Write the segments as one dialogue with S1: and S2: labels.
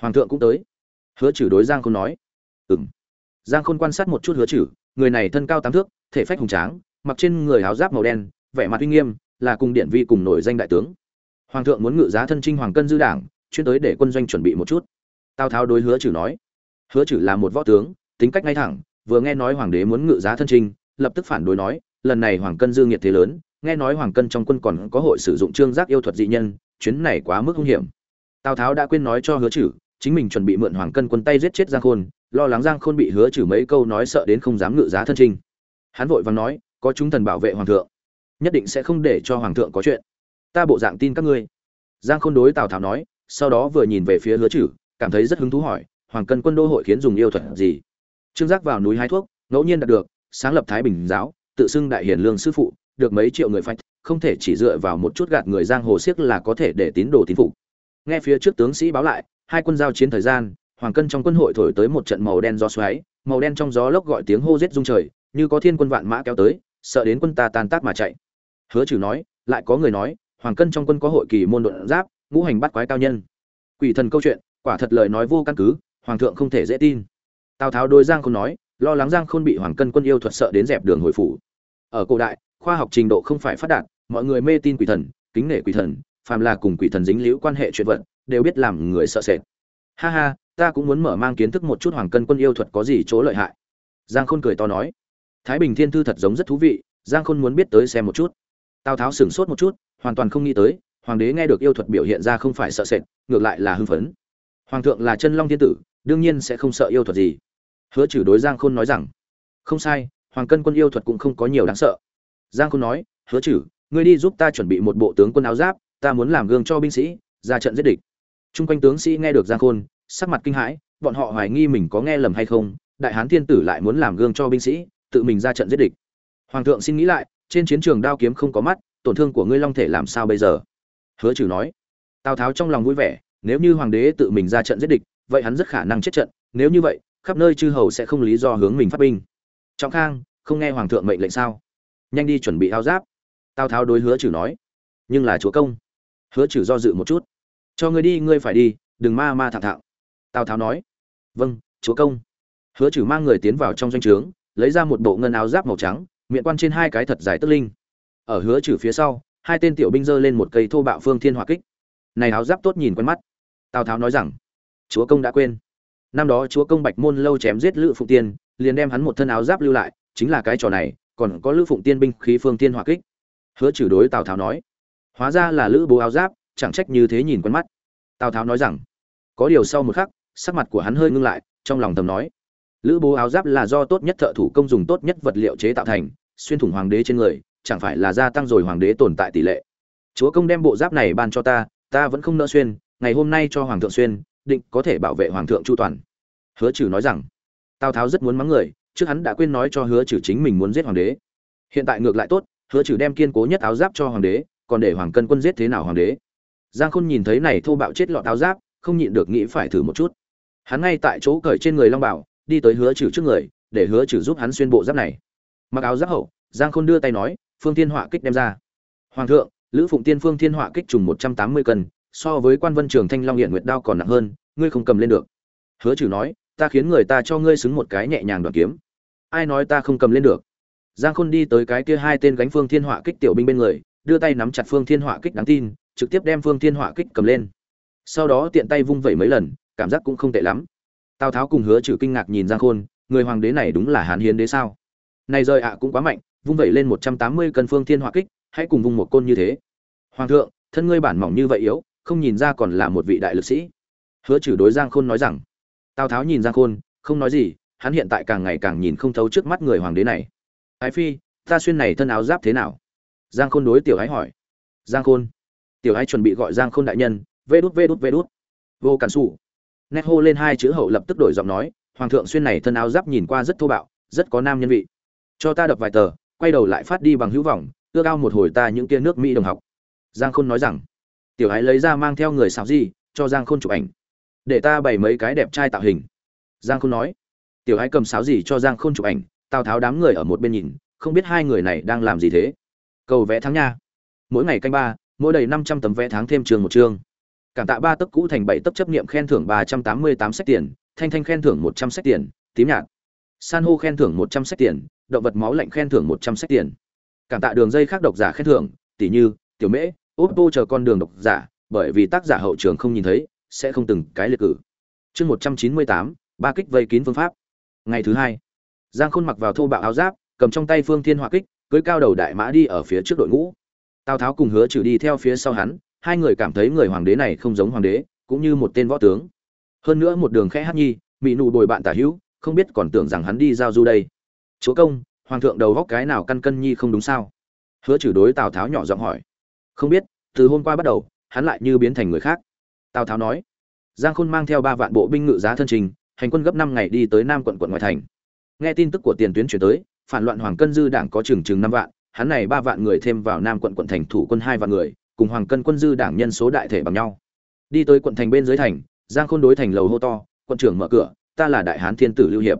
S1: hoàng thượng cũng tới. Hứa trừ đối giang khôn nói. Ừm. Giang khôn quan sát một chút hứa trừ, người này thân cao tám thước, thể phách hùng tráng, mặc trên người áo giáp màu đen, vẻ mặt uy nghiêm, là cùng điện vi cùng nổi danh đại tướng. Hoàng thượng muốn ngự giá thân trinh hoàng cân dư đảng, chuyên tới để quân doanh chuẩn bị một chút. Tào tháo đối hứa trừ nói. Hứa trừ là một võ tướng, tính cách ngay thẳng, vừa nghe nói hoàng đế muốn ngự giá thân trinh lập tức phản đối nói, lần này hoàng cân dư nghiệt thế lớn, nghe nói hoàng cân trong quân còn có hội sử dụng trương giác yêu thuật dị nhân, chuyến này quá mức hung hiểm. Tào tháo đã quên nói cho hứa chử chính mình chuẩn bị mượn hoàng cân quân tay giết chết giang khôn, lo lắng giang khôn bị hứa chử mấy câu nói sợ đến không dám ngự giá thân trinh hắn vội vàng nói, có chúng thần bảo vệ hoàng thượng, nhất định sẽ không để cho hoàng thượng có chuyện. Ta bộ dạng tin các ngươi. Giang khôn đối tào tháo nói, sau đó vừa nhìn về phía hứa chử cảm thấy rất hứng thú hỏi, hoàng cân quân đô hội khiến dùng yêu thuật gì? Trương giác vào núi hái thuốc, ngẫu nhiên đạt được, sáng lập thái bình giáo, tự xưng đại hiền lương sư phụ, được mấy triệu người phách, không thể chỉ dựa vào một chút gạt người giang hồ siếc là có thể để tín đồ tín phục. Nghe phía trước tướng sĩ báo lại hai quân giao chiến thời gian, hoàng cân trong quân hội thổi tới một trận màu đen gió xoáy, màu đen trong gió lốc gọi tiếng hô giết rung trời, như có thiên quân vạn mã kéo tới, sợ đến quân ta tan tác mà chạy. Hứa trừ nói, lại có người nói, hoàng cân trong quân có hội kỳ môn đột giáp, ngũ hành bắt quái cao nhân. Quỷ thần câu chuyện, quả thật lời nói vô căn cứ, hoàng thượng không thể dễ tin. Tào tháo đôi giang không nói, lo lắng giang khôn bị hoàng cân quân yêu thuật sợ đến dẹp đường hồi phủ. Ở cổ đại, khoa học trình độ không phải phát đạt, mọi người mê tin quỷ thần, kính nể quỷ thần, phàm là cùng quỷ thần dính liễu quan hệ chuyện vận đều biết làm người sợ sệt. Ha ha, ta cũng muốn mở mang kiến thức một chút hoàng cân quân yêu thuật có gì chỗ lợi hại. Giang khôn cười to nói. Thái bình thiên thư thật giống rất thú vị, giang khôn muốn biết tới xem một chút. Tào tháo sửng sốt một chút, hoàn toàn không nghĩ tới, hoàng đế nghe được yêu thuật biểu hiện ra không phải sợ sệt, ngược lại là hưng phấn. Hoàng thượng là chân long thiên tử, đương nhiên sẽ không sợ yêu thuật gì. Hứa trừ đối giang khôn nói rằng, không sai, hoàng cân quân yêu thuật cũng không có nhiều đáng sợ. Giang khôn nói, hứa trừ ngươi đi giúp ta chuẩn bị một bộ tướng quân áo giáp, ta muốn làm gương cho binh sĩ, ra trận giết địch. Trung quanh tướng sĩ nghe được Giang Khôn, sắc mặt kinh hãi, bọn họ hoài nghi mình có nghe lầm hay không, đại hán thiên tử lại muốn làm gương cho binh sĩ, tự mình ra trận giết địch. Hoàng thượng xin nghĩ lại, trên chiến trường đao kiếm không có mắt, tổn thương của ngươi long thể làm sao bây giờ? Hứa Trừ nói. Tào Tháo trong lòng vui vẻ, nếu như hoàng đế tự mình ra trận giết địch, vậy hắn rất khả năng chết trận, nếu như vậy, khắp nơi chư hầu sẽ không lý do hướng mình phát binh. Trọng Khang, không nghe hoàng thượng mệnh lệnh sao? Nhanh đi chuẩn bị áo giáp. Tào Tháo đối Hứa Trừ nói. Nhưng là chúa công. Hứa Trừ do dự một chút cho ngươi đi, ngươi phải đi, đừng ma ma thẳng thạo tào tháo nói. Vâng chúa công. Hứa trừ mang người tiến vào trong doanh trướng, lấy ra một bộ ngân áo giáp màu trắng, miệng quan trên hai cái thật dài tức linh. Ở hứa trừ phía sau, hai tên tiểu binh giơ lên một cây thô bạo phương thiên hỏa kích. Này áo giáp tốt nhìn quen mắt. Tào tháo nói rằng, chúa công đã quên. Năm đó chúa công bạch môn lâu chém giết lữ phụng tiên, liền đem hắn một thân áo giáp lưu lại, chính là cái trò này, còn có lữ phụng tiên binh khí phương tiên hỏa kích. Hứa trừ đối tào tháo nói, hóa ra là lữ bố áo giáp chẳng trách như thế nhìn quen mắt. Tào tháo nói rằng, có điều sau một khắc, sắc mặt của hắn hơi ngưng lại, trong lòng thầm nói, lữ bố áo giáp là do tốt nhất thợ thủ công dùng tốt nhất vật liệu chế tạo thành, xuyên thủng hoàng đế trên người, chẳng phải là gia tăng rồi hoàng đế tồn tại tỷ lệ. Chúa công đem bộ giáp này ban cho ta ta vẫn không nỡ xuyên, ngày hôm nay cho hoàng thượng xuyên, định có thể bảo vệ hoàng thượng chu toàn. Hứa trừ nói rằng, tào tháo rất muốn mắng người, trước hắn đã quên nói cho hứa trừ chính mình muốn giết hoàng đế. Hiện tại ngược lại tốt, hứa trừ đem kiên cố nhất áo giáp cho hoàng đế, còn để hoàng cân quân giết thế nào hoàng đế? Giang khôn nhìn thấy này thô bạo chết lọt áo giáp, không nhịn được nghĩ phải thử một chút. Hắn ngay tại chỗ cởi trên người long bảo, đi tới hứa trừ trước người, để hứa trừ giúp hắn xuyên bộ giáp này. Mặc áo giáp hậu, giang khôn đưa tay nói, phương thiên họa kích đem ra. Hoàng thượng, lữ phụng tiên phương thiên họa kích trùng một trăm tám mươi cân, so với quan vân trường thanh long hiện nguyệt đao còn nặng hơn, ngươi không cầm lên được. Hứa trừ nói, ta khiến người ta cho ngươi xứng một cái nhẹ nhàng đoản kiếm. Ai nói ta không cầm lên được? Giang khôn đi tới cái kia hai tên gánh phương thiên họa kích tiểu binh bên người, đưa tay nắm chặt phương thiên họa kích đáng tin trực tiếp đem phương thiên họa kích cầm lên. Sau đó tiện tay vung vẩy mấy lần, cảm giác cũng không tệ lắm. Tào tháo cùng hứa trừ kinh ngạc nhìn giang khôn, người hoàng đế này đúng là hán hiến đế sao? Này rời ạ cũng quá mạnh, vung vẩy lên một trăm tám mươi cân phương thiên họa kích, hãy cùng vung một côn như thế. Hoàng thượng, thân ngươi bản mỏng như vậy yếu, không nhìn ra còn là một vị đại lực sĩ. Hứa trừ đối giang khôn nói rằng. Tào tháo nhìn giang khôn, không nói gì, hắn hiện tại càng ngày càng nhìn không thấu trước mắt người hoàng đế này. Ái phi, ta xuyên này thân áo giáp thế nào? Giang khôn đối tiểu ái hỏi. Giang khôn tiểu ai chuẩn bị gọi giang khôn đại nhân, vê đút vê đút vê đút. Vô cản xù nét hô lên hai chữ hậu lập tức đổi giọng nói, hoàng thượng xuyên này thân áo giáp nhìn qua rất thô bạo, rất có nam nhân vị. Cho ta đập vài tờ, quay đầu lại phát đi bằng hữu vọng ưa cao một hồi ta những kia nước mỹ đồng học. Giang khôn nói rằng, tiểu ái lấy ra mang theo người xào gì cho giang khôn chụp ảnh. Để ta bày mấy cái đẹp trai tạo hình. Giang khôn nói, tiểu ái cầm sáo gì cho giang khôn chụp ảnh, tào tháo đám người ở một bên nhìn, không biết hai người này đang làm gì thế. Cầu vẽ thắng nha. Mỗi ngày canh ba mỗi đầy năm trăm tấm vé tháng thêm trường một chương. Cảm tạ ba tấc cũ thành bảy tấc chấp niệm khen thưởng ba trăm tám mươi tám sách tiền, thanh thanh khen thưởng một trăm sách tiền, tím nhạt. San hô khen thưởng một trăm sách tiền, động vật máu lạnh khen thưởng một trăm sách tiền. Cảm tạ đường dây khác độc giả khen thưởng tỷ như, tiểu mễ oppo chờ con đường độc giả, bởi vì tác giả hậu trường không nhìn thấy, sẽ không từng cái liệt cử. Chương một trăm chín mươi tám, ba kích vây kín phương pháp. Ngày thứ hai, giang khôn mặc vào thô bạo áo giáp, cầm trong tay phương thiên hỏa kích cưới cao đầu đại mã đi ở phía trước đội ngũ tào tháo cùng hứa trừ đi theo phía sau hắn, hai người cảm thấy người hoàng đế này không giống hoàng đế, cũng như một tên võ tướng. Hơn nữa một đường khẽ hát nhi mỹ nụ bồi bạn tả hữu, không biết còn tưởng rằng hắn đi giao du đây. Chúa công, hoàng thượng đầu góc cái nào căn cân nhi không đúng sao? Hứa trừ đối tào tháo nhỏ giọng hỏi. Không biết, từ hôm qua bắt đầu, hắn lại như biến thành người khác. Tào tháo nói. Giang khôn mang theo ba vạn bộ binh ngự giá thân trình, hành quân gấp năm ngày đi tới nam quận quận ngoại thành. Nghe tin tức của tiền tuyến chuyển tới, phản loạn hoàng cân dư đảng có chừng chừng năm vạn hắn này ba vạn người thêm vào nam quận quận thành thủ quân hai vạn người cùng hoàng cân quân dư đảng nhân số đại thể bằng nhau. Đi tới quận thành bên dưới thành giang khôn đối thành lầu hô to quận trưởng mở cửa ta là đại hán thiên tử lưu hiệp.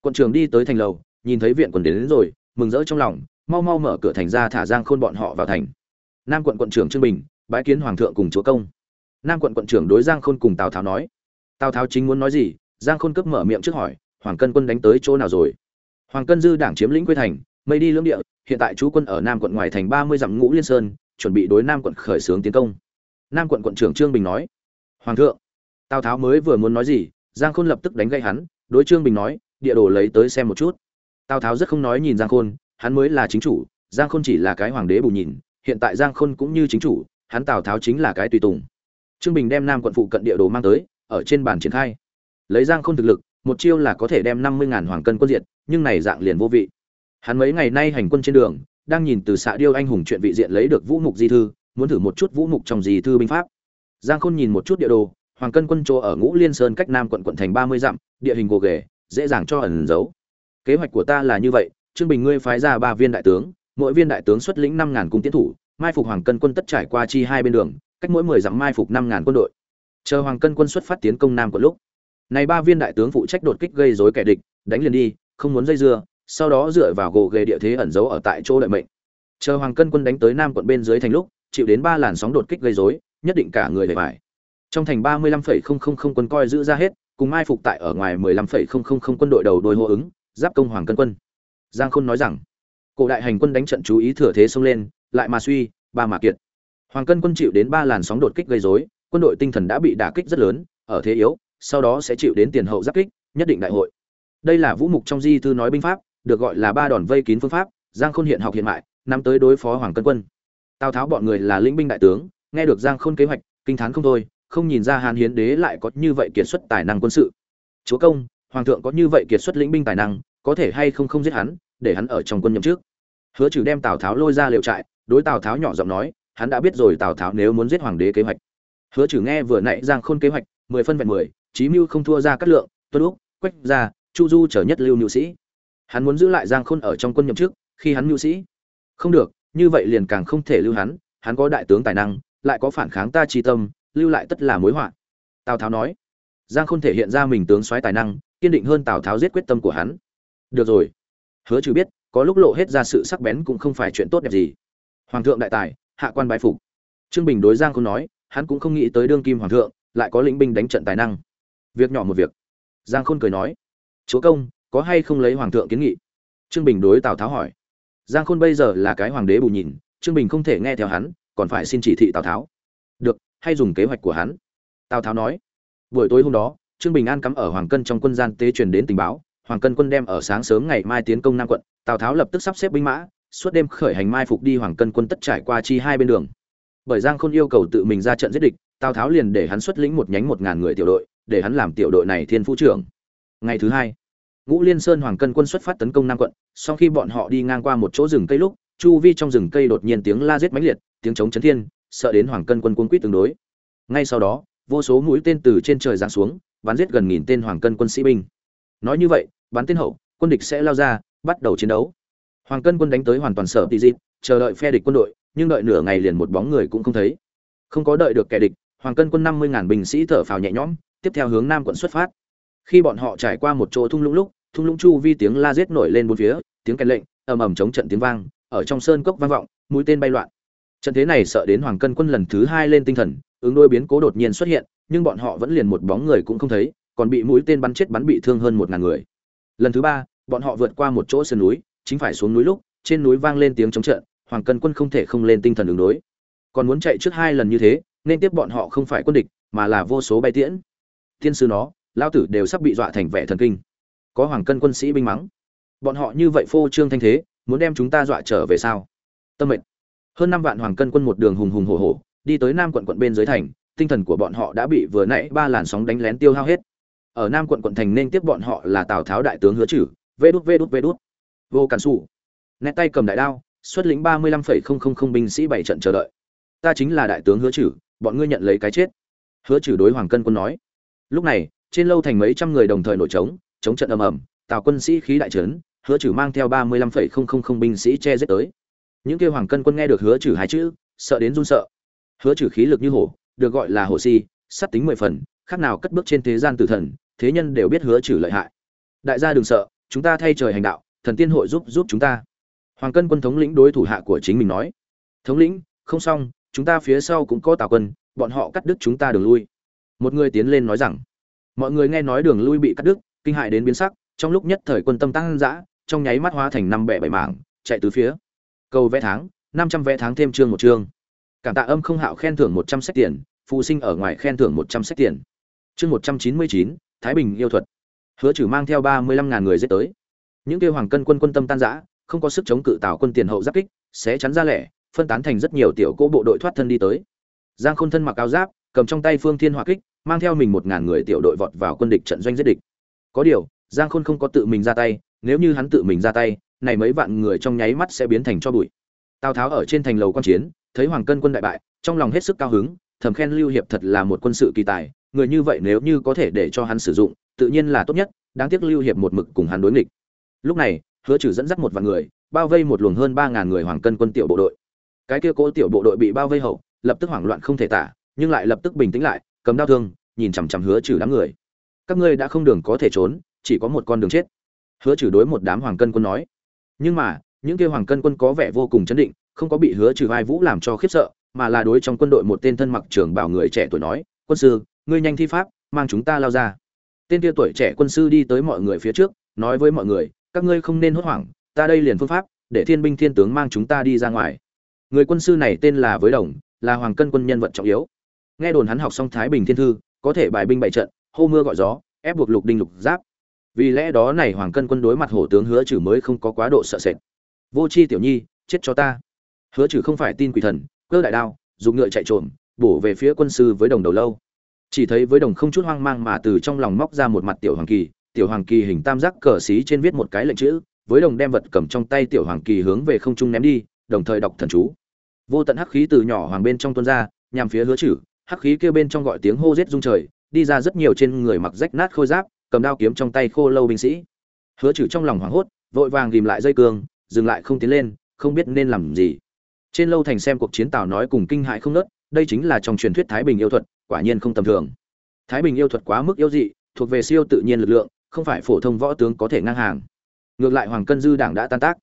S1: Quận trưởng đi tới thành lầu nhìn thấy viện quần đến, đến rồi mừng rỡ trong lòng mau mau mở cửa thành ra thả giang khôn bọn họ vào thành. Nam quận quận trưởng trương bình bái kiến hoàng thượng cùng chúa công. Nam quận quận trưởng đối giang khôn cùng tào tháo nói tào tháo chính muốn nói gì? Giang khôn cấp mở miệng trước hỏi hoàng cân quân đánh tới chỗ nào rồi? Hoàng cân dư đảng chiếm lĩnh quê thành mây đi lưỡng địa, hiện tại chú quân ở nam quận ngoài thành ba mươi dặm ngũ liên sơn, chuẩn bị đối nam quận khởi xướng tiến công. Nam quận quận trưởng trương bình nói, hoàng thượng, tào tháo mới vừa muốn nói gì, giang khôn lập tức đánh gây hắn, đối trương bình nói, địa đồ lấy tới xem một chút. Tào tháo rất không nói nhìn giang khôn, hắn mới là chính chủ, giang khôn chỉ là cái hoàng đế bù nhìn, hiện tại giang khôn cũng như chính chủ, hắn tào tháo chính là cái tùy tùng. Trương bình đem nam quận phụ cận địa đồ mang tới, ở trên bàn triển khai. Lấy giang khôn thực lực, một chiêu là có thể đem năm mươi ngàn hoàng cân quân diệt, nhưng này dạng liền vô vị hắn mấy ngày nay hành quân trên đường, đang nhìn từ xạ điêu anh hùng chuyện vị diện lấy được vũ mục di thư, muốn thử một chút vũ mục trong di thư binh pháp. Giang khôn nhìn một chút địa đồ, hoàng cân quân chỗ ở ngũ liên sơn cách nam quận quận thành ba mươi dặm, địa hình gồ ghề, dễ dàng cho ẩn giấu. Kế hoạch của ta là như vậy, trương bình ngươi phái ra ba viên đại tướng, mỗi viên đại tướng xuất lĩnh năm ngàn cung tiến thủ, mai phục hoàng cân quân tất trải qua chi hai bên đường, cách mỗi mười dặm mai phục năm ngàn quân đội. Chờ hoàng cân quân xuất phát tiến công nam quận lúc, này ba viên đại tướng phụ trách đột kích gây rối kẻ địch, đánh liền đi, không muốn dây dưa sau đó dựa vào gỗ ghề địa thế ẩn giấu ở tại chỗ đợi mệnh. Chờ hoàng cân quân đánh tới nam quận bên dưới thành lúc, chịu đến ba làn sóng đột kích gây rối, nhất định cả người để phải trong thành ba mươi lăm phẩy không không không quân coi giữ ra hết, cùng mai phục tại ở ngoài mười lăm phẩy không không không quân đội đầu đôi hô ứng, giáp công hoàng cân quân. Giang khôn nói rằng, cổ đại hành quân đánh trận chú ý thừa thế xông lên, lại mà suy, ba mà kiệt. Hoàng cân quân chịu đến ba làn sóng đột kích gây rối, quân đội tinh thần đã bị đả kích rất lớn, ở thế yếu, sau đó sẽ chịu đến tiền hậu giáp kích, nhất định đại hội. Đây là vũ mục trong di thư nói binh pháp được gọi là ba đòn vây kín phương pháp, giang khôn hiện học hiện mại, nắm tới đối phó hoàng cân quân. Tào tháo bọn người là lĩnh binh đại tướng, nghe được giang khôn kế hoạch, kinh thán không thôi, không nhìn ra hàn hiến đế lại có như vậy kiệt xuất tài năng quân sự. Chúa công, hoàng thượng có như vậy kiệt xuất lĩnh binh tài năng, có thể hay không không giết hắn, để hắn ở trong quân nhậm trước hứa trừ đem tào tháo lôi ra liệu trại, đối tào tháo nhỏ giọng nói, hắn đã biết rồi tào tháo nếu muốn giết hoàng đế kế hoạch. Hứa trừ nghe vừa nãy giang khôn kế hoạch, mười phân vẹn mười, chí mưu không thua ra cát lượng, tuân úc, quách gia, chu du trở nhất lưu nhu sĩ hắn muốn giữ lại giang khôn ở trong quân nhậm chức, khi hắn mưu sĩ. Không được, như vậy liền càng không thể lưu hắn hắn có đại tướng tài năng, lại có phản kháng ta chi tâm, lưu lại tất là mối họa. Tào tháo nói. Giang khôn thể hiện ra mình tướng soái tài năng, kiên định hơn tào tháo giết quyết tâm của hắn. Được rồi. Hứa trừ biết, có lúc lộ hết ra sự sắc bén cũng không phải chuyện tốt đẹp gì. Hoàng thượng đại tài, hạ quan bái phục. Trương bình đối giang khôn nói, hắn cũng không nghĩ tới đương kim hoàng thượng, lại có lĩnh binh đánh trận tài năng. Việc nhỏ một việc. Giang khôn cười nói. Chúa công có hay không lấy hoàng thượng kiến nghị? Trương bình đối tào tháo hỏi. Giang khôn bây giờ là cái hoàng đế bù nhìn, trương bình không thể nghe theo hắn, còn phải xin chỉ thị tào tháo. Được, hay dùng kế hoạch của hắn. Tào tháo nói. Buổi tối hôm đó, trương bình an cắm ở hoàng cân trong quân gian tế truyền đến tình báo, hoàng cân quân đem ở sáng sớm ngày mai tiến công nam quận, tào tháo lập tức sắp xếp binh mã, suốt đêm khởi hành mai phục đi hoàng cân quân tất trải qua chi hai bên đường. Bởi giang khôn yêu cầu tự mình ra trận giết địch, tào tháo liền để hắn xuất lĩnh một nhánh một ngàn người tiểu đội, để hắn làm tiểu đội này thiên phú trưởng. Ngày thứ hai ngũ liên sơn hoàng cân quân xuất phát tấn công nam quận, sau khi bọn họ đi ngang qua một chỗ rừng cây lúc, chu vi trong rừng cây đột nhiên tiếng la giết mãnh liệt, tiếng chống chấn thiên, sợ đến hoàng cân quân quân quýt tương đối. Ngay sau đó, vô số mũi tên từ trên trời giáng xuống, bắn giết gần nghìn tên hoàng cân quân sĩ binh. Nói như vậy, bắn tên hậu, quân địch sẽ lao ra, bắt đầu chiến đấu. Hoàng cân quân đánh tới hoàn toàn sở tị dịp chờ đợi phe địch quân đội, nhưng đợi nửa ngày liền một bóng người cũng không thấy. Không có đợi được kẻ địch, hoàng cân quân năm mươi ngàn binh sĩ thở phào nhẹ nhõm, tiếp theo hướng nam quận xuất phát. Khi bọn họ trải qua một chỗ thung lũng lúc thung lũng chu vi tiếng la giết nổi lên bốn phía, tiếng kèn lệnh, ầm ầm chống trận tiếng vang, ở trong sơn cốc vang vọng, mũi tên bay loạn. Trận thế này sợ đến hoàng cân quân lần thứ hai lên tinh thần, ứng đôi biến cố đột nhiên xuất hiện, nhưng bọn họ vẫn liền một bóng người cũng không thấy, còn bị mũi tên bắn chết bắn bị thương hơn một ngàn người. Lần thứ ba, bọn họ vượt qua một chỗ sườn núi, chính phải xuống núi lúc, trên núi vang lên tiếng chống trận, hoàng cân quân không thể không lên tinh thần ứng đối. Còn muốn chạy trước hai lần như thế, nên tiếp bọn họ không phải quân địch, mà là vô số bay tiễn. Thiên sư nó lao tử đều sắp bị dọa thành vẻ thần kinh có hoàng cân quân sĩ binh mắng. Bọn họ như vậy phô trương thanh thế, muốn đem chúng ta dọa trở về sao? Tâm mệnh. Hơn năm vạn hoàng cân quân một đường hùng hùng hổ hổ, đi tới nam quận quận bên dưới thành, tinh thần của bọn họ đã bị vừa nãy ba làn sóng đánh lén tiêu hao hết. Ở nam quận quận thành nên tiếp bọn họ là tào tháo đại tướng hứa chử vê đút vê đút vê đút. Vô cản xù nét tay cầm đại đao, xuất lĩnh ba mươi lăm phẩy không không không binh sĩ bảy trận chờ đợi. Ta chính là đại tướng hứa chử bọn ngươi nhận lấy cái chết. Hứa chử đối hoàng cân quân nói. Lúc này, trên lâu thành mấy trăm người đồng thời nổi trống chống trận ầm ầm, tào quân sĩ khí đại trấn, hứa Trử mang theo ba mươi lăm phẩy không không không binh sĩ che giết tới. Những kêu hoàng cân quân nghe được hứa Trử hai chữ, sợ đến run sợ. Hứa Trử khí lực như hổ, được gọi là hổ si, sát tính mười phần, khác nào cất bước trên thế gian tử thần, thế nhân đều biết hứa Trử lợi hại. Đại gia đừng sợ, chúng ta thay trời hành đạo, thần tiên hội giúp giúp chúng ta. Hoàng cân quân thống lĩnh đối thủ hạ của chính mình nói. Thống lĩnh, không xong, chúng ta phía sau cũng có tào quân, bọn họ cắt đứt chúng ta đường lui. Một người tiến lên nói rằng, mọi người nghe nói đường lui bị cắt đứt kinh hại đến biến sắc, trong lúc nhất thời quân tâm tăng dã, trong nháy mắt hóa thành năm bẻ bảy mảng, chạy từ phía cầu vẽ tháng, năm trăm vẽ tháng thêm chương một chương. Cảm tạ âm không hạo khen thưởng một trăm sách tiền, phụ sinh ở ngoài khen thưởng một trăm sách tiền. Chương một trăm chín mươi chín, thái bình yêu thuật. Hứa trừ mang theo ba mươi lăm ngàn người giết tới. Những kêu hoàng cân quân quân tâm tan giã không có sức chống cự tạo quân tiền hậu giáp kích sẽ chắn ra lẻ, phân tán thành rất nhiều tiểu cỗ bộ đội thoát thân đi tới. Giang khôn thân mặc áo giáp, cầm trong tay phương thiên hỏa kích, mang theo mình một ngàn người tiểu đội vọt vào quân địch trận doanh giết địch có điều, giang khôn không có tự mình ra tay, nếu như hắn tự mình ra tay, này mấy vạn người trong nháy mắt sẽ biến thành cho bụi. Tào tháo ở trên thành lầu quan chiến, thấy hoàng cân quân đại bại, trong lòng hết sức cao hứng, thầm khen lưu hiệp thật là một quân sự kỳ tài, người như vậy nếu như có thể để cho hắn sử dụng, tự nhiên là tốt nhất, đáng tiếc lưu hiệp một mực cùng hắn đối nghịch. Lúc này, hứa trừ dẫn dắt một vạn người, bao vây một luồng hơn ba ngàn người hoàng cân quân tiểu bộ đội. Cái kia cố tiểu bộ đội bị bao vây hậu, lập tức hoảng loạn không thể tả, nhưng lại lập tức bình tĩnh lại, cầm đao thương, nhìn chằm chằm hứa trừ đám người các ngươi đã không đường có thể trốn, chỉ có một con đường chết. Hứa trừ đối một đám hoàng cân quân nói. Nhưng mà, những kia hoàng cân quân có vẻ vô cùng chấn định, không có bị hứa trừ vai vũ làm cho khiếp sợ, mà là đối trong quân đội một tên thân mặc trưởng bảo người trẻ tuổi nói, quân sư, ngươi nhanh thi pháp, mang chúng ta lao ra. Tên kia tuổi trẻ quân sư đi tới mọi người phía trước, nói với mọi người, các ngươi không nên hốt hoảng, ta đây liền phương pháp, để thiên binh thiên tướng mang chúng ta đi ra ngoài. Người quân sư này tên là với đồng, là hoàng cân quân nhân vật trọng yếu. Nghe đồn hắn học xong thái bình thiên thư, có thể bài binh bại trận hô mưa gọi gió, ép buộc lục đinh lục giáp. Vì lẽ đó này hoàng cân quân đối mặt hổ tướng hứa trừ mới không có quá độ sợ sệt. Vô c h i tiểu nhi, chết cho ta. Hứa trừ không phải tin quỷ thần, cơ đại đao dùng ngựa chạy trộm bổ về phía quân sư với đồng đầu lâu. Chỉ thấy với đồng không chút hoang mang mà từ trong lòng móc ra một mặt tiểu hoàng kỳ, tiểu hoàng kỳ hình tam giác cờ xí trên viết một cái lệnh chữ, với đồng đem vật cầm trong tay tiểu hoàng kỳ hướng về không trung ném đi, đồng thời đọc thần chú. Vô tận hắc khí từ nhỏ hoàng bên trong tuôn ra, nhằm phía hứa chử hắc khí kêu bên trong gọi tiếng hô rết rung trời đi ra rất nhiều trên người mặc rách nát khôi giáp, cầm đao kiếm trong tay khô lâu binh sĩ. Hứa chử trong lòng hoảng hốt, vội vàng ghìm lại dây cương, dừng lại không tiến lên, không biết nên làm gì. Trên lâu thành xem cuộc chiến tào nói cùng kinh hại không nớt, đây chính là trong truyền thuyết thái bình yêu thuật, quả nhiên không tầm thường. Thái bình yêu thuật quá mức yêu dị, thuộc về siêu tự nhiên lực lượng, không phải phổ thông võ tướng có thể ngang hàng. Ngược lại hoàng cân dư đảng đã tan tác.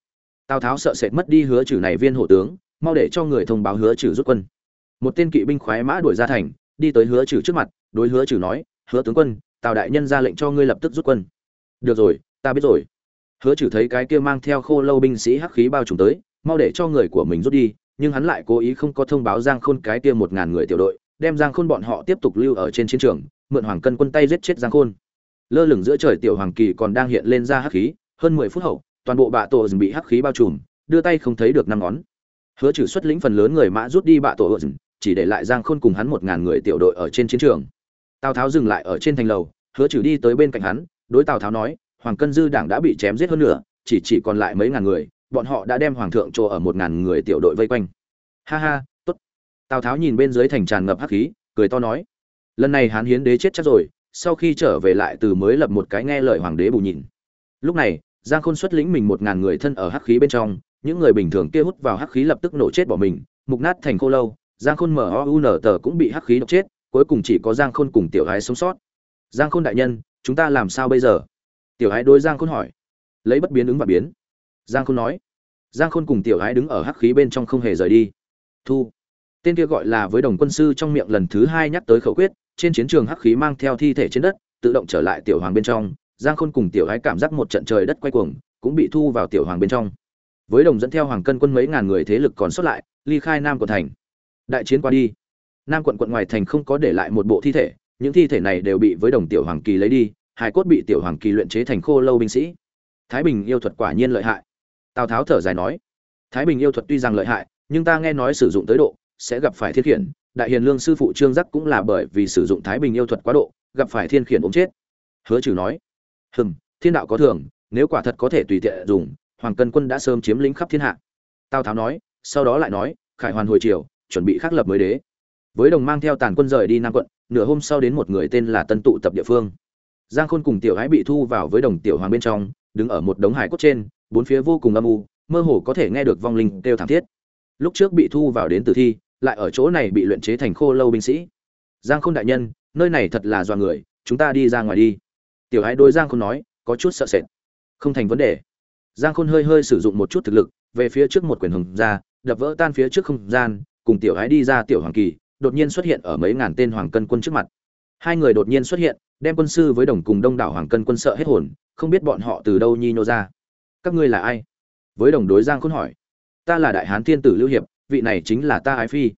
S1: Tào tháo sợ sệt mất đi hứa trừ này viên hộ tướng, mau để cho người thông báo hứa trừ rút quân. Một tên kỵ binh khoái mã đuổi ra thành đi tới hứa trừ trước mặt, đối hứa trừ nói, hứa tướng quân, tào đại nhân ra lệnh cho ngươi lập tức rút quân. Được rồi, ta biết rồi. Hứa trừ thấy cái kia mang theo khô lâu binh sĩ hắc khí bao trùm tới, mau để cho người của mình rút đi, nhưng hắn lại cố ý không có thông báo giang khôn cái kia một ngàn người tiểu đội, đem giang khôn bọn họ tiếp tục lưu ở trên chiến trường, mượn hoàng cân quân tay giết chết giang khôn. Lơ lửng giữa trời tiểu hoàng kỳ còn đang hiện lên ra hắc khí, hơn mười phút hậu, toàn bộ bạ tổ dừng bị hắc khí bao trùm, đưa tay không thấy được năm ngón. Hứa trừ xuất lĩnh phần lớn người mã rút đi bạ tổ dừng chỉ để lại giang khôn cùng hắn một ngàn người tiểu đội ở trên chiến trường. Tào tháo dừng lại ở trên thành lầu, hứa trừ đi tới bên cạnh hắn, đối tào tháo nói, hoàng cân dư đảng đã bị chém giết hơn nữa chỉ chỉ còn lại mấy ngàn người, bọn họ đã đem hoàng thượng chỗ ở một ngàn người tiểu đội vây quanh. Ha ha, tốt. Tào tháo nhìn bên dưới thành tràn ngập hắc khí, cười to nói, lần này hán hiến đế chết chắc rồi, sau khi trở về lại từ mới lập một cái nghe lời hoàng đế bù nhìn. Lúc này, giang khôn xuất lĩnh mình một ngàn người thân ở hắc khí bên trong, những người bình thường kia hút vào hắc khí lập tức nổ chết bỏ mình, mục nát thành khô lâu giang khôn mở o u n tờ cũng bị hắc khí độc chết, cuối cùng chỉ có giang khôn cùng tiểu hái sống sót. Giang khôn đại nhân, chúng ta làm sao bây giờ? Tiểu hái đối giang khôn hỏi. Lấy bất biến ứng và biến. Giang khôn nói. Giang khôn cùng tiểu hái đứng ở hắc khí bên trong không hề rời đi. Thu. Tên kia gọi là với đồng quân sư trong miệng lần thứ hai nhắc tới khẩu quyết, trên chiến trường hắc khí mang theo thi thể trên đất, tự động trở lại tiểu hoàng bên trong. Giang khôn cùng tiểu hái cảm giác một trận trời đất quay cuồng, cũng bị thu vào tiểu hoàng bên trong. Với đồng dẫn theo hoàng cân quân mấy ngàn người thế lực còn sót lại, ly khai nam của thành đại chiến qua đi. Nam quận quận ngoài thành không có để lại một bộ thi thể, những thi thể này đều bị với đồng tiểu hoàng kỳ lấy đi hải cốt bị tiểu hoàng kỳ luyện chế thành khô lâu binh sĩ. Thái bình yêu thuật quả nhiên lợi hại. Tào tháo thở dài nói, thái bình yêu thuật tuy rằng lợi hại, nhưng ta nghe nói sử dụng tới độ sẽ gặp phải thiết khiển. Đại hiền lương sư phụ trương giác cũng là bởi vì sử dụng thái bình yêu thuật quá độ, gặp phải thiên khiển ốm chết. Hứa trừ nói, hừm, thiên đạo có thường, nếu quả thật có thể tùy tiện dùng, hoàng cân quân đã sớm chiếm lĩnh khắp thiên hạ. Tào tháo nói, sau đó lại nói, khải hoàn hồi triều chuẩn bị khắc lập mới đế. Với đồng mang theo tàn quân rời đi nam quận, nửa hôm sau đến một người tên là tân tụ tập địa phương. Giang khôn cùng tiểu ái bị thu vào với đồng tiểu hoàng bên trong, đứng ở một đống hải cốt trên, bốn phía vô cùng âm u, mơ hồ có thể nghe được vong linh kêu thảm thiết. Lúc trước bị thu vào đến tử thi, lại ở chỗ này bị luyện chế thành khô lâu binh sĩ. Giang khôn đại nhân, nơi này thật là dọa người, chúng ta đi ra ngoài đi. Tiểu ái đôi giang khôn nói, có chút sợ sệt. Không thành vấn đề. Giang khôn hơi hơi sử dụng một chút thực lực, về phía trước một quyền hùng ra, đập vỡ tan phía trước không gian cùng tiểu ái đi ra tiểu hoàng kỳ, đột nhiên xuất hiện ở mấy ngàn tên hoàng cân quân trước mặt. Hai người đột nhiên xuất hiện, đem quân sư với đồng cùng đông đảo hoàng cân quân sợ hết hồn, không biết bọn họ từ đâu nhi nhô ra. Các ngươi là ai? Với đồng đối giang khôn hỏi. Ta là đại hán thiên tử lưu hiệp, vị này chính là ta ái phi.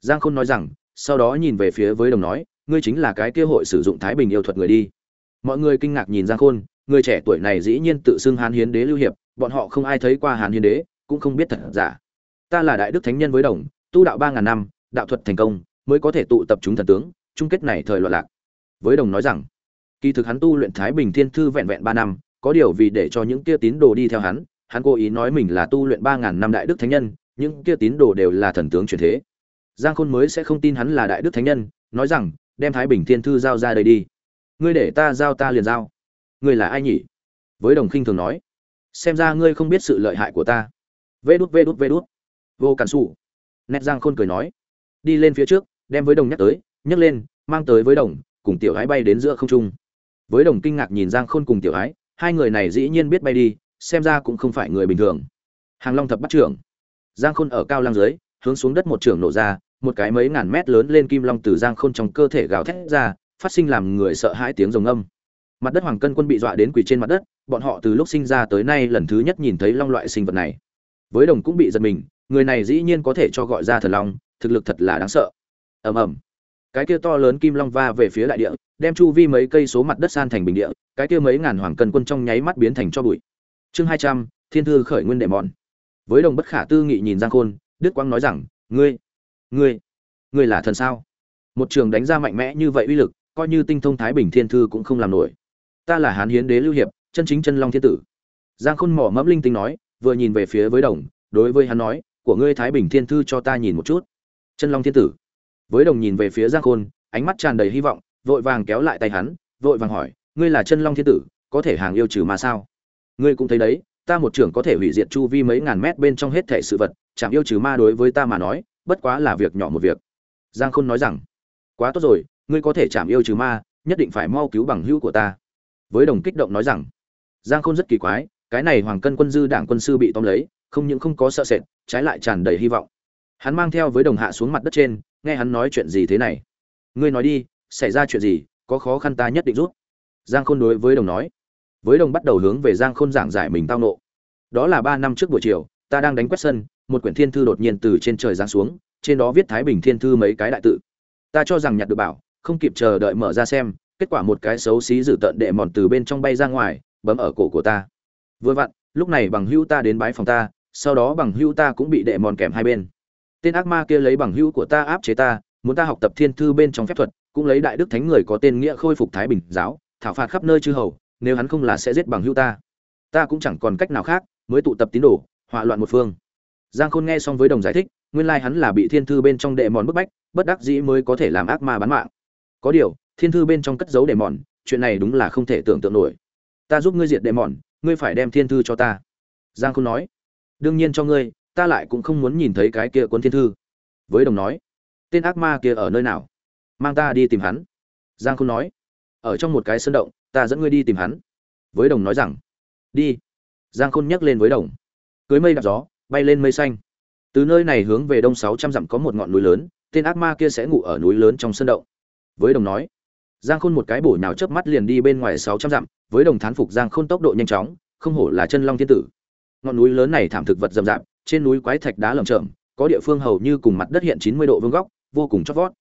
S1: Giang khôn nói rằng, sau đó nhìn về phía với đồng nói, ngươi chính là cái kia hội sử dụng thái bình yêu thuật người đi. Mọi người kinh ngạc nhìn giang khôn, người trẻ tuổi này dĩ nhiên tự xưng hán hiến đế lưu hiệp, bọn họ không ai thấy qua hán hiến đế, cũng không biết thật giả. Ta là đại đức thánh nhân với đồng tu đạo ba ngàn năm, đạo thuật thành công, mới có thể tụ tập chúng thần tướng, chung kết này thời loạn lạc. Với đồng nói rằng, kỳ thực hắn tu luyện thái bình thiên thư vẹn vẹn ba năm, có điều vì để cho những kia tín đồ đi theo hắn hắn cố ý nói mình là tu luyện ba ngàn năm đại đức thánh nhân, những kia tín đồ đều là thần tướng truyền thế. Giang khôn mới sẽ không tin hắn là đại đức thánh nhân, nói rằng, đem thái bình thiên thư giao ra đây đi. Ngươi để ta giao ta liền giao. Ngươi là ai nhỉ? Với đồng khinh thường nói. Xem ra ngươi không biết sự lợi hại của ta. Vê đút vê đút vê đút. Vô cản xù nét giang khôn cười nói, đi lên phía trước, đem với đồng nhắc tới, nhấc lên, mang tới với đồng, cùng tiểu gái bay đến giữa không trung. Với đồng kinh ngạc nhìn giang khôn cùng tiểu gái hai người này dĩ nhiên biết bay đi, xem ra cũng không phải người bình thường. Hàng long thập bắt trưởng. Giang khôn ở cao lang dưới, hướng xuống đất một trưởng nổ ra, một cái mấy ngàn mét lớn lên kim long từ giang khôn trong cơ thể gào thét ra, phát sinh làm người sợ hãi tiếng rồng âm. Mặt đất hoàng cân quân bị dọa đến quỳ trên mặt đất, bọn họ từ lúc sinh ra tới nay lần thứ nhất nhìn thấy long loại sinh vật này. Với đồng cũng bị giật mình người này dĩ nhiên có thể cho gọi ra thần long, thực lực thật là đáng sợ. Ầm ầm. Cái kia to lớn kim long va về phía đại địa, đem chu vi mấy cây số mặt đất san thành bình địa, cái kia mấy ngàn hoàng cân quân trong nháy mắt biến thành cho bụi. Chương hai trăm, thiên thư khởi nguyên đệ mòn với đồng bất khả tư nghị nhìn giang khôn, đức quang nói rằng, ngươi ngươi ngươi là thần sao? Một trường đánh ra mạnh mẽ như vậy uy lực, coi như tinh thông thái bình thiên thư cũng không làm nổi. Ta là hán hiến đế lưu hiệp, chân chính chân long thiên tử. Giang khôn mỏ mẫm linh tinh nói, vừa nhìn về phía với đồng, đối với hắn nói của ngươi thái bình thiên thư cho ta nhìn một chút. Chân long thiên tử. Với đồng nhìn về phía giang khôn, ánh mắt tràn đầy hy vọng, vội vàng kéo lại tay hắn, vội vàng hỏi, ngươi là chân long thiên tử, có thể hàng yêu trừ mà sao? Ngươi cũng thấy đấy, ta một trưởng có thể hủy diệt chu vi mấy ngàn mét bên trong hết thể sự vật, chẳng yêu trừ ma đối với ta mà nói, bất quá là việc nhỏ một việc. Giang khôn nói rằng, quá tốt rồi, ngươi có thể chạm yêu trừ ma, nhất định phải mau cứu bằng hữu của ta. Với đồng kích động nói rằng, giang khôn rất kỳ quái cái này hoàng cân quân dư đảng quân sư bị tóm lấy, không những không có sợ sệt, trái lại tràn đầy hy vọng. Hắn mang theo với đồng hạ xuống mặt đất trên, nghe hắn nói chuyện gì thế này. Ngươi nói đi, xảy ra chuyện gì, có khó khăn ta nhất định rút giang khôn đối với đồng nói. Với đồng bắt đầu hướng về giang khôn giảng giải mình tao nộ. Đó là ba năm trước buổi chiều, ta đang đánh quét sân, một quyển thiên thư đột nhiên từ trên trời giáng xuống, trên đó viết thái bình thiên thư mấy cái đại tự. Ta cho rằng nhặt được bảo, không kịp chờ đợi mở ra xem, kết quả một cái xấu xí dự tợn đệ mòn từ bên trong bay ra ngoài, bấm ở cổ của ta vừa vặn, lúc này bằng hữu ta đến bái phòng ta, sau đó bằng hữu ta cũng bị đệ mòn kèm hai bên. Tên ác ma kia lấy bằng hữu của ta áp chế ta, muốn ta học tập thiên thư bên trong phép thuật, cũng lấy đại đức thánh người có tên nghĩa khôi phục thái bình giáo, thảo phạt khắp nơi chư hầu, nếu hắn không là sẽ giết bằng hữu ta. Ta cũng chẳng còn cách nào khác, mới tụ tập tín đồ, hỏa loạn một phương. Giang khôn nghe xong với đồng giải thích, nguyên lai hắn là bị thiên thư bên trong đệ mòn bức bách, bất đắc dĩ mới có thể làm ác ma bán mạng. Có điều, thiên thư bên trong cất giấu đệ mòn, chuyện này đúng là không thể tưởng tượng nổi. Ta giúp ngươi diệt đệ mòn ngươi phải đem thiên thư cho ta. Giang khôn nói, đương nhiên cho ngươi, ta lại cũng không muốn nhìn thấy cái kia cuốn thiên thư. Với đồng nói, tên ác ma kia ở nơi nào? Mang ta đi tìm hắn. Giang khôn nói, ở trong một cái sân động, ta dẫn ngươi đi tìm hắn. Với đồng nói rằng, đi. Giang khôn nhắc lên với đồng, cưới mây đạp gió, bay lên mây xanh. Từ nơi này hướng về đông sáu trăm dặm có một ngọn núi lớn, tên ác ma kia sẽ ngủ ở núi lớn trong sân động. Với đồng nói giang khôn một cái bổ nào chớp mắt liền đi bên ngoài sáu trăm dặm, với đồng thán phục giang khôn tốc độ nhanh chóng, không hổ là chân long thiên tử. Ngọn núi lớn này thảm thực vật rậm rạp, trên núi quái thạch đá lởm chởm, có địa phương hầu như cùng mặt đất hiện chín mươi độ vương góc, vô cùng chót vót.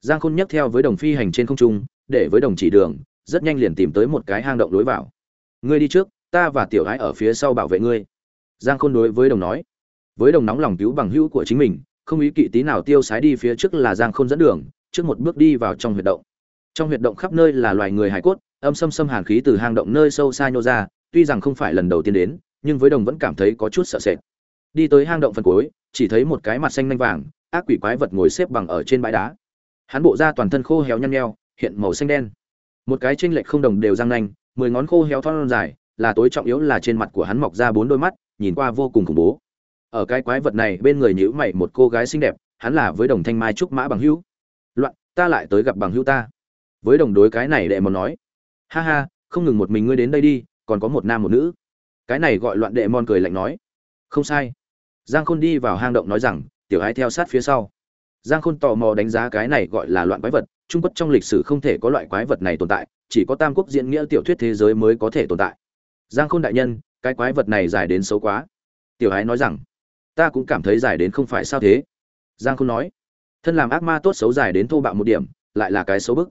S1: Giang khôn nhấc theo với đồng phi hành trên không trung, để với đồng chỉ đường, rất nhanh liền tìm tới một cái hang động lối vào. Ngươi đi trước, ta và tiểu gái ở phía sau bảo vệ ngươi. Giang khôn đối với đồng nói. Với đồng nóng lòng cứu bằng hữu của chính mình, không ý kỵ tí nào tiêu sái đi phía trước là giang khôn dẫn đường, trước một bước đi vào trong huyệt động trong huyệt động khắp nơi là loài người hải cốt, âm xâm xâm hàn khí từ hang động nơi sâu xa nhô ra, tuy rằng không phải lần đầu tiên đến, nhưng với đồng vẫn cảm thấy có chút sợ sệt. Đi tới hang động phần cuối, chỉ thấy một cái mặt xanh nanh vàng, ác quỷ quái vật ngồi xếp bằng ở trên bãi đá. Hắn bộ ra toàn thân khô héo nhăn nheo, hiện màu xanh đen. Một cái tranh lệch không đồng đều răng nanh, mười ngón khô héo thon dài, là tối trọng yếu là trên mặt của hắn mọc ra bốn đôi mắt, nhìn qua vô cùng khủng bố. Ở cái quái vật này, bên người nhữ mày một cô gái xinh đẹp, hắn là với đồng thanh mai trúc mã bằng hữu. Loạn, ta lại tới gặp bằng hữu ta với đồng đối cái này đệ mòn nói. Ha ha, không ngừng một mình ngươi đến đây đi, còn có một nam một nữ. Cái này gọi loạn đệ mòn cười lạnh nói. Không sai. Giang khôn đi vào hang động nói rằng, tiểu ái theo sát phía sau. Giang khôn tò mò đánh giá cái này gọi là loạn quái vật, trung quốc trong lịch sử không thể có loại quái vật này tồn tại, chỉ có tam quốc diễn nghĩa tiểu thuyết thế giới mới có thể tồn tại. Giang khôn đại nhân, cái quái vật này dài đến xấu quá. Tiểu ái nói rằng, ta cũng cảm thấy dài đến không phải sao thế. Giang khôn nói, thân làm ác ma tốt xấu dài đến thô bạo một điểm, lại là cái xấu bức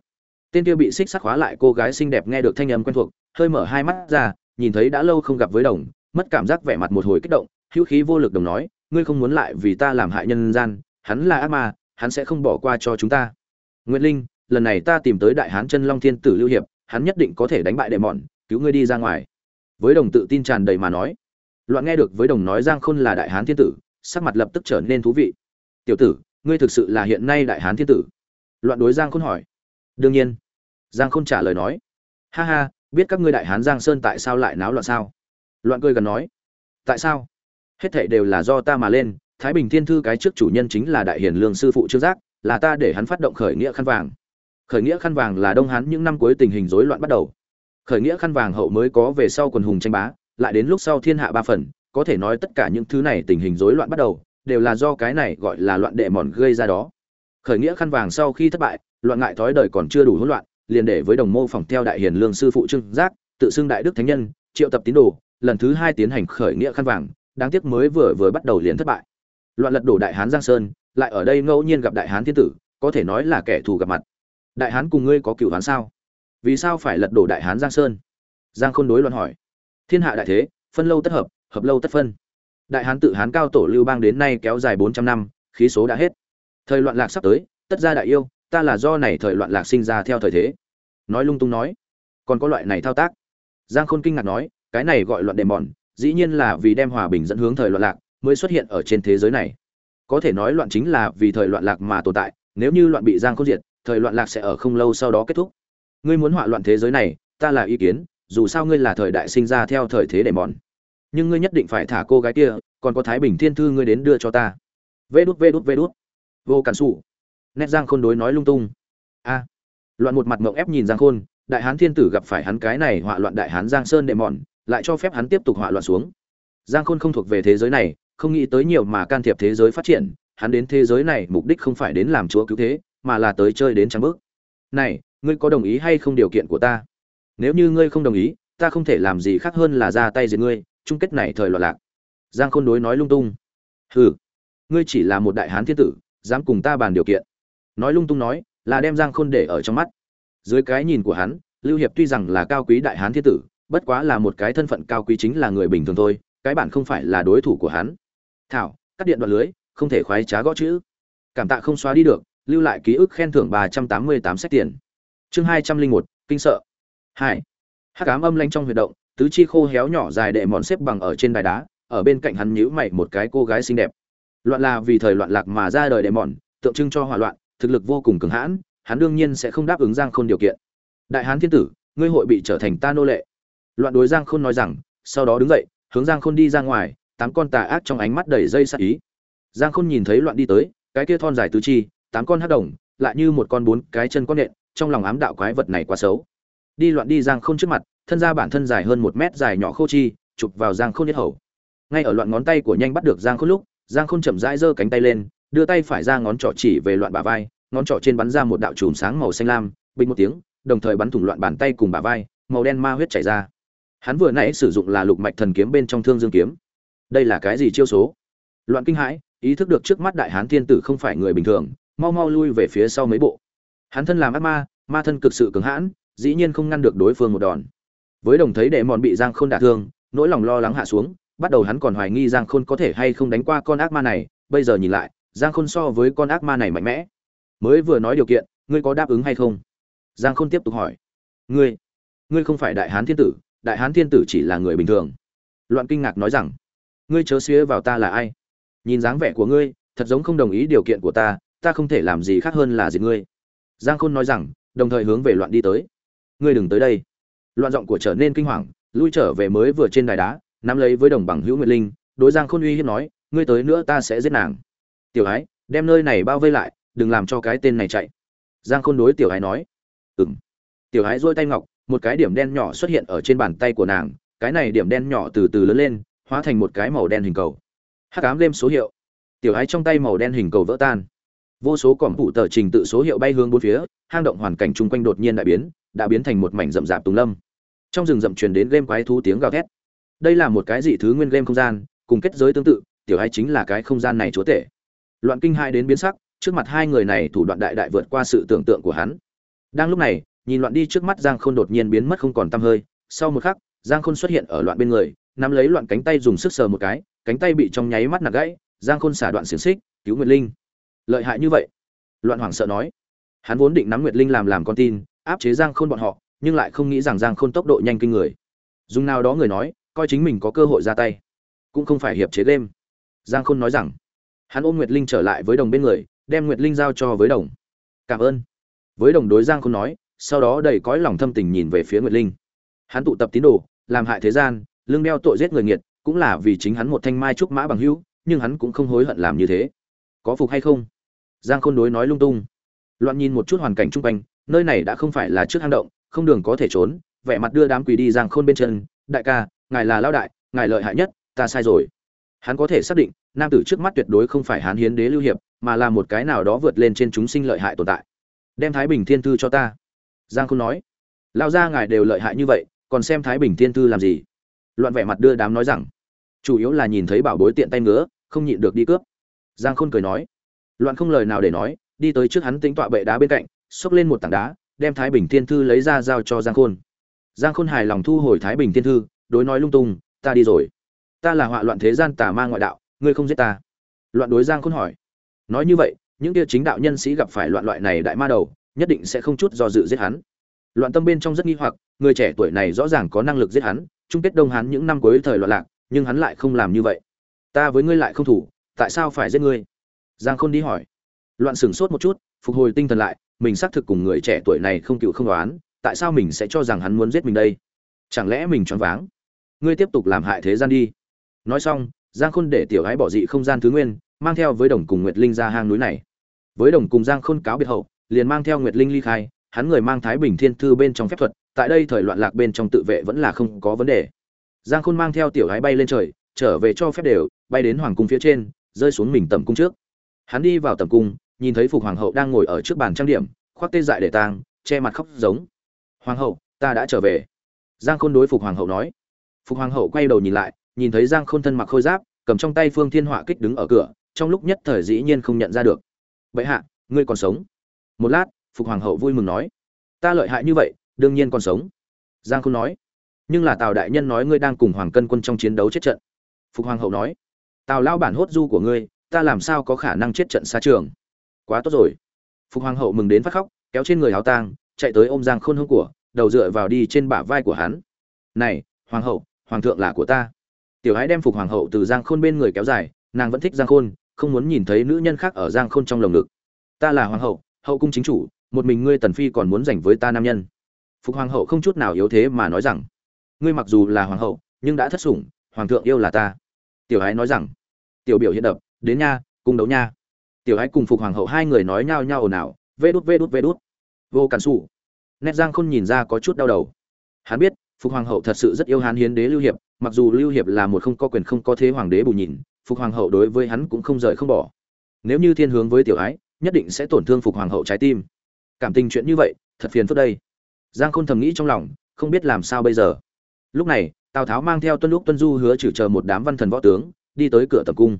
S1: tên kia bị xích sắc khóa lại, cô gái xinh đẹp nghe được thanh âm quen thuộc, hơi mở hai mắt ra, nhìn thấy đã lâu không gặp với đồng, mất cảm giác vẻ mặt một hồi kích động, hữu khí vô lực đồng nói, ngươi không muốn lại vì ta làm hại nhân gian, hắn là ác ma, hắn sẽ không bỏ qua cho chúng ta. Nguyễn linh, lần này ta tìm tới đại hán chân long thiên tử lưu hiệp, hắn nhất định có thể đánh bại đệ mọn, cứu ngươi đi ra ngoài. Với đồng tự tin tràn đầy mà nói. Loạn nghe được với đồng nói giang khôn là đại hán thiên tử, sắc mặt lập tức trở nên thú vị. Tiểu tử, ngươi thực sự là hiện nay đại hán thiên tử? Loạn đối giang khôn hỏi đương nhiên. Giang khôn trả lời nói. Ha ha, biết các ngươi đại hán giang sơn tại sao lại náo loạn sao? Loạn cười gần nói. Tại sao? Hết thảy đều là do ta mà lên, thái bình thiên thư cái trước chủ nhân chính là đại hiền lương sư phụ trương giác, là ta để hắn phát động khởi nghĩa khăn vàng. Khởi nghĩa khăn vàng là đông hán những năm cuối tình hình rối loạn bắt đầu. Khởi nghĩa khăn vàng hậu mới có về sau quần hùng tranh bá, lại đến lúc sau thiên hạ ba phần, có thể nói tất cả những thứ này tình hình rối loạn bắt đầu, đều là do cái này gọi là loạn đệ mòn gây ra đó khởi nghĩa khăn vàng sau khi thất bại, loạn ngại thói đời còn chưa đủ hỗn loạn, liền để với đồng mô phỏng theo đại hiền lương sư phụ trương giác, tự xưng đại đức thánh nhân, triệu tập tín đồ, lần thứ hai tiến hành khởi nghĩa khăn vàng, đáng tiếc mới vừa vừa bắt đầu liền thất bại. Loạn lật đổ đại hán giang sơn, lại ở đây ngẫu nhiên gặp đại hán thiên tử, có thể nói là kẻ thù gặp mặt. Đại hán cùng ngươi có cựu hán sao? Vì sao phải lật đổ đại hán giang sơn? Giang khôn đối loạn hỏi. Thiên hạ đại thế, phân lâu tất hợp hợp lâu tất phân. Đại hán tự hán cao tổ lưu bang đến nay kéo dài bốn trăm năm, khí số đã hết thời loạn lạc sắp tới, tất ra đại yêu, ta là do này thời loạn lạc sinh ra theo thời thế. Nói lung tung nói, còn có loại này thao tác. Giang khôn kinh ngạc nói, cái này gọi loạn đệm mòn, dĩ nhiên là vì đem hòa bình dẫn hướng thời loạn lạc, mới xuất hiện ở trên thế giới này. Có thể nói loạn chính là vì thời loạn lạc mà tồn tại, nếu như loạn bị giang khôn diệt, thời loạn lạc sẽ ở không lâu sau đó kết thúc. Ngươi muốn hỏa loạn thế giới này, ta là ý kiến, dù sao ngươi là thời đại sinh ra theo thời thế đệm mòn. Nhưng ngươi nhất định phải thả cô gái kia, còn có thái bình thiên thư ngươi đến đưa cho ta. Vê đút vê đút vê đút vô cản sủ nét giang khôn đối nói lung tung. A. Loạn một mặt mộng ép nhìn giang khôn, đại hán thiên tử gặp phải hắn cái này họa loạn đại hán giang sơn đệ mòn, lại cho phép hắn tiếp tục họa loạn xuống. Giang khôn không thuộc về thế giới này, không nghĩ tới nhiều mà can thiệp thế giới phát triển, hắn đến thế giới này mục đích không phải đến làm chúa cứu thế, mà là tới chơi đến trắng bước. Này, ngươi có đồng ý hay không điều kiện của ta? Nếu như ngươi không đồng ý, ta không thể làm gì khác hơn là ra tay giết ngươi, chung kết này thời loạn lạc. Giang khôn đối nói lung tung. Hừ, ngươi chỉ là một đại hán thiên tử dám cùng ta bàn điều kiện. Nói lung tung nói, là đem giang khôn để ở trong mắt. Dưới cái nhìn của hắn, lưu hiệp tuy rằng là cao quý đại hán thiên tử, bất quá là một cái thân phận cao quý chính là người bình thường thôi, cái bản không phải là đối thủ của hắn. Thảo, cắt điện đoạn lưới, không thể khoái trá gõ chữ. Cảm tạ không xóa đi được, lưu lại ký ức khen thưởng ba trăm tám mươi tám sách tiền. Chương hai trăm linh một, kinh sợ. Hai. Hát cám âm lanh trong huy động, tứ chi khô héo nhỏ dài đệ mòn xếp bằng ở trên đài đá, ở bên cạnh hắn nhíu mày một cái cô gái xinh đẹp loạn là vì thời loạn lạc mà ra đời đệ mòn tượng trưng cho hỏa loạn, thực lực vô cùng cường hãn, hắn đương nhiên sẽ không đáp ứng giang khôn điều kiện. Đại hán thiên tử, ngươi hội bị trở thành ta nô lệ. Loạn đối giang khôn nói rằng, sau đó đứng dậy, hướng giang khôn đi ra ngoài, tám con tà ác trong ánh mắt đầy dây sát ý. Giang khôn nhìn thấy loạn đi tới, cái kia thon dài tứ chi, tám con hắc đồng, lại như một con bốn cái chân con nện, trong lòng ám đạo quái vật này quá xấu. Đi loạn đi giang khôn trước mặt, thân ra bản thân dài hơn một mét dài nhỏ khô chi, chụp vào giang khôn nhất hầu. Ngay ở loạn ngón tay của nhanh bắt được giang khôn lúc giang khôn chậm rãi giơ cánh tay lên, đưa tay phải ra ngón trỏ chỉ về loạn bả vai, ngón trỏ trên bắn ra một đạo chùm sáng màu xanh lam, bình một tiếng, đồng thời bắn thủng loạn bàn tay cùng bả vai, màu đen ma huyết chảy ra. Hắn vừa nãy sử dụng là lục mạch thần kiếm bên trong thương dương kiếm. Đây là cái gì chiêu số? Loạn kinh hãi, ý thức được trước mắt đại hán thiên tử không phải người bình thường, mau mau lui về phía sau mấy bộ. Hắn thân làm ác ma ma thân cực sự cứng hãn, dĩ nhiên không ngăn được đối phương một đòn. Với đồng thấy đệ mòn bị giang khôn đả thương, nỗi lòng lo lắng hạ xuống bắt đầu hắn còn hoài nghi giang khôn có thể hay không đánh qua con ác ma này, bây giờ nhìn lại, giang khôn so với con ác ma này mạnh mẽ. Mới vừa nói điều kiện, ngươi có đáp ứng hay không? Giang khôn tiếp tục hỏi. Ngươi ngươi không phải đại hán thiên tử, đại hán thiên tử chỉ là người bình thường. Loạn kinh ngạc nói rằng, ngươi chớ xía vào ta là ai? Nhìn dáng vẻ của ngươi, thật giống không đồng ý điều kiện của ta ta không thể làm gì khác hơn là diệt ngươi. Giang khôn nói rằng, đồng thời hướng về loạn đi tới. Ngươi đừng tới đây. Loạn giọng của trở nên kinh hoàng, lui trở về mới vừa trên đài đá nắm lấy với đồng bằng hữu nguyệt linh, đối giang khôn uy hiếp nói, ngươi tới nữa ta sẽ giết nàng. Tiểu ái, đem nơi này bao vây lại, đừng làm cho cái tên này chạy. Giang khôn đối tiểu ái nói. Ừng tiểu ái dôi tay ngọc, một cái điểm đen nhỏ xuất hiện ở trên bàn tay của nàng, cái này điểm đen nhỏ từ từ lớn lên, hóa thành một cái màu đen hình cầu. Hắc ám lên số hiệu. Tiểu ái trong tay màu đen hình cầu vỡ tan. Vô số cỏm phụ tờ trình tự số hiệu bay hướng bốn phía, hang động hoàn cảnh chung quanh đột nhiên đại biến, đã biến thành một mảnh rậm rạp tùng lâm. Trong rừng rậm truyền đến game quái thú tiếng gào thét đây là một cái dị thứ nguyên game không gian, cùng kết giới tương tự, tiểu hai chính là cái không gian này chúa tể. Loạn kinh hai đến biến sắc, trước mặt hai người này thủ đoạn đại đại vượt qua sự tưởng tượng của hắn. Đang lúc này, nhìn loạn đi trước mắt giang khôn đột nhiên biến mất không còn tăm hơi. Sau một khắc, giang khôn xuất hiện ở loạn bên người, nắm lấy loạn cánh tay dùng sức sờ một cái, cánh tay bị trong nháy mắt nạt gãy, giang khôn xả đoạn xiềng xích, cứu nguyệt linh. Lợi hại như vậy? Loạn hoảng sợ nói. Hắn vốn định nắm nguyệt linh làm làm con tin, áp chế giang khôn bọn họ, nhưng lại không nghĩ rằng giang khôn tốc độ nhanh kinh người. Dùng nào đó người nói coi chính mình có cơ hội ra tay. Cũng không phải hiệp chế game. Giang khôn nói rằng, hắn ôm nguyệt linh trở lại với đồng bên người, đem nguyệt linh giao cho với đồng. Cảm ơn. Với đồng đối giang khôn nói, sau đó đầy cõi lòng thâm tình nhìn về phía nguyệt linh. Hắn tụ tập tín đồ, làm hại thế gian lương đeo tội giết người nghiệt, cũng là vì chính hắn một thanh mai trúc mã bằng hữu, nhưng hắn cũng không hối hận làm như thế. Có phục hay không? Giang khôn đối nói lung tung. Loạn nhìn một chút hoàn cảnh chung quanh, nơi này đã không phải là trước hang động, không đường có thể trốn, vẻ mặt đưa đám quỳ đi giang khôn bên chân. Đại ca ngài là lao đại, ngài lợi hại nhất, ta sai rồi. Hắn có thể xác định, nam tử trước mắt tuyệt đối không phải hán hiến đế lưu hiệp, mà là một cái nào đó vượt lên trên chúng sinh lợi hại tồn tại. Đem thái bình thiên thư cho ta. Giang khôn nói. Lao ra ngài đều lợi hại như vậy, còn xem thái bình thiên thư làm gì? Loạn vẻ mặt đưa đám nói rằng. Chủ yếu là nhìn thấy bảo bối tiện tay ngứa, không nhịn được đi cướp. Giang khôn cười nói. Loạn không lời nào để nói, đi tới trước hắn tính tọa bệ đá bên cạnh, xốc lên một tảng đá, đem thái bình thiên thư lấy ra giao cho giang khôn. Giang khôn hài lòng thu hồi thái bình thiên thư đối nói lung tung, ta đi rồi. Ta là họa loạn thế gian tà ma ngoại đạo, ngươi không giết ta. Loạn đối giang khôn hỏi. Nói như vậy, những kia chính đạo nhân sĩ gặp phải loạn loại này đại ma đầu, nhất định sẽ không chút do dự giết hắn. Loạn tâm bên trong rất nghi hoặc, người trẻ tuổi này rõ ràng có năng lực giết hắn, chung kết đông hắn những năm cuối thời loạn lạc, nhưng hắn lại không làm như vậy. Ta với ngươi lại không thủ, tại sao phải giết ngươi? Giang khôn đi hỏi. Loạn sửng sốt một chút, phục hồi tinh thần lại, mình xác thực cùng người trẻ tuổi này không cựu không đoán, tại sao mình sẽ cho rằng hắn muốn giết mình đây? Chẳng lẽ mình choáng váng? Ngươi tiếp tục làm hại thế gian đi. Nói xong, giang khôn để tiểu gái bỏ dị không gian thứ nguyên, mang theo với đồng cùng nguyệt linh ra hang núi này. Với đồng cùng giang khôn cáo biệt hậu, liền mang theo nguyệt linh ly khai, hắn người mang thái bình thiên thư bên trong phép thuật, tại đây thời loạn lạc bên trong tự vệ vẫn là không có vấn đề. Giang khôn mang theo tiểu gái bay lên trời, trở về cho phép đều, bay đến hoàng cung phía trên, rơi xuống mình tầm cung trước. Hắn đi vào tầm cung, nhìn thấy phục hoàng hậu đang ngồi ở trước bàn trang điểm, khoác tê dại để tang, che mặt khóc giống. Hoàng hậu, ta đã trở về. Giang khôn đối phục hoàng hậu nói phục hoàng hậu quay đầu nhìn lại, nhìn thấy giang khôn thân mặc khôi giáp, cầm trong tay phương thiên họa kích đứng ở cửa, trong lúc nhất thời dĩ nhiên không nhận ra được. Bệ hạ, ngươi còn sống? Một lát, phục hoàng hậu vui mừng nói. Ta lợi hại như vậy, đương nhiên còn sống. Giang khôn nói. Nhưng là tào đại nhân nói ngươi đang cùng hoàng cân quân trong chiến đấu chết trận. Phục hoàng hậu nói. Tào lao bản hốt du của ngươi, ta làm sao có khả năng chết trận xa trường? Quá tốt rồi. Phục hoàng hậu mừng đến phát khóc, kéo trên người áo tang, chạy tới ôm giang khôn hông của, đầu dựa vào đi trên bả vai của hắn. Này, hoàng hậu hoàng thượng là của ta. Tiểu ái đem phục hoàng hậu từ giang khôn bên người kéo dài, nàng vẫn thích giang khôn, không muốn nhìn thấy nữ nhân khác ở giang khôn trong lồng ngực. Ta là hoàng hậu hậu cung chính chủ, một mình ngươi tần phi còn muốn giành với ta nam nhân. Phục hoàng hậu không chút nào yếu thế mà nói rằng, ngươi mặc dù là hoàng hậu, nhưng đã thất sủng, hoàng thượng yêu là ta. Tiểu ái nói rằng, tiểu biểu hiện đập, đến nha cung đấu nha. Tiểu ái cùng phục hoàng hậu hai người nói nhao nhao ồn ào, vê đút vê đút vê đút. Vô cản xù nét giang khôn nhìn ra có chút đau đầu. Hắn biết phục hoàng hậu thật sự rất yêu hán hiến đế lưu hiệp, mặc dù lưu hiệp là một không có quyền không có thế hoàng đế bù nhìn, phục hoàng hậu đối với hắn cũng không rời không bỏ. Nếu như thiên hướng với tiểu ái, nhất định sẽ tổn thương phục hoàng hậu trái tim. Cảm tình chuyện như vậy, thật phiền phức đây. Giang khôn thầm nghĩ trong lòng, không biết làm sao bây giờ. Lúc này, tào tháo mang theo tuân lúc tuân du hứa chử chờ một đám văn thần võ tướng, đi tới cửa tầm cung.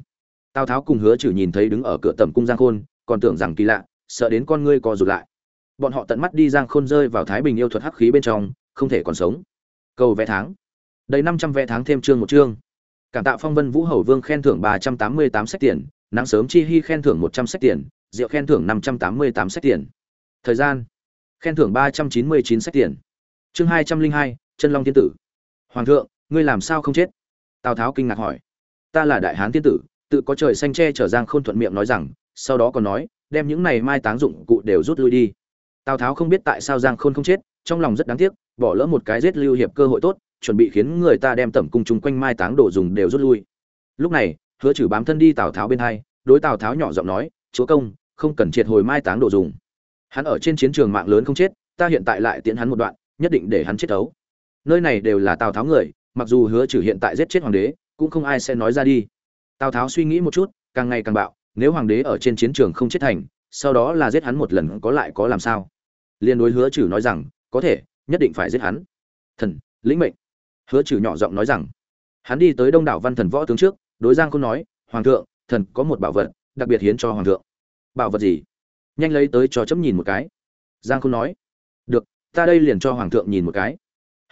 S1: Tào tháo cùng hứa chử nhìn thấy đứng ở cửa tầm cung giang khôn, còn tưởng rằng kỳ lạ, sợ đến con ngươi co rụt lại. Bọn họ tận mắt đi giang khôn rơi vào thái bình yêu thuật hắc khí bên trong, không thể còn sống cầu vẽ tháng. Đầy năm trăm vẽ tháng thêm chương một chương. Cảm tạ phong vân vũ hầu vương khen thưởng ba trăm tám mươi tám sách tiền, nắng sớm chi hy khen thưởng một trăm sách tiền rượu khen thưởng năm trăm tám mươi tám sách tiền. Thời gian. Khen thưởng ba trăm chín mươi chín sách tiền. Chương hai trăm linh hai, chân long thiên tử. Hoàng thượng, ngươi làm sao không chết? Tào tháo kinh ngạc hỏi. Ta là đại hán thiên tử, tự có trời xanh che trở giang khôn thuận miệng nói rằng, sau đó còn nói, đem những này mai táng dụng cụ đều rút lui đi. Tào tháo không biết tại sao giang khôn không chết, trong lòng rất đáng tiếc bỏ lỡ một cái giết lưu hiệp cơ hội tốt, chuẩn bị khiến người ta đem tẩm cung chung quanh mai táng đồ dùng đều rút lui. Lúc này, hứa trừ bám thân đi tào tháo bên hai, đối tào tháo nhỏ giọng nói, chúa công, không cần triệt hồi mai táng đồ dùng. Hắn ở trên chiến trường mạng lớn không chết, ta hiện tại lại tiễn hắn một đoạn, nhất định để hắn chết ấu nơi này đều là tào tháo người, mặc dù hứa trừ hiện tại giết chết hoàng đế, cũng không ai sẽ nói ra đi. Tào tháo suy nghĩ một chút, càng ngày càng bạo, nếu hoàng đế ở trên chiến trường không chết thành, sau đó là giết hắn một lần có lại có làm sao? Liên đối hứa trừ nói rằng, có thể nhất định phải giết hắn. Thần, lĩnh mệnh. Hứa trừ nhỏ giọng nói rằng. Hắn đi tới đông đảo văn thần võ tướng trước, đối giang khôn nói, hoàng thượng, thần có một bảo vật đặc biệt hiến cho hoàng thượng. Bảo vật gì? Nhanh lấy tới cho chấm nhìn một cái. Giang khôn nói, được, ta đây liền cho hoàng thượng nhìn một cái.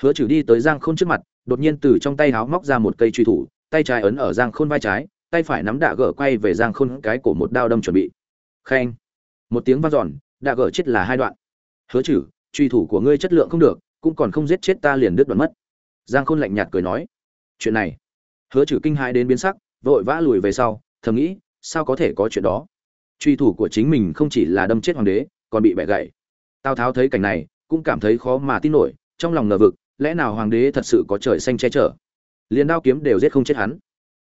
S1: Hứa trừ đi tới giang khôn trước mặt, đột nhiên từ trong tay háo móc ra một cây truy thủ, tay trái ấn ở giang khôn vai trái, tay phải nắm đạ gở quay về giang khôn cái cổ một đao đâm chuẩn bị. Khen. Một tiếng vang dọn, đạ gở chết là hai đoạn. Hứa trừ truy thủ của ngươi chất lượng không được, cũng còn không giết chết ta liền đứt đoạn mất. Giang khôn lạnh nhạt cười nói. Chuyện này. Hứa trừ kinh hãi đến biến sắc, vội vã lùi về sau, thầm nghĩ, sao có thể có chuyện đó? Truy thủ của chính mình không chỉ là đâm chết hoàng đế, còn bị bẻ gãy. Tào tháo thấy cảnh này, cũng cảm thấy khó mà tin nổi, trong lòng ngờ vực, lẽ nào hoàng đế thật sự có trời xanh che chở? Liền đao kiếm đều giết không chết hắn.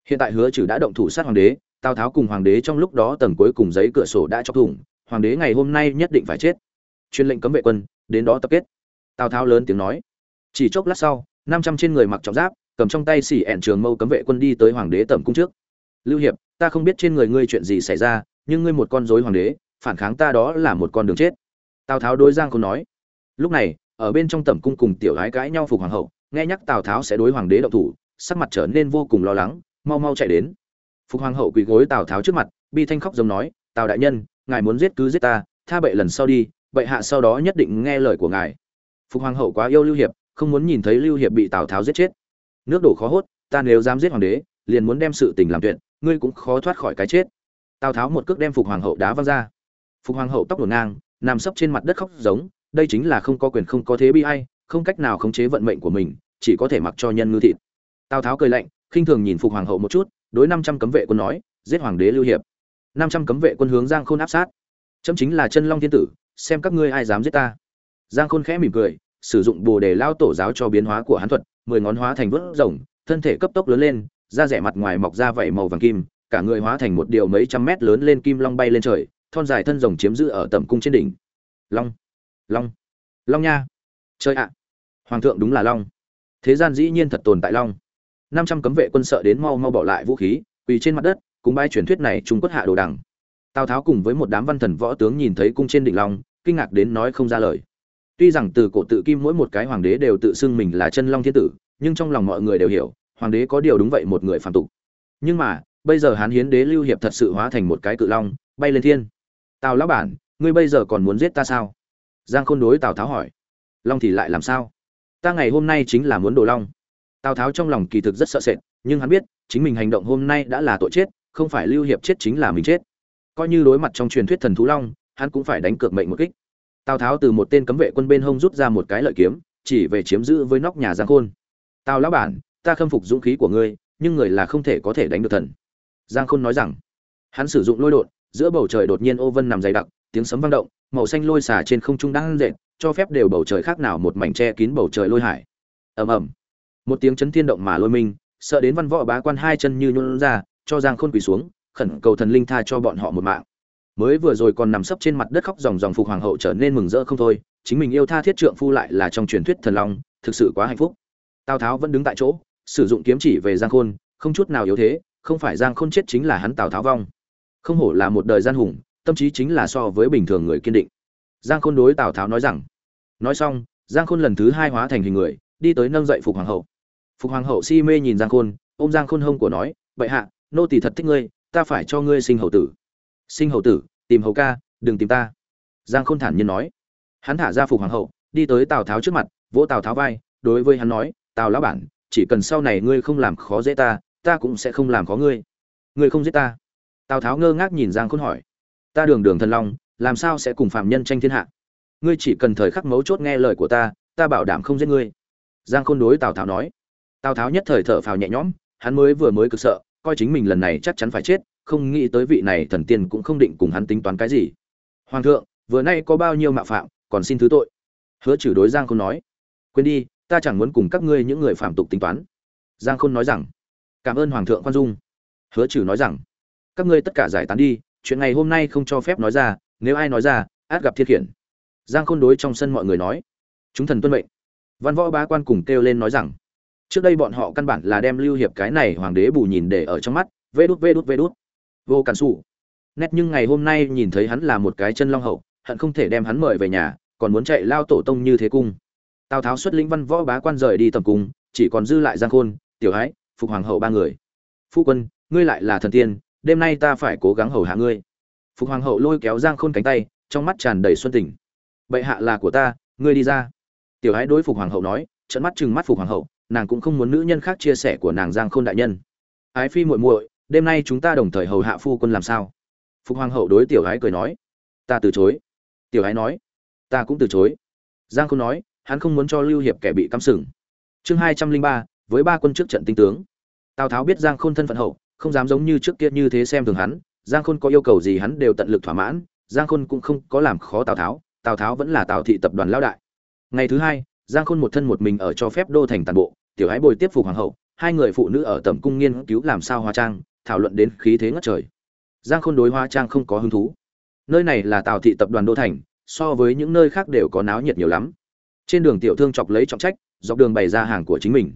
S1: Hiện tại hứa trừ đã động thủ sát hoàng đế, tào tháo cùng hoàng đế trong lúc đó tầng cuối cùng giấy cửa sổ đã chọc thủng, hoàng đế ngày hôm nay nhất định phải chết. Chuyên lệnh cấm vệ quân đến đó tập kết. Tào tháo lớn tiếng nói. Chỉ chốc lát sau, năm trăm trên người mặc trọng giáp, cầm trong tay xỉ ẹn trường mâu cấm vệ quân đi tới hoàng đế tẩm cung trước. Lưu hiệp, ta không biết trên người ngươi chuyện gì xảy ra, nhưng ngươi một con rối hoàng đế, phản kháng ta đó là một con đường chết. Tào tháo đối giang không nói. Lúc này, ở bên trong tẩm cung cùng tiểu gái cãi nhau phục hoàng hậu, nghe nhắc tào tháo sẽ đối hoàng đế động thủ, sắc mặt trở nên vô cùng lo lắng, mau mau chạy đến. Phục hoàng hậu quỳ gối tào tháo trước mặt, bi thanh khóc giống nói, tào đại nhân, ngài muốn giết cứ giết ta, tha bệ lần sau đi vậy hạ sau đó nhất định nghe lời của ngài. Phục hoàng hậu quá yêu lưu hiệp, không muốn nhìn thấy lưu hiệp bị tào tháo giết chết. Nước đổ khó hốt, ta nếu dám giết hoàng đế, liền muốn đem sự tình làm tuyệt, ngươi cũng khó thoát khỏi cái chết. Tào tháo một cước đem phục hoàng hậu đá văng ra. Phục hoàng hậu tóc đổ ngang, nằm sấp trên mặt đất khóc giống, đây chính là không có quyền không có thế bi ai, không cách nào khống chế vận mệnh của mình, chỉ có thể mặc cho nhân ngư thịt. Tào tháo cười lạnh, khinh thường nhìn phục hoàng hậu một chút, đối năm trăm cấm vệ quân nói, giết hoàng đế lưu hiệp. Năm trăm cấm vệ quân hướng giang khôn áp sát. Chấm chính là chân long thiên tử xem các ngươi ai dám giết ta. Giang khôn khẽ mỉm cười, sử dụng bồ đề lao tổ giáo cho biến hóa của hắn thuật, mười ngón hóa thành vớt rồng, thân thể cấp tốc lớn lên, da rẻ mặt ngoài mọc ra vảy màu vàng kim, cả người hóa thành một điều mấy trăm mét lớn lên kim long bay lên trời, thon dài thân rồng chiếm giữ ở tầm cung trên đỉnh. Long long long nha. Chơi ạ. Hoàng thượng đúng là long. Thế gian dĩ nhiên thật tồn tại long. Năm trăm cấm vệ quân sợ đến mau mau bỏ lại vũ khí, quỳ trên mặt đất cùng bãi truyền thuyết này trung quốc hạ đồ đằng. Tào tháo cùng với một đám văn thần võ tướng nhìn thấy cung trên đỉnh long kinh ngạc đến nói không ra lời. Tuy rằng từ cổ tự kim mỗi một cái hoàng đế đều tự xưng mình là chân long thiên tử, nhưng trong lòng mọi người đều hiểu, hoàng đế có điều đúng vậy một người phàm tục. Nhưng mà, bây giờ hán hiến đế lưu hiệp thật sự hóa thành một cái cự long, bay lên thiên. Tào lão bản, ngươi bây giờ còn muốn giết ta sao? Giang khôn đối tào tháo hỏi. Long thì lại làm sao? Ta ngày hôm nay chính là muốn đồ long. Tào tháo trong lòng kỳ thực rất sợ sệt, nhưng hắn biết, chính mình hành động hôm nay đã là tội chết, không phải lưu hiệp chết chính là mình chết. Coi như đối mặt trong truyền thuyết thần thú long hắn cũng phải đánh cược mệnh một kích. Tào tháo từ một tên cấm vệ quân bên hông rút ra một cái lợi kiếm, chỉ về chiếm giữ với nóc nhà giang khôn. Tào lão bản, ta khâm phục dũng khí của ngươi, nhưng người là không thể có thể đánh được thần. Giang khôn nói rằng. Hắn sử dụng lôi đột, giữa bầu trời đột nhiên ô vân nằm dày đặc, tiếng sấm vang động, màu xanh lôi xả trên không trung đang dệt cho phép đều bầu trời khác nào một mảnh che kín bầu trời lôi hải. Ầm ầm. Một tiếng chấn thiên động mà lôi minh sợ đến văn võ bá quan hai chân như nhún ra, cho giang khôn quỳ xuống, khẩn cầu thần linh tha cho bọn họ một mạng mới vừa rồi còn nằm sấp trên mặt đất khóc dòng dòng phục hoàng hậu trở nên mừng rỡ không thôi, chính mình yêu tha thiết trượng phu lại là trong truyền thuyết thần long, thực sự quá hạnh phúc. Tào tháo vẫn đứng tại chỗ, sử dụng kiếm chỉ về giang khôn, không chút nào yếu thế, không phải giang khôn chết chính là hắn tào tháo vong. Không hổ là một đời gian hùng, tâm trí chính là so với bình thường người kiên định. Giang khôn đối tào tháo nói rằng, nói xong, giang khôn lần thứ hai hóa thành hình người, đi tới nâng dậy phục hoàng hậu. Phục hoàng hậu si mê nhìn giang khôn, ôm giang khôn hông của nói vậy hạ, nô tỳ thật thích ngươi, ta phải cho ngươi sinh hậu tử. Sinh hậu tử? Tìm hầu ca, đừng tìm ta. Giang khôn thản nhiên nói. Hắn thả ra phục hoàng hậu, đi tới tào tháo trước mặt, vỗ tào tháo vai, đối với hắn nói, tào lão bản, chỉ cần sau này ngươi không làm khó dễ ta ta cũng sẽ không làm khó ngươi. Ngươi không giết ta. Tào tháo ngơ ngác nhìn giang khôn hỏi. Ta đường đường thần long, làm sao sẽ cùng phạm nhân tranh thiên hạ? Ngươi chỉ cần thời khắc mấu chốt nghe lời của ta ta bảo đảm không giết ngươi. Giang khôn đối tào tháo nói. Tào tháo nhất thời thở phào nhẹ nhõm, hắn mới vừa mới cực sợ, coi chính mình lần này chắc chắn phải chết không nghĩ tới vị này thần tiên cũng không định cùng hắn tính toán cái gì. Hoàng thượng, vừa nay có bao nhiêu mạo phạm, còn xin thứ tội. Hứa trừ đối giang khôn nói, quên đi, ta chẳng muốn cùng các ngươi những người phạm tục tính toán. Giang khôn nói rằng, cảm ơn hoàng thượng khoan dung. Hứa trừ nói rằng, các ngươi tất cả giải tán đi, chuyện ngày hôm nay không cho phép nói ra, nếu ai nói ra, át gặp thiết khiển. Giang khôn đối trong sân mọi người nói, chúng thần tuân mệnh. Văn võ bá quan cùng kêu lên nói rằng, trước đây bọn họ căn bản là đem lưu hiệp cái này hoàng đế bù nhìn để ở trong mắt, vê đút vê đút vê đút vô cản xù nét nhưng ngày hôm nay nhìn thấy hắn là một cái chân long hậu, hận không thể đem hắn mời về nhà, còn muốn chạy lao tổ tông như thế cung. Tào tháo xuất lĩnh văn võ bá quan rời đi tầm cung, chỉ còn dư lại giang khôn, tiểu ái phục hoàng hậu ba người. Phu quân, ngươi lại là thần tiên, đêm nay ta phải cố gắng hầu hạ ngươi. Phục hoàng hậu lôi kéo giang khôn cánh tay, trong mắt tràn đầy xuân tình. Bệ hạ là của ta, ngươi đi ra. Tiểu ái đối phục hoàng hậu nói trận mắt chừng mắt phục hoàng hậu, nàng cũng không muốn nữ nhân khác chia sẻ của nàng giang khôn đại nhân. Ái phi muội muội đêm nay chúng ta đồng thời hầu hạ phu quân làm sao? Phục hoàng hậu đối tiểu gái cười nói. Ta từ chối. Tiểu gái nói. Ta cũng từ chối. Giang khôn nói, hắn không muốn cho lưu hiệp kẻ bị cắm sừng. Chương hai trăm linh ba, với ba quân trước trận tinh tướng. Tào tháo biết giang khôn thân phận hậu, không dám giống như trước kia như thế xem thường hắn. Giang khôn có yêu cầu gì hắn đều tận lực thỏa mãn. Giang khôn cũng không có làm khó tào tháo. Tào tháo vẫn là tào thị tập đoàn lão đại. Ngày thứ hai, giang khôn một thân một mình ở cho phép đô thành toàn bộ. Tiểu ái bồi tiếp phục hoàng hậu. Hai người phụ nữ ở tầm cung nghiên cứu làm sao hóa trang thảo luận đến khí thế ngất trời. Giang khôn đối Hoa trang không có hứng thú. Nơi này là tào thị tập đoàn đô thành, so với những nơi khác đều có náo nhiệt nhiều lắm. Trên đường tiểu thương chọc lấy trọng trách, dọc đường bày ra hàng của chính mình.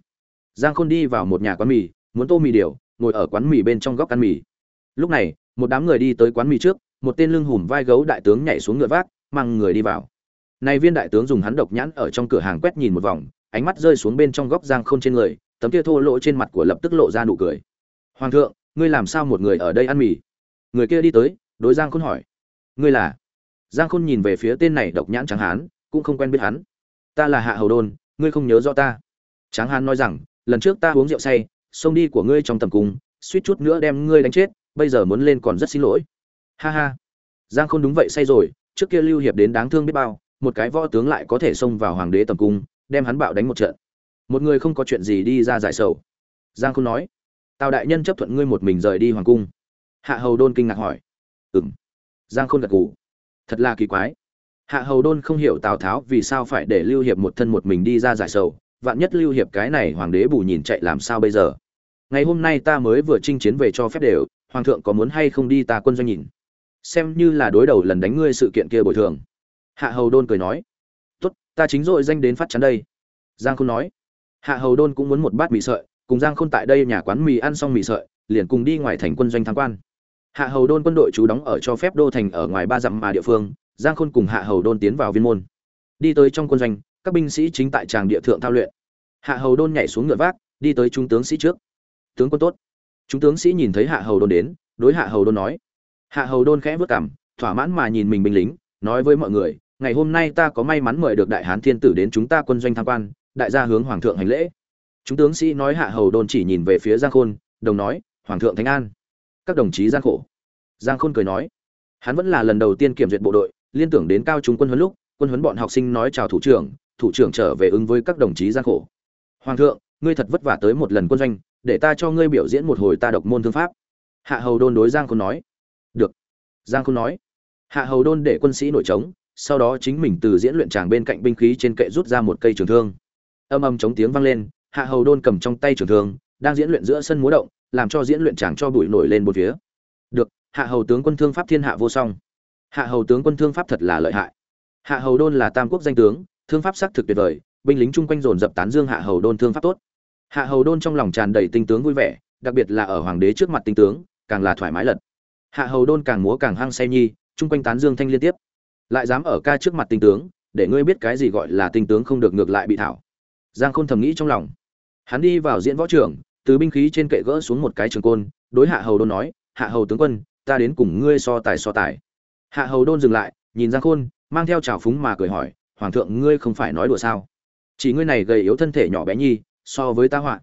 S1: Giang khôn đi vào một nhà quán mì, muốn tô mì điều, ngồi ở quán mì bên trong góc ăn mì. Lúc này, một đám người đi tới quán mì trước, một tên lưng hùm vai gấu đại tướng nhảy xuống ngựa vác, mang người đi vào. Này viên đại tướng dùng hắn độc nhãn ở trong cửa hàng quét nhìn một vòng, ánh mắt rơi xuống bên trong góc giang khôn trên người, tấm kia thô lỗ trên mặt của lập tức lộ ra nụ cười. Hoàng thượng ngươi làm sao một người ở đây ăn mì? Người kia đi tới, đối giang khôn hỏi. Ngươi là? Giang khôn nhìn về phía tên này độc nhãn tráng hán, cũng không quen biết hắn. Ta là hạ hầu đôn, ngươi không nhớ rõ ta. Tráng hán nói rằng, lần trước ta uống rượu say, xông đi của ngươi trong tầm cung, suýt chút nữa đem ngươi đánh chết, bây giờ muốn lên còn rất xin lỗi. Ha ha. Giang khôn đúng vậy say rồi, trước kia lưu hiệp đến đáng thương biết bao, một cái võ tướng lại có thể xông vào hoàng đế tầm cung, đem hắn bạo đánh một trận. Một người không có chuyện gì đi ra giải sầu. Giang khôn nói tào đại nhân chấp thuận ngươi một mình rời đi hoàng cung. Hạ hầu đôn kinh ngạc hỏi. Ừng giang khôn gật gù. Thật là kỳ quái. Hạ hầu đôn không hiểu tào tháo vì sao phải để lưu hiệp một thân một mình đi ra giải sầu, vạn nhất lưu hiệp cái này hoàng đế bù nhìn chạy làm sao bây giờ? Ngày hôm nay ta mới vừa chinh chiến về cho phép đều, hoàng thượng có muốn hay không đi ta quân doanh nhìn? Xem như là đối đầu lần đánh ngươi sự kiện kia bồi thường. Hạ hầu đôn cười nói. Tốt, ta chính dội danh đến phát chắn đây. Giang khôn nói. Hạ hầu đôn cũng muốn một bát mì sợi cùng giang khôn tại đây nhà quán mì ăn xong mì sợi, liền cùng đi ngoài thành quân doanh tham quan. Hạ hầu đôn quân đội trú đóng ở cho phép đô thành ở ngoài ba dặm mà địa phương, giang khôn cùng hạ hầu đôn tiến vào viên môn. Đi tới trong quân doanh, các binh sĩ chính tại tràng địa thượng thao luyện. Hạ hầu đôn nhảy xuống ngựa vác, đi tới trung tướng sĩ trước. Tướng quân tốt. Chúng tướng sĩ nhìn thấy hạ hầu đôn đến, đối hạ hầu đôn nói. Hạ hầu đôn khẽ vất cảm, thỏa mãn mà nhìn mình binh lính, nói với mọi người, ngày hôm nay ta có may mắn mời được đại hán thiên tử đến chúng ta quân doanh tham quan, đại gia hướng hoàng thượng hành lễ chúng tướng sĩ nói hạ hầu đôn chỉ nhìn về phía giang khôn, đồng nói, hoàng thượng thánh an. Các đồng chí gian khổ. Giang khôn cười nói, hắn vẫn là lần đầu tiên kiểm duyệt bộ đội, liên tưởng đến cao trung quân huấn lúc, quân huấn bọn học sinh nói chào thủ trưởng thủ trưởng trở về ứng với các đồng chí gian khổ. Hoàng thượng, ngươi thật vất vả tới một lần quân doanh, để ta cho ngươi biểu diễn một hồi ta độc môn thương pháp. Hạ hầu đôn đối giang khôn nói, được. Giang khôn nói, hạ hầu đôn để quân sĩ nổi trống, sau đó chính mình từ diễn luyện tràng bên cạnh binh khí trên kệ rút ra một cây trường thương. Âm âm chống tiếng vang lên hạ hầu đôn cầm trong tay trường thương, đang diễn luyện giữa sân múa động, làm cho diễn luyện chàng cho bụi nổi lên một phía. Được, hạ hầu tướng quân thương pháp thiên hạ vô song. Hạ hầu tướng quân thương pháp thật là lợi hại. Hạ hầu đôn là tam quốc danh tướng, thương pháp sắc thực tuyệt vời, binh lính chung quanh dồn dập tán dương hạ hầu đôn thương pháp tốt. Hạ hầu đôn trong lòng tràn đầy tinh tướng vui vẻ, đặc biệt là ở hoàng đế trước mặt tinh tướng, càng là thoải mái lật. Hạ hầu đôn càng múa càng hăng say nhi, chung quanh tán dương thanh liên tiếp. Lại dám ở ca trước mặt tinh tướng, để ngươi biết cái gì gọi là tinh tướng không được ngược lại bị thảo. Giang khôn thầm nghĩ trong lòng hắn đi vào diễn võ trường, từ binh khí trên kệ gỡ xuống một cái trường côn, đối hạ hầu đôn nói, hạ hầu tướng quân, ta đến cùng ngươi so tài so tài. Hạ hầu đôn dừng lại, nhìn giang khôn, mang theo trào phúng mà cười hỏi, hoàng thượng, ngươi không phải nói đùa sao? Chỉ ngươi này gầy yếu thân thể nhỏ bé nhi, so với ta họa.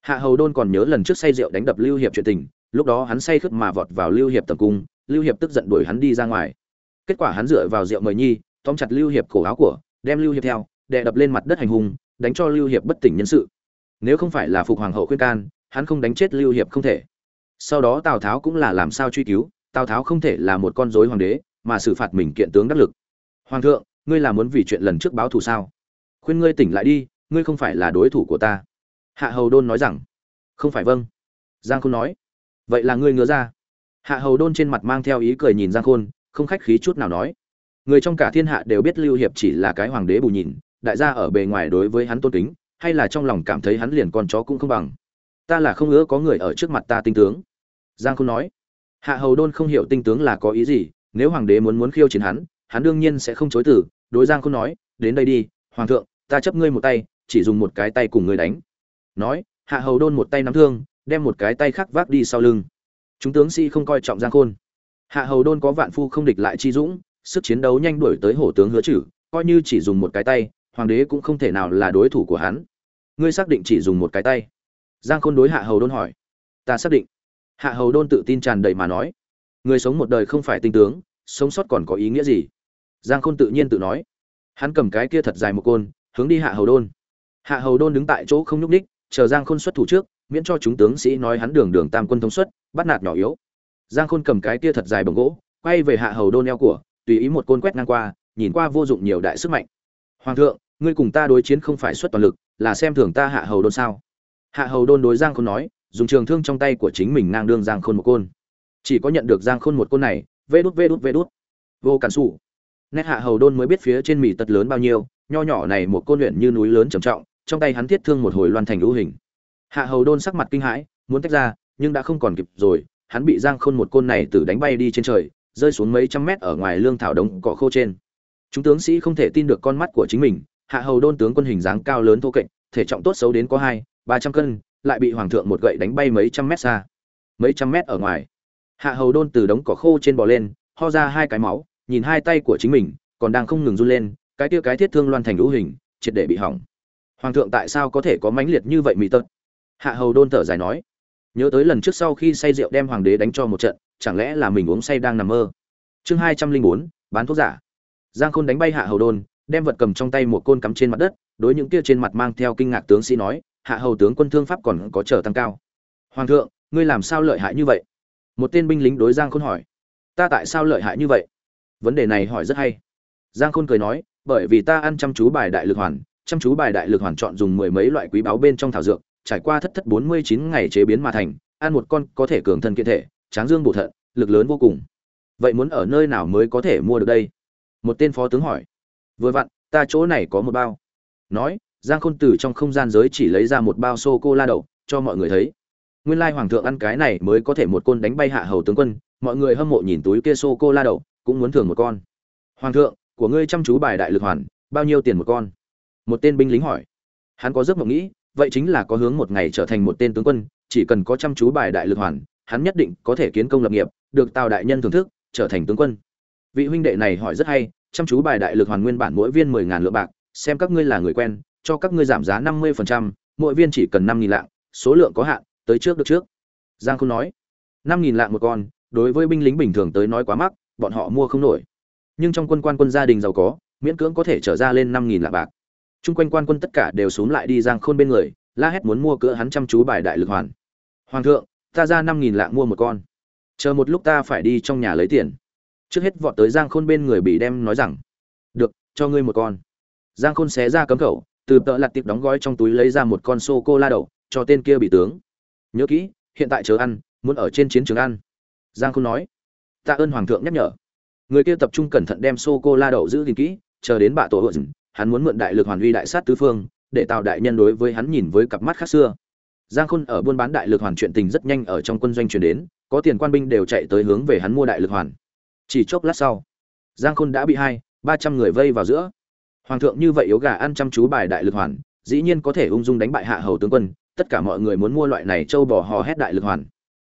S1: Hạ hầu đôn còn nhớ lần trước say rượu đánh đập lưu hiệp chuyện tình, lúc đó hắn say khướt mà vọt vào lưu hiệp tầm cung, lưu hiệp tức giận đuổi hắn đi ra ngoài. Kết quả hắn dựa vào rượu mời nhi, tóm chặt lưu hiệp cổ áo của, đem lưu hiệp theo, đè đập lên mặt đất hành hung, đánh cho lưu hiệp bất tỉnh nhân sự nếu không phải là phục hoàng hậu khuyên can, hắn không đánh chết lưu hiệp không thể. Sau đó tào tháo cũng là làm sao truy cứu, tào tháo không thể là một con rối hoàng đế, mà xử phạt mình kiện tướng đắc lực. Hoàng thượng, ngươi là muốn vì chuyện lần trước báo thù sao? Khuyên ngươi tỉnh lại đi, ngươi không phải là đối thủ của ta. Hạ hầu đôn nói rằng, không phải vâng. Giang khôn nói, vậy là ngươi ngứa ra. Hạ hầu đôn trên mặt mang theo ý cười nhìn giang khôn, không khách khí chút nào nói, người trong cả thiên hạ đều biết lưu hiệp chỉ là cái hoàng đế bù nhìn, đại gia ở bề ngoài đối với hắn tôn kính hay là trong lòng cảm thấy hắn liền con chó cũng không bằng? Ta là không ngứa có người ở trước mặt ta tinh tướng. Giang khôn nói. Hạ hầu đôn không hiểu tinh tướng là có ý gì, nếu hoàng đế muốn muốn khiêu chiến hắn hắn đương nhiên sẽ không chối từ, đối giang khôn nói, đến đây đi, hoàng thượng, ta chấp ngươi một tay, chỉ dùng một cái tay cùng ngươi đánh. Nói, hạ hầu đôn một tay nắm thương, đem một cái tay khác vác đi sau lưng. Chúng tướng sĩ không coi trọng giang khôn. Hạ hầu đôn có vạn phu không địch lại chi dũng, sức chiến đấu nhanh đuổi tới hổ tướng hứa chử coi như chỉ dùng một cái tay, hoàng đế cũng không thể nào là đối thủ của hắn ngươi xác định chỉ dùng một cái tay. Giang khôn đối hạ hầu đôn hỏi. Ta xác định. Hạ hầu đôn tự tin tràn đầy mà nói. Người sống một đời không phải tinh tướng sống sót còn có ý nghĩa gì? Giang khôn tự nhiên tự nói. Hắn cầm cái kia thật dài một côn hướng đi hạ hầu đôn. Hạ hầu đôn đứng tại chỗ không nhúc ních chờ giang khôn xuất thủ trước miễn cho chúng tướng sĩ nói hắn đường đường tam quân thống xuất, bắt nạt nhỏ yếu. Giang khôn cầm cái kia thật dài bằng gỗ quay về hạ hầu đôn eo của tùy ý một côn quét ngang qua nhìn qua vô dụng nhiều đại sức mạnh. Hoàng thượng ngươi cùng ta đối chiến không phải xuất toàn lực là xem thường ta hạ hầu đôn sao? Hạ hầu đôn đối giang khôn nói, dùng trường thương trong tay của chính mình ngang đương giang khôn một côn. Chỉ có nhận được giang khôn một côn này, vê đút vê đút vê đút. Vô cản xù nét hạ hầu đôn mới biết phía trên mì tật lớn bao nhiêu, nho nhỏ này một côn luyện như núi lớn trầm trọng, trong tay hắn thiết thương một hồi loan thành lũ hình. Hạ hầu đôn sắc mặt kinh hãi, muốn tách ra, nhưng đã không còn kịp rồi, hắn bị giang khôn một côn này từ đánh bay đi trên trời, rơi xuống mấy trăm mét ở ngoài lương thảo đống cỏ khô trên. Chúng tướng sĩ không thể tin được con mắt của chính mình hạ hầu đôn tướng quân hình dáng cao lớn thô kệch, thể trọng tốt xấu đến có hai, ba trăm cân, lại bị hoàng thượng một gậy đánh bay mấy trăm mét xa. Mấy trăm mét ở ngoài. Hạ hầu đôn từ đống cỏ khô trên bò lên, ho ra hai cái máu, nhìn hai tay của chính mình, còn đang không ngừng run lên, cái kia cái thiết thương loan thành lũ hình, triệt để bị hỏng. Hoàng thượng tại sao có thể có mãnh liệt như vậy mỹ tật? Hạ hầu đôn thở dài nói. Nhớ tới lần trước sau khi say rượu đem hoàng đế đánh cho một trận, chẳng lẽ là mình uống say đang nằm mơ? Chương hai trăm linh bốn, bán thuốc giả. Giang khôn đánh bay hạ hầu đôn đem vật cầm trong tay một côn cắm trên mặt đất, đối những kia trên mặt mang theo kinh ngạc tướng sĩ nói, hạ hầu tướng quân thương pháp còn có trở tăng cao. Hoàng thượng, ngươi làm sao lợi hại như vậy? Một tên binh lính đối giang khôn hỏi. Ta tại sao lợi hại như vậy? Vấn đề này hỏi rất hay. Giang khôn cười nói, bởi vì ta ăn chăm chú bài đại lực hoàn, chăm chú bài đại lực hoàn chọn dùng mười mấy loại quý báu bên trong thảo dược, trải qua thất thất bốn mươi chín ngày chế biến mà thành, ăn một con có thể cường thân kiện thể, tráng dương bổ thận, lực lớn vô cùng. Vậy muốn ở nơi nào mới có thể mua được đây? Một tên phó tướng hỏi vừa vặn, ta chỗ này có một bao. Nói, giang khôn từ trong không gian giới chỉ lấy ra một bao sô cô la đậu, cho mọi người thấy. Nguyên lai hoàng thượng ăn cái này mới có thể một côn đánh bay hạ hầu tướng quân, mọi người hâm mộ nhìn túi kia sô cô la đậu, cũng muốn thưởng một con. Hoàng thượng, của ngươi chăm chú bài đại lực hoàn, bao nhiêu tiền một con? Một tên binh lính hỏi. Hắn có giấc mộng nghĩ, vậy chính là có hướng một ngày trở thành một tên tướng quân, chỉ cần có chăm chú bài đại lực hoàn, hắn nhất định có thể kiến công lập nghiệp, được tào đại nhân thưởng thức, trở thành tướng quân. Vị huynh đệ này hỏi rất hay chăm chú bài đại lực hoàn nguyên bản mỗi viên mười ngàn lượng bạc, xem các ngươi là người quen, cho các ngươi giảm giá năm mươi phần trăm, mỗi viên chỉ cần năm nghìn lạng, số lượng có hạn, tới trước được trước. Giang Khôn nói. Năm nghìn lạng một con, đối với binh lính bình thường tới nói quá mắc, bọn họ mua không nổi. Nhưng trong quân quan quân gia đình giàu có, miễn cưỡng có thể trở ra lên năm nghìn lạng bạc. Trung quanh quan quân tất cả đều xuống lại đi giang khôn bên người, la hét muốn mua cửa hắn chăm chú bài đại lực hoàn. Hoàng thượng, ta ra năm nghìn lạng mua một con. Chờ một lúc ta phải đi trong nhà lấy tiền trước hết vọt tới giang khôn bên người bị đem nói rằng, được, cho ngươi một con. Giang khôn xé ra cấm khẩu, từ tợ lặt tiệp đóng gói trong túi lấy ra một con sô cô la đậu, cho tên kia bị tướng. Nhớ kỹ, hiện tại chờ ăn, muốn ở trên chiến trường ăn. Giang khôn nói. Tạ ơn hoàng thượng nhắc nhở. Người kia tập trung cẩn thận đem sô cô la đậu giữ gìn kỹ, chờ đến bạ tổ hội hắn muốn mượn đại lực hoàn huy đại sát tứ phương, để tạo đại nhân đối với hắn nhìn với cặp mắt khác xưa. Giang khôn ở buôn bán đại lực hoàn chuyện tình rất nhanh ở trong quân doanh truyền đến, có tiền quan binh đều chạy tới hướng về hắn mua đại lực hoàn chỉ chốc lát sau, giang khôn đã bị hai, ba trăm người vây vào giữa. Hoàng thượng như vậy yếu gà ăn chăm chú bài đại lực hoàn, dĩ nhiên có thể ung dung đánh bại hạ hầu tướng quân, tất cả mọi người muốn mua loại này châu bò hò hét đại lực hoàn.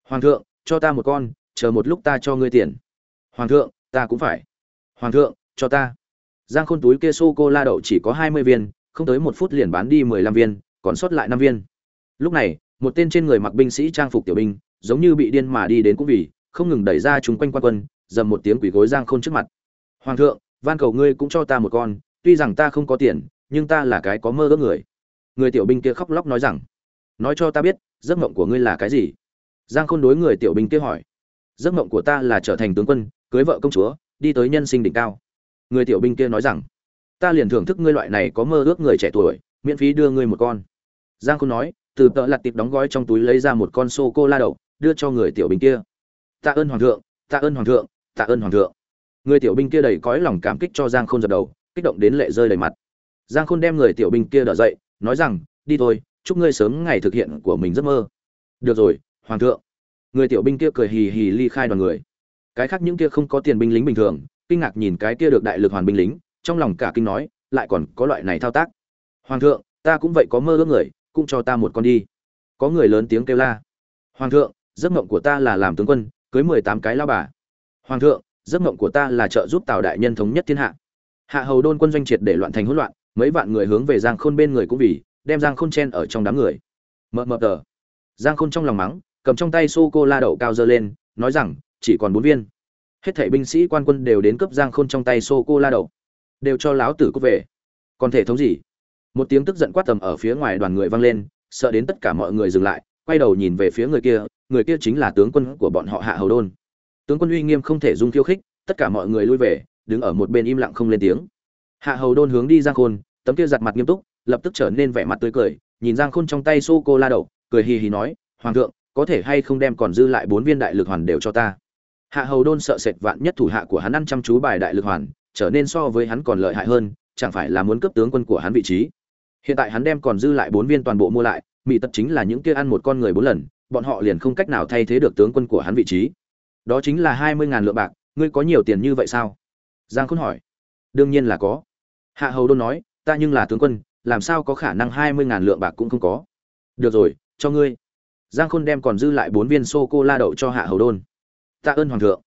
S1: Hoàng thượng, cho ta một con, chờ một lúc ta cho ngươi tiền. Hoàng thượng, ta cũng phải. Hoàng thượng, cho ta. Giang khôn túi kia sô cô la đậu chỉ có hai mươi viên, không tới một phút liền bán đi mười lăm viên, còn sót lại năm viên. Lúc này, một tên trên người mặc binh sĩ trang phục tiểu binh, giống như bị điên mà đi đến cũng vì, không ngừng đẩy ra chúng quanh quan quân dầm một tiếng quỷ gối giang khôn trước mặt. Hoàng thượng, van cầu ngươi cũng cho ta một con, tuy rằng ta không có tiền, nhưng ta là cái có mơ ước người. Người tiểu binh kia khóc lóc nói rằng, nói cho ta biết, giấc mộng của ngươi là cái gì? Giang khôn đối người tiểu binh kia hỏi, giấc mộng của ta là trở thành tướng quân, cưới vợ công chúa, đi tới nhân sinh đỉnh cao. Người tiểu binh kia nói rằng, ta liền thưởng thức ngươi loại này có mơ ước người trẻ tuổi, miễn phí đưa ngươi một con. Giang khôn nói, từ tợ lặt tiệp đóng gói trong túi lấy ra một con sô cô la đậu, đưa cho người tiểu binh kia. Tạ ơn hoàng thượng, tạ ơn hoàng thượng tạ ơn hoàng thượng. Người tiểu binh kia đầy cõi lòng cảm kích cho giang khôn dập đầu, kích động đến lệ rơi đầy mặt. Giang khôn đem người tiểu binh kia đỡ dậy, nói rằng, đi thôi, chúc ngươi sớm ngày thực hiện của mình giấc mơ. Được rồi, hoàng thượng. Người tiểu binh kia cười hì hì ly khai đoàn người. Cái khác những kia không có tiền binh lính bình thường, kinh ngạc nhìn cái kia được đại lực hoàn binh lính, trong lòng cả kinh nói, lại còn có loại này thao tác. Hoàng thượng, ta cũng vậy có mơ ước người, cũng cho ta một con đi. Có người lớn tiếng kêu la. Hoàng thượng, giấc mộng của ta là làm tướng quân, cưới mười tám cái lao bà hoàng thượng, giấc mộng của ta là trợ giúp tào đại nhân thống nhất thiên hạ. Hạ hầu đôn quân doanh triệt để loạn thành hỗn loạn, mấy vạn người hướng về giang khôn bên người cũng vì, đem giang khôn chen ở trong đám người. Mờ mờ tờ. Giang khôn trong lòng mắng, cầm trong tay sô cô la đậu cao dơ lên, nói rằng, chỉ còn bốn viên. Hết thảy binh sĩ, quan quân đều đến cấp giang khôn trong tay sô cô la đậu. Đều cho láo tử cút về. Còn thể thống gì? Một tiếng tức giận quát tầm ở phía ngoài đoàn người vang lên, sợ đến tất cả mọi người dừng lại, quay đầu nhìn về phía người kia người kia chính là tướng quân của bọn họ hạ hầu đôn tướng quân uy nghiêm không thể dung khiêu khích, tất cả mọi người lui về, đứng ở một bên im lặng không lên tiếng. Hạ hầu đôn hướng đi giang khôn, tấm kia giặt mặt nghiêm túc, lập tức trở nên vẻ mặt tươi cười, nhìn giang khôn trong tay xô cô la đậu, cười hì hì nói, hoàng thượng, có thể hay không đem còn dư lại bốn viên đại lực hoàn đều cho ta? Hạ hầu đôn sợ sệt vạn nhất thủ hạ của hắn ăn chăm chú bài đại lực hoàn, trở nên so với hắn còn lợi hại hơn, chẳng phải là muốn cấp tướng quân của hắn vị trí. Hiện tại hắn đem còn dư lại bốn viên toàn bộ mua lại mỹ tật chính là những kia ăn một con người bốn lần, bọn họ liền không cách nào thay thế được tướng quân của hắn vị trí đó chính là hai mươi ngàn lượng bạc, ngươi có nhiều tiền như vậy sao? Giang khôn hỏi. Đương nhiên là có. Hạ hầu đôn nói, ta nhưng là tướng quân, làm sao có khả năng hai mươi ngàn lượng bạc cũng không có? Được rồi, cho ngươi. Giang khôn đem còn dư lại bốn viên sô cô la đậu cho hạ hầu đôn. Tạ ơn hoàng thượng.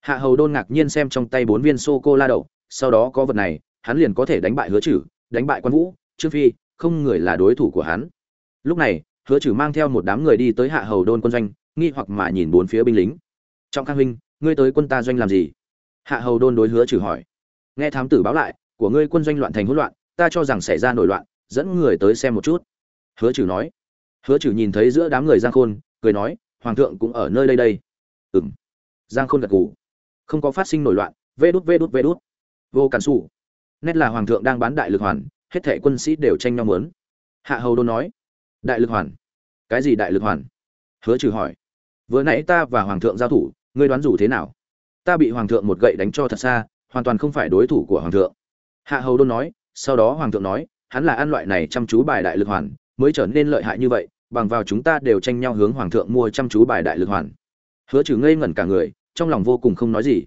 S1: Hạ hầu đôn ngạc nhiên xem trong tay bốn viên sô cô la đậu, sau đó có vật này, hắn liền có thể đánh bại hứa chử đánh bại quan vũ, trương phi, không người là đối thủ của hắn. Lúc này, hứa chử mang theo một đám người đi tới hạ hầu đôn quân doanh, nghi hoặc mà nhìn bốn phía binh lính trong khang huynh, ngươi tới quân ta doanh làm gì? Hạ hầu đôn đối hứa trừ hỏi. Nghe thám tử báo lại, của ngươi quân doanh loạn thành hỗn loạn, ta cho rằng xảy ra nổi loạn, dẫn người tới xem một chút. Hứa trừ nói. Hứa trừ nhìn thấy giữa đám người giang khôn, cười nói, hoàng thượng cũng ở nơi đây đây. Ừm. Giang khôn gật gù. Không có phát sinh nổi loạn, vê đút vê đút vê đút. Vô cản xù. Nét là hoàng thượng đang bán đại lực hoàn, hết thẻ quân sĩ đều tranh nhau muốn hạ hầu đôn nói. Đại lực hoàn? Cái gì đại lực hoàn? Hứa trừ hỏi. Vừa nãy ta và hoàng thượng giao thủ ngươi đoán rủ thế nào? Ta bị hoàng thượng một gậy đánh cho thật xa, hoàn toàn không phải đối thủ của hoàng thượng. Hạ hầu đôn nói, sau đó hoàng thượng nói, hắn là ăn loại này chăm chú bài đại lực hoàn, mới trở nên lợi hại như vậy, bằng vào chúng ta đều tranh nhau hướng hoàng thượng mua chăm chú bài đại lực hoàn. Hứa trừ ngây ngẩn cả người, trong lòng vô cùng không nói gì.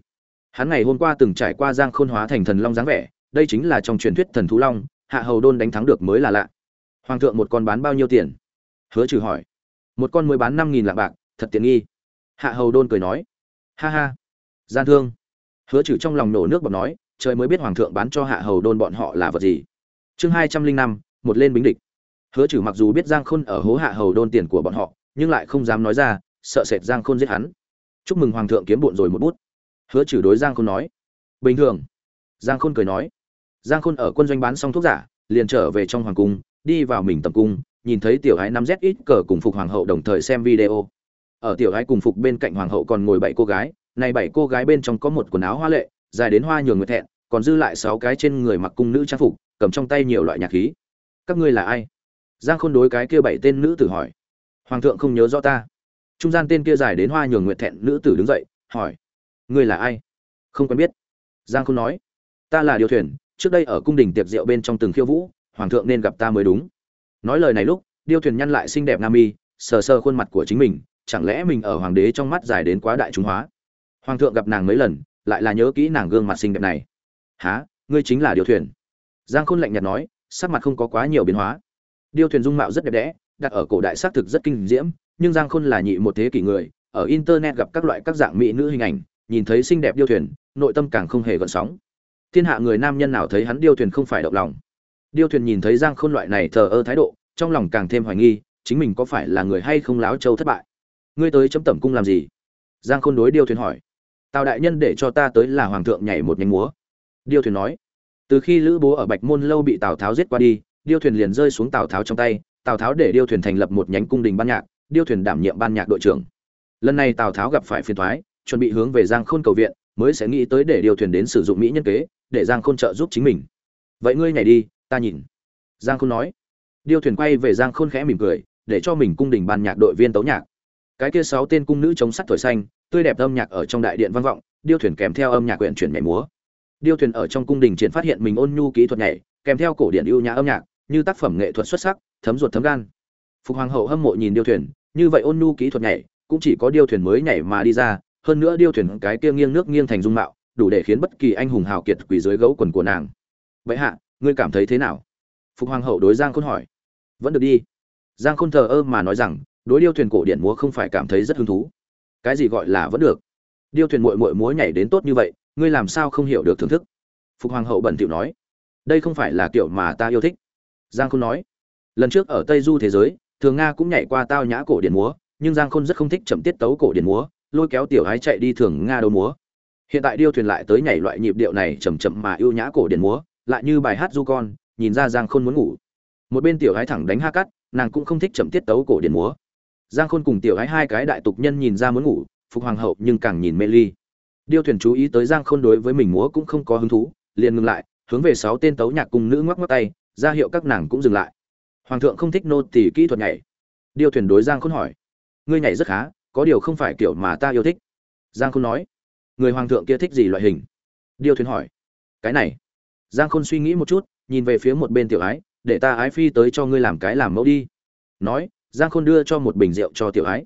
S1: Hắn ngày hôm qua từng trải qua giang khôn hóa thành thần long dáng vẻ, đây chính là trong truyền thuyết thần thú long, hạ hầu đôn đánh thắng được mới là lạ. Hoàng thượng một con bán bao nhiêu tiền? Hứa trừ hỏi. Một con mới bán năm nghìn lạng bạc, thật tiện nghi. Hạ hầu đôn cười nói ha ha. Gian thương. Hứa trừ trong lòng nổ nước bọt nói, trời mới biết hoàng thượng bán cho hạ hầu đôn bọn họ là vật gì. Chương hai trăm linh năm, một lên bính địch. Hứa trừ mặc dù biết giang khôn ở hố hạ hầu đôn tiền của bọn họ, nhưng lại không dám nói ra, sợ sệt giang khôn giết hắn. Chúc mừng hoàng thượng kiếm bộn rồi một bút. Hứa trừ đối giang khôn nói. Bình thường. Giang khôn cười nói. Giang khôn ở quân doanh bán xong thuốc giả, liền trở về trong hoàng cung, đi vào mình tầm cung, nhìn thấy tiểu gái năm z ít cờ cùng phục hoàng hậu đồng thời xem video ở tiểu gái cùng phục bên cạnh hoàng hậu còn ngồi bảy cô gái này bảy cô gái bên trong có một quần áo hoa lệ, dài đến hoa nhường người thẹn, còn dư lại sáu cái trên người mặc cung nữ trang phục, cầm trong tay nhiều loại nhạc khí. Các ngươi là ai? Giang khôn đối cái kia bảy tên nữ tử hỏi. Hoàng thượng không nhớ rõ ta. Trung gian tên kia dài đến hoa nhường nguyệt thẹn nữ tử đứng dậy, hỏi. Ngươi là ai? Không quen biết. Giang khôn nói. Ta là điều thuyền, trước đây ở cung đình tiệc rượu bên trong từng khiêu vũ, hoàng thượng nên gặp ta mới đúng. Nói lời này lúc, điêu thuyền nhăn lại xinh đẹp nam mi sờ sờ khuôn mặt của chính mình chẳng lẽ mình ở hoàng đế trong mắt dài đến quá đại chúng hóa? Hoàng thượng gặp nàng mấy lần, lại là nhớ kỹ nàng gương mặt xinh đẹp này. Há ngươi chính là điều thuyền. Giang khôn lạnh nhạt nói, sắc mặt không có quá nhiều biến hóa. Điêu thuyền dung mạo rất đẹp đẽ, đặt ở cổ đại xác thực rất kinh diễm, nhưng giang khôn là nhị một thế kỷ người, ở internet gặp các loại các dạng mỹ nữ hình ảnh, nhìn thấy xinh đẹp điêu thuyền, nội tâm càng không hề gợn sóng. Thiên hạ người nam nhân nào thấy hắn điêu thuyền không phải động lòng. Điêu thuyền nhìn thấy giang khôn loại này thờ ơ thái độ, trong lòng càng thêm hoài nghi, chính mình có phải là người hay không láo châu thất bại ngươi tới chấm tẩm cung làm gì? Giang khôn đối điêu thuyền hỏi. Tào đại nhân để cho ta tới là hoàng thượng nhảy một nhánh múa. Điêu thuyền nói. Từ khi lữ bố ở bạch môn lâu bị tào tháo giết qua đi, điêu thuyền liền rơi xuống tào tháo trong tay, tào tháo để điêu thuyền thành lập một nhánh cung đình ban nhạc, điêu thuyền đảm nhiệm ban nhạc đội trưởng. Lần này tào tháo gặp phải phiền thoái chuẩn bị hướng về giang khôn cầu viện, mới sẽ nghĩ tới để điêu thuyền đến sử dụng mỹ nhân kế, để giang khôn trợ giúp chính mình. Vậy ngươi nhảy đi, ta nhìn. Giang khôn nói. Điêu thuyền quay về giang khôn khẽ mỉm cười, để cho mình cung đình ban nhạc đội viên tấu nhạc cái kia sáu tên cung nữ chống sắt thổi xanh, tươi đẹp âm nhạc ở trong đại điện vang vọng, điêu thuyền kèm theo âm nhạc quyển chuyển nhảy múa. Điêu thuyền ở trong cung đình triển phát hiện mình ôn nhu kỹ thuật nhảy, kèm theo cổ điển ưu nhã âm nhạc, như tác phẩm nghệ thuật xuất sắc, thấm ruột thấm gan. Phục hoàng hậu hâm mộ nhìn điêu thuyền, như vậy ôn nhu kỹ thuật nhảy, cũng chỉ có điêu thuyền mới nhảy mà đi ra, hơn nữa điêu thuyền cái kia nghiêng nước nghiêng thành dung mạo, đủ để khiến bất kỳ anh hùng hào kiệt quỳ dưới gấu quần của nàng. Vậy hạ, ngươi cảm thấy thế nào? Phục hoàng hậu đối giang khôn hỏi. Vẫn được đi. Giang khôn thờ ơ mà nói rằng đối điêu thuyền cổ điển múa không phải cảm thấy rất hứng thú. Cái gì gọi là vẫn được? Điêu thuyền mội mội múa nhảy đến tốt như vậy, ngươi làm sao không hiểu được thưởng thức? Phục hoàng hậu bẩn thỉu nói. Đây không phải là kiểu mà ta yêu thích. Giang khôn nói. Lần trước ở tây du thế giới, thường nga cũng nhảy qua tao nhã cổ điển múa, nhưng giang khôn rất không thích chậm tiết tấu cổ điển múa, lôi kéo tiểu hái chạy đi thường nga đấu múa. Hiện tại điêu thuyền lại tới nhảy loại nhịp điệu này chầm chậm mà ưu nhã cổ điển múa, lại như bài hát du con, nhìn ra giang khôn muốn ngủ. Một bên tiểu hái thẳng đánh ha cắt, nàng cũng không thích chậm tiết tấu cổ điển múa giang khôn cùng tiểu ái hai cái đại tục nhân nhìn ra muốn ngủ, phục hoàng hậu nhưng càng nhìn mê ly. Điêu thuyền chú ý tới giang khôn đối với mình múa cũng không có hứng thú, liền ngừng lại, hướng về sáu tên tấu nhạc cùng nữ ngoắc ngoắc tay, ra hiệu các nàng cũng dừng lại. Hoàng thượng không thích nô tỳ kỹ thuật nhảy. Điêu thuyền đối giang khôn hỏi, ngươi nhảy rất khá, có điều không phải kiểu mà ta yêu thích. Giang khôn nói, người hoàng thượng kia thích gì loại hình? Điêu thuyền hỏi, cái này. Giang khôn suy nghĩ một chút, nhìn về phía một bên tiểu ái để ta ái phi tới cho ngươi làm cái làm mẫu đi. Nói giang khôn đưa cho một bình rượu cho tiểu ái.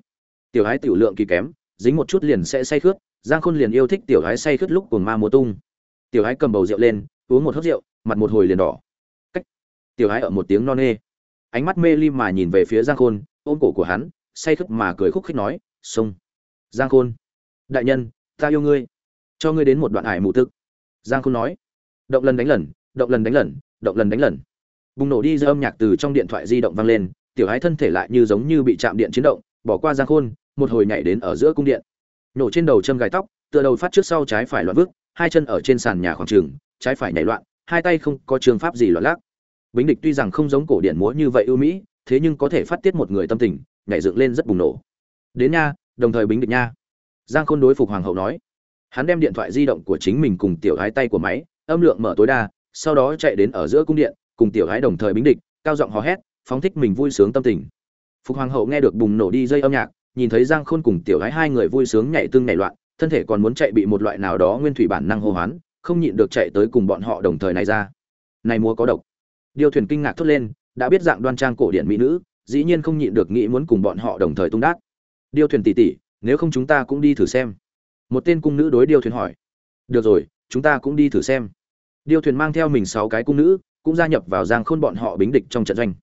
S1: Tiểu ái tiểu lượng kỳ kém dính một chút liền sẽ say khướt giang khôn liền yêu thích tiểu ái say khướt lúc cuồng ma mùa tung. Tiểu ái cầm bầu rượu lên uống một hớp rượu mặt một hồi liền đỏ. Cách. Tiểu ái ở một tiếng non nê. Ánh mắt mê ly mà nhìn về phía giang khôn ôm cổ của hắn say khướt mà cười khúc khích nói "Sông, giang khôn. Đại nhân ta yêu ngươi. Cho ngươi đến một đoạn ải mụ tức. Giang khôn nói động lần đánh lần động lần đánh lần động lần đánh lần. Bùng nổ đi ra âm nhạc từ trong điện thoại di động vang lên tiểu ái thân thể lại như giống như bị chạm điện chiến động, bỏ qua giang khôn, một hồi nhảy đến ở giữa cung điện. Nổ trên đầu châm gài tóc, tựa đầu phát trước sau trái phải loạn vước hai chân ở trên sàn nhà khoảng trường, trái phải nhảy loạn, hai tay không có trường pháp gì loạn lác bính địch tuy rằng không giống cổ điển múa như vậy ưu mỹ, thế nhưng có thể phát tiết một người tâm tình, nhảy dựng lên rất bùng nổ. Đến nha, đồng thời bính địch nha. Giang khôn đối phục hoàng hậu nói. Hắn đem điện thoại di động của chính mình cùng tiểu hái tay của máy, âm lượng mở tối đa, sau đó chạy đến ở giữa cung điện, cùng tiểu hái đồng thời bính địch, cao giọng hò hét phóng thích mình vui sướng tâm tình. Phục hoàng hậu nghe được bùng nổ đi dây âm nhạc, nhìn thấy giang khôn cùng tiểu gái hai người vui sướng nhảy tương nhảy loạn, thân thể còn muốn chạy bị một loại nào đó nguyên thủy bản năng hô hoán, không nhịn được chạy tới cùng bọn họ đồng thời này ra. Này múa có độc. Điêu thuyền kinh ngạc thốt lên, đã biết dạng đoan trang cổ điển mỹ nữ, dĩ nhiên không nhịn được nghĩ muốn cùng bọn họ đồng thời tung đát. Điêu thuyền tỉ tỉ, nếu không chúng ta cũng đi thử xem. Một tên cung nữ đối điêu thuyền hỏi. Được rồi, chúng ta cũng đi thử xem. Điêu thuyền mang theo mình sáu cái cung nữ, cũng gia nhập vào giang khôn bọn họ bính địch trong trận doanh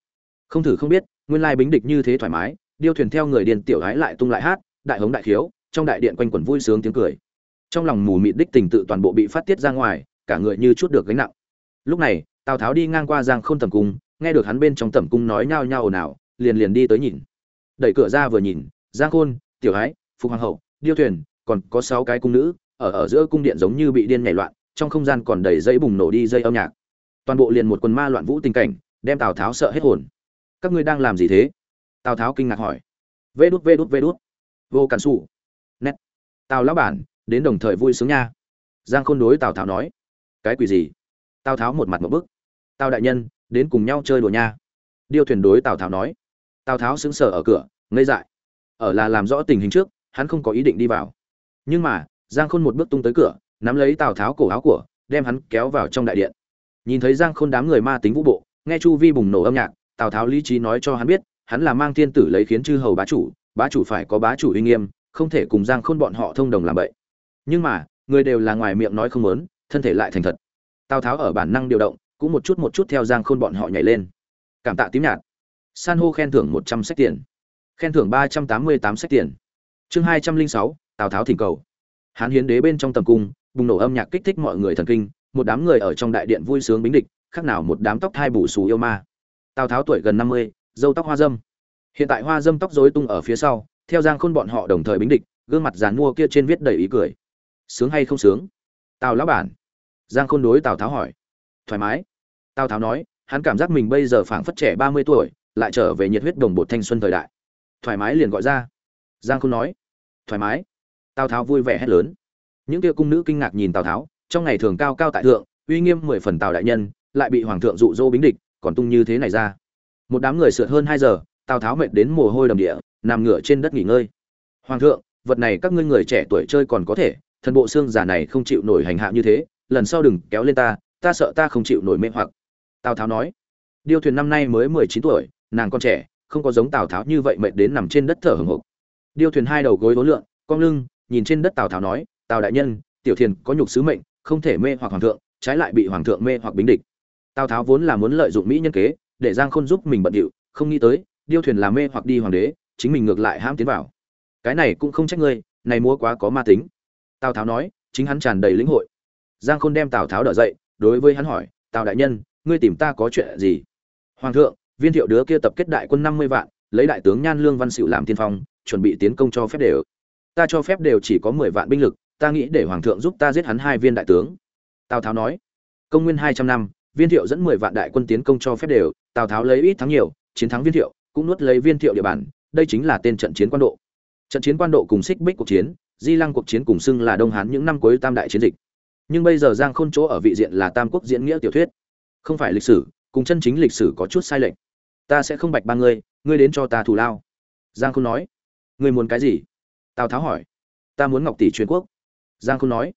S1: không thử không biết, nguyên lai bính địch như thế thoải mái, điêu thuyền theo người điền tiểu gái lại tung lại hát, đại hống đại khiếu, trong đại điện quanh quẩn vui sướng tiếng cười. Trong lòng mù mịt đích tình tự toàn bộ bị phát tiết ra ngoài, cả người như chút được gánh nặng. Lúc này, tào tháo đi ngang qua giang khôn tầm cung, nghe được hắn bên trong tầm cung nói nhao nhao ồn ào, liền liền đi tới nhìn. Đẩy cửa ra vừa nhìn, giang khôn, tiểu ái phục hoàng hậu, điêu thuyền, còn có sáu cái cung nữ, ở ở giữa cung điện giống như bị điên nhảy loạn, trong không gian còn đầy dây bùng nổ đi dây âm nhạc. Toàn bộ liền một quần ma loạn vũ tình cảnh, đem tào tháo sợ hết hồn các ngươi đang làm gì thế? Tào tháo kinh ngạc hỏi. Vê đút vê đút vê đút. Vô cản xù nét. Tào lão bản, đến đồng thời vui sướng nha. Giang khôn đối tào tháo nói. Cái quỷ gì? Tào tháo một mặt một bức. Tào đại nhân, đến cùng nhau chơi đùa nha. Điêu thuyền đối tào tháo nói. Tào tháo sững sờ ở cửa, ngây dại. Ở là làm rõ tình hình trước, hắn không có ý định đi vào. Nhưng mà, giang khôn một bước tung tới cửa, nắm lấy tào tháo cổ áo của, đem hắn kéo vào trong đại điện. Nhìn thấy giang khôn đám người ma tính vũ bộ, nghe chu vi bùng nổ âm nhạc tào tháo lý trí nói cho hắn biết, hắn là mang thiên tử lấy khiến chư hầu bá chủ bá chủ phải có bá chủ uy nghiêm, không thể cùng giang khôn bọn họ thông đồng làm vậy nhưng mà, người đều là ngoài miệng nói không muốn, thân thể lại thành thật. Tào tháo ở bản năng điều động, cũng một chút một chút theo giang khôn bọn họ nhảy lên. Cảm tạ tím nhạt. San hô khen thưởng một trăm sách tiền. Khen thưởng ba trăm tám mươi tám sách tiền. Chương hai trăm linh sáu, tào tháo thỉnh cầu. Hán hiến đế bên trong tầm cung, bùng nổ âm nhạc kích thích mọi người thần kinh, một đám người ở trong đại điện vui sướng bính địch, khác nào một đám tóc thai bù xù yêu ma tào tháo tuổi gần năm mươi, dâu tóc hoa dâm. Hiện tại hoa dâm tóc rối tung ở phía sau, theo giang khôn bọn họ đồng thời bính địch, gương mặt dàn mua kia trên viết đầy ý cười. Sướng hay không sướng? Tào lão bản. Giang khôn đối tào tháo hỏi. Thoải mái. Tào tháo nói, hắn cảm giác mình bây giờ phảng phất trẻ ba mươi tuổi, lại trở về nhiệt huyết đồng bột thanh xuân thời đại. Thoải mái liền gọi ra. Giang khôn nói. Thoải mái. Tào tháo vui vẻ hét lớn. Những kia cung nữ kinh ngạc nhìn tào tháo, trong ngày thường cao cao tại thượng, uy nghiêm mười phần tào đại nhân, lại bị hoàng thượng dụ dỗ bính địch còn tung như thế này ra. Một đám người sượt hơn hai giờ, tào tháo mệt đến mồ hôi đầm địa, nằm ngửa trên đất nghỉ ngơi. Hoàng thượng, vật này các ngươi người trẻ tuổi chơi còn có thể, thần bộ xương giả này không chịu nổi hành hạ như thế, lần sau đừng kéo lên ta ta sợ ta không chịu nổi mê hoặc. Tào tháo nói, điêu thuyền năm nay mới mười chín tuổi, nàng còn trẻ, không có giống tào tháo như vậy mệt đến nằm trên đất thở hổng hộc. Điêu thuyền hai đầu gối vốn lượn, cong lưng, nhìn trên đất tào tháo nói, tào đại nhân, tiểu thiền có nhục sứ mệnh, không thể mê hoặc hoàng thượng, trái lại bị hoàng thượng mê hoặc bính địch tào tháo vốn là muốn lợi dụng mỹ nhân kế, để giang khôn giúp mình bận điệu, không nghĩ tới, điêu thuyền là mê hoặc đi hoàng đế, chính mình ngược lại hãm tiến vào. Cái này cũng không trách ngươi, này mua quá có ma tính. Tào tháo nói, chính hắn tràn đầy lĩnh hội. Giang khôn đem tào tháo đỡ dậy, đối với hắn hỏi, tào đại nhân, ngươi tìm ta có chuyện gì? Hoàng thượng, viên thiệu đứa kia tập kết đại quân năm mươi vạn, lấy đại tướng nhan lương văn sửu làm tiên phong, chuẩn bị tiến công cho phép đều. Ta cho phép đều chỉ có mười vạn binh lực, ta nghĩ để hoàng thượng giúp ta giết hắn hai viên đại tướng. Tào tháo nói, công nguyên hai trăm năm viên thiệu dẫn mười vạn đại quân tiến công cho phép đều, tào tháo lấy ít thắng nhiều, chiến thắng viên thiệu, cũng nuốt lấy viên thiệu địa bàn, đây chính là tên trận chiến quan độ. Trận chiến quan độ cùng xích bích cuộc chiến, di lăng cuộc chiến cùng xưng là đông hán những năm cuối tam đại chiến dịch. Nhưng bây giờ giang khôn chỗ ở vị diện là tam quốc diễn nghĩa tiểu thuyết. Không phải lịch sử, cùng chân chính lịch sử có chút sai lệch. Ta sẽ không bạch ba ngươi ngươi đến cho ta thù lao. Giang khôn nói. Ngươi muốn cái gì? Tào tháo hỏi. Ta muốn ngọc tỷ truyền quốc. Giang khôn nói.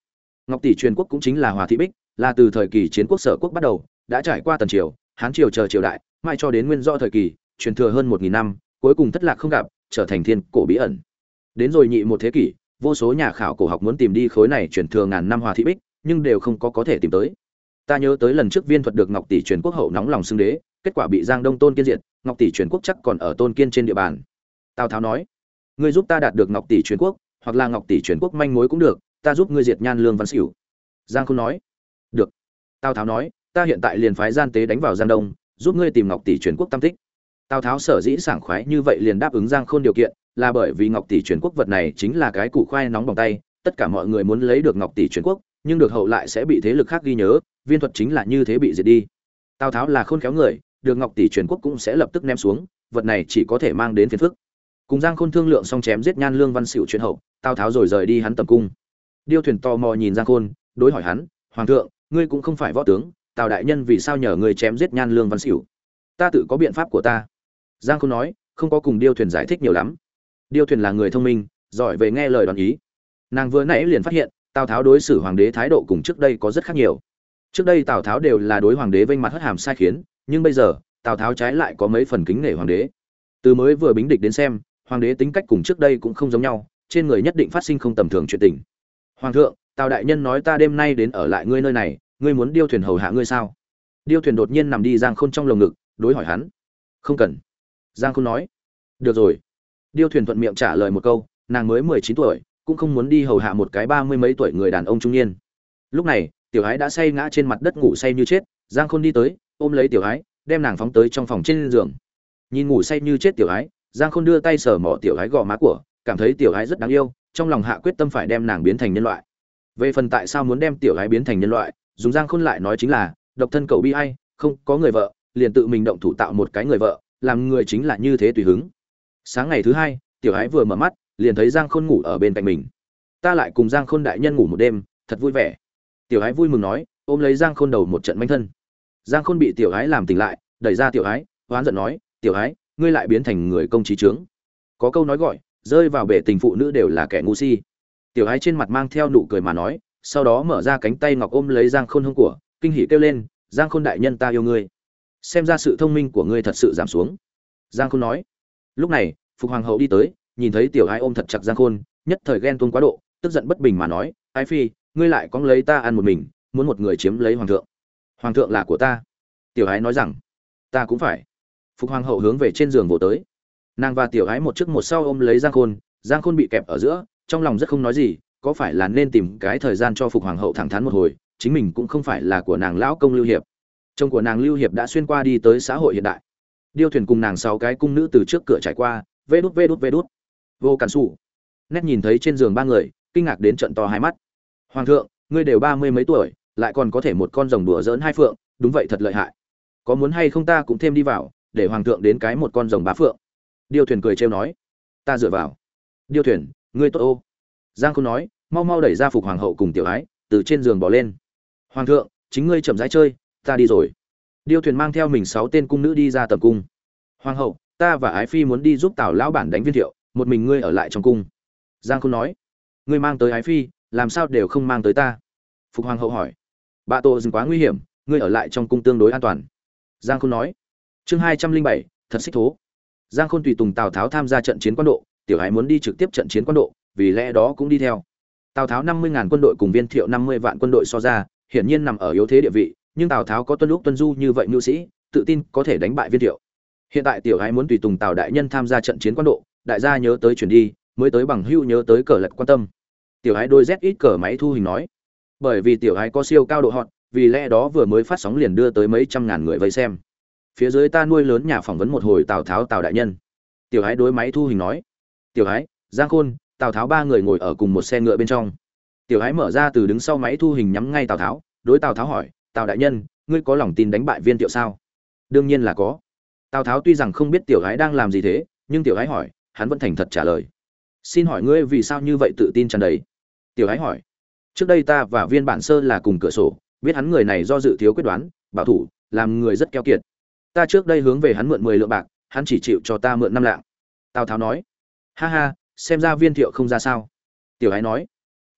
S1: Ngọc tỷ truyền quốc cũng chính là hòa thị bích là từ thời kỳ chiến quốc sở quốc bắt đầu, đã trải qua tần triều, hán triều chờ triều đại, mai cho đến nguyên do thời kỳ, truyền thừa hơn một nghìn năm, cuối cùng thất lạc không gặp, trở thành thiên cổ bí ẩn. Đến rồi nhị một thế kỷ, vô số nhà khảo cổ học muốn tìm đi khối này truyền thừa ngàn năm hòa thị bích, nhưng đều không có có thể tìm tới. Ta nhớ tới lần trước viên thuật được ngọc tỷ truyền quốc hậu nóng lòng xưng đế, kết quả bị giang đông tôn kiên diệt, ngọc tỷ truyền quốc chắc còn ở tôn kiên trên địa bàn. Tào tháo nói, ngươi giúp ta đạt được ngọc tỷ truyền quốc, hoặc là ngọc tỷ truyền quốc manh mối cũng được, ta giúp ngươi diệt nhan lương văn xỉu giang không nói được. Tào tháo nói, ta hiện tại liền phái gian tế đánh vào giang đông, giúp ngươi tìm ngọc tỷ truyền quốc tam tích. Tào tháo sở dĩ sảng khoái như vậy liền đáp ứng giang khôn điều kiện, là bởi vì ngọc tỷ truyền quốc vật này chính là cái củ khoai nóng bằng tay, tất cả mọi người muốn lấy được ngọc tỷ truyền quốc, nhưng được hậu lại sẽ bị thế lực khác ghi nhớ, viên thuật chính là như thế bị diệt đi. Tào tháo là khôn khéo người, được ngọc tỷ truyền quốc cũng sẽ lập tức ném xuống, vật này chỉ có thể mang đến phiền phức. Cùng giang khôn thương lượng xong chém giết nhan lương văn xỉu truyền hậu, tào tháo rồi rời đi hắn tầm cung. Điêu thuyền tò mò nhìn giang khôn, đối hỏi hắn, hoàng thượng ngươi cũng không phải võ tướng, tào đại nhân vì sao nhờ ngươi chém giết nhan lương văn xỉu ta tự có biện pháp của ta. Giang khôn nói, không có cùng điêu thuyền giải thích nhiều lắm. Điêu thuyền là người thông minh, giỏi về nghe lời đoàn ý. Nàng vừa nãy liền phát hiện, tào tháo đối xử hoàng đế thái độ cùng trước đây có rất khác nhiều. Trước đây tào tháo đều là đối hoàng đế vênh mặt hất hàm sai khiến, nhưng bây giờ, tào tháo trái lại có mấy phần kính nể hoàng đế. Từ mới vừa bính địch đến xem, hoàng đế tính cách cùng trước đây cũng không giống nhau, trên người nhất định phát sinh không tầm thường chuyện tình. Hoàng thượng, tào đại nhân nói ta đêm nay đến ở lại ngươi nơi này ngươi muốn điêu thuyền hầu hạ ngươi sao? Điêu thuyền đột nhiên nằm đi giang khôn trong lồng ngực, đối hỏi hắn. Không cần. Giang khôn nói. Được rồi. Điêu thuyền thuận miệng trả lời một câu, nàng mới mười chín tuổi, cũng không muốn đi hầu hạ một cái ba mươi mấy tuổi người đàn ông trung niên. Lúc này, tiểu ái đã say ngã trên mặt đất ngủ say như chết, giang khôn đi tới, ôm lấy tiểu ái đem nàng phóng tới trong phòng trên giường. Nhìn ngủ say như chết tiểu ái giang khôn đưa tay sờ mỏ tiểu ái gò má của, cảm thấy tiểu ái rất đáng yêu, trong lòng hạ quyết tâm phải đem nàng biến thành nhân loại. Về phần tại sao muốn đem tiểu ái biến thành nhân loại dùng giang khôn lại nói chính là, độc thân cậu bi ai, không có người vợ, liền tự mình động thủ tạo một cái người vợ, làm người chính là như thế tùy hứng. Sáng ngày thứ hai, tiểu ái vừa mở mắt, liền thấy giang khôn ngủ ở bên cạnh mình. Ta lại cùng giang khôn đại nhân ngủ một đêm, thật vui vẻ. Tiểu ái vui mừng nói, ôm lấy giang khôn đầu một trận manh thân. Giang khôn bị tiểu ái làm tỉnh lại, đẩy ra tiểu ái hoán giận nói, tiểu ái ngươi lại biến thành người công trí trướng. Có câu nói gọi, rơi vào bể tình phụ nữ đều là kẻ ngu si. Tiểu ái trên mặt mang theo nụ cười mà nói sau đó mở ra cánh tay ngọc ôm lấy giang khôn hông của, kinh hỉ kêu lên, giang khôn đại nhân ta yêu ngươi. Xem ra sự thông minh của ngươi thật sự giảm xuống. Giang khôn nói. Lúc này, phục hoàng hậu đi tới, nhìn thấy tiểu ái ôm thật chặt giang khôn, nhất thời ghen tuông quá độ, tức giận bất bình mà nói, ái phi, ngươi lại có lấy ta ăn một mình, muốn một người chiếm lấy hoàng thượng. Hoàng thượng là của ta. Tiểu ái nói rằng. Ta cũng phải. Phục hoàng hậu hướng về trên giường vỗ tới. Nàng và tiểu ái một trước một sau ôm lấy giang khôn giang khôn bị kẹp ở giữa, trong lòng rất không nói gì có phải là nên tìm cái thời gian cho phục hoàng hậu thẳng thắn một hồi, chính mình cũng không phải là của nàng lão công lưu hiệp. Chồng của nàng lưu hiệp đã xuyên qua đi tới xã hội hiện đại. Điêu thuyền cùng nàng sáu cái cung nữ từ trước cửa trải qua, vê đút vê đút vê đút. Vô cản xù nét nhìn thấy trên giường ba người, kinh ngạc đến trận to hai mắt. Hoàng thượng, ngươi đều ba mươi mấy tuổi, lại còn có thể một con rồng đùa dỡn hai phượng, đúng vậy thật lợi hại. Có muốn hay không ta cũng thêm đi vào, để hoàng thượng đến cái một con rồng bá phượng. Điêu thuyền cười trêu nói. Ta dựa vào. Điêu thuyền, ngươi tốt ô giang Khôn nói, mau mau đẩy ra phục hoàng hậu cùng tiểu ái, từ trên giường bỏ lên. Hoàng thượng, chính ngươi chậm rãi chơi, ta đi rồi. Điêu thuyền mang theo mình sáu tên cung nữ đi ra tầm cung. Hoàng hậu, ta và ái phi muốn đi giúp tào lão bản đánh viên thiệu, một mình ngươi ở lại trong cung. Giang Khôn nói, ngươi mang tới ái phi, làm sao đều không mang tới ta? Phục hoàng hậu hỏi, bạ tổ dừng quá nguy hiểm, ngươi ở lại trong cung tương đối an toàn. Giang Khôn nói, chương hai trăm linh bảy, thật xích thố. Giang khôn tùy tùng tào tháo tham gia trận chiến quân độ, tiểu ái muốn đi trực tiếp trận chiến quân độ vì lẽ đó cũng đi theo. Tào tháo năm mươi ngàn quân đội cùng viên thiệu năm mươi vạn quân đội so ra, hiển nhiên nằm ở yếu thế địa vị, nhưng tào tháo có tuân lúc tuân du như vậy mưu sĩ, tự tin có thể đánh bại viên thiệu. Hiện tại tiểu gái muốn tùy tùng tào đại nhân tham gia trận chiến quân độ, đại gia nhớ tới chuyển đi, mới tới bằng hưu nhớ tới cờ lật quan tâm. Tiểu gái đôi z ít cờ máy thu hình nói, bởi vì tiểu gái có siêu cao độ hot, vì lẽ đó vừa mới phát sóng liền đưa tới mấy trăm ngàn người vây xem. Phía dưới ta nuôi lớn nhà phỏng vấn một hồi tào tháo tào đại nhân. Tiểu ái đối máy thu hình nói, tiểu ái giang khôn tào tháo ba người ngồi ở cùng một xe ngựa bên trong. Tiểu ái mở ra từ đứng sau máy thu hình nhắm ngay tào tháo, đối tào tháo hỏi, tào đại nhân, ngươi có lòng tin đánh bại viên Tiệu sao? Đương nhiên là có. Tào tháo tuy rằng không biết tiểu ái đang làm gì thế, nhưng tiểu ái hỏi, hắn vẫn thành thật trả lời. Xin hỏi ngươi vì sao như vậy tự tin tràn đầy? Tiểu ái hỏi, trước đây ta và viên bản sơ là cùng cửa sổ, biết hắn người này do dự thiếu quyết đoán, bảo thủ, làm người rất keo kiệt. Ta trước đây hướng về hắn mượn mười lượng bạc, hắn chỉ chịu cho ta mượn năm lạng. Tào tháo nói, ha ha xem ra viên thiệu không ra sao. Tiểu ái nói,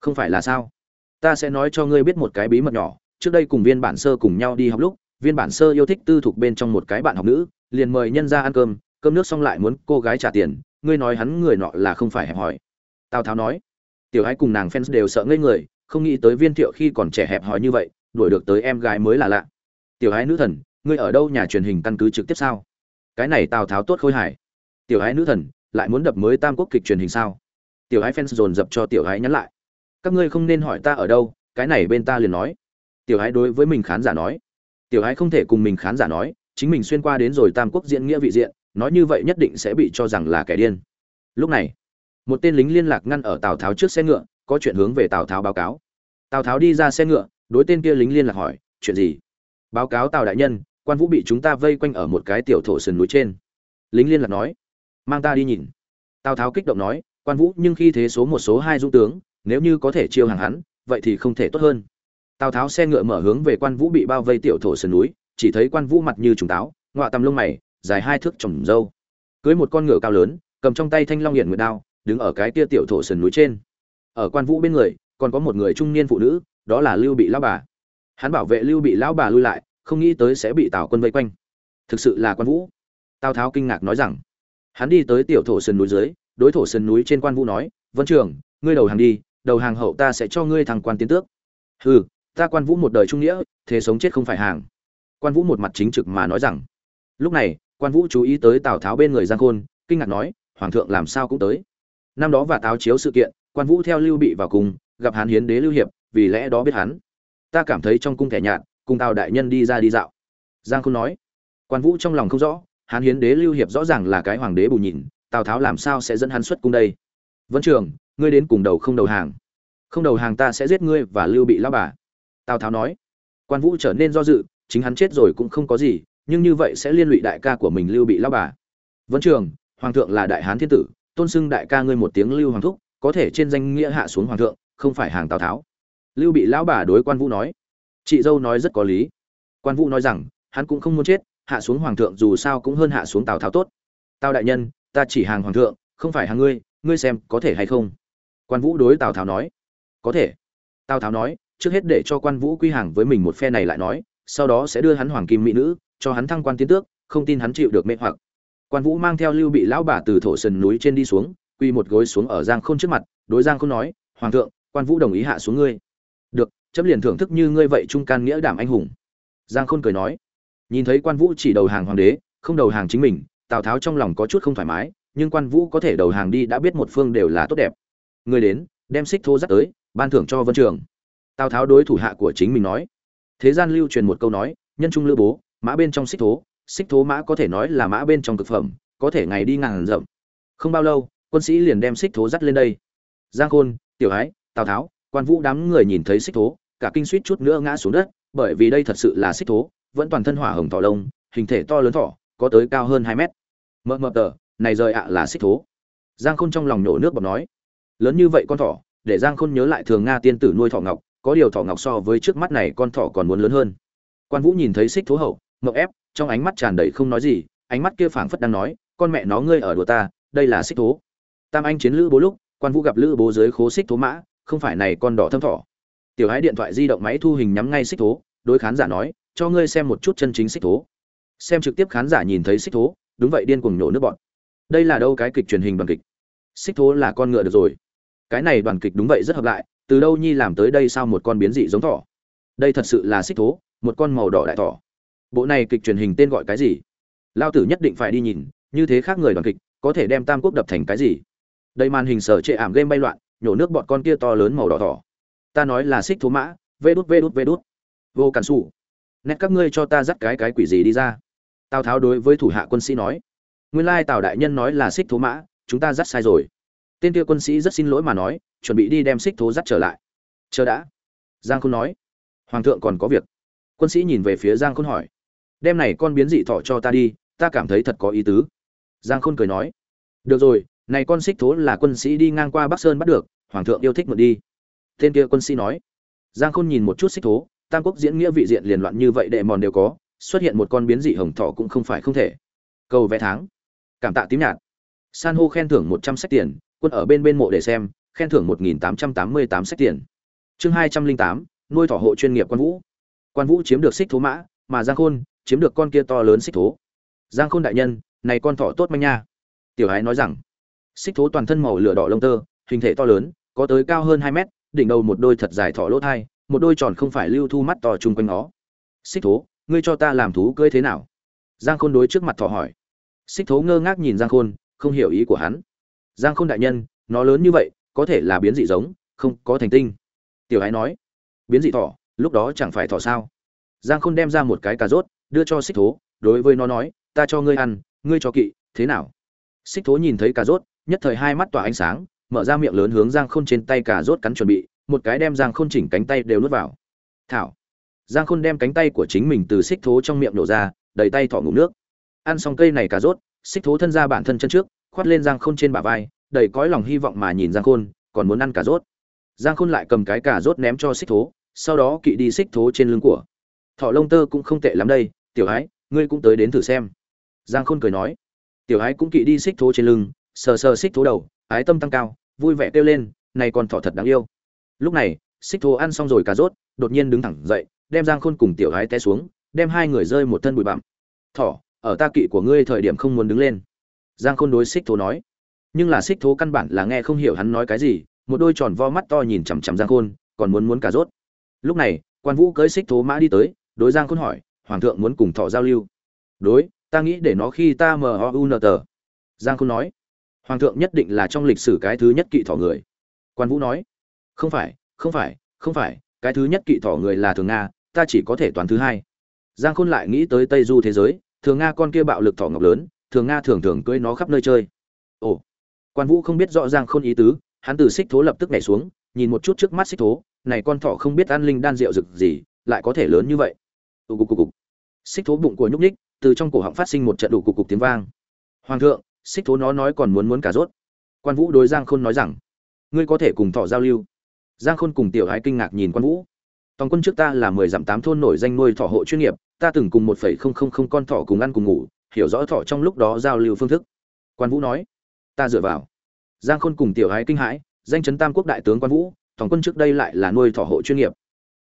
S1: không phải là sao? Ta sẽ nói cho ngươi biết một cái bí mật nhỏ. Trước đây cùng viên bản sơ cùng nhau đi học lúc, viên bản sơ yêu thích tư thục bên trong một cái bạn học nữ, liền mời nhân ra ăn cơm cơm nước xong lại muốn cô gái trả tiền. Ngươi nói hắn người nọ là không phải hẹp hòi. Tào tháo nói, tiểu ái cùng nàng fans đều sợ ngây người, không nghĩ tới viên thiệu khi còn trẻ hẹp hòi như vậy, đuổi được tới em gái mới là lạ. Tiểu ái nữ thần, ngươi ở đâu nhà truyền hình căn cứ trực tiếp sao? Cái này tào tháo tốt khôi hài. Tiểu ái nữ thần lại muốn đập mới tam quốc kịch truyền hình sao? Tiểu ái fans dồn dập cho tiểu ái nhắn lại. Các ngươi không nên hỏi ta ở đâu, cái này bên ta liền nói. Tiểu ái đối với mình khán giả nói. Tiểu ái không thể cùng mình khán giả nói, chính mình xuyên qua đến rồi tam quốc diễn nghĩa vị diện, nói như vậy nhất định sẽ bị cho rằng là kẻ điên. Lúc này, một tên lính liên lạc ngăn ở tào tháo trước xe ngựa, có chuyện hướng về tào tháo báo cáo. Tào tháo đi ra xe ngựa, đối tên kia lính liên lạc hỏi, chuyện gì? Báo cáo tào đại nhân, quan vũ bị chúng ta vây quanh ở một cái tiểu thổ sườn núi trên. Lính liên lạc nói mang ta đi nhìn. Tào tháo kích động nói, quan vũ, nhưng khi thế số một, số hai dũng tướng, nếu như có thể chiêu hàng hắn, vậy thì không thể tốt hơn. Tào tháo xe ngựa mở hướng về quan vũ bị bao vây tiểu thổ sườn núi, chỉ thấy quan vũ mặt như trùng táo, ngọa tầm lông mày, dài hai thước trồng râu. Cưới một con ngựa cao lớn, cầm trong tay thanh long hiển nguyệt đao, đứng ở cái tia tiểu thổ sườn núi trên. Ở quan vũ bên người, còn có một người trung niên phụ nữ, đó là lưu bị lão bà. Hắn bảo vệ lưu bị lão bà lui lại, không nghĩ tới sẽ bị tào quân vây quanh. Thực sự là quan vũ. Tào tháo kinh ngạc nói rằng hắn đi tới tiểu thổ sườn núi dưới, đối thổ sườn núi trên quan vũ nói, vân trường, ngươi đầu hàng đi, đầu hàng hậu ta sẽ cho ngươi thằng quan tiến tước. Hừ, ta quan vũ một đời trung nghĩa, thế sống chết không phải hàng. Quan vũ một mặt chính trực mà nói rằng. Lúc này, quan vũ chú ý tới tào tháo bên người giang khôn, kinh ngạc nói, hoàng thượng làm sao cũng tới. Năm đó và táo chiếu sự kiện, quan vũ theo lưu bị vào cùng, gặp hán hiến đế lưu hiệp, vì lẽ đó biết hắn. Ta cảm thấy trong cung kẻ nhạt, cùng tào đại nhân đi ra đi dạo. Giang khôn nói. Quan vũ trong lòng không rõ hán hiến đế lưu hiệp rõ ràng là cái hoàng đế bù nhìn, tào tháo làm sao sẽ dẫn hắn xuất cung đây? Vân trường, ngươi đến cùng đầu không đầu hàng. Không đầu hàng ta sẽ giết ngươi và lưu bị lao bà. Tào tháo nói. Quan vũ trở nên do dự, chính hắn chết rồi cũng không có gì, nhưng như vậy sẽ liên lụy đại ca của mình lưu bị lao bà. Vân trường, hoàng thượng là đại hán thiên tử, tôn xưng đại ca ngươi một tiếng lưu hoàng thúc, có thể trên danh nghĩa hạ xuống hoàng thượng, không phải hàng tào tháo. Lưu bị lão bà đối quan vũ nói. Chị dâu nói rất có lý. Quan vũ nói rằng, hắn cũng không muốn chết hạ xuống hoàng thượng dù sao cũng hơn hạ xuống tào tháo tốt. Tào đại nhân, ta chỉ hàng hoàng thượng, không phải hàng ngươi ngươi xem có thể hay không? Quan vũ đối tào tháo nói. Có thể. Tào tháo nói, trước hết để cho quan vũ quy hàng với mình một phe này lại nói, sau đó sẽ đưa hắn hoàng kim mỹ nữ, cho hắn thăng quan tiến tước, không tin hắn chịu được mê hoặc. Quan vũ mang theo lưu bị lão bà từ thổ sườn núi trên đi xuống, quy một gối xuống ở giang khôn trước mặt, đối giang khôn nói, hoàng thượng, quan vũ đồng ý hạ xuống ngươi. Được, chấm liền thưởng thức như ngươi vậy trung can nghĩa đảm anh hùng. Giang khôn cười nói nhìn thấy quan vũ chỉ đầu hàng hoàng đế, không đầu hàng chính mình, tào tháo trong lòng có chút không thoải mái, nhưng quan vũ có thể đầu hàng đi đã biết một phương đều là tốt đẹp. Người đến, đem xích thô dắt tới, ban thưởng cho vân trường. Tào tháo đối thủ hạ của chính mình nói. Thế gian lưu truyền một câu nói, nhân trung lữ bố, mã bên trong xích thố xích thố mã có thể nói là mã bên trong thực phẩm, có thể ngày đi ngàn rậm không bao lâu, quân sĩ liền đem xích thố dắt lên đây. Giang khôn, tiểu ái, tào tháo, quan vũ đám người nhìn thấy xích thố, cả kinh suýt chút nữa ngã xuống đất, bởi vì đây thật sự là xích thố vẫn toàn thân hỏa hồng thỏ lông, hình thể to lớn thỏ, có tới cao hơn hai mét. Mờ mờ tờ, này rời ạ là xích thố. Giang khôn trong lòng nhổ nước bọt nói, lớn như vậy con thỏ, để giang khôn nhớ lại thường nga tiên tử nuôi thỏ ngọc, có điều thỏ ngọc so với trước mắt này con thỏ còn muốn lớn hơn. Quan vũ nhìn thấy xích thố hậu mậu ép, trong ánh mắt tràn đầy không nói gì, ánh mắt kia phảng phất đang nói, con mẹ nó ngươi ở đùa ta, đây là xích thố. Tam anh chiến lữ bố lúc, quan vũ gặp lữ bố dưới khố xích thố mã, không phải này con đỏ thâm thỏ. Tiểu hái điện thoại di động máy thu hình nhắm ngay xích thố, đối khán giả nói cho ngươi xem một chút chân chính xích thố. Xem trực tiếp khán giả nhìn thấy xích thố, đúng vậy điên cuồng nhổ nước bọn. Đây là đâu cái kịch truyền hình đoàn kịch? Xích thố là con ngựa được rồi. Cái này đoàn kịch đúng vậy rất hợp lại, từ đâu nhi làm tới đây sao một con biến dị giống thỏ? Đây thật sự là xích thố, một con màu đỏ đại thỏ. Bộ này kịch truyền hình tên gọi cái gì? Lao tử nhất định phải đi nhìn, như thế khác người đoàn kịch, có thể đem tam quốc đập thành cái gì? Đây màn hình sở trệ ảm game bay loạn, nhổ nước bọn con kia to lớn màu đỏ thỏ. Ta nói là xích thố mã, vê đút vê đút vê đút. Vô cản xù nét các ngươi cho ta dắt cái cái quỷ gì đi ra. Tào tháo đối với thủ hạ quân sĩ nói, nguyên lai tào đại nhân nói là xích thố mã, chúng ta dắt sai rồi. Tên kia quân sĩ rất xin lỗi mà nói, chuẩn bị đi đem xích thố dắt trở lại. Chờ đã. Giang khôn nói, hoàng thượng còn có việc. Quân sĩ nhìn về phía giang khôn hỏi đem này con biến dị thọ cho ta đi, ta cảm thấy thật có ý tứ. Giang khôn cười nói, được rồi, này con xích thố là quân sĩ đi ngang qua bắc sơn bắt được, hoàng thượng yêu thích mượn đi. Tên kia quân sĩ nói, giang khôn nhìn một chút xích thố tam quốc diễn nghĩa vị diện liền loạn như vậy đệ mòn đều có, xuất hiện một con biến dị hồng thọ cũng không phải không thể. Cầu vẽ tháng. Cảm tạ tím nhạt. San hô khen thưởng một trăm sách tiền, quân ở bên bên mộ để xem, khen thưởng một nghìn tám trăm tám mươi tám sách tiền. Chương hai trăm linh tám, nuôi thỏ hộ chuyên nghiệp quan vũ. Quan vũ chiếm được xích thố mã, mà giang khôn chiếm được con kia to lớn xích thố. Giang khôn đại nhân, này con thỏ tốt manh nha. Tiểu ái nói rằng, xích thố toàn thân màu lửa đỏ lông tơ, hình thể to lớn, có tới cao hơn hai mét, đỉnh đầu một đôi thật dài thỏ lỗ thai một đôi tròn không phải lưu thu mắt to chung quanh nó. Xích thố, ngươi cho ta làm thú cưỡi thế nào? Giang khôn đối trước mặt thỏ hỏi. Xích thố ngơ ngác nhìn giang khôn, không hiểu ý của hắn. Giang khôn đại nhân, nó lớn như vậy, có thể là biến dị giống, không có thành tinh. Tiểu ái nói. Biến dị thỏ, lúc đó chẳng phải thỏ sao? Giang khôn đem ra một cái cà rốt, đưa cho xích thố, đối với nó nói, ta cho ngươi ăn, ngươi cho kỵ, thế nào? Xích thố nhìn thấy cà rốt, nhất thời hai mắt tỏa ánh sáng, mở ra miệng lớn hướng giang khôn trên tay cà rốt cắn chuẩn bị một cái đem giang khôn chỉnh cánh tay đều nuốt vào. Thảo. Giang khôn đem cánh tay của chính mình từ xích thố trong miệng nổ ra, đầy tay thọ ngủ nước. Ăn xong cây này cà rốt, xích thố thân ra bản thân chân trước, khoát lên giang khôn trên bả vai, đầy cõi lòng hy vọng mà nhìn giang khôn, còn muốn ăn cà rốt? Giang khôn lại cầm cái cà rốt ném cho xích thố, sau đó kỵ đi xích thố trên lưng của. Thọ lông tơ cũng không tệ lắm đây, tiểu ái ngươi cũng tới đến thử xem. Giang khôn cười nói. Tiểu ái cũng kỵ đi xích thố trên lưng, sờ sờ xích thố đầu, ái tâm tăng cao, vui vẻ kêu lên, này còn thọ thật đáng yêu lúc này, xích thố ăn xong rồi cà rốt, đột nhiên đứng thẳng dậy, đem giang khôn cùng tiểu gái té xuống, đem hai người rơi một thân bụi bặm. Thỏ, ở ta kỵ của ngươi thời điểm không muốn đứng lên. Giang khôn đối xích thố nói. Nhưng là xích thố căn bản là nghe không hiểu hắn nói cái gì, một đôi tròn vo mắt to nhìn chằm chằm giang khôn, còn muốn muốn cà rốt. Lúc này, quan vũ cưới xích thố mã đi tới, đối giang khôn hỏi, hoàng thượng muốn cùng thọ giao lưu? Đối, ta nghĩ để nó khi ta mờ o u n tờ. Giang khôn nói. Hoàng thượng nhất định là trong lịch sử cái thứ nhất kỵ thọ người. Quan vũ nói không phải không phải không phải, cái thứ nhất kỵ thọ người là thường nga, ta chỉ có thể toàn thứ hai. Giang khôn lại nghĩ tới tây du thế giới, thường nga con kia bạo lực thọ ngọc lớn, thường nga thường thường cưỡi nó khắp nơi chơi. Ồ, quan vũ không biết rõ giang khôn ý tứ, hắn từ xích thố lập tức nhảy xuống, nhìn một chút trước mắt xích thố, này con thỏ không biết an linh đan rượu rực gì, lại có thể lớn như vậy. Ù cục cục cục. Xích thố bụng của nhúc ních từ trong cổ họng phát sinh một trận đủ cục cục tiếng vang. Hoàng thượng, xích thố nó nói còn muốn muốn cả rốt. Quan vũ đối giang khôn nói rằng, ngươi có thể cùng thọ giao lưu giang khôn cùng tiểu ái kinh ngạc nhìn quan vũ. Tòng quân trước ta là mười dặm tám thôn nổi danh nuôi thỏ hộ chuyên nghiệp, ta từng cùng một phẩy không không không con thỏ cùng ăn cùng ngủ, hiểu rõ thỏ trong lúc đó giao lưu phương thức. Quan vũ nói, ta dựa vào. Giang khôn cùng tiểu ái kinh hãi, danh chấn tam quốc đại tướng quan vũ, Tòng quân trước đây lại là nuôi thỏ hộ chuyên nghiệp.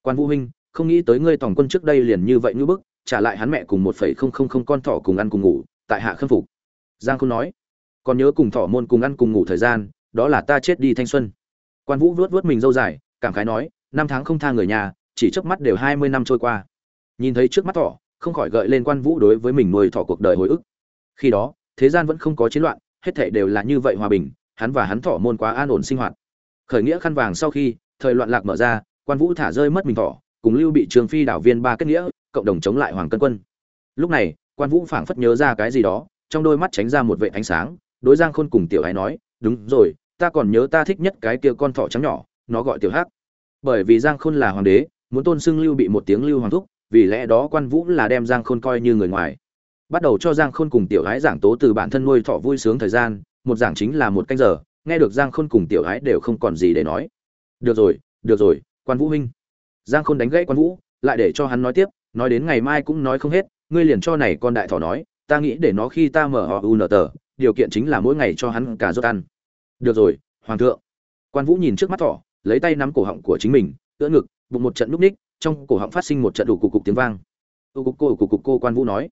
S1: Quan vũ huynh, không nghĩ tới ngươi Tòng quân trước đây liền như vậy như bức, trả lại hắn mẹ cùng một phẩy không không không con thỏ cùng ăn cùng ngủ, tại hạ khâm phục. Giang khôn nói, còn nhớ cùng thỏ môn cùng ăn cùng ngủ thời gian, đó là ta chết đi thanh xuân quan vũ vuốt vuốt mình dâu dài, cảm khái nói, năm tháng không tha người nhà, chỉ chớp mắt đều hai mươi năm trôi qua. Nhìn thấy trước mắt thỏ, không khỏi gợi lên quan vũ đối với mình nuôi thỏ cuộc đời hồi ức. Khi đó, thế gian vẫn không có chiến loạn, hết thảy đều là như vậy hòa bình, hắn và hắn thỏ môn quá an ổn sinh hoạt. Khởi nghĩa khăn vàng sau khi, thời loạn lạc mở ra, quan vũ thả rơi mất mình thỏ, cùng lưu bị trường phi đảo viên ba kết nghĩa, cộng đồng chống lại hoàng cân quân. Lúc này, quan vũ phảng phất nhớ ra cái gì đó, trong đôi mắt tránh ra một vệ ánh sáng, đối giang khôn cùng tiểu ái nói, đúng rồi ta còn nhớ ta thích nhất cái kia con thỏ trắng nhỏ, nó gọi tiểu hắc. Bởi vì giang khôn là hoàng đế, muốn tôn xưng lưu bị một tiếng lưu hoàng thúc, vì lẽ đó quan vũ là đem giang khôn coi như người ngoài. Bắt đầu cho giang khôn cùng tiểu ái giảng tố từ bản thân nuôi thỏ vui sướng thời gian, một giảng chính là một canh giờ, nghe được giang khôn cùng tiểu ái đều không còn gì để nói. Được rồi được rồi, quan vũ huynh. Giang khôn đánh gãy quan vũ, lại để cho hắn nói tiếp, nói đến ngày mai cũng nói không hết, ngươi liền cho này con đại thỏ nói, ta nghĩ để nó khi ta mở họ u nở tờ điều kiện chính là mỗi ngày cho hắn cả rốt ăn được rồi, hoàng thượng. Quan vũ nhìn trước mắt thỏ, lấy tay nắm cổ họng của chính mình, ưỡn ngực, bụng một trận núp ních, trong cổ họng phát sinh một trận đủ cục cục tiếng vang. U cục cô cục cục cô, quan vũ nói.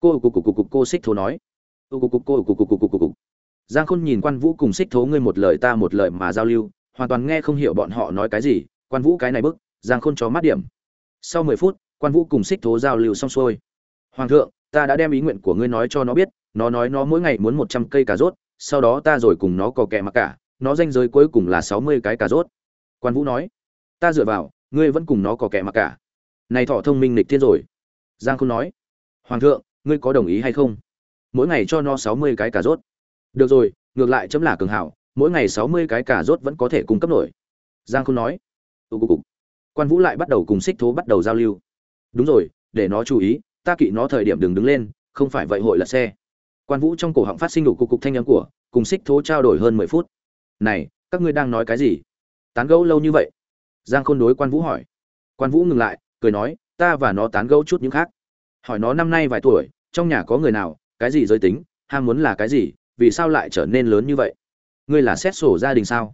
S1: Cô cục cục cục cục cô xích thố nói. U cục cục cô cục cục cục cục cục. Giang khôn nhìn quan vũ cùng xích thố ngươi một lời ta một lời mà giao lưu, hoàn toàn nghe không hiểu bọn họ nói cái gì. Quan vũ cái này bức, giang khôn cho mắt điểm. Sau mười phút, quan vũ cùng xích thố giao lưu xong xuôi. Hoàng thượng, ta đã đem ý nguyện của ngươi nói cho nó biết, nó nói nó mỗi ngày muốn một trăm cây cà rốt sau đó ta rồi cùng nó có kẻ mặc cả, nó danh giới cuối cùng là sáu mươi cái cà rốt. Quan vũ nói, ta dựa vào, ngươi vẫn cùng nó có kẻ mặc cả. Này thọ thông minh lịch thiên rồi. Giang không nói, hoàng thượng, ngươi có đồng ý hay không? Mỗi ngày cho nó sáu mươi cái cà rốt. Được rồi, ngược lại chấm là cường hảo, mỗi ngày sáu mươi cái cà rốt vẫn có thể cung cấp nổi. Giang không nói ù cục quan vũ lại bắt đầu cùng xích thố bắt đầu giao lưu. Đúng rồi, để nó chú ý, ta kỵ nó thời điểm đừng đứng lên, không phải vậy hội là xe quan vũ trong cổ họng phát sinh đủ cục cục thanh âm của, cùng xích thố trao đổi hơn mười phút. Này, các ngươi đang nói cái gì? Tán gẫu lâu như vậy? Giang khôn đối quan vũ hỏi. Quan vũ ngừng lại, cười nói, ta và nó tán gẫu chút những khác. Hỏi nó năm nay vài tuổi, trong nhà có người nào, cái gì giới tính, ham muốn là cái gì, vì sao lại trở nên lớn như vậy? Ngươi là xét sổ gia đình sao?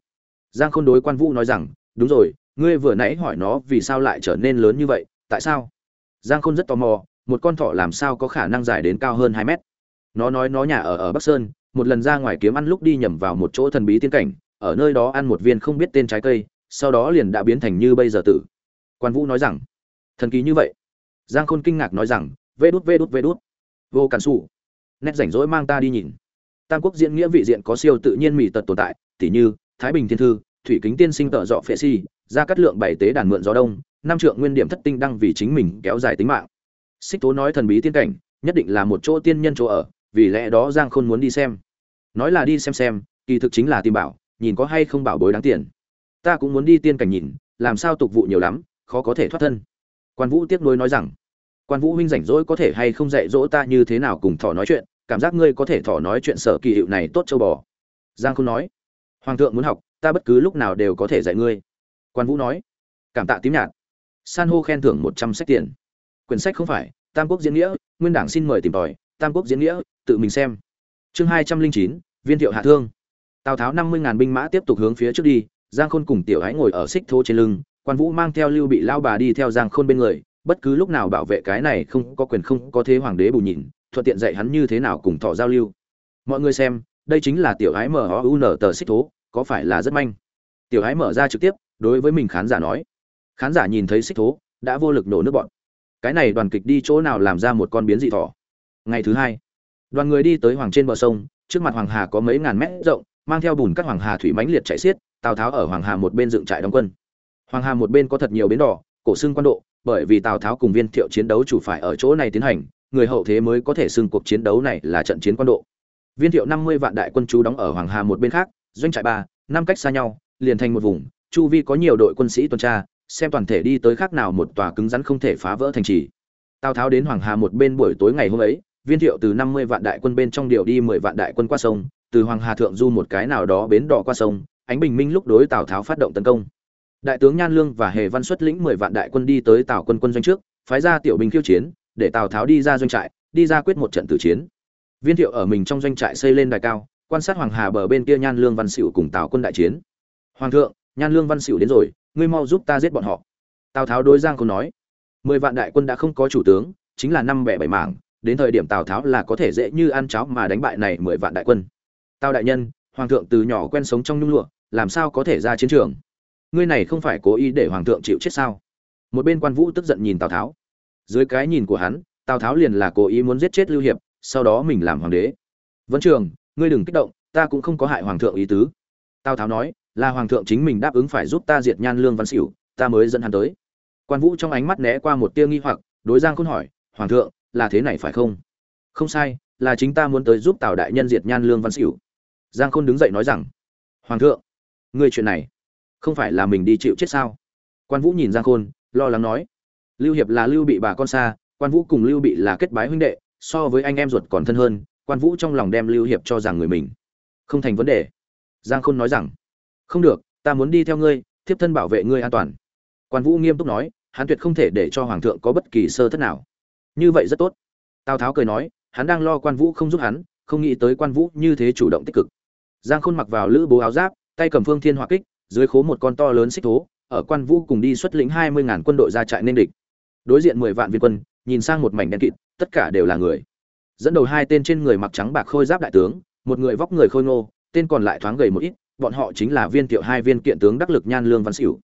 S1: Giang khôn đối quan vũ nói rằng, đúng rồi, ngươi vừa nãy hỏi nó vì sao lại trở nên lớn như vậy, tại sao? Giang khôn rất tò mò, một con thỏ làm sao có khả năng dài đến cao hơn hai mét? Nó nói nó nhà ở ở bắc sơn, một lần ra ngoài kiếm ăn lúc đi nhầm vào một chỗ thần bí tiên cảnh, ở nơi đó ăn một viên không biết tên trái cây, sau đó liền đã biến thành như bây giờ tử. Quan vũ nói rằng, thần kỳ như vậy? Giang khôn kinh ngạc nói rằng, vê đút vê đút vê đút. Vô cản xù nét rảnh rỗi mang ta đi nhìn. Tam quốc diễn nghĩa vị diện có siêu tự nhiên mỹ tật tồn tại, tỉ như thái bình thiên thư, thủy kính tiên sinh tợ dọ phệ si ra cắt lượng bảy tế đàn mượn gió đông, năm trượng nguyên điểm thất tinh đăng vì chính mình kéo dài tính mạng. Xích tố nói thần bí tiên cảnh, nhất định là một chỗ tiên nhân chỗ ở vì lẽ đó giang khôn muốn đi xem. Nói là đi xem xem, kỳ thực chính là tìm bảo, nhìn có hay không bảo bối đáng tiền. Ta cũng muốn đi tiên cảnh nhìn, làm sao tục vụ nhiều lắm, khó có thể thoát thân. Quan vũ tiếc nuối nói rằng, quan vũ huynh rảnh rỗi có thể hay không dạy dỗ ta như thế nào cùng thỏ nói chuyện, cảm giác ngươi có thể thỏ nói chuyện sở kỳ hiệu này tốt châu bò. Giang khôn nói, hoàng thượng muốn học, ta bất cứ lúc nào đều có thể dạy ngươi. Quan vũ nói, cảm tạ tím nhạt. San hô khen thưởng một trăm sách tiền. Quyển sách không phải, tam quốc diễn nghĩa, nguyên đảng xin mời tìm tòi tam quốc diễn nghĩa, tự mình xem. Chương hai trăm linh chín, viên thiệu hạ thương. Tào tháo năm mươi ngàn binh mã tiếp tục hướng phía trước đi, giang khôn cùng tiểu ái ngồi ở xích thô trên lưng, quan vũ mang theo lưu bị lao bà đi theo giang khôn bên người, bất cứ lúc nào bảo vệ cái này không có quyền không có thế hoàng đế bù nhìn, thuận tiện dạy hắn như thế nào cùng thọ giao lưu. Mọi người xem, đây chính là tiểu ái mở u n tờ xích thố, có phải là rất manh? Tiểu ái mở ra trực tiếp, đối với mình khán giả nói. Khán giả nhìn thấy xích thố, đã vô lực nổ nước bọn. Cái này đoàn kịch đi chỗ nào làm ra một con biến dị thỏ? Ngày thứ hai. Đoàn người đi tới hoàng trên bờ sông, trước mặt hoàng hà có mấy ngàn mét rộng, mang theo bùn các hoàng hà thủy mãnh liệt chạy xiết, tào tháo ở hoàng hà một bên dựng trại đóng quân. Hoàng hà một bên có thật nhiều bến đỏ, cổ xưng quan độ, bởi vì tào tháo cùng viên thiệu chiến đấu chủ phải ở chỗ này tiến hành, người hậu thế mới có thể xưng cuộc chiến đấu này là trận chiến quan độ. Viên thiệu năm mươi vạn đại quân chú đóng ở hoàng hà một bên khác, doanh trại ba, năm cách xa nhau, liền thành một vùng, chu vi có nhiều đội quân sĩ tuần tra, xem toàn thể đi tới khác nào một tòa cứng rắn không thể phá vỡ thành trì. Tào tháo đến hoàng hà một bên buổi tối ngày hôm ấy viên thiệu từ năm mươi vạn đại quân bên trong điều đi mười vạn đại quân qua sông, từ hoàng hà thượng du một cái nào đó bến đỏ qua sông, ánh bình minh lúc đối tào tháo phát động tấn công. Đại tướng nhan lương và hề văn xuất lĩnh mười vạn đại quân đi tới tào quân quân doanh trước, phái ra tiểu binh khiêu chiến, để tào tháo đi ra doanh trại, đi ra quyết một trận tử chiến. Viên thiệu ở mình trong doanh trại xây lên đài cao, quan sát hoàng hà bờ bên kia nhan lương văn sửu cùng tào quân đại chiến. Hoàng thượng, nhan lương văn sửu đến rồi, ngươi mau giúp ta giết bọn họ. Tào tháo đối giang không nói. Mười vạn đại quân đã không có chủ tướng, chính là năm bẻ bảy mảng đến thời điểm tào tháo là có thể dễ như ăn cháo mà đánh bại này mười vạn đại quân. Tào đại nhân, hoàng thượng từ nhỏ quen sống trong nhung lụa, làm sao có thể ra chiến trường? Ngươi này không phải cố ý để hoàng thượng chịu chết sao? Một bên quan vũ tức giận nhìn tào tháo. Dưới cái nhìn của hắn, tào tháo liền là cố ý muốn giết chết lưu hiệp, sau đó mình làm hoàng đế. Vấn trường, ngươi đừng kích động, ta cũng không có hại hoàng thượng ý tứ. Tào tháo nói, là hoàng thượng chính mình đáp ứng phải giúp ta diệt nhan lương văn xỉu, ta mới dẫn hắn tới. Quan vũ trong ánh mắt né qua một tia nghi hoặc, đối giang khôn hỏi, hoàng thượng là thế này phải không? Không sai, là chính ta muốn tới giúp tào đại nhân diệt nhan lương văn xỉu giang khôn đứng dậy nói rằng, hoàng thượng, ngươi chuyện này, không phải là mình đi chịu chết sao? Quan vũ nhìn giang khôn, lo lắng nói, lưu hiệp là lưu bị bà con xa, quan vũ cùng lưu bị là kết bái huynh đệ, so với anh em ruột còn thân hơn, quan vũ trong lòng đem lưu hiệp cho rằng người mình không thành vấn đề. Giang khôn nói rằng, không được, ta muốn đi theo ngươi, thiếp thân bảo vệ ngươi an toàn. Quan vũ nghiêm túc nói, hắn tuyệt không thể để cho hoàng thượng có bất kỳ sơ thất nào như vậy rất tốt. Tào tháo cười nói, hắn đang lo quan vũ không giúp hắn, không nghĩ tới quan vũ như thế chủ động tích cực. Giang khôn mặc vào lữ bố áo giáp, tay cầm phương thiên hỏa kích, dưới khố một con to lớn xích thố, ở quan vũ cùng đi xuất lĩnh hai mươi ngàn quân đội ra trại nên địch. Đối diện mười vạn viên quân, nhìn sang một mảnh đen kịt, tất cả đều là người. Dẫn đầu hai tên trên người mặc trắng bạc khôi giáp đại tướng, một người vóc người khôi ngô, tên còn lại thoáng gầy một ít, bọn họ chính là viên tiệu hai viên kiện tướng đắc lực nhan lương văn xỉu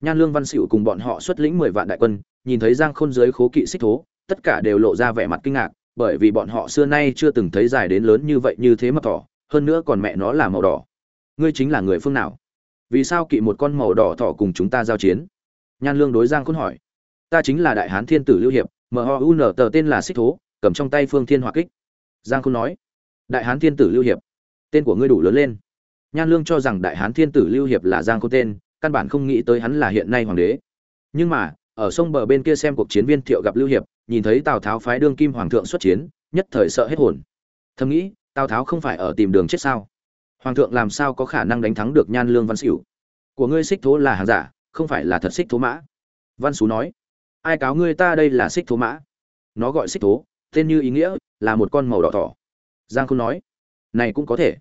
S1: nhan lương văn xỉu cùng bọn họ xuất lĩnh mười vạn đại quân, nhìn thấy giang khôn dưới khố kỵ xích thố tất cả đều lộ ra vẻ mặt kinh ngạc, bởi vì bọn họ xưa nay chưa từng thấy dài đến lớn như vậy như thế mà thỏ, hơn nữa còn mẹ nó là màu đỏ. Ngươi chính là người phương nào? Vì sao kỵ một con màu đỏ thỏ cùng chúng ta giao chiến? Nhan lương đối giang khôn hỏi. Ta chính là đại hán thiên tử lưu hiệp mhun tờ tên là xích thố, cầm trong tay phương thiên hỏa kích. Giang khôn nói. Đại hán thiên tử lưu hiệp. Tên của ngươi đủ lớn lên. Nhan lương cho rằng đại hán thiên tử lưu hiệp là giang khôn tên, căn bản không nghĩ tới hắn là hiện nay hoàng đế. Nhưng mà, ở sông bờ bên kia xem cuộc chiến viên thiệu gặp lưu hiệp nhìn thấy tào tháo phái đương kim hoàng thượng xuất chiến, nhất thời sợ hết hồn. Thầm nghĩ, tào tháo không phải ở tìm đường chết sao? Hoàng thượng làm sao có khả năng đánh thắng được nhan lương văn xỉu của ngươi xích thố là hàng giả, không phải là thật xích thố mã. Văn xú nói, ai cáo ngươi ta đây là xích thố mã? Nó gọi xích thố, tên như ý nghĩa, là một con màu đỏ thỏ. Giang không nói, này cũng có thể.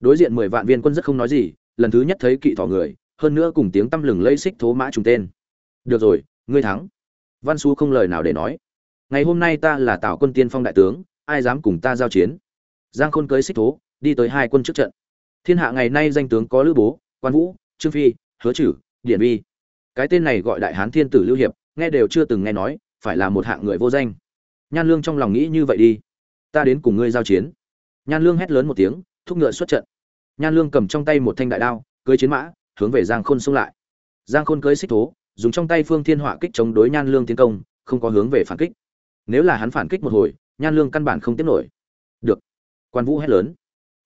S1: Đối diện mười vạn viên quân rất không nói gì, lần thứ nhất thấy kỵ thỏ người, hơn nữa cùng tiếng tăm lừng lây xích thố mã trùng tên. Được rồi, ngươi thắng. Văn xú không lời nào để nói ngày hôm nay ta là tào quân tiên phong đại tướng, ai dám cùng ta giao chiến? Giang khôn cưới xích thố, đi tới hai quân trước trận. Thiên hạ ngày nay danh tướng có lữ bố, quan vũ, trương phi, hứa chử điển vi cái tên này gọi đại hán thiên tử lưu hiệp, nghe đều chưa từng nghe nói, phải là một hạng người vô danh. Nhan lương trong lòng nghĩ như vậy đi. Ta đến cùng ngươi giao chiến. Nhan lương hét lớn một tiếng, thúc ngựa xuất trận. Nhan lương cầm trong tay một thanh đại đao, cưới chiến mã, hướng về giang khôn xông lại. Giang khôn cưới xích thố, dùng trong tay phương thiên họa kích chống đối nhan lương tiến công, không có hướng về phản kích nếu là hắn phản kích một hồi, nhan lương căn bản không tiếp nổi. Được. Quan vũ hét lớn.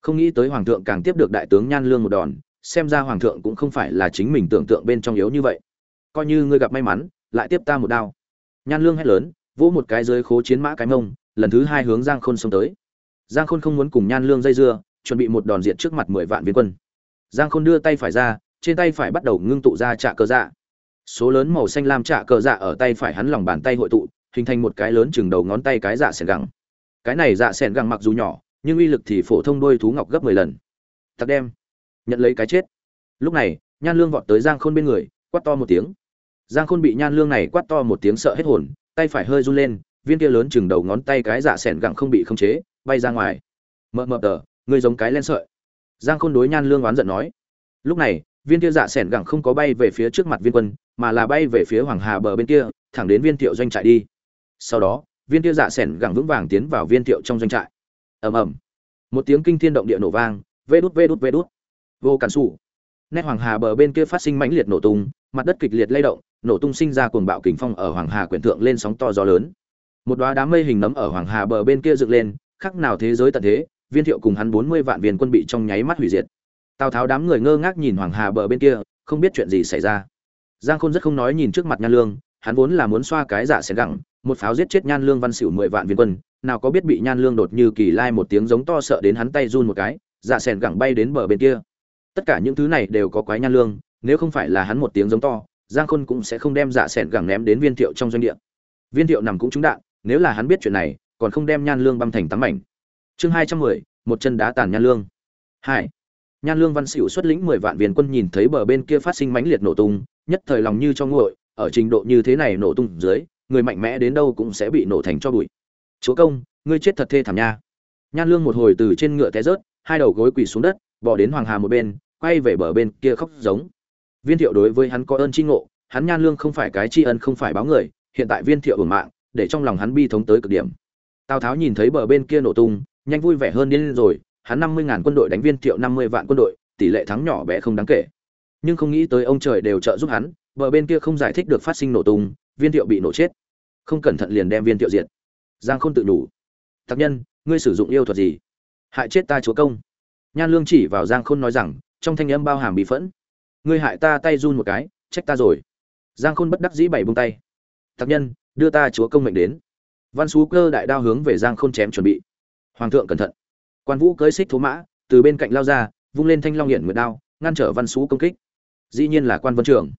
S1: Không nghĩ tới hoàng thượng càng tiếp được đại tướng nhan lương một đòn, xem ra hoàng thượng cũng không phải là chính mình tưởng tượng bên trong yếu như vậy. Coi như ngươi gặp may mắn, lại tiếp ta một đao. Nhan lương hét lớn, vỗ một cái dưới khố chiến mã cái mông, lần thứ hai hướng giang khôn xông tới. Giang khôn không muốn cùng nhan lương dây dưa, chuẩn bị một đòn diện trước mặt mười vạn viên quân. Giang khôn đưa tay phải ra, trên tay phải bắt đầu ngưng tụ ra trạ cờ dạ. Số lớn màu xanh lam trạ cờ dạ ở tay phải hắn lòng bàn tay hội tụ hình thành một cái lớn chừng đầu ngón tay cái dạ sẻn gẳng. Cái này dạ sẻn gẳng mặc dù nhỏ, nhưng uy lực thì phổ thông đôi thú ngọc gấp mười lần. Tặc đem. Nhận lấy cái chết. Lúc này, nhan lương vọt tới giang khôn bên người, quát to một tiếng. Giang khôn bị nhan lương này quát to một tiếng sợ hết hồn, tay phải hơi run lên, viên kia lớn chừng đầu ngón tay cái dạ sẻn gẳng không bị khống chế, bay ra ngoài. Mờ mờ tờ, ngươi giống cái len sợi. Giang khôn đối nhan lương oán giận nói. Lúc này, viên kia dạ sẻn gẳng không có bay về phía trước mặt viên quân, mà là bay về phía hoàng hà bờ bên kia, thẳng đến viên thiệu doanh trại đi sau đó, viên kia dạ sẻn gẳng vững vàng tiến vào viên thiệu trong doanh trại. Ầm ầm. Một tiếng kinh thiên động địa nổ vang, vê đút vê đút vê đút. Vô cản xù nét hoàng hà bờ bên kia phát sinh mãnh liệt nổ tung, mặt đất kịch liệt lay động, nổ tung sinh ra cuồng bạo kình phong ở hoàng hà quyển thượng lên sóng to gió lớn. Một đoá đám mây hình nấm ở hoàng hà bờ bên kia dựng lên, khắc nào thế giới tận thế, viên thiệu cùng hắn bốn mươi vạn viên quân bị trong nháy mắt hủy diệt. Tào tháo đám người ngơ ngác nhìn hoàng hà bờ bên kia, không biết chuyện gì xảy ra. Giang khôn rất không nói nhìn trước mặt nhan lương hắn vốn là muốn xoa cái dạ xẻn gẳng, một pháo giết chết nhan lương văn xỉu mười vạn viên quân, nào có biết bị nhan lương đột như kỳ lai một tiếng giống to sợ đến hắn tay run một cái dạ xẻn gẳng bay đến bờ bên kia. Tất cả những thứ này đều có quái nhan lương, nếu không phải là hắn một tiếng giống to, giang khôn cũng sẽ không đem dạ xẻn gẳng ném đến viên thiệu trong doanh địa. Viên thiệu nằm cũng trúng đạn, nếu là hắn biết chuyện này, còn không đem nhan lương băm thành tắm mảnh. Chương hai trăm mười, một chân đá tàn nhan lương. Hai, nhan lương văn xỉu xuất lĩnh mười vạn viên quân nhìn thấy bờ bên kia phát sinh mãnh liệt nổ tung, nhất thời lòng như cho nguội ở trình độ như thế này nổ tung dưới, người mạnh mẽ đến đâu cũng sẽ bị nổ thành cho bụi. Chúa công, ngươi chết thật thê thảm nha. Nhan lương một hồi từ trên ngựa té rớt, hai đầu gối quỳ xuống đất bỏ đến hoàng hà một bên, quay về bờ bên kia khóc giống. Viên thiệu đối với hắn có ơn tri ngộ, hắn nhan lương không phải cái tri ân không phải báo người, hiện tại viên thiệu ở mạng, để trong lòng hắn bi thống tới cực điểm. Tào tháo nhìn thấy bờ bên kia nổ tung, nhanh vui vẻ hơn điên rồi, hắn năm mươi ngàn quân đội đánh viên thiệu năm mươi vạn quân đội, tỷ lệ thắng nhỏ bé không đáng kể. Nhưng không nghĩ tới ông trời đều trợ giúp hắn bờ bên kia không giải thích được phát sinh nổ tung, viên thiệu bị nổ chết. Không cẩn thận liền đem viên thiệu diệt. Giang khôn tự đủ tác nhân, ngươi sử dụng yêu thuật gì? Hại chết ta chúa công. Nhan lương chỉ vào giang khôn nói rằng, trong thanh âm bao hàm bị phẫn. Ngươi hại ta tay run một cái, trách ta rồi. Giang khôn bất đắc dĩ bảy buông tay. Tác nhân, đưa ta chúa công mệnh đến. Văn xú cơ đại đao hướng về giang khôn chém chuẩn bị. Hoàng thượng cẩn thận. Quan vũ cưỡi xích thố mã, từ bên cạnh lao ra, vung lên thanh long hiển nguyệt đao, ngăn trở văn xú công kích. Dĩ nhiên là quan vân trưởng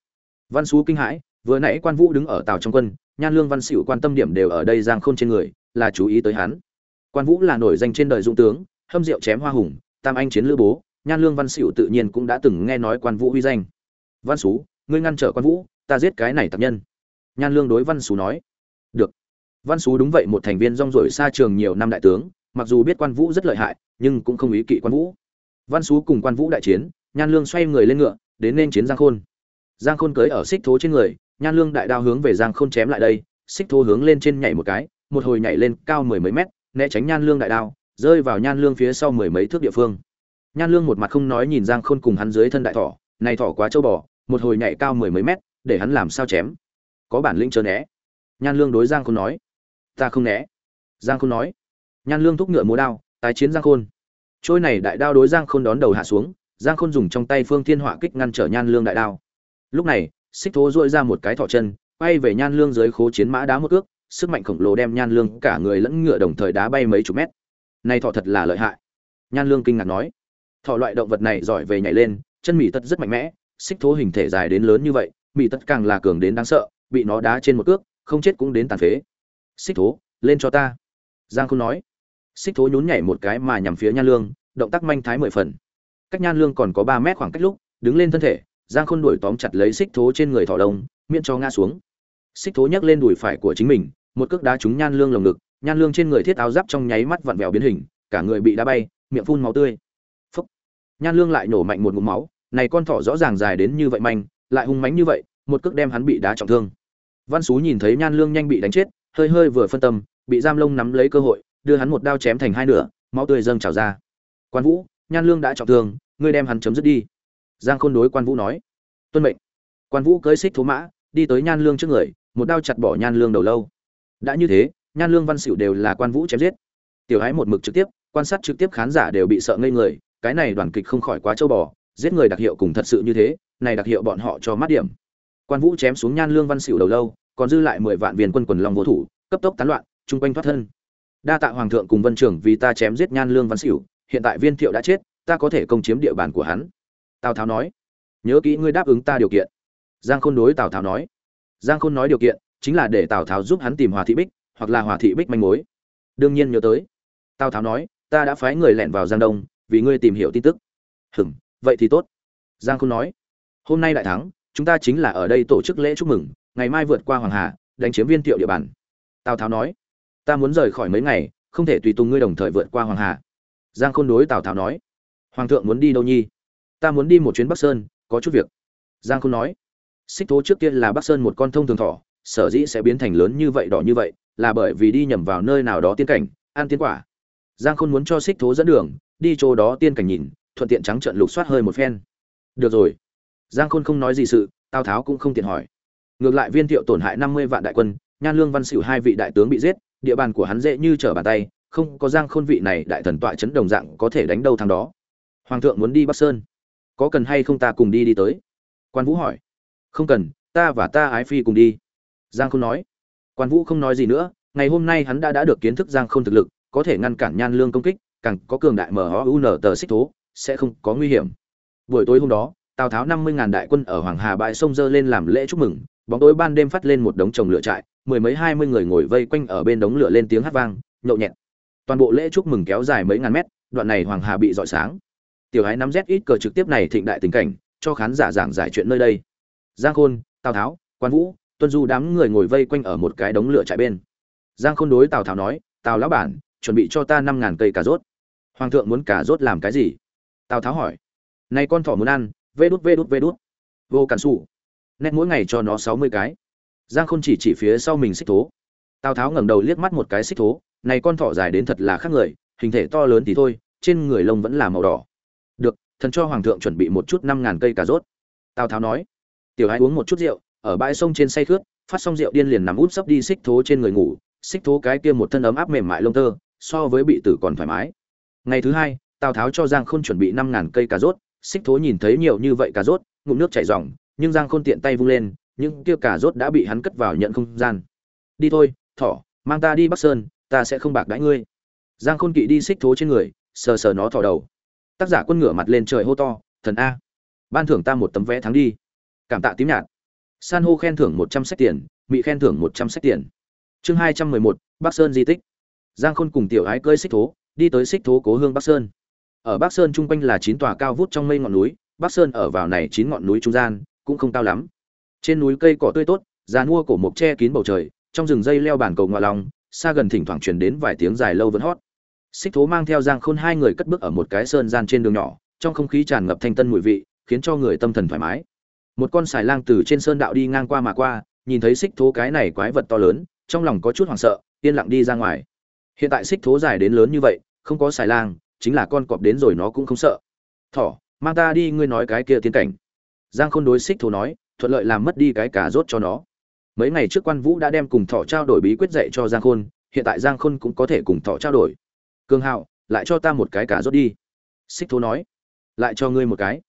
S1: văn xú kinh hãi, vừa nãy quan vũ đứng ở tàu trong quân, nhan lương văn xỉu quan tâm điểm đều ở đây giang khôn trên người, là chú ý tới hắn. Quan vũ là nổi danh trên đời dũng tướng, hâm rượu chém hoa hùng, tam anh chiến lữ bố, nhan lương văn xỉu tự nhiên cũng đã từng nghe nói quan vũ uy danh. Văn xú, ngươi ngăn trở quan vũ, ta giết cái này tập nhân. Nhan lương đối văn xú nói. Được. Văn xú đúng vậy, một thành viên rong rổi xa trường nhiều năm đại tướng, mặc dù biết quan vũ rất lợi hại, nhưng cũng không ý kỵ quan vũ. Văn xú cùng quan vũ đại chiến, nhan lương xoay người lên ngựa, đến nên chiến giang khôn giang khôn cưới ở xích thố trên người, nhan lương đại đao hướng về giang khôn chém lại đây, xích thố hướng lên trên nhảy một cái, một hồi nhảy lên cao mười mấy mét, né tránh nhan lương đại đao, rơi vào nhan lương phía sau mười mấy thước địa phương. Nhan lương một mặt không nói nhìn giang khôn cùng hắn dưới thân đại thỏ, này thỏ quá trâu bò, một hồi nhảy cao mười mấy mét, để hắn làm sao chém? Có bản lĩnh chớ né. Nhan lương đối giang khôn nói, ta không né. Giang khôn nói, nhan lương thúc ngựa múa đao, tái chiến giang khôn. Trôi này đại đao đối giang khôn đón đầu hạ xuống, giang khôn dùng trong tay phương thiên họa kích ngăn trở nhan lương đại đao lúc này, xích thố dội ra một cái thọ chân, quay về nhan lương dưới khố chiến mã đá một ước sức mạnh khổng lồ đem nhan lương cả người lẫn ngựa đồng thời đá bay mấy chục mét. Nay thọ thật là lợi hại. Nhan lương kinh ngạc nói. Thọ loại động vật này giỏi về nhảy lên, chân mỉ tật rất mạnh mẽ, xích thố hình thể dài đến lớn như vậy, mỉ tật càng là cường đến đáng sợ, bị nó đá trên một ước không chết cũng đến tàn phế. Xích thố, lên cho ta. Giang không nói. Xích thố nhún nhảy một cái mà nhằm phía nhan lương, động tác manh thái mười phần. Cách nhan lương còn có ba mét khoảng cách lúc, đứng lên thân thể giang khôn đuổi tóm chặt lấy xích thố trên người thỏ đông, miễn cho ngã xuống. Xích thố nhấc lên đùi phải của chính mình, một cước đá trúng nhan lương lồng ngực, nhan lương trên người thiết áo giáp trong nháy mắt vặn vẹo biến hình, cả người bị đá bay, miệng phun máu tươi. Phúc. Nhan lương lại nổ mạnh một ngụm máu, này con thỏ rõ ràng dài đến như vậy manh, lại hung mánh như vậy, một cước đem hắn bị đá trọng thương. Văn xú nhìn thấy nhan lương nhanh bị đánh chết, hơi hơi vừa phân tâm, bị giam lông nắm lấy cơ hội, đưa hắn một đao chém thành hai nửa, máu tươi dâng trào ra. Quan vũ, nhan lương đã trọng thương, ngươi đem hắn chấm dứt đi giang khôn đối quan vũ nói, tuân mệnh. Quan vũ cưỡi xích thố mã, đi tới nhan lương trước người, một đao chặt bỏ nhan lương đầu lâu. Đã như thế, nhan lương văn xỉu đều là quan vũ chém giết. Tiểu hái một mực trực tiếp, quan sát trực tiếp khán giả đều bị sợ ngây người, cái này đoàn kịch không khỏi quá châu bò, giết người đặc hiệu cùng thật sự như thế, này đặc hiệu bọn họ cho mắt điểm. Quan vũ chém xuống nhan lương văn xỉu đầu lâu, còn dư lại mười vạn viên quân quần long vô thủ, cấp tốc tán loạn, chung quanh thoát thân. Đa tạ hoàng thượng cùng vân trưởng vì ta chém giết nhan lương văn xỉu, hiện tại viên thiệu đã chết, ta có thể công chiếm địa bàn của hắn tào tháo nói, nhớ kỹ ngươi đáp ứng ta điều kiện. Giang khôn đối tào tháo nói, giang khôn nói điều kiện chính là để tào tháo giúp hắn tìm hòa thị bích, hoặc là hòa thị bích manh mối. Đương nhiên nhớ tới. Tào tháo nói, ta đã phái người lẻn vào giang đông, vì ngươi tìm hiểu tin tức. Hừm vậy thì tốt. Giang khôn nói, hôm nay đại thắng, chúng ta chính là ở đây tổ chức lễ chúc mừng, ngày mai vượt qua hoàng hà, đánh chiếm viên thiệu địa bàn. Tào tháo nói, ta muốn rời khỏi mấy ngày, không thể tùy tùng ngươi đồng thời vượt qua hoàng hà. Giang khôn đối tào tháo nói, hoàng thượng muốn đi đâu nhi? Ta muốn đi một chuyến bắc sơn, có chút việc. Giang khôn nói. Xích thố trước tiên là bắc sơn một con thông thường thỏ, sở dĩ sẽ biến thành lớn như vậy đỏ như vậy, là bởi vì đi nhầm vào nơi nào đó tiên cảnh, ăn tiên quả. Giang khôn muốn cho xích thố dẫn đường, đi chỗ đó tiên cảnh nhìn, thuận tiện trắng trợn lục soát hơi một phen. Được rồi. Giang khôn không nói gì sự, tào tháo cũng không tiện hỏi. Ngược lại viên thiệu tổn hại năm mươi vạn đại quân, nhan lương văn xỉu hai vị đại tướng bị giết, địa bàn của hắn dễ như trở bàn tay, không có giang khôn vị này đại thần tọa chấn đồng dạng có thể đánh đâu thằng đó. Hoàng thượng muốn đi bắc sơn có cần hay không ta cùng đi đi tới? Quan vũ hỏi. Không cần, ta và ta ái phi cùng đi. Giang khôn nói. Quan vũ không nói gì nữa, ngày hôm nay hắn đã đã được kiến thức giang khôn thực lực, có thể ngăn cản nhan lương công kích, càng có cường đại mở u n tờ xích thố, sẽ không có nguy hiểm. Buổi tối hôm đó, tào tháo năm mươi ngàn đại quân ở hoàng hà bãi sông dơ lên làm lễ chúc mừng, bóng tối ban đêm phát lên một đống trồng lửa trại, mười mấy hai mươi người ngồi vây quanh ở bên đống lửa lên tiếng hát vang, nhậu nhẹt. Toàn bộ lễ chúc mừng kéo dài mấy ngàn mét, đoạn này hoàng hà bị rọi sáng tiểu hái nắm rét ít cờ trực tiếp này thịnh đại tình cảnh, cho khán giả giảng giải chuyện nơi đây. Giang khôn, tào tháo, quan vũ, tuân du đám người ngồi vây quanh ở một cái đống lửa trại bên. Giang khôn đối tào tháo nói, tào lão bản, chuẩn bị cho ta năm ngàn cây cà rốt. Hoàng thượng muốn cà rốt làm cái gì? Tào tháo hỏi. Này con thỏ muốn ăn, vê đút vê đút vê đút. Vô cản sủ. Nét mỗi ngày cho nó sáu mươi cái. Giang khôn chỉ chỉ phía sau mình xích thố. Tào tháo ngẩng đầu liếc mắt một cái xích thố, này con thỏ dài đến thật là khác người, hình thể to lớn thì thôi, trên người lông vẫn là màu đỏ thần cho hoàng thượng chuẩn bị một chút năm ngàn cây cà rốt. Tào tháo nói, tiểu hai uống một chút rượu, ở bãi sông trên say khướt, phát xong rượu điên liền nằm út sấp đi xích thố trên người ngủ, xích thố cái kia một thân ấm áp mềm mại lông tơ, so với bị tử còn thoải mái. Ngày thứ hai, tào tháo cho giang khôn chuẩn bị năm ngàn cây cà rốt, xích thố nhìn thấy nhiều như vậy cà rốt, ngụm nước chảy ròng, nhưng giang khôn tiện tay vung lên, những kia cà rốt đã bị hắn cất vào nhận không gian. Đi thôi, thỏ, mang ta đi bắc sơn, ta sẽ không bạc đãi ngươi. Giang khôn kỵ đi xích thố trên người, sờ sờ nó thỏ đầu tác giả quân ngửa mặt lên trời hô to, thần a, ban thưởng ta một tấm vé thắng đi. Cảm tạ tím nhạt. San hô khen thưởng một trăm sách tiền bị khen thưởng một trăm sách tiền. Chương hai trăm mười một, bắc sơn di tích. Giang khôn cùng tiểu ái cơi xích thố, đi tới xích thố cố hương bắc sơn. Ở bắc sơn chung quanh là chín tòa cao vút trong mây ngọn núi, bắc sơn ở vào này chín ngọn núi trung gian, cũng không cao lắm. Trên núi cây cỏ tươi tốt, già mua cổ mộc che kín bầu trời, trong rừng dây leo bản cầu ngoại lòng, xa gần thỉnh thoảng truyền đến vài tiếng dài lâu vẫn hót xích thố mang theo giang khôn hai người cất bước ở một cái sơn gian trên đường nhỏ, trong không khí tràn ngập thanh tân mùi vị, khiến cho người tâm thần thoải mái. Một con xài lang từ trên sơn đạo đi ngang qua mà qua, nhìn thấy xích thố cái này quái vật to lớn, trong lòng có chút hoảng sợ, yên lặng đi ra ngoài. Hiện tại xích thố dài đến lớn như vậy, không có xài lang, chính là con cọp đến rồi nó cũng không sợ. Thỏ, mang ta đi, ngươi nói cái kia tiến cảnh. Giang khôn đối xích thố nói, thuận lợi làm mất đi cái cà rốt cho nó. Mấy ngày trước quan vũ đã đem cùng thỏ trao đổi bí quyết dạy cho giang khôn, hiện tại giang khôn cũng có thể cùng thỏ trao đổi cương hạo, lại cho ta một cái cà rốt đi. Xích thố nói, lại cho ngươi một cái.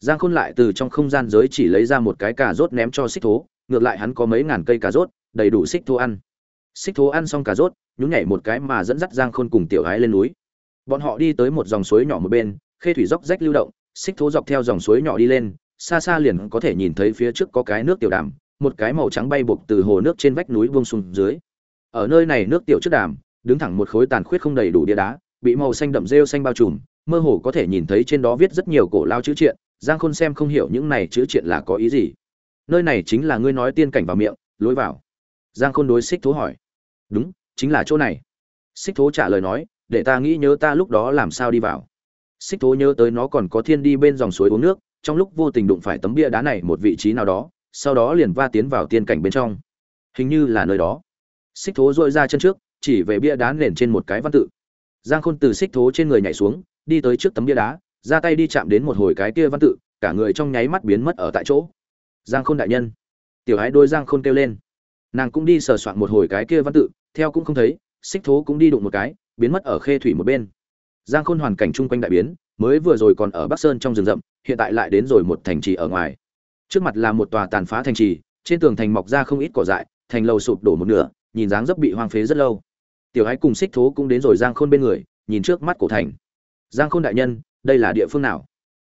S1: Giang khôn lại từ trong không gian giới chỉ lấy ra một cái cà rốt ném cho xích thố, ngược lại hắn có mấy ngàn cây cà rốt, đầy đủ xích thố ăn. Xích thố ăn xong cà rốt, nhún nhảy một cái mà dẫn dắt giang khôn cùng tiểu gái lên núi. Bọn họ đi tới một dòng suối nhỏ một bên, khê thủy dốc rách lưu động, xích thố dọc theo dòng suối nhỏ đi lên, xa xa liền có thể nhìn thấy phía trước có cái nước tiểu đàm, một cái màu trắng bay buộc từ hồ nước trên vách núi buông xuống dưới. Ở nơi này nước tiểu trước đàm đứng thẳng một khối tàn khuyết không đầy đủ bia đá, bị màu xanh đậm rêu xanh bao trùm, mơ hồ có thể nhìn thấy trên đó viết rất nhiều cổ lao chữ triện, giang khôn xem không hiểu những này chữ triện là có ý gì. Nơi này chính là ngươi nói tiên cảnh vào miệng, lối vào. Giang khôn đối xích thố hỏi. Đúng, chính là chỗ này. Xích thố trả lời nói, để ta nghĩ nhớ ta lúc đó làm sao đi vào. Xích thố nhớ tới nó còn có thiên đi bên dòng suối uống nước, trong lúc vô tình đụng phải tấm bia đá này một vị trí nào đó, sau đó liền va tiến vào tiên cảnh bên trong. Hình như là nơi đó. Xích thố dội ra chân trước chỉ về bia đá nền trên một cái văn tự. Giang khôn từ xích thố trên người nhảy xuống, đi tới trước tấm bia đá, ra tay đi chạm đến một hồi cái kia văn tự, cả người trong nháy mắt biến mất ở tại chỗ. Giang khôn đại nhân. Tiểu ái đôi giang khôn kêu lên. Nàng cũng đi sờ soạn một hồi cái kia văn tự, theo cũng không thấy, xích thố cũng đi đụng một cái, biến mất ở khê thủy một bên. Giang khôn hoàn cảnh chung quanh đại biến, mới vừa rồi còn ở bắc sơn trong rừng rậm, hiện tại lại đến rồi một thành trì ở ngoài. Trước mặt là một tòa tàn phá thành trì, trên tường thành mọc ra không ít cỏ dại, thành lầu sụp đổ một nửa, nhìn dáng dấp bị hoang phế rất lâu tiểu ái cùng xích thố cũng đến rồi giang khôn bên người, nhìn trước mắt cổ thành. Giang khôn đại nhân, đây là địa phương nào?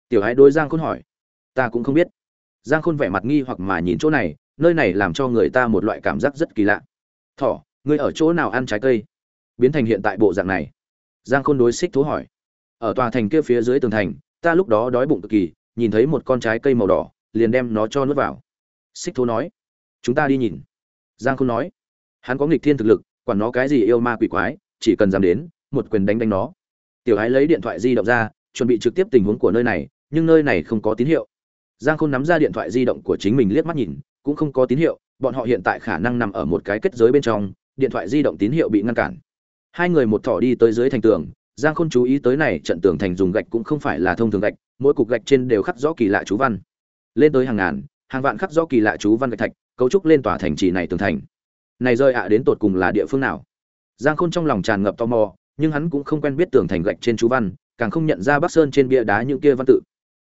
S1: Tiểu ái đối giang khôn hỏi. Ta cũng không biết. Giang khôn vẻ mặt nghi hoặc mà nhìn chỗ này, nơi này làm cho người ta một loại cảm giác rất kỳ lạ. Thỏ, ngươi ở chỗ nào ăn trái cây? Biến thành hiện tại bộ dạng này. Giang khôn đối xích thú hỏi. Ở tòa thành kia phía dưới tường thành, ta lúc đó đói bụng cực kỳ, nhìn thấy một con trái cây màu đỏ, liền đem nó cho nuốt vào. Xích thú nói. Chúng ta đi nhìn. Giang khôn nói. Hắn có nghịch thiên thực lực quản nó cái gì yêu ma quỷ quái, chỉ cần dám đến, một quyền đánh đánh nó. Tiểu ái lấy điện thoại di động ra, chuẩn bị trực tiếp tình huống của nơi này, nhưng nơi này không có tín hiệu. Giang khôn nắm ra điện thoại di động của chính mình liếc mắt nhìn, cũng không có tín hiệu, bọn họ hiện tại khả năng nằm ở một cái kết giới bên trong, điện thoại di động tín hiệu bị ngăn cản. Hai người một thỏ đi tới dưới thành tường, giang khôn chú ý tới này, trận tường thành dùng gạch cũng không phải là thông thường gạch, mỗi cục gạch trên đều khắc rõ kỳ lạ chú văn. Lên tới hàng ngàn, hàng vạn khắc rõ kỳ lạ chú văn gạch thạch, cấu trúc lên tòa thành trì này tường thành này rơi ạ đến tột cùng là địa phương nào? Giang khôn trong lòng tràn ngập tò mò, nhưng hắn cũng không quen biết tường thành gạch trên chú văn, càng không nhận ra bắc sơn trên bia đá những kia văn tự.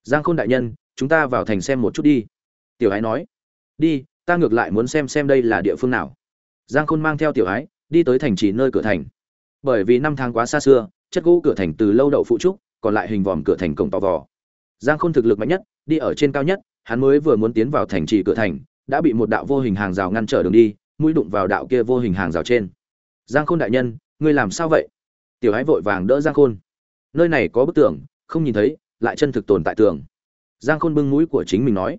S1: Giang khôn đại nhân, chúng ta vào thành xem một chút đi. Tiểu ái nói, đi, ta ngược lại muốn xem xem đây là địa phương nào. Giang khôn mang theo tiểu ái, đi tới thành trì nơi cửa thành. Bởi vì năm tháng quá xa xưa, chất gỗ cửa thành từ lâu đậu phụ trúc, còn lại hình vòm cửa thành cổng to vò. Giang khôn thực lực mạnh nhất, đi ở trên cao nhất, hắn mới vừa muốn tiến vào thành trì cửa thành, đã bị một đạo vô hình hàng rào ngăn trở đường đi mũi đụng vào đạo kia vô hình hàng rào trên. Giang khôn đại nhân ngươi làm sao vậy? Tiểu ái vội vàng đỡ giang khôn. Nơi này có bức tường không nhìn thấy lại chân thực tồn tại tường. Giang khôn bưng mũi của chính mình nói.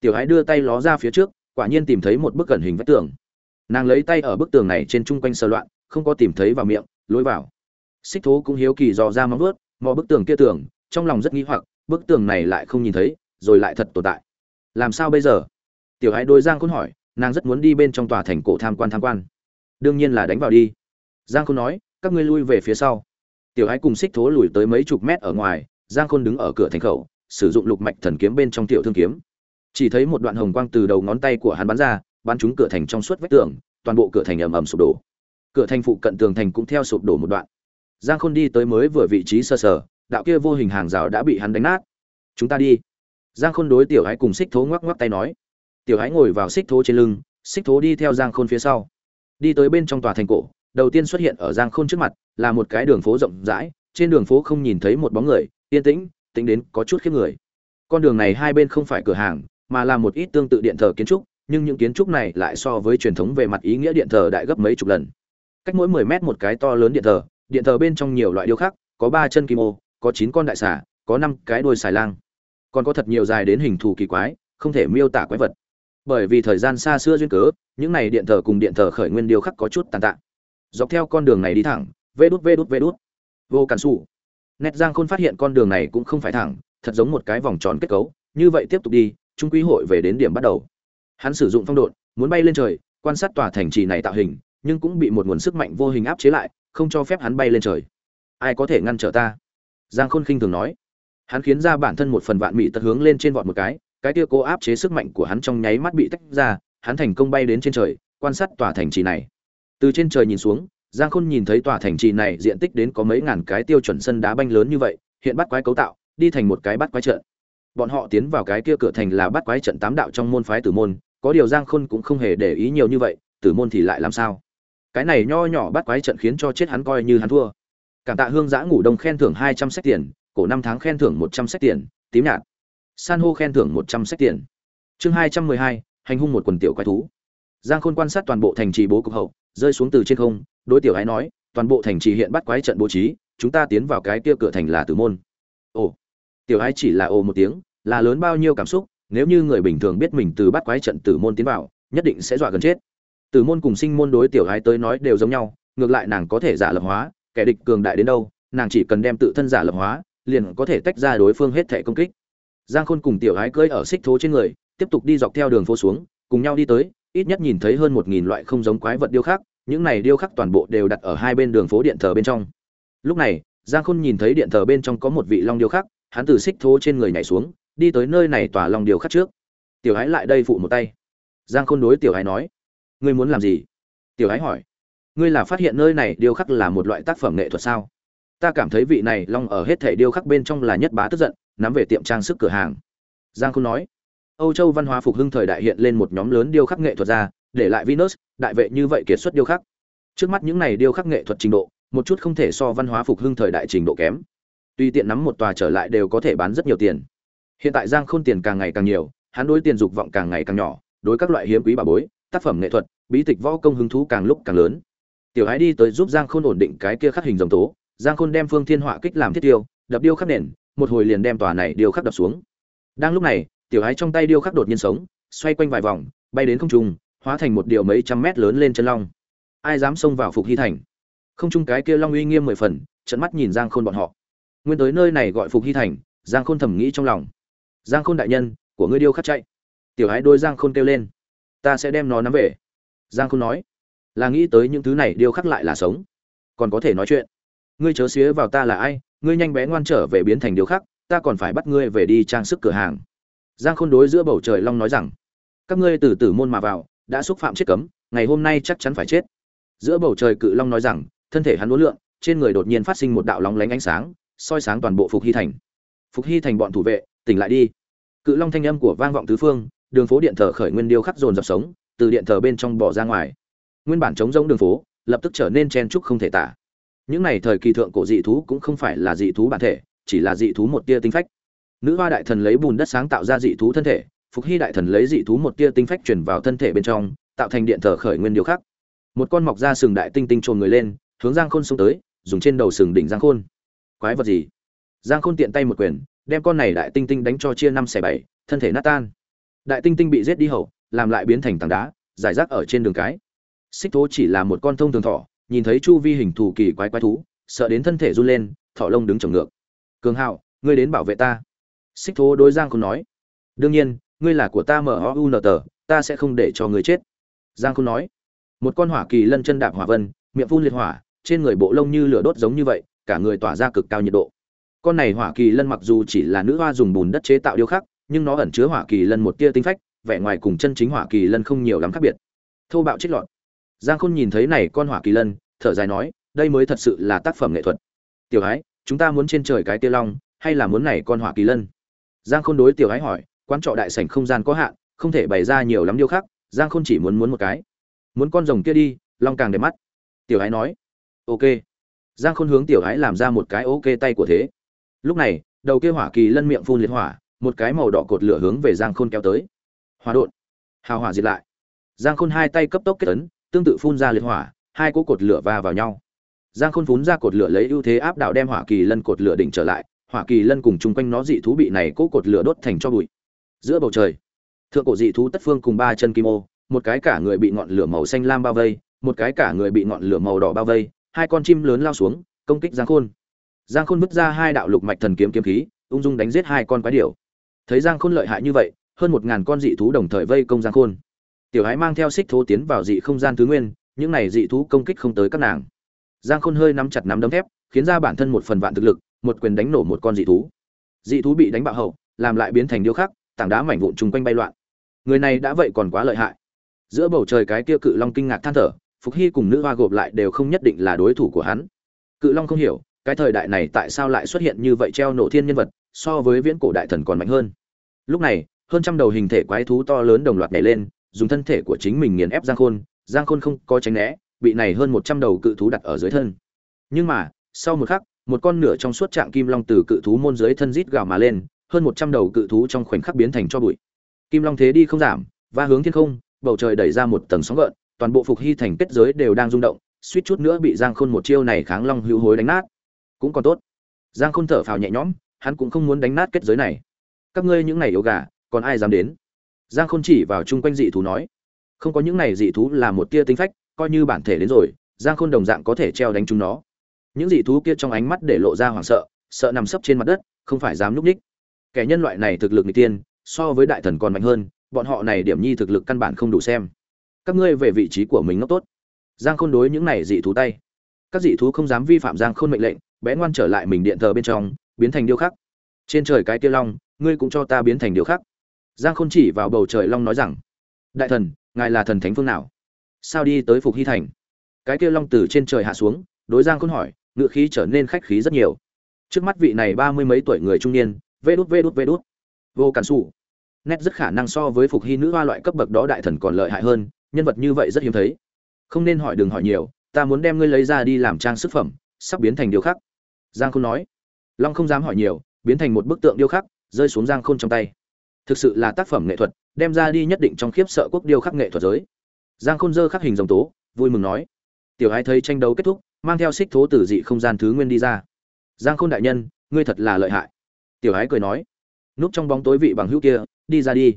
S1: Tiểu ái đưa tay ló ra phía trước quả nhiên tìm thấy một bức cẩn hình vách tường. Nàng lấy tay ở bức tường này trên chung quanh sơ loạn không có tìm thấy vào miệng lối vào. Xích thố cũng hiếu kỳ dò ra móng vớt, mò bức tường kia tường trong lòng rất nghi hoặc bức tường này lại không nhìn thấy rồi lại thật tồn tại. Làm sao bây giờ? Tiểu hãy đôi giang khôn hỏi nàng rất muốn đi bên trong tòa thành cổ tham quan tham quan. Đương nhiên là đánh vào đi. Giang khôn nói, các ngươi lui về phía sau. Tiểu hãy cùng xích thố lùi tới mấy chục mét ở ngoài, giang khôn đứng ở cửa thành khẩu, sử dụng lục mạch thần kiếm bên trong tiểu thương kiếm. Chỉ thấy một đoạn hồng quang từ đầu ngón tay của hắn bắn ra, bắn trúng cửa thành trong suốt vách tường, toàn bộ cửa thành ầm ầm sụp đổ. Cửa thành phụ cận tường thành cũng theo sụp đổ một đoạn. Giang khôn đi tới mới vừa vị trí sơ sở đạo kia vô hình hàng rào đã bị hắn đánh nát. Chúng ta đi. Giang khôn đối tiểu ái cùng xích thố ngoắc ngoắc tay nói tiểu ái ngồi vào xích thố trên lưng, xích thố đi theo giang khôn phía sau. Đi tới bên trong tòa thành cổ, đầu tiên xuất hiện ở giang khôn trước mặt, là một cái đường phố rộng rãi, trên đường phố không nhìn thấy một bóng người, yên tĩnh, tính đến có chút khiếp người. Con đường này hai bên không phải cửa hàng, mà là một ít tương tự điện thờ kiến trúc, nhưng những kiến trúc này lại so với truyền thống về mặt ý nghĩa điện thờ đại gấp mấy chục lần. Cách mỗi mười mét một cái to lớn điện thờ điện thờ bên trong nhiều loại điêu khắc, có ba chân kim ô, có chín con đại xà, có năm cái đuôi xài lang. Còn có thật nhiều dài đến hình thù kỳ quái, không thể miêu tả quái vật bởi vì thời gian xa xưa duyên cớ, những này điện thờ cùng điện thờ khởi nguyên điêu khắc có chút tàn tạ. Dọc theo con đường này đi thẳng, vê đút vê đút vê đút. Vô cản xù. Nét giang khôn phát hiện con đường này cũng không phải thẳng, thật giống một cái vòng tròn kết cấu, như vậy tiếp tục đi trung quý hội về đến điểm bắt đầu. Hắn sử dụng phong độn, muốn bay lên trời, quan sát tòa thành trì này tạo hình, nhưng cũng bị một nguồn sức mạnh vô hình áp chế lại, không cho phép hắn bay lên trời. Ai có thể ngăn trở ta? Giang khôn khinh thường nói. Hắn khiến ra bản thân một phần vạn mỹ tật hướng lên trên vọt một cái cái kia cố áp chế sức mạnh của hắn trong nháy mắt bị tách ra, hắn thành công bay đến trên trời, quan sát tòa thành trì này. Từ trên trời nhìn xuống, giang khôn nhìn thấy tòa thành trì này diện tích đến có mấy ngàn cái tiêu chuẩn sân đá banh lớn như vậy, hiện bắt quái cấu tạo, đi thành một cái bắt quái trận. Bọn họ tiến vào cái kia cửa thành là bắt quái trận tám đạo trong môn phái tử môn, có điều giang khôn cũng không hề để ý nhiều như vậy, tử môn thì lại làm sao? Cái này nho nhỏ bắt quái trận khiến cho chết hắn coi như hắn thua. Cảm tạ hương giã ngủ đông khen thưởng hai trăm sách tiền, cổ năm tháng khen thưởng một trăm sách tiền, tím nhạt san hô khen thưởng một trăm sách tiền. Chương hai trăm mười hai, hành hung một quần tiểu quái thú. Giang khôn quan sát toàn bộ thành trì bố cục hậu, rơi xuống từ trên không, đối tiểu ái nói, toàn bộ thành trì hiện bắt quái trận bố trí, chúng ta tiến vào cái kia cửa thành là tử môn. Ồ, tiểu ái chỉ là ồ một tiếng, là lớn bao nhiêu cảm xúc, nếu như người bình thường biết mình từ bắt quái trận tử môn tiến vào, nhất định sẽ dọa gần chết. Tử môn cùng sinh môn đối tiểu ái tới nói đều giống nhau, ngược lại nàng có thể giả lập hóa, kẻ địch cường đại đến đâu, nàng chỉ cần đem tự thân giả lập hóa, liền có thể tách ra đối phương hết thể công kích giang khôn cùng tiểu ái cưỡi ở xích thố trên người, tiếp tục đi dọc theo đường phố xuống, cùng nhau đi tới, ít nhất nhìn thấy hơn một nghìn loại không giống quái vật điêu khắc, những này điêu khắc toàn bộ đều đặt ở hai bên đường phố điện thờ bên trong. Lúc này, giang khôn nhìn thấy điện thờ bên trong có một vị long điêu khắc, hắn từ xích thố trên người nhảy xuống, đi tới nơi này tỏa long điêu khắc trước. Tiểu ái lại đây phụ một tay. Giang khôn đối tiểu ái nói, ngươi muốn làm gì? Tiểu ái hỏi, ngươi là phát hiện nơi này điêu khắc là một loại tác phẩm nghệ thuật sao? Ta cảm thấy vị này long ở hết thể điêu khắc bên trong là nhất bá tức giận nắm về tiệm trang sức cửa hàng. Giang khôn nói, âu châu văn hóa phục hưng thời đại hiện lên một nhóm lớn điêu khắc nghệ thuật ra, để lại venus, đại vệ như vậy kiệt xuất điêu khắc. Trước mắt những này điêu khắc nghệ thuật trình độ, một chút không thể so văn hóa phục hưng thời đại trình độ kém. Tuy tiện nắm một tòa trở lại đều có thể bán rất nhiều tiền. Hiện tại giang khôn tiền càng ngày càng nhiều, hắn đối tiền dục vọng càng ngày càng nhỏ, đối các loại hiếm quý bà bối, tác phẩm nghệ thuật, bí tịch võ công hứng thú càng lúc càng lớn. Tiểu ái đi tới giúp giang khôn ổn định cái kia khắc hình dòng tố, giang khôn đem phương thiên họa kích làm thiết tiêu, đập điêu khắc nền một hồi liền đem tòa này điêu khắc đập xuống. Đang lúc này, tiểu hái trong tay điêu khắc đột nhiên sống, xoay quanh vài vòng, bay đến không trung, hóa thành một điều mấy trăm mét lớn lên chân long. Ai dám xông vào phục hy thành? Không trung cái kia long uy nghiêm mười phần trận mắt nhìn giang khôn bọn họ. Nguyên tới nơi này gọi phục hy thành, giang khôn thầm nghĩ trong lòng. Giang khôn đại nhân, của ngươi điêu khắc chạy. Tiểu hái đôi giang khôn kêu lên. Ta sẽ đem nó nắm về. Giang khôn nói. Là nghĩ tới những thứ này điêu khắc lại là sống. Còn có thể nói chuyện. Ngươi chớ xía vào ta là ai ngươi nhanh bé ngoan trở về biến thành điều khác, ta còn phải bắt ngươi về đi trang sức cửa hàng. Giang khôn đối giữa bầu trời long nói rằng các ngươi từ tử môn mà vào đã xúc phạm chết cấm ngày hôm nay chắc chắn phải chết. Giữa bầu trời cự long nói rằng thân thể hắn uốn lượn trên người đột nhiên phát sinh một đạo long lánh ánh sáng soi sáng toàn bộ phục hy thành. Phục hy thành bọn thủ vệ tỉnh lại đi. Cự long thanh âm của vang vọng tứ phương đường phố điện thờ khởi nguyên điêu khắc dồn dập sống từ điện thờ bên trong bỏ ra ngoài. Nguyên bản chống rỗng đường phố lập tức trở nên chen trúc không thể tả những này thời kỳ thượng cổ dị thú cũng không phải là dị thú bản thể, chỉ là dị thú một tia tinh phách. Nữ hoa đại thần lấy bùn đất sáng tạo ra dị thú thân thể, phục hy đại thần lấy dị thú một tia tinh phách chuyển vào thân thể bên trong, tạo thành điện thờ khởi nguyên điều khác. một con mọc ra sừng đại tinh tinh trồn người lên, hướng giang khôn xông tới, dùng trên đầu sừng đỉnh giang khôn. Quái vật gì? Giang khôn tiện tay một quyền, đem con này đại tinh tinh đánh cho chia năm xẻ bảy, thân thể nát tan. Đại tinh tinh bị giết đi hậu, làm lại biến thành tảng đá giải rác ở trên đường cái. Xích thố chỉ là một con thông thường thỏ nhìn thấy chu vi hình thù kỳ quái quái thú, sợ đến thân thể run lên thọ lông đứng trồng ngược. Cường hạo, ngươi đến bảo vệ ta. Xích thố đối giang khôn nói. Đương nhiên, ngươi là của ta mở o u n tờ ta sẽ không để cho ngươi chết. Giang khôn nói. Một con hỏa kỳ lân chân đạp hỏa vân, miệng phun liệt hỏa, trên người bộ lông như lửa đốt giống như vậy, cả người tỏa ra cực cao nhiệt độ. Con này hỏa kỳ lân mặc dù chỉ là nữ hoa dùng bùn đất chế tạo điêu khắc, nhưng nó ẩn chứa hỏa kỳ lân một tia tinh phách, vẻ ngoài cùng chân chính hỏa kỳ lân không nhiều lắm khác biệt. Thô bạo trích lọt. Giang khôn nhìn thấy này con hỏa kỳ lân thở dài nói, đây mới thật sự là tác phẩm nghệ thuật. Tiểu ái, chúng ta muốn trên trời cái tia long, hay là muốn này con hỏa kỳ lân? Giang khôn đối tiểu ái hỏi, quán trọ đại sảnh không gian có hạn, không thể bày ra nhiều lắm điêu khắc, giang khôn chỉ muốn muốn một cái. Muốn con rồng kia đi, long càng đẹp mắt. Tiểu ái nói, ok. Giang khôn hướng tiểu ái làm ra một cái ok tay của thế. Lúc này, đầu kia hỏa kỳ lân miệng phun liệt hỏa, một cái màu đỏ cột lửa hướng về giang khôn kéo tới. Hòa đột hào hỏa diệt lại. Giang khôn hai tay cấp tốc kết ấn, tương tự phun ra liệt hỏa hai cỗ cột lửa va vào nhau. Giang khôn phún ra cột lửa lấy ưu thế áp đảo đem hỏa kỳ lân cột lửa đỉnh trở lại. Hỏa kỳ lân cùng chung quanh nó dị thú bị này cỗ cột lửa đốt thành cho bụi. Giữa bầu trời, thượng cổ dị thú tất phương cùng ba chân kim ô, một cái cả người bị ngọn lửa màu xanh lam bao vây, một cái cả người bị ngọn lửa màu đỏ bao vây, hai con chim lớn lao xuống, công kích giang khôn. Giang khôn vứt ra hai đạo lục mạch thần kiếm kiếm khí, ung dung đánh giết hai con quái điểu. Thấy giang khôn lợi hại như vậy, hơn một ngàn con dị thú đồng thời vây công giang khôn. Tiểu hái mang theo xích thố tiến vào dị không gian thứ nguyên những này dị thú công kích không tới các nàng. Giang khôn hơi nắm chặt nắm đấm thép, khiến ra bản thân một phần vạn thực lực, một quyền đánh nổ một con dị thú. Dị thú bị đánh bạo hậu, làm lại biến thành điêu khắc, tảng đá mảnh vụn chung quanh bay loạn. Người này đã vậy còn quá lợi hại. Giữa bầu trời cái kia cự long kinh ngạc than thở, phục hy cùng nữ hoa gộp lại đều không nhất định là đối thủ của hắn. Cự long không hiểu, cái thời đại này tại sao lại xuất hiện như vậy treo nổ thiên nhân vật, so với viễn cổ đại thần còn mạnh hơn. Lúc này, hơn trăm đầu hình thể quái thú to lớn đồng loạt nhảy lên, dùng thân thể của chính mình nghiền ép giang khôn giang khôn không có tránh né, bị này hơn một trăm đầu cự thú đặt ở dưới thân. Nhưng mà, sau một khắc, một con nửa trong suốt trạng kim long từ cự thú môn dưới thân rít gào mà lên, hơn một trăm đầu cự thú trong khoảnh khắc biến thành cho bụi. Kim long thế đi không giảm và hướng thiên không, bầu trời đẩy ra một tầng sóng gợn, toàn bộ phục hy thành kết giới đều đang rung động, suýt chút nữa bị giang khôn một chiêu này kháng long hữu hối đánh nát. Cũng còn tốt. Giang khôn thở phào nhẹ nhõm, hắn cũng không muốn đánh nát kết giới này. Các ngươi những này yếu gà, còn ai dám đến? Giang khôn chỉ vào chung quanh dị thú nói không có những này dị thú là một tia tinh phách, coi như bản thể đến rồi, giang khôn đồng dạng có thể treo đánh chúng nó. Những dị thú kia trong ánh mắt để lộ ra hoảng sợ sợ nằm sấp trên mặt đất, không phải dám núp ních. Kẻ nhân loại này thực lực n tiên, so với đại thần còn mạnh hơn, bọn họ này điểm nhi thực lực căn bản không đủ xem. Các ngươi về vị trí của mình ngốc tốt. Giang khôn đối những này dị thú tay. Các dị thú không dám vi phạm giang khôn mệnh lệnh, bé ngoan trở lại mình điện thờ bên trong, biến thành điêu khắc. Trên trời cái tia long, ngươi cũng cho ta biến thành điêu khắc. Giang khôn chỉ vào bầu trời long nói rằng, đại thần ngài là thần thánh phương nào? Sao đi tới phục hy thành? Cái kia long từ trên trời hạ xuống, đối giang khôn hỏi, ngựa khí trở nên khách khí rất nhiều. Trước mắt vị này ba mươi mấy tuổi người trung niên, vê đút vê đút vê đút. Vô cản xù nét rất khả năng so với phục hy nữ hoa loại cấp bậc đó đại thần còn lợi hại hơn, nhân vật như vậy rất hiếm thấy. Không nên hỏi đừng hỏi nhiều, ta muốn đem ngươi lấy ra đi làm trang sức phẩm, sắp biến thành điều khắc. giang khôn nói. Long không dám hỏi nhiều, biến thành một bức tượng điêu khắc, rơi xuống giang khôn trong tay. Thực sự là tác phẩm nghệ thuật đem ra đi nhất định trong khiếp sợ quốc điêu khắc nghệ thuật giới. Giang khôn dơ khắc hình dòng tố, vui mừng nói, tiểu hai thấy tranh đấu kết thúc, mang theo xích thố tử dị không gian thứ nguyên đi ra. Giang khôn đại nhân, ngươi thật là lợi hại. Tiểu hái cười nói, núp trong bóng tối vị bằng hữu kia, đi ra đi.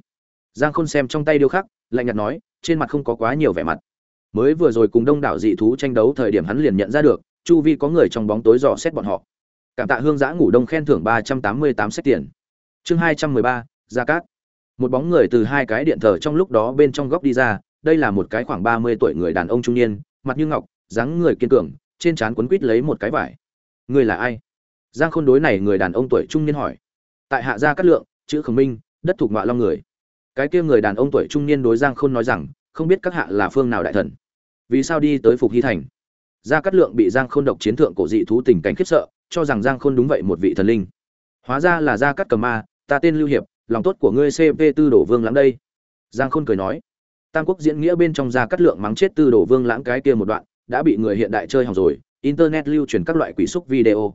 S1: Giang khôn xem trong tay điêu khắc, lạnh nhạt nói, trên mặt không có quá nhiều vẻ mặt. Mới vừa rồi cùng đông đảo dị thú tranh đấu thời điểm hắn liền nhận ra được, chu vi có người trong bóng tối dò xét bọn họ. Cảm tạ hương giã ngủ đông khen thưởng ba trăm tám mươi tám sách tiền. Chương hai trăm mười ba, gia cát một bóng người từ hai cái điện thờ trong lúc đó bên trong góc đi ra, đây là một cái khoảng ba mươi tuổi người đàn ông trung niên, mặt như ngọc, dáng người kiên cường, trên trán quấn quít lấy một cái vải. Người là ai? Giang khôn đối này người đàn ông tuổi trung niên hỏi. Tại hạ gia cát lượng, chữ khổng minh, đất thuộc ngọa long người. Cái kia người đàn ông tuổi trung niên đối giang khôn nói rằng, không biết các hạ là phương nào đại thần. Vì sao đi tới phục hy thành? Gia cát lượng bị giang khôn độc chiến thượng cổ dị thú tình cảnh khiếp sợ, cho rằng giang khôn đúng vậy một vị thần linh. Hóa ra là gia cát cầm ma, ta tên lưu hiệp lòng tốt của ngươi cp tư đổ vương lãng đây. Giang khôn cười nói, tam quốc diễn nghĩa bên trong gia cát lượng mắng chết tư đổ vương lãng cái kia một đoạn, đã bị người hiện đại chơi hỏng rồi, internet lưu truyền các loại quỷ xúc video.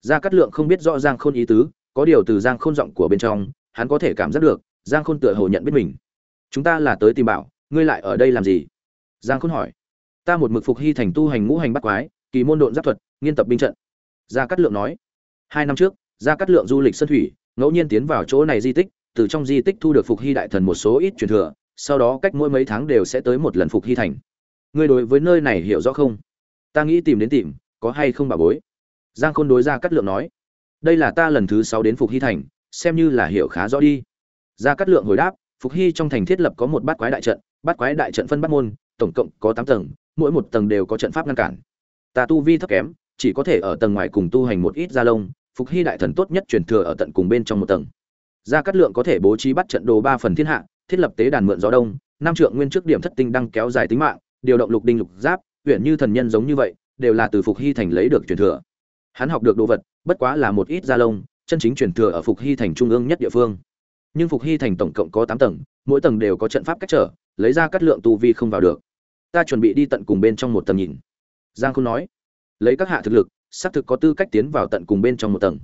S1: Gia cát lượng không biết rõ giang khôn ý tứ, có điều từ giang khôn giọng của bên trong, hắn có thể cảm giác được, giang khôn tựa hồ nhận biết mình. Chúng ta là tới tìm bảo, ngươi lại ở đây làm gì? Giang khôn hỏi. Ta một mực phục hy thành tu hành ngũ hành bắt quái, kỳ môn độn giáp thuật, nghiên tập binh trận. Gia cát lượng nói. Hai năm trước gia cát lượng du lịch sơn thủy ngẫu nhiên tiến vào chỗ này di tích, từ trong di tích thu được phục hy đại thần một số ít truyền thừa, sau đó cách mỗi mấy tháng đều sẽ tới một lần phục hy thành. Ngươi đối với nơi này hiểu rõ không? Ta nghĩ tìm đến tìm, có hay không bà bối? Giang khôn đối ra cắt lượng nói. Đây là ta lần thứ sáu đến phục hy thành, xem như là hiểu khá rõ đi. Ra cắt lượng hồi đáp, phục hy trong thành thiết lập có một bát quái đại trận, bát quái đại trận phân bát môn, tổng cộng có tám tầng, mỗi một tầng đều có trận pháp ngăn cản. Ta tu vi thấp kém, chỉ có thể ở tầng ngoài cùng tu hành một ít gia lông phục hy đại thần tốt nhất truyền thừa ở tận cùng bên trong một tầng. Gia cát lượng có thể bố trí bắt trận đồ ba phần thiên hạ, thiết lập tế đàn mượn gió đông nam trượng nguyên trước điểm thất tinh đăng kéo dài tính mạng, điều động lục đinh lục giáp, huyện như thần nhân giống như vậy, đều là từ phục hy thành lấy được truyền thừa. Hắn học được đồ vật, bất quá là một ít gia lông, chân chính truyền thừa ở phục hy thành trung ương nhất địa phương. Nhưng phục hy thành tổng cộng có tám tầng, mỗi tầng đều có trận pháp cách trở, lấy ra cắt lượng tu vi không vào được. Ta chuẩn bị đi tận cùng bên trong một tầng nhìn. Giang không nói, lấy các hạ thực lực xác thực có tư cách tiến vào tận cùng bên trong một tầng.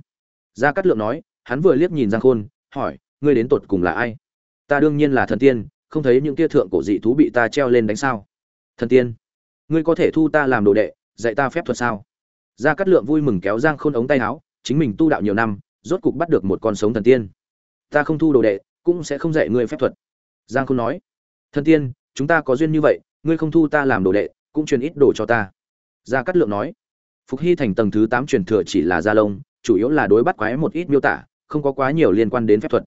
S1: Gia cát lượng nói, hắn vừa liếc nhìn giang khôn, hỏi, ngươi đến tột cùng là ai? Ta đương nhiên là thần tiên, không thấy những kia thượng cổ dị thú bị ta treo lên đánh sao? Thần tiên, ngươi có thể thu ta làm đồ đệ, dạy ta phép thuật sao? Gia cát lượng vui mừng kéo giang khôn ống tay áo, chính mình tu đạo nhiều năm, rốt cục bắt được một con sống thần tiên. Ta không thu đồ đệ, cũng sẽ không dạy ngươi phép thuật. Giang khôn nói, thần tiên, chúng ta có duyên như vậy, ngươi không thu ta làm đồ đệ, cũng truyền ít đồ cho ta. Gia cát lượng nói phục hy thành tầng thứ tám truyền thừa chỉ là gia lông, chủ yếu là đối bắt quái một ít miêu tả, không có quá nhiều liên quan đến phép thuật.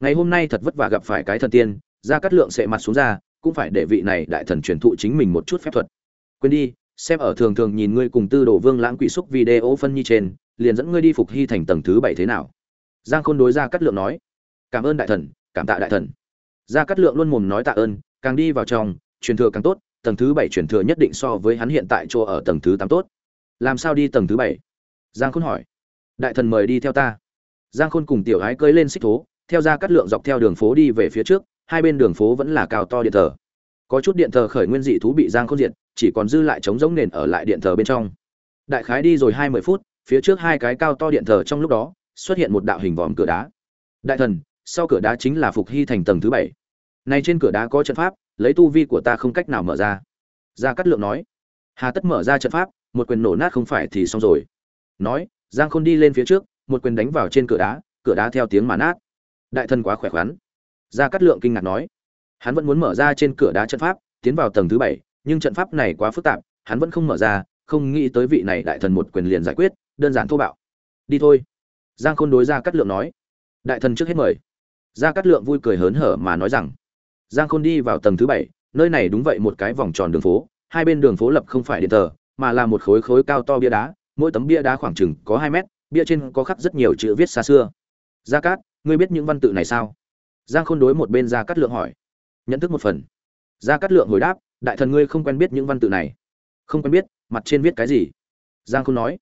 S1: Ngày hôm nay thật vất vả gặp phải cái thần tiên, gia cát lượng sẽ mặt xuống ra, cũng phải để vị này đại thần truyền thụ chính mình một chút phép thuật. Quên đi, xem ở thường thường nhìn ngươi cùng tư đồ vương lãng quỷ xúc video phân nhi trên, liền dẫn ngươi đi phục hy thành tầng thứ bảy thế nào? Giang khôn đối gia cát lượng nói, cảm ơn đại thần, cảm tạ đại thần. Gia cát lượng luôn mồm nói tạ ơn, càng đi vào trong, truyền thừa càng tốt, tầng thứ bảy truyền thừa nhất định so với hắn hiện tại chỗ ở tầng thứ tám tốt làm sao đi tầng thứ bảy? Giang khôn hỏi. Đại thần mời đi theo ta. Giang khôn cùng tiểu ái cưỡi lên xích thố, theo ra cắt lượng dọc theo đường phố đi về phía trước, hai bên đường phố vẫn là cao to điện thờ. Có chút điện thờ khởi nguyên dị thú bị giang khôn diệt, chỉ còn dư lại trống giống nền ở lại điện thờ bên trong. Đại khái đi rồi hai mươi phút, phía trước hai cái cao to điện thờ trong lúc đó, xuất hiện một đạo hình vòm cửa đá. Đại thần, sau cửa đá chính là phục hy thành tầng thứ bảy. Nay trên cửa đá có trận pháp, lấy tu vi của ta không cách nào mở ra. Gia cát lượng nói. Hà tất mở ra trận pháp một quyền nổ nát không phải thì xong rồi. Nói, giang khôn đi lên phía trước, một quyền đánh vào trên cửa đá cửa đá theo tiếng mà nát. Đại thần quá khỏe khoắn. Gia cát lượng kinh ngạc nói, hắn vẫn muốn mở ra trên cửa đá trận pháp, tiến vào tầng thứ bảy, nhưng trận pháp này quá phức tạp, hắn vẫn không mở ra, không nghĩ tới vị này đại thần một quyền liền giải quyết, đơn giản thô bạo. Đi thôi. Giang khôn đối gia cát lượng nói, đại thần trước hết mời. Gia cát lượng vui cười hớn hở mà nói rằng, giang khôn đi vào tầng thứ bảy, nơi này đúng vậy một cái vòng tròn đường phố, hai bên đường phố lập không phải điện thờ mà là một khối khối cao to bia đá, mỗi tấm bia đá khoảng chừng có hai mét, bia trên có khắc rất nhiều chữ viết xa xưa. Gia cát, ngươi biết những văn tự này sao? Giang khôn đối một bên gia cát lượng hỏi. Nhận thức một phần. Gia cát lượng hồi đáp, đại thần ngươi không quen biết những văn tự này. Không quen biết, mặt trên viết cái gì? Giang khôn nói.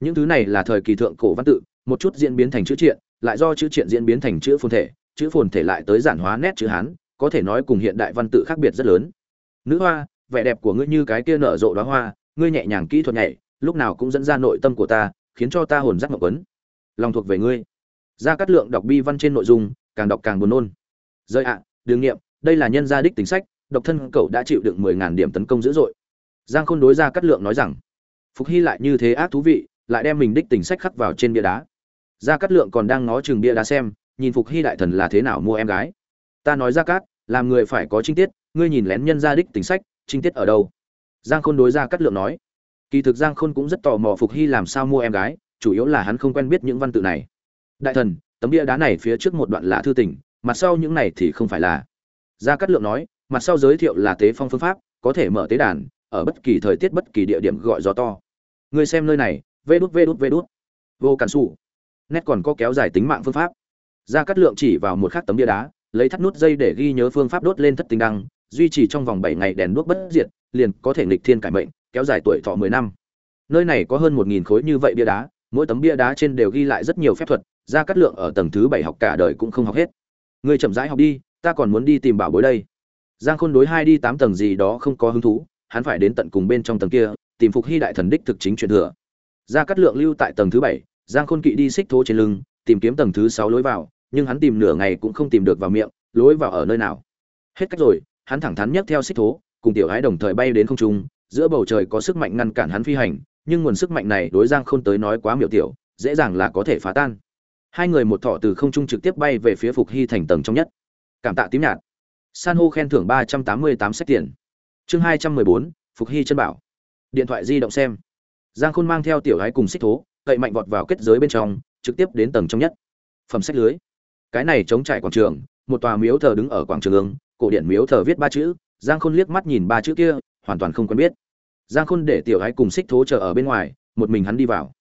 S1: Những thứ này là thời kỳ thượng cổ văn tự, một chút diễn biến thành chữ triện, lại do chữ triện diễn biến thành chữ phồn thể, chữ phồn thể lại tới giản hóa nét chữ hán, có thể nói cùng hiện đại văn tự khác biệt rất lớn. Nữ hoa, vẻ đẹp của ngươi như cái kia nở rộ đóa hoa ngươi nhẹ nhàng kỹ thuật nhảy, lúc nào cũng dẫn ra nội tâm của ta, khiến cho ta hồn giác ngọc quấn. Lòng thuộc về ngươi. Gia cát lượng đọc bi văn trên nội dung, càng đọc càng buồn nôn. Rơi ạ đương nghiệm đây là nhân gia đích tính sách, độc thân cậu đã chịu đựng mười ngàn điểm tấn công dữ dội. Giang khôn đối gia cát lượng nói rằng, phục hy lại như thế ác thú vị, lại đem mình đích tình sách khắc vào trên bia đá. Gia cát lượng còn đang ngó chừng bia đá xem, nhìn phục hy đại thần là thế nào mua em gái. Ta nói gia cát, làm người phải có trinh tiết, ngươi nhìn lén nhân gia đích tính sách, trinh tiết ở đâu? Giang khôn đối ra cát lượng nói, kỳ thực giang khôn cũng rất tò mò phục hy làm sao mua em gái, chủ yếu là hắn không quen biết những văn tự này. Đại thần, tấm bia đá này phía trước một đoạn là thư tình, mặt sau những này thì không phải là. Gia cát lượng nói, mặt sau giới thiệu là tế phong phương pháp, có thể mở tế đàn, ở bất kỳ thời tiết bất kỳ địa điểm gọi gió to. Ngươi xem nơi này, vê đút vê đút vê đút. Vô cản xù nét còn có kéo dài tính mạng phương pháp. Gia cát lượng chỉ vào một khắc tấm bia đá, lấy thắt nút dây để ghi nhớ phương pháp đốt lên thất tinh đăng, duy trì trong vòng bảy ngày đèn đuốc bất diệt liền có thể nghịch thiên cải mệnh, kéo dài tuổi thọ mười năm. Nơi này có hơn một nghìn khối như vậy bia đá, mỗi tấm bia đá trên đều ghi lại rất nhiều phép thuật, ra Cát lượng ở tầng thứ bảy học cả đời cũng không học hết. Ngươi chậm rãi học đi, ta còn muốn đi tìm bảo bối đây. Giang khôn đối hai đi tám tầng gì đó không có hứng thú, hắn phải đến tận cùng bên trong tầng kia, tìm phục hy đại thần đích thực chính truyền thừa. Ra Cát lượng lưu tại tầng thứ bảy, giang khôn kỵ đi xích thố trên lưng, tìm kiếm tầng thứ sáu lối vào, nhưng hắn tìm nửa ngày cũng không tìm được vào miệng, lối vào ở nơi nào? Hết cách rồi, hắn thẳng thắn nhấc theo xích thố cùng tiểu ái đồng thời bay đến không trung, giữa bầu trời có sức mạnh ngăn cản hắn phi hành, nhưng nguồn sức mạnh này đối giang khôn tới nói quá miểu tiểu, dễ dàng là có thể phá tan. Hai người một thọ từ không trung trực tiếp bay về phía phục hy thành tầng trong nhất. Cảm tạ tím nhạt. San hô khen thưởng ba trăm tám mươi tám sách tiền. Chương hai trăm mười bốn, phục hy chân bảo. Điện thoại di động xem. Giang khôn mang theo tiểu gái cùng xích thố, cậy mạnh vọt vào kết giới bên trong, trực tiếp đến tầng trong nhất. Phẩm sách lưới. Cái này chống trải quảng trường, một tòa miếu thờ đứng ở quảng trường ương, cổ điển miếu thờ viết ba chữ giang khôn liếc mắt nhìn ba chữ kia, hoàn toàn không quen biết. Giang khôn để tiểu ái cùng xích thố chờ ở bên ngoài, một mình hắn đi vào.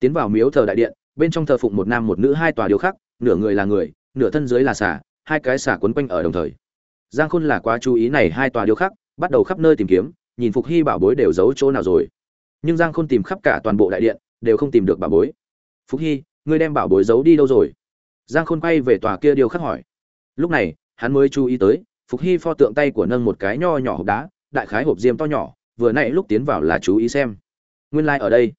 S1: Tiến vào miếu thờ đại điện, bên trong thờ phụng một nam một nữ hai tòa điều khắc, nửa người là người, nửa thân dưới là xả hai cái xả quấn quanh ở đồng thời. Giang khôn là quá chú ý này hai tòa điêu khắc, bắt đầu khắp nơi tìm kiếm, nhìn phục hy bảo bối đều giấu chỗ nào rồi. Nhưng giang khôn tìm khắp cả toàn bộ đại điện, đều không tìm được bảo bối. Phục hy, ngươi đem bảo bối giấu đi đâu rồi? Giang khôn quay về tòa kia điêu khắc hỏi. Lúc này, hắn mới chú ý tới phục hy pho tượng tay của nâng một cái nho nhỏ hộp đá, đại khái hộp diêm to nhỏ, vừa nãy lúc tiến vào là chú ý xem. Nguyên lai、like、ở đây.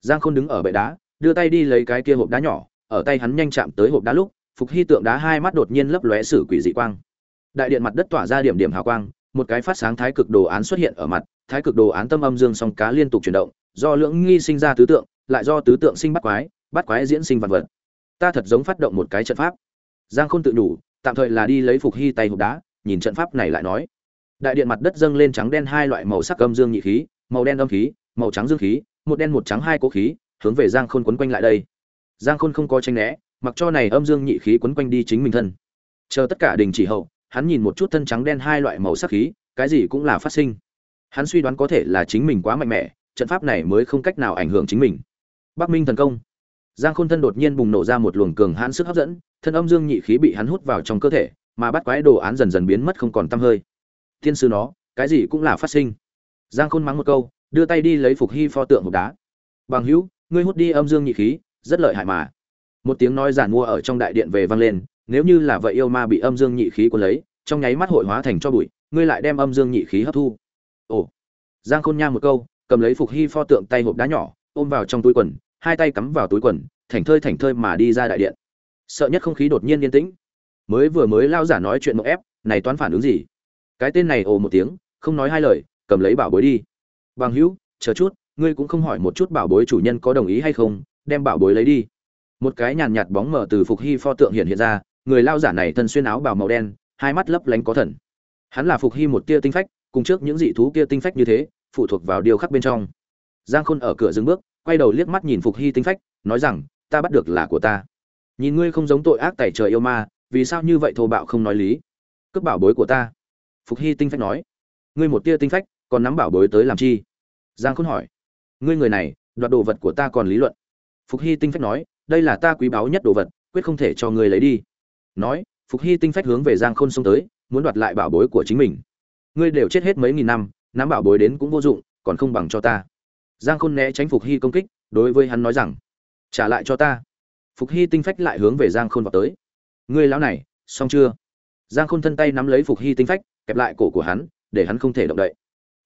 S1: Giang khôn đứng ở bệ đá, đưa tay đi lấy cái kia hộp đá nhỏ, ở tay hắn nhanh chạm tới hộp đá lúc, phục hy tượng đá hai mắt đột nhiên lấp lóe sử quỷ dị quang. Đại điện mặt đất tỏa ra điểm điểm hào quang, một cái phát sáng thái cực đồ án xuất hiện ở mặt, thái cực đồ án tâm âm dương song cá liên tục chuyển động, do lưỡng nghi sinh ra tứ tượng, lại do tứ tượng sinh bắt quái bắt quái diễn sinh vật vật. Ta thật giống phát động một cái trận pháp. Giang khôn tự đủ tạm thời là đi lấy phục hy tay hộp đá nhìn trận pháp này lại nói. Đại điện mặt đất dâng lên trắng đen hai loại màu sắc âm dương nhị khí, màu đen âm khí, màu trắng dương khí, một đen một trắng hai cố khí, hướng về giang khôn quấn quanh lại đây. Giang khôn không có tranh né, mặc cho này âm dương nhị khí quấn quanh đi chính mình thân. Chờ tất cả đình chỉ hậu, hắn nhìn một chút thân trắng đen hai loại màu sắc khí, cái gì cũng là phát sinh. Hắn suy đoán có thể là chính mình quá mạnh mẽ, trận pháp này mới không cách nào ảnh hưởng chính mình. Bắc minh thần công. Giang khôn thân đột nhiên bùng nổ ra một luồng cường hãn sức hấp dẫn, thân âm dương nhị khí bị hắn hút vào trong cơ thể mà bắt quái đồ án dần dần biến mất không còn tăm hơi. Thiên sư nó, cái gì cũng là phát sinh. Giang khôn mắng một câu, đưa tay đi lấy phục hy pho tượng hộp đá. Bằng hữu, ngươi hút đi âm dương nhị khí, rất lợi hại mà. Một tiếng nói giản mua ở trong đại điện về vang lên, nếu như là vậy yêu ma bị âm dương nhị khí cuốn lấy, trong nháy mắt hội hóa thành cho bụi, ngươi lại đem âm dương nhị khí hấp thu. Ồ. Giang khôn nha một câu, cầm lấy phục hy pho tượng tay hộp đá nhỏ, ôm vào trong túi quần, hai tay cắm vào túi quần, thảnh thơi thảnh thơi mà đi ra đại điện. Sợ nhất không khí đột nhiên yên tĩnh mới vừa mới lao giả nói chuyện mộng ép, này toán phản ứng gì? Cái tên này ồ một tiếng, không nói hai lời, cầm lấy bảo bối đi. Bằng hữu, chờ chút, ngươi cũng không hỏi một chút bảo bối chủ nhân có đồng ý hay không, đem bảo bối lấy đi. Một cái nhàn nhạt bóng mở từ phục hy pho tượng hiện hiện ra, người lao giả này thân xuyên áo bào màu đen, hai mắt lấp lánh có thần. Hắn là phục hy một tia tinh phách, cùng trước những dị thú kia tinh phách như thế, phụ thuộc vào điều khắc bên trong. Giang khôn ở cửa dừng bước, quay đầu liếc mắt nhìn phục hy tinh phách, nói rằng, ta bắt được là của ta. Nhìn ngươi không giống tội ác tẩy trời yêu ma vì sao như vậy thô bạo không nói lý? Cướp bảo bối của ta. Phục hy tinh phách nói. Ngươi một tia tinh phách, còn nắm bảo bối tới làm chi? Giang khôn hỏi. Ngươi người này, đoạt đồ vật của ta còn lý luận. Phục hy tinh phách nói, đây là ta quý báu nhất đồ vật, quyết không thể cho ngươi lấy đi. Nói, phục hy tinh phách hướng về giang khôn xông tới, muốn đoạt lại bảo bối của chính mình. Ngươi đều chết hết mấy nghìn năm, nắm bảo bối đến cũng vô dụng, còn không bằng cho ta. Giang khôn né tránh phục hy công kích, đối với hắn nói rằng, trả lại cho ta. Phục hy tinh phách lại hướng về giang khôn vào tới ngươi lão này, xong chưa? Giang khôn thân tay nắm lấy phục hy tinh phách, kẹp lại cổ của hắn, để hắn không thể động đậy.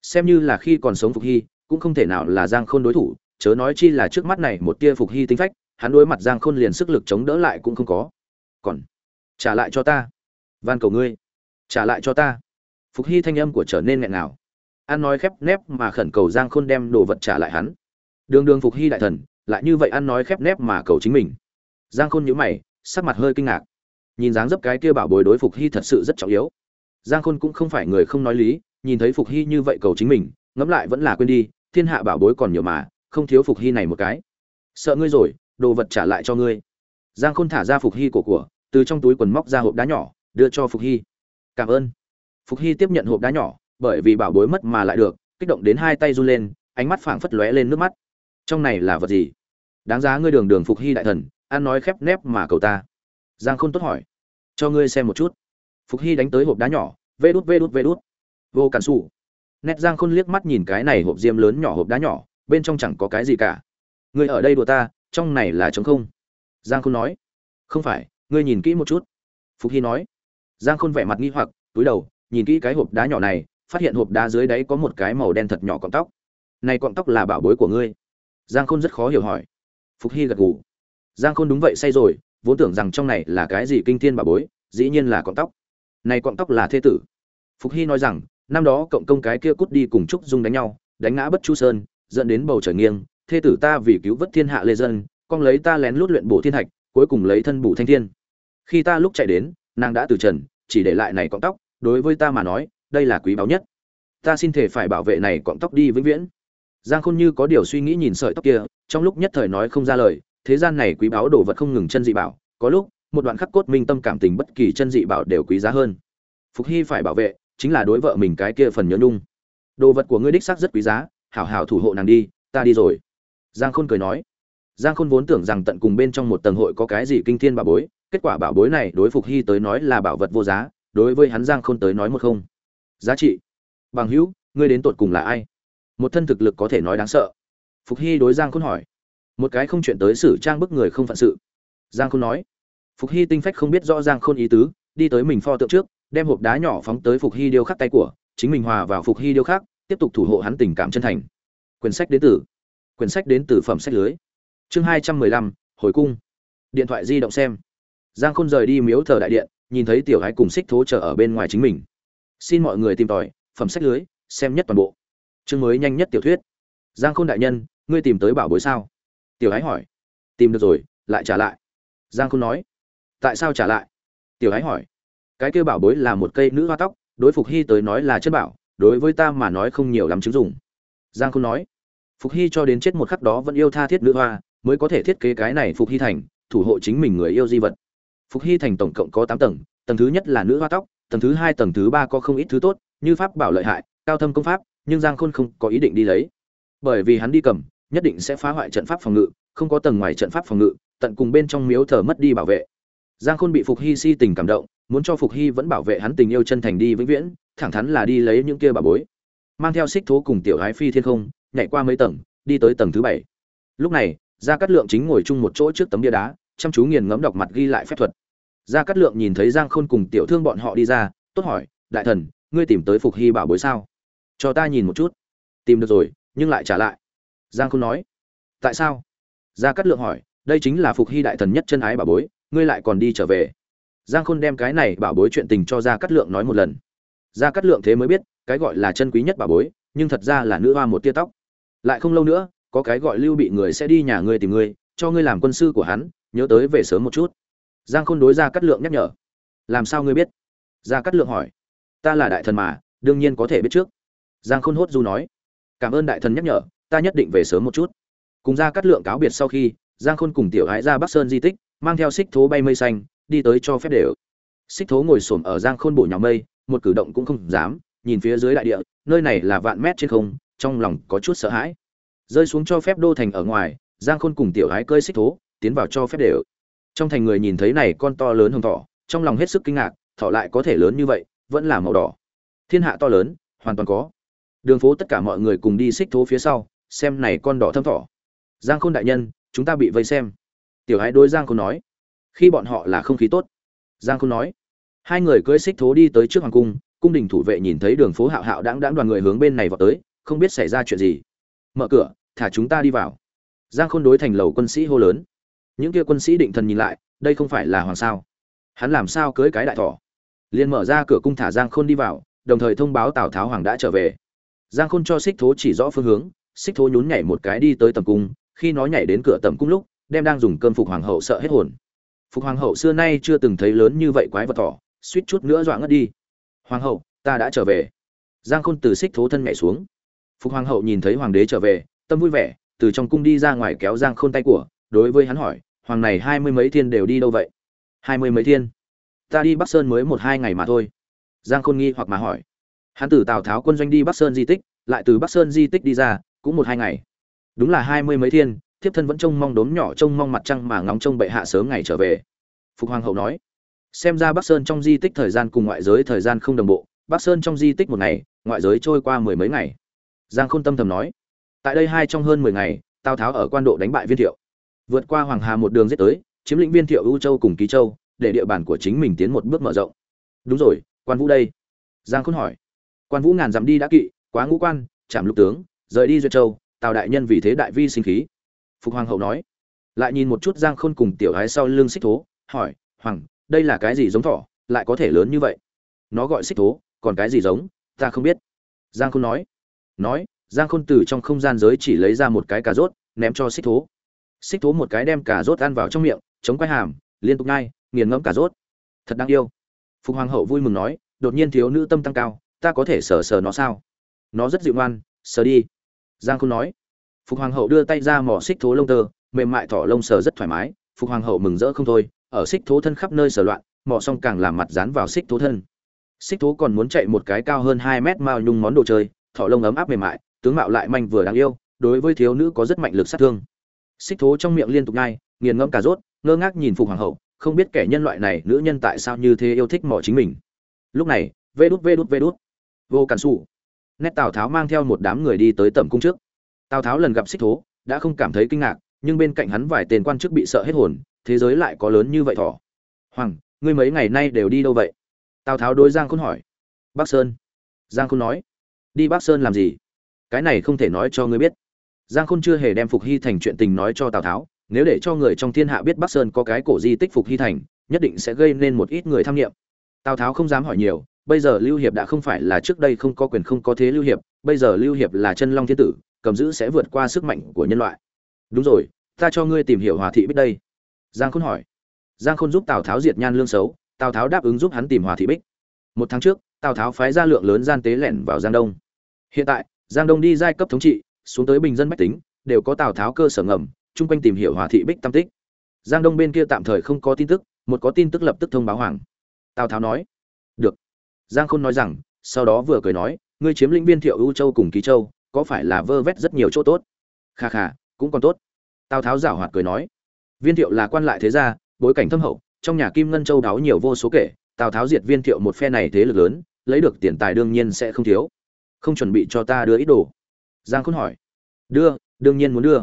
S1: Xem như là khi còn sống phục hy, cũng không thể nào là giang khôn đối thủ, chớ nói chi là trước mắt này một tia phục hy tinh phách, hắn đối mặt giang khôn liền sức lực chống đỡ lại cũng không có. Còn trả lại cho ta. Van cầu ngươi. Trả lại cho ta. Phục hy thanh âm của trở nên nghẹn nào an nói khép nép mà khẩn cầu giang khôn đem đồ vật trả lại hắn. Đường đường phục hy đại thần, lại như vậy ăn nói khép nép mà cầu chính mình. Giang khôn nhíu mày, sắc mặt hơi kinh ngạc nhìn dáng dấp cái kia bảo bối đối phục hy thật sự rất trọng yếu. Giang khôn cũng không phải người không nói lý, nhìn thấy phục hy như vậy cầu chính mình, ngẫm lại vẫn là quên đi, thiên hạ bảo bối còn nhiều mà, không thiếu phục hy này một cái. Sợ ngươi rồi, đồ vật trả lại cho ngươi. Giang khôn thả ra phục hy cổ của, từ trong túi quần móc ra hộp đá nhỏ, đưa cho phục hy. Cảm ơn. Phục hy tiếp nhận hộp đá nhỏ, bởi vì bảo bối mất mà lại được, kích động đến hai tay run lên, ánh mắt phảng phất lóe lên nước mắt. Trong này là vật gì? Đáng giá ngươi đường đường phục hy đại thần, ăn nói khép nép mà cầu ta. Giang khôn tốt hỏi cho ngươi xem một chút. Phục hy đánh tới hộp đá nhỏ, vê đút vê đút vê đút. Vô cản xù nét giang khôn liếc mắt nhìn cái này hộp diêm lớn nhỏ, hộp đá nhỏ, bên trong chẳng có cái gì cả. Ngươi ở đây đùa ta, trong này là trống không. Giang khôn nói. Không phải, ngươi nhìn kỹ một chút. Phục hy nói. Giang khôn vẻ mặt nghi hoặc, túi đầu, nhìn kỹ cái hộp đá nhỏ này, phát hiện hộp đá dưới đáy có một cái màu đen thật nhỏ cọng tóc. Này cọng tóc là bảo bối của ngươi. Giang khôn rất khó hiểu hỏi. Phục hy gật gù. Giang khôn đúng vậy, say rồi vốn tưởng rằng trong này là cái gì kinh thiên bà bối, dĩ nhiên là cọng tóc. Này cọng tóc là thê tử. Phục hy nói rằng, năm đó cộng công cái kia cút đi cùng trúc dung đánh nhau, đánh ngã bất chu sơn, dẫn đến bầu trời nghiêng, thê tử ta vì cứu vớt thiên hạ lê dân, con lấy ta lén lút luyện bổ thiên hạch, cuối cùng lấy thân bù thanh thiên. Khi ta lúc chạy đến, nàng đã từ trần, chỉ để lại này cọng tóc, đối với ta mà nói, đây là quý báu nhất. Ta xin thể phải bảo vệ này cọng tóc đi vĩnh viễn. Giang khôn như có điều suy nghĩ nhìn sợi tóc kia, trong lúc nhất thời nói không ra lời thế gian này quý báu đồ vật không ngừng chân dị bảo, có lúc, một đoạn khắc cốt minh tâm cảm tình bất kỳ chân dị bảo đều quý giá hơn. Phục hy phải bảo vệ, chính là đối vợ mình cái kia phần nhớ nhung. Đồ vật của ngươi đích xác rất quý giá, hảo hảo thủ hộ nàng đi, ta đi rồi. Giang khôn cười nói. Giang khôn vốn tưởng rằng tận cùng bên trong một tầng hội có cái gì kinh thiên bảo bối, kết quả bảo bối này đối phục hy tới nói là bảo vật vô giá, đối với hắn giang khôn tới nói một không. Giá trị. Bằng hữu, ngươi đến tột cùng là ai? Một thân thực lực có thể nói đáng sợ. Phục hy đối giang khôn hỏi một cái không chuyện tới xử trang bức người không phận sự. Giang khôn nói. Phục hy tinh phách không biết rõ giang khôn ý tứ, đi tới mình pho tượng trước, đem hộp đá nhỏ phóng tới phục hy điêu khắc tay của, chính mình hòa vào phục hy điêu khắc, tiếp tục thủ hộ hắn tình cảm chân thành. Quyển sách đến từ, quyển sách đến từ phẩm sách lưới. Chương hai trăm mười lăm, hồi cung. Điện thoại di động xem. Giang khôn rời đi miếu thờ đại điện, nhìn thấy tiểu gái cùng xích thố chờ ở bên ngoài chính mình. Xin mọi người tìm tòi, phẩm sách lưới, xem nhất toàn bộ. Chương mới nhanh nhất tiểu thuyết. Giang khôn đại nhân, ngươi tìm tới bảo bối sao? Tiểu Ái hỏi. Tìm được rồi, lại trả lại. Giang khôn nói. Tại sao trả lại? Tiểu Ái hỏi. Cái kêu bảo bối là một cây nữ hoa tóc, đối phục hy tới nói là chất bảo, đối với ta mà nói không nhiều lắm chứng dùng giang khôn nói. Phục hy cho đến chết một khắc đó vẫn yêu tha thiết nữ hoa, mới có thể thiết kế cái này phục hy thành, thủ hộ chính mình người yêu di vật. Phục hy thành tổng cộng có tám tầng tầng thứ nhất là nữ hoa tóc, tầng thứ hai, tầng thứ ba có không ít thứ tốt, như pháp bảo lợi hại, cao thâm công pháp, nhưng giang khôn không có ý định đi lấy. Bởi vì hắn đi cầm nhất định sẽ phá hoại trận pháp phòng ngự, không có tầng ngoài trận pháp phòng ngự, tận cùng bên trong miếu thờ mất đi bảo vệ. Giang khôn bị phục hy si tình cảm động, muốn cho phục hy vẫn bảo vệ hắn tình yêu chân thành đi vĩnh viễn, thẳng thắn là đi lấy những kia bà bối. Mang theo xích thố cùng tiểu gái phi thiên không, nhảy qua mấy tầng, đi tới tầng thứ bảy. Lúc này, gia cát lượng chính ngồi chung một chỗ trước tấm bia đá, chăm chú nghiền ngẫm đọc mặt ghi lại phép thuật. Gia cát lượng nhìn thấy giang khôn cùng tiểu thương bọn họ đi ra, tốt hỏi, đại thần, ngươi tìm tới phục hy bảo bối sao? Cho ta nhìn một chút. Tìm được rồi, nhưng lại trả lại giang khôn nói. Tại sao? Gia cát lượng hỏi, đây chính là phục hy đại thần nhất chân ái bảo bối, ngươi lại còn đi trở về. Giang khôn đem cái này bảo bối chuyện tình cho gia cát lượng nói một lần. Gia cát lượng thế mới biết, cái gọi là chân quý nhất bảo bối, nhưng thật ra là nữ hoa một tia tóc. Lại không lâu nữa, có cái gọi lưu bị người sẽ đi nhà ngươi tìm ngươi, cho ngươi làm quân sư của hắn, nhớ tới về sớm một chút. Giang khôn đối gia cát lượng nhắc nhở. Làm sao ngươi biết? Gia cát lượng hỏi. Ta là đại thần mà, đương nhiên có thể biết trước. Giang khôn hốt du nói. Cảm ơn đại thần nhắc nhở ta nhất định về sớm một chút. Cùng ra cắt lượng cáo biệt sau khi, giang khôn cùng tiểu ái ra bắc sơn di tích, mang theo xích thố bay mây xanh, đi tới cho phép đều. Xích thố ngồi xổm ở giang khôn bổ nhỏ mây, một cử động cũng không dám, nhìn phía dưới đại địa, nơi này là vạn mét trên không, trong lòng có chút sợ hãi. Rơi xuống cho phép đô thành ở ngoài, giang khôn cùng tiểu ái cơi xích thố, tiến vào cho phép đều. Trong thành người nhìn thấy này con to lớn hồng thỏ, trong lòng hết sức kinh ngạc, thỏ lại có thể lớn như vậy, vẫn là màu đỏ. Thiên hạ to lớn, hoàn toàn có. Đường phố tất cả mọi người cùng đi xích thố phía sau xem này con đỏ thâm thỏ. Giang khôn đại nhân, chúng ta bị vây xem. Tiểu hãy đối giang khôn nói. Khi bọn họ là không khí tốt. Giang khôn nói. Hai người cưỡi xích thố đi tới trước hoàng cung cung đình thủ vệ nhìn thấy đường phố hạo hạo đáng đáng đoàn người hướng bên này vào tới, không biết xảy ra chuyện gì. Mở cửa, thả chúng ta đi vào. Giang khôn đối thành lầu quân sĩ hô lớn. Những kia quân sĩ định thần nhìn lại, đây không phải là hoàng sao. Hắn làm sao cưới cái đại thỏ? Liền mở ra cửa cung thả giang khôn đi vào, đồng thời thông báo tào tháo hoàng đã trở về. Giang khôn cho xích thố chỉ rõ phương hướng xích thố nhún nhảy một cái đi tới tầm cung, khi nó nhảy đến cửa tầm cung lúc, đem đang dùng cơm phục hoàng hậu sợ hết hồn. Phục hoàng hậu xưa nay chưa từng thấy lớn như vậy quái vật thỏ, suýt chút nữa dọa ngất đi. Hoàng hậu, ta đã trở về. Giang khôn từ xích thố thân nhảy xuống. Phục hoàng hậu nhìn thấy hoàng đế trở về, tâm vui vẻ, từ trong cung đi ra ngoài kéo giang khôn tay của, đối với hắn hỏi, hoàng này hai mươi mấy thiên đều đi đâu vậy? Hai mươi mấy thiên? Ta đi bắc sơn mới một hai ngày mà thôi. Giang khôn nghi hoặc mà hỏi. Hắn từ tào tháo quân doanh đi bắc sơn di tích, lại từ bắc sơn di tích đi ra cũng một hai ngày. Đúng là hai mươi mấy thiên, thiếp thân vẫn trông mong đốm nhỏ trông mong mặt trăng mà ngóng trông bệ hạ sớm ngày trở về. Phục hoàng hậu nói, xem ra bắc sơn trong di tích thời gian cùng ngoại giới thời gian không đồng bộ, bắc sơn trong di tích một ngày, ngoại giới trôi qua mười mấy ngày. Giang khôn tâm thầm nói, tại đây hai trong hơn mười ngày, tào tháo ở quan độ đánh bại viên thiệu. Vượt qua hoàng hà một đường giết tới, chiếm lĩnh viên thiệu, ưu châu cùng ký châu, để địa bàn của chính mình tiến một bước mở rộng. Đúng rồi, quan vũ đây. Giang khôn hỏi, quan vũ ngàn dặm đi đã kỵ, quá ngũ quan trảm lục tướng rời đi duyệt châu, tào đại nhân vì thế đại vi sinh khí. Phục hoàng hậu nói, lại nhìn một chút giang khôn cùng tiểu gái sau lưng xích thố, hỏi, hoàng, đây là cái gì giống thỏ? Lại có thể lớn như vậy? Nó gọi xích thố, còn cái gì giống? Ta không biết. Giang khôn nói nói, giang khôn từ trong không gian giới chỉ lấy ra một cái cà rốt, ném cho xích thố. Xích thố một cái đem cà rốt ăn vào trong miệng, chống quay hàm, liên tục ngay nghiền ngẫm cà rốt. Thật đáng yêu. Phục hoàng hậu vui mừng nói, đột nhiên thiếu nữ tâm tăng cao, ta có thể sờ sờ nó sao? Nó rất dịu ngoan, sờ đi giang khôn nói. Phục hoàng hậu đưa tay ra mỏ xích thố lông tơ, mềm mại thỏ lông sờ rất thoải mái. Phục hoàng hậu mừng rỡ không thôi, ở xích thố thân khắp nơi sờ loạn mỏ xong càng làm mặt dán vào xích thố thân. Xích thố còn muốn chạy một cái cao hơn hai mét mao nhung món đồ chơi, thỏ lông ấm áp mềm mại, tướng mạo lại manh vừa đáng yêu, đối với thiếu nữ có rất mạnh lực sát thương. Xích thố trong miệng liên tục nhai, nghiền ngẫm cà rốt, ngơ ngác nhìn phục hoàng hậu, không biết kẻ nhân loại này nữ nhân tại sao như thế yêu thích mỏ chính mình. Lúc này, vê đút vê đút vê đút. Vô cản xù nét tào tháo mang theo một đám người đi tới tẩm cung trước. Tào tháo lần gặp xích thố, đã không cảm thấy kinh ngạc, nhưng bên cạnh hắn vài tên quan chức bị sợ hết hồn, thế giới lại có lớn như vậy thỏ. Hoàng, ngươi mấy ngày nay đều đi đâu vậy? Tào tháo đối giang khôn hỏi. Bắc sơn. Giang khôn nói. Đi bắc sơn làm gì? Cái này không thể nói cho ngươi biết. Giang khôn chưa hề đem phục hy thành chuyện tình nói cho tào tháo, nếu để cho người trong thiên hạ biết bắc sơn có cái cổ di tích phục hy thành, nhất định sẽ gây nên một ít người tham nghiệm tào tháo không dám hỏi nhiều bây giờ lưu hiệp đã không phải là trước đây không có quyền không có thế lưu hiệp, bây giờ lưu hiệp là chân long thiên tử, cầm giữ sẽ vượt qua sức mạnh của nhân loại. Đúng rồi, ta cho ngươi tìm hiểu hòa thị bích đây. Giang khôn hỏi. Giang khôn giúp tào tháo diệt nhan lương xấu, tào tháo đáp ứng giúp hắn tìm hòa thị bích. Một tháng trước, tào tháo phái ra lượng lớn gian tế lẻn vào giang đông. Hiện tại, giang đông đi giai cấp thống trị, xuống tới bình dân bách tính, đều có tào tháo cơ sở ngầm, chung quanh tìm hiểu hòa thị bích tam tích. Giang đông bên kia tạm thời không có tin tức, một có tin tức lập tức thông báo hoàng. Tào tháo nói giang khôn nói rằng, sau đó vừa cười nói, ngươi chiếm lĩnh viên thiệu ưu châu cùng ký châu, có phải là vơ vét rất nhiều chỗ tốt? Kha kha, cũng còn tốt. Tào tháo giảo hoạt cười nói, viên thiệu là quan lại thế gia, bối cảnh thâm hậu, trong nhà kim ngân châu đáo nhiều vô số kể, tào tháo diệt viên thiệu một phe này thế lực lớn, lấy được tiền tài đương nhiên sẽ không thiếu. Không chuẩn bị cho ta đưa ít đồ. Giang khôn hỏi, đưa, đương nhiên muốn đưa.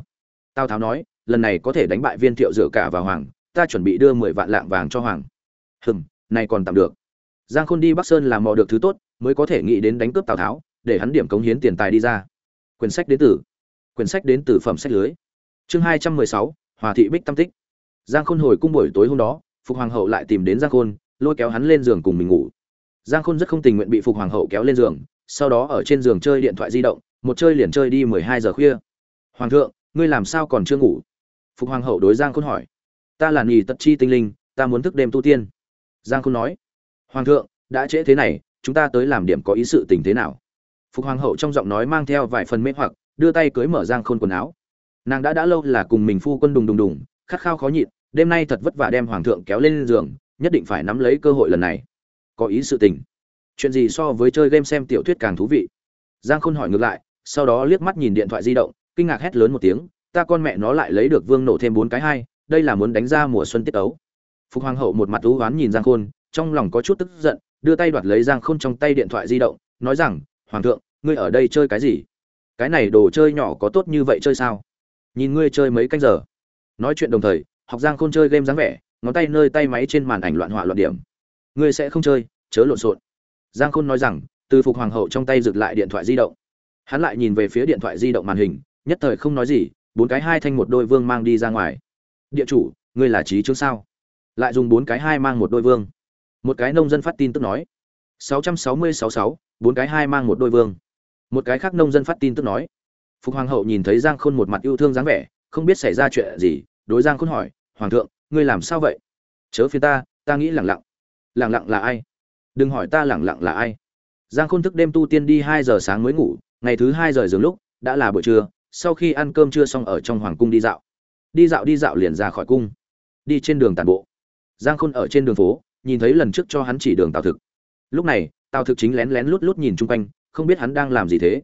S1: Tào tháo nói, lần này có thể đánh bại viên thiệu dựa cả vào hoàng, ta chuẩn bị đưa mười vạn lạng vàng cho hoàng. Hừm, này còn tạm được giang khôn đi bắc sơn làm mò được thứ tốt, mới có thể nghĩ đến đánh cướp tào tháo, để hắn điểm cống hiến tiền tài đi ra. Quyển sách đến từ, quyển sách đến từ phẩm sách lưới. Chương hai trăm mười sáu, hòa thị bích tam tích. Giang khôn hồi cung buổi tối hôm đó, phục hoàng hậu lại tìm đến giang khôn, lôi kéo hắn lên giường cùng mình ngủ. Giang khôn rất không tình nguyện bị phục hoàng hậu kéo lên giường, sau đó ở trên giường chơi điện thoại di động, một chơi liền chơi đi mười hai giờ khuya. Hoàng thượng, ngươi làm sao còn chưa ngủ? Phục hoàng hậu đối giang khôn hỏi. Ta là nhì tật chi tinh linh, ta muốn thức đêm tu tiên. Giang khôn nói hoàng thượng, đã trễ thế này, chúng ta tới làm điểm có ý sự tình thế nào? Phục hoàng hậu trong giọng nói mang theo vài phần mê hoặc, đưa tay cưới mở giang khôn quần áo. Nàng đã đã lâu là cùng mình phu quân đùng đùng đùng, khát khao khó nhịn, đêm nay thật vất vả đem hoàng thượng kéo lên giường, nhất định phải nắm lấy cơ hội lần này. Có ý sự tình. Chuyện gì so với chơi game xem tiểu thuyết càng thú vị? Giang khôn hỏi ngược lại, sau đó liếc mắt nhìn điện thoại di động, kinh ngạc hét lớn một tiếng, ta con mẹ nó lại lấy được vương nổ thêm bốn cái hai, đây là muốn đánh ra mùa xuân tiết ấu phục hoàng hậu một mặt thú oán nhìn giang khôn trong lòng có chút tức giận, đưa tay đoạt lấy giang khôn trong tay điện thoại di động, nói rằng, hoàng thượng, ngươi ở đây chơi cái gì? Cái này đồ chơi nhỏ có tốt như vậy chơi sao? Nhìn ngươi chơi mấy canh giờ. Nói chuyện đồng thời, học giang khôn chơi game dáng vẻ, ngón tay nơi tay máy trên màn ảnh loạn họa loạn điểm. Ngươi sẽ không chơi, chớ lộn xộn. Giang khôn nói rằng, từ phục hoàng hậu trong tay giựt lại điện thoại di động. Hắn lại nhìn về phía điện thoại di động màn hình, nhất thời không nói gì, bốn cái hai thanh một đôi vương mang đi ra ngoài. Địa chủ, ngươi là trí chương sao? Lại dùng bốn cái hai mang một đôi vương một cái nông dân phát tin tức nói. Sáu trăm sáu mươi sáu sáu, bốn cái hai mang một đôi vương. Một cái khác nông dân phát tin tức nói. Phục hoàng hậu nhìn thấy giang khôn một mặt yêu thương dáng vẻ, không biết xảy ra chuyện gì, đối giang khôn hỏi, hoàng thượng, ngươi làm sao vậy? Chớ phía ta ta nghĩ lẳng lặng. Lẳng lặng là ai? Đừng hỏi ta lẳng lặng là ai. Giang khôn thức đêm tu tiên đi hai giờ sáng mới ngủ, ngày thứ hai giờ giường lúc, đã là buổi trưa, sau khi ăn cơm trưa xong ở trong hoàng cung đi dạo. Đi dạo đi dạo liền ra khỏi cung. Đi trên đường tàn bộ. Giang khôn ở trên đường phố nhìn thấy lần trước cho hắn chỉ đường tào thực. Lúc này, tào thực chính lén lén lút lút nhìn chung quanh, không biết hắn đang làm gì thế.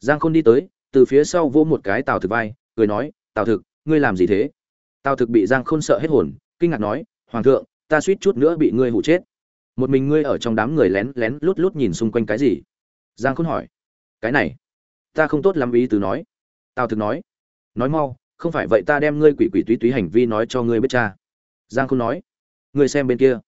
S1: Giang khôn đi tới, từ phía sau vỗ một cái tào thực vai, cười nói, tào thực, ngươi làm gì thế? Tào thực bị giang khôn sợ hết hồn, kinh ngạc nói, hoàng thượng, ta suýt chút nữa bị ngươi hụ chết. Một mình ngươi ở trong đám người lén lén lút lút nhìn xung quanh cái gì? Giang khôn hỏi. Cái này, ta không tốt lắm ý từ nói. Tào thực nói nói mau, không phải vậy ta đem ngươi quỷ quỷ túy túy hành vi nói cho ngươi biết cha. Giang khôn nói, ngươi xem bên kia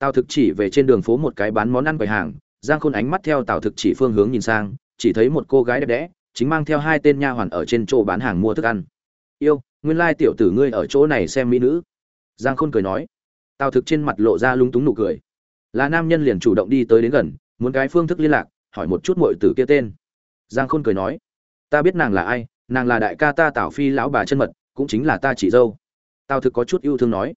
S1: tào thực chỉ về trên đường phố một cái bán món ăn quầy hàng, giang khôn ánh mắt theo tào thực chỉ phương hướng nhìn sang, chỉ thấy một cô gái đẹp đẽ, chính mang theo hai tên nha hoàn ở trên chỗ bán hàng mua thức ăn. Yêu, nguyên lai tiểu tử ngươi ở chỗ này xem mỹ nữ. Giang khôn cười nói. Tào thực trên mặt lộ ra lúng túng nụ cười. Là nam nhân liền chủ động đi tới đến gần, muốn cái phương thức liên lạc, hỏi một chút mọi tử kia tên. Giang khôn cười nói. Ta biết nàng là ai, nàng là đại ca ta tào phi lão bà chân mật, cũng chính là ta chị dâu. Tào thực có chút yêu thương nói.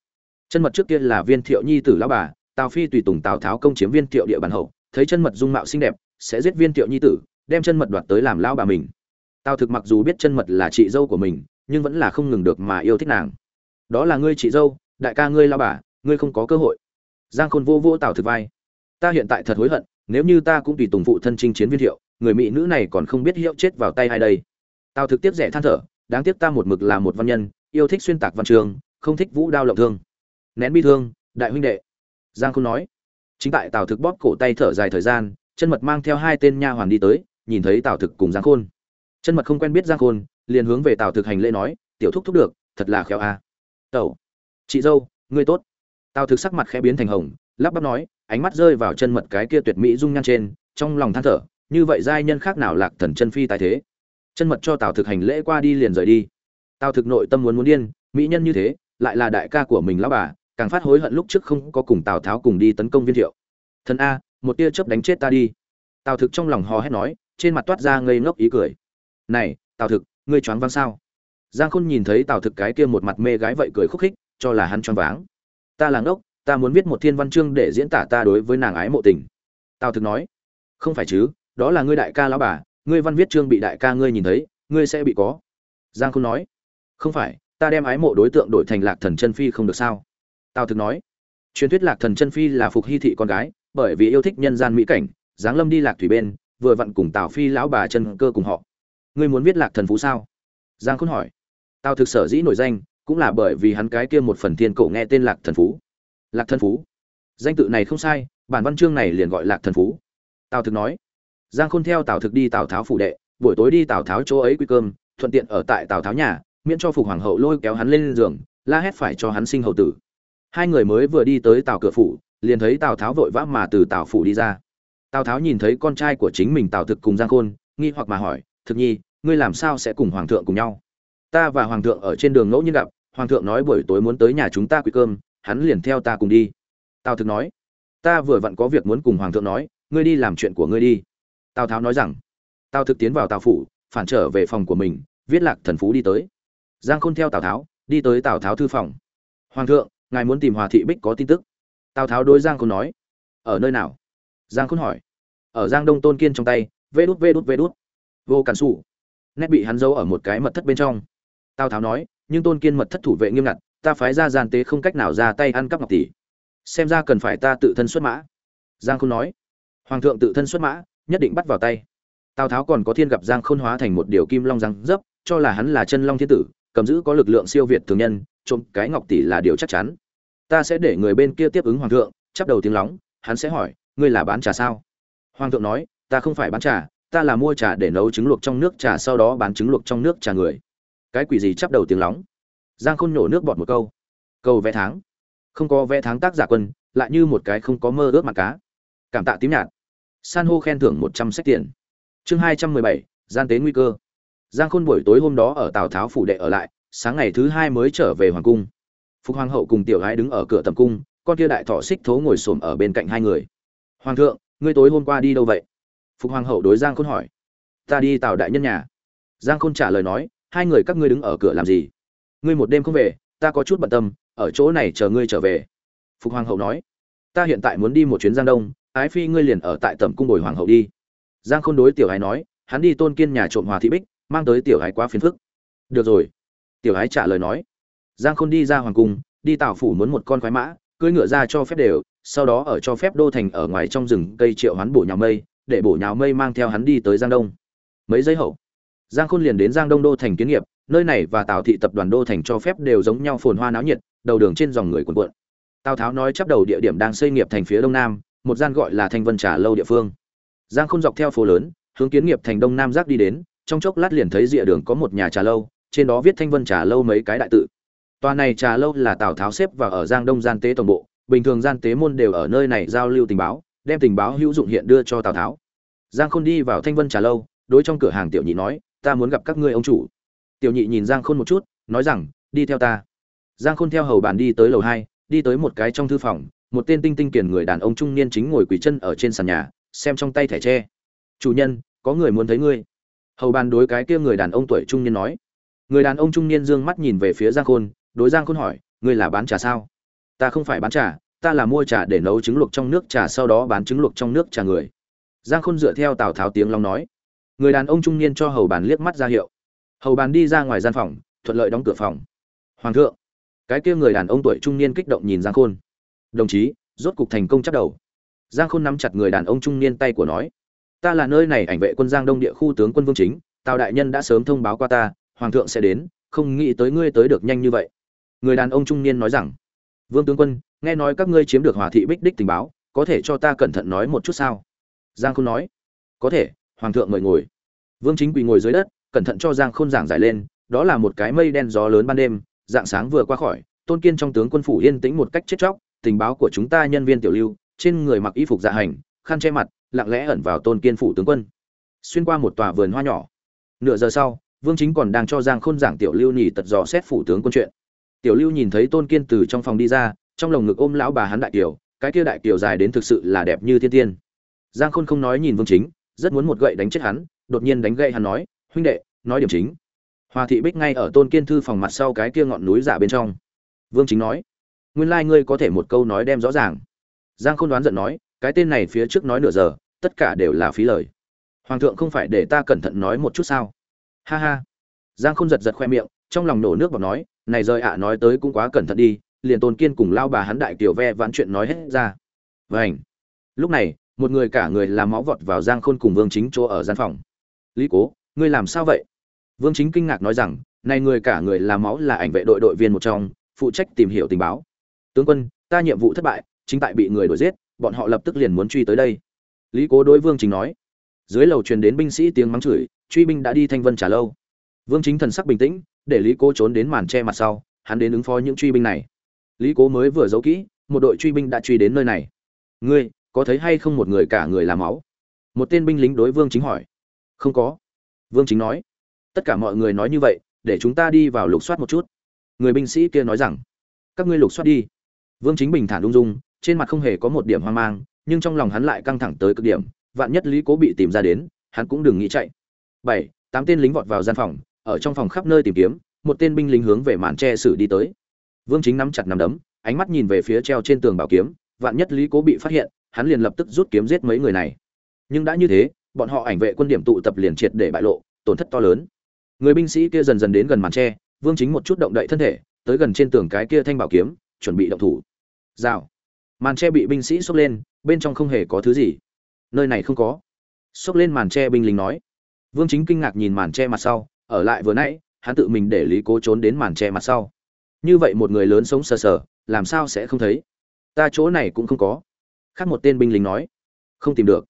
S1: Chân mật trước kia là viên thiệu nhi tử lão bà tào phi tùy tùng tào tháo công chiếm viên thiệu địa bàn hậu, thấy chân mật dung mạo xinh đẹp, sẽ giết viên thiệu nhi tử, đem chân mật đoạt tới làm lao bà mình. Tào thực mặc dù biết chân mật là chị dâu của mình, nhưng vẫn là không ngừng được mà yêu thích nàng. Đó là ngươi chị dâu, đại ca ngươi lao bà, ngươi không có cơ hội. Giang khôn vô vô tào thực vai. Ta hiện tại thật hối hận, nếu như ta cũng tùy tùng phụ thân chinh chiến viên thiệu, người mỹ nữ này còn không biết hiệu chết vào tay ai đây. Tào thực tiếp rẻ than thở, đáng tiếc ta một mực là một văn nhân, yêu thích xuyên tạc văn trường, không thích vũ đao lộng thương. Nén bi thương, đại huynh đệ giang khôn nói. Chính tại tào thực bóp cổ tay thở dài thời gian, chân mật mang theo hai tên nha hoàn đi tới, nhìn thấy tào thực cùng giang khôn. Chân mật không quen biết giang khôn, liền hướng về tào thực hành lễ nói, tiểu thúc thúc được, thật là khéo a. À. tẩu, chị dâu, ngươi tốt. Tào thực sắc mặt khẽ biến thành hồng, lắp bắp nói, ánh mắt rơi vào chân mật cái kia tuyệt mỹ dung nhan trên, trong lòng than thở, như vậy giai nhân khác nào lạc thần chân phi tài thế? Chân mật cho tào thực hành lễ qua đi liền rời đi. Tào thực nội tâm muốn muốn điên, mỹ nhân như thế, lại là đại ca của mình lão bà càng phát hối hận lúc trước không có cùng tào tháo cùng đi tấn công viên thiệu. Thần a, một tia chớp đánh chết ta đi. Tào thực trong lòng hò hét nói, trên mặt toát ra ngây ngốc ý cười. Này, tào thực, ngươi choáng váng sao? Giang khôn nhìn thấy tào thực cái kia một mặt mê gái vậy cười khúc khích, cho là hắn choáng váng. Ta là ngốc, ta muốn viết một thiên văn chương để diễn tả ta đối với nàng ái mộ tình. Tào thực nói, không phải chứ, đó là ngươi đại ca lão bà, ngươi văn viết chương bị đại ca ngươi nhìn thấy, ngươi sẽ bị có. Giang khôn nói, không phải, ta đem ái mộ đối tượng đổi thành lạc thần chân phi không được sao? Tào thực nói, truyền thuyết lạc thần chân phi là phục hy thị con gái, bởi vì yêu thích nhân gian mỹ cảnh, giáng lâm đi lạc thủy bên, vừa vặn cùng tào phi lão bà chân cơ cùng họ. Ngươi muốn viết lạc thần phú sao? Giang khôn hỏi. Tào thực sở dĩ nổi danh, cũng là bởi vì hắn cái kia một phần thiên cổ nghe tên lạc thần phú. Lạc thần phú? Danh tự này không sai, bản văn chương này liền gọi lạc thần phú. Tào thực nói. Giang khôn theo tào thực đi tào tháo phủ đệ, buổi tối đi tào tháo chỗ ấy quy cơm, thuận tiện ở tại tào tháo nhà, miễn cho phục hoàng hậu lôi kéo hắn lên giường, la hét phải cho hắn sinh hậu tử hai người mới vừa đi tới tào cửa phủ, liền thấy tào tháo vội vã mà từ tào phủ đi ra. Tào tháo nhìn thấy con trai của chính mình tào thực cùng giang khôn, nghi hoặc mà hỏi, thực nhi, ngươi làm sao sẽ cùng hoàng thượng cùng nhau? Ta và hoàng thượng ở trên đường ngẫu nhiên gặp, hoàng thượng nói buổi tối muốn tới nhà chúng ta quy cơm, hắn liền theo ta cùng đi. Tào thực nói, ta vừa vặn có việc muốn cùng hoàng thượng nói, ngươi đi làm chuyện của ngươi đi. Tào tháo nói rằng, tào thực tiến vào tào phủ, phản trở về phòng của mình, viết lạc thần phú đi tới. Giang khôn theo tào tháo, đi tới tào tháo thư phòng. Hoàng thượng ngài muốn tìm hòa thị bích có tin tức tào tháo đối giang khôn nói ở nơi nào giang khôn hỏi ở giang đông tôn kiên trong tay vê đút vê đút vê đút vô cản xù nét bị hắn giấu ở một cái mật thất bên trong tào tháo nói nhưng tôn kiên mật thất thủ vệ nghiêm ngặt ta phái ra gian tế không cách nào ra tay ăn cắp ngọc tỷ xem ra cần phải ta tự thân xuất mã giang khôn nói hoàng thượng tự thân xuất mã nhất định bắt vào tay tào tháo còn có thiên gặp giang khôn hóa thành một điều kim long răng dấp cho là hắn là chân long thiên tử cầm giữ có lực lượng siêu việt thường nhân trộm cái ngọc tỷ là điều chắc chắn ta sẽ để người bên kia tiếp ứng hoàng thượng, chắp đầu tiếng lóng, hắn sẽ hỏi, ngươi là bán trà sao? Hoàng thượng nói, ta không phải bán trà, ta là mua trà để nấu trứng luộc trong nước trà, sau đó bán trứng luộc trong nước trà người. Cái quỷ gì chắp đầu tiếng lóng? Giang khôn nhổ nước bọt một câu. Câu vẽ tháng. Không có vẽ tháng tác giả quân, lại như một cái không có mơ ước mặt cá. Cảm tạ tím nhạt. San hô khen thưởng một trăm sách tiền. Chương hai trăm mười bảy, gian tế nguy cơ. Giang khôn buổi tối hôm đó ở tào tháo phủ đệ ở lại, sáng ngày thứ hai mới trở về hoàng cung phục hoàng hậu cùng tiểu gái đứng ở cửa tầm cung, con kia đại thọ xích thố ngồi xổm ở bên cạnh hai người. Hoàng thượng, ngươi tối hôm qua đi đâu vậy? Phục hoàng hậu đối giang khôn hỏi. Ta đi tào đại nhân nhà. Giang khôn trả lời nói, hai người các ngươi đứng ở cửa làm gì? Ngươi một đêm không về, ta có chút bận tâm, ở chỗ này chờ ngươi trở về. Phục hoàng hậu nói, ta hiện tại muốn đi một chuyến giang đông, ái phi ngươi liền ở tại tầm cung bồi hoàng hậu đi. Giang khôn đối tiểu gái nói, hắn đi tôn kiên nhà trộm hòa thị bích, mang tới tiểu gái quá phiền phức. Được rồi. Tiểu gái trả lời nói giang khôn đi ra hoàng cung, đi tào phủ muốn một con khoái mã, cưỡi ngựa ra cho phép đều, sau đó ở cho phép đô thành ở ngoài trong rừng cây triệu hắn bổ nhào mây, để bổ nhào mây mang theo hắn đi tới giang đông. Mấy giây hậu, giang khôn liền đến giang đông đô thành kiến nghiệp, nơi này và tào thị tập đoàn đô thành cho phép đều giống nhau phồn hoa náo nhiệt, đầu đường trên dòng người cuồn cuộn. Tào tháo nói chấp đầu địa điểm đang xây nghiệp thành phía đông nam, một gian gọi là thanh vân trà lâu địa phương. Giang khôn dọc theo phố lớn, hướng kiến nghiệp thành đông nam giác đi đến, trong chốc lát liền thấy rìa đường có một nhà trà lâu, trên đó viết thanh vân trà lâu mấy cái đại tự tòa này trà lâu là tào tháo xếp và ở giang đông gian tế tổng bộ, bình thường gian tế môn đều ở nơi này giao lưu tình báo, đem tình báo hữu dụng hiện đưa cho tào tháo. Giang khôn đi vào thanh vân trà lâu, đối trong cửa hàng tiểu nhị nói, ta muốn gặp các ngươi ông chủ. Tiểu nhị nhìn giang khôn một chút, nói rằng, đi theo ta. Giang khôn theo hầu bàn đi tới lầu hai, đi tới một cái trong thư phòng, một tên tinh tinh kiền người đàn ông trung niên chính ngồi quỳ chân ở trên sàn nhà, xem trong tay thẻ tre. Chủ nhân, có người muốn thấy ngươi. Hầu bàn đối cái kia người đàn ông tuổi trung niên nói. Người đàn ông trung niên dương mắt nhìn về phía giang khôn đối giang khôn hỏi, ngươi là bán trà sao? Ta không phải bán trà, ta là mua trà để nấu trứng luộc trong nước trà, sau đó bán trứng luộc trong nước trà người. Giang khôn dựa theo tào tháo tiếng long nói. Người đàn ông trung niên cho hầu bàn liếc mắt ra hiệu. Hầu bàn đi ra ngoài gian phòng, thuận lợi đóng cửa phòng. Hoàng thượng. Cái kia người đàn ông tuổi trung niên kích động nhìn giang khôn. Đồng chí, rốt cục thành công chắc đầu. Giang khôn nắm chặt người đàn ông trung niên tay của nói. Ta là nơi này ảnh vệ quân giang đông địa khu tướng quân vương chính, tào đại nhân đã sớm thông báo qua ta, hoàng thượng sẽ đến, không nghĩ tới ngươi tới được nhanh như vậy người đàn ông trung niên nói rằng, vương tướng quân, nghe nói các ngươi chiếm được hòa thị bích đích tình báo, có thể cho ta cẩn thận nói một chút sao? Giang khôn nói, có thể, hoàng thượng mời ngồi. Vương chính quỳ ngồi dưới đất, cẩn thận cho giang khôn giảng giải lên, đó là một cái mây đen gió lớn ban đêm, dạng sáng vừa qua khỏi, tôn kiên trong tướng quân phủ yên tĩnh một cách chết chóc, tình báo của chúng ta nhân viên tiểu lưu, trên người mặc y phục dạ hành, khăn che mặt, lặng lẽ ẩn vào tôn kiên phủ tướng quân. Xuyên qua một tòa vườn hoa nhỏ. Nửa giờ sau, vương chính còn đang cho giang khôn giảng tiểu lưu nhì tật dò xét phủ tướng quân chuyện tiểu lưu nhìn thấy tôn kiên từ trong phòng đi ra, trong lồng ngực ôm lão bà hắn đại kiều, cái kia đại kiều dài đến thực sự là đẹp như thiên tiên. Giang khôn không nói nhìn vương chính, rất muốn một gậy đánh chết hắn, đột nhiên đánh gậy hắn nói, huynh đệ, nói điểm chính. Hoa thị bích ngay ở tôn kiên thư phòng mặt sau cái kia ngọn núi giả bên trong. Vương chính nói, nguyên lai ngươi có thể một câu nói đem rõ ràng. Giang khôn đoán giận nói, cái tên này phía trước nói nửa giờ, tất cả đều là phí lời. Hoàng thượng không phải để ta cẩn thận nói một chút sao? Ha ha. Giang khôn giật giật khoe miệng, trong lòng nổ nước bọt nói này rời ạ à nói tới cũng quá cẩn thận đi, liền tôn kiên cùng lao bà hắn đại tiểu ve vãn chuyện nói hết ra. Vảnh lúc này, một người cả người làm máu vọt vào giang khôn cùng vương chính chỗ ở gian phòng. Lý cố, ngươi làm sao vậy? Vương chính kinh ngạc nói rằng, này người cả người làm máu là ảnh vệ đội đội viên một trong, phụ trách tìm hiểu tình báo. Tướng quân, ta nhiệm vụ thất bại, chính tại bị người đuổi giết, bọn họ lập tức liền muốn truy tới đây. Lý cố đối vương chính nói. Dưới lầu truyền đến binh sĩ tiếng mắng chửi, truy binh đã đi thanh vân trả lâu. Vương chính thần sắc bình tĩnh để lý cố trốn đến màn che mặt sau, hắn đến ứng phó những truy binh này. Lý cố mới vừa giấu kỹ, một đội truy binh đã truy đến nơi này. Ngươi, có thấy hay không một người cả người làm máu? Một tên binh lính đối vương chính hỏi. Không có. Vương chính nói. Tất cả mọi người nói như vậy, để chúng ta đi vào lục soát một chút. Người binh sĩ kia nói rằng. Các ngươi lục soát đi. Vương chính bình thản ung dung, trên mặt không hề có một điểm hoang mang, nhưng trong lòng hắn lại căng thẳng tới cực điểm, vạn nhất lý cố bị tìm ra đến, hắn cũng đừng nghĩ chạy. Bảy, tám tên lính vọt vào gian phòng ở trong phòng khắp nơi tìm kiếm, một tên binh lính hướng về màn tre xử đi tới. Vương chính nắm chặt nắm đấm, ánh mắt nhìn về phía treo trên tường bảo kiếm, vạn nhất lý cố bị phát hiện, hắn liền lập tức rút kiếm giết mấy người này. Nhưng đã như thế, bọn họ ảnh vệ quân điểm tụ tập liền triệt để bại lộ, tổn thất to lớn. Người binh sĩ kia dần dần đến gần màn tre, vương chính một chút động đậy thân thể, tới gần trên tường cái kia thanh bảo kiếm, chuẩn bị động thủ. Rào. Màn tre bị binh sĩ xốc lên, bên trong không hề có thứ gì. Nơi này không có. Xốc lên màn tre binh lính nói. Vương chính kinh ngạc nhìn màn tre mặt sau ở lại vừa nãy, hắn tự mình để lý cố trốn đến màn tre mặt sau. Như vậy một người lớn sống sờ sờ, làm sao sẽ không thấy? Ta chỗ này cũng không có. Khác một tên binh lính nói. Không tìm được.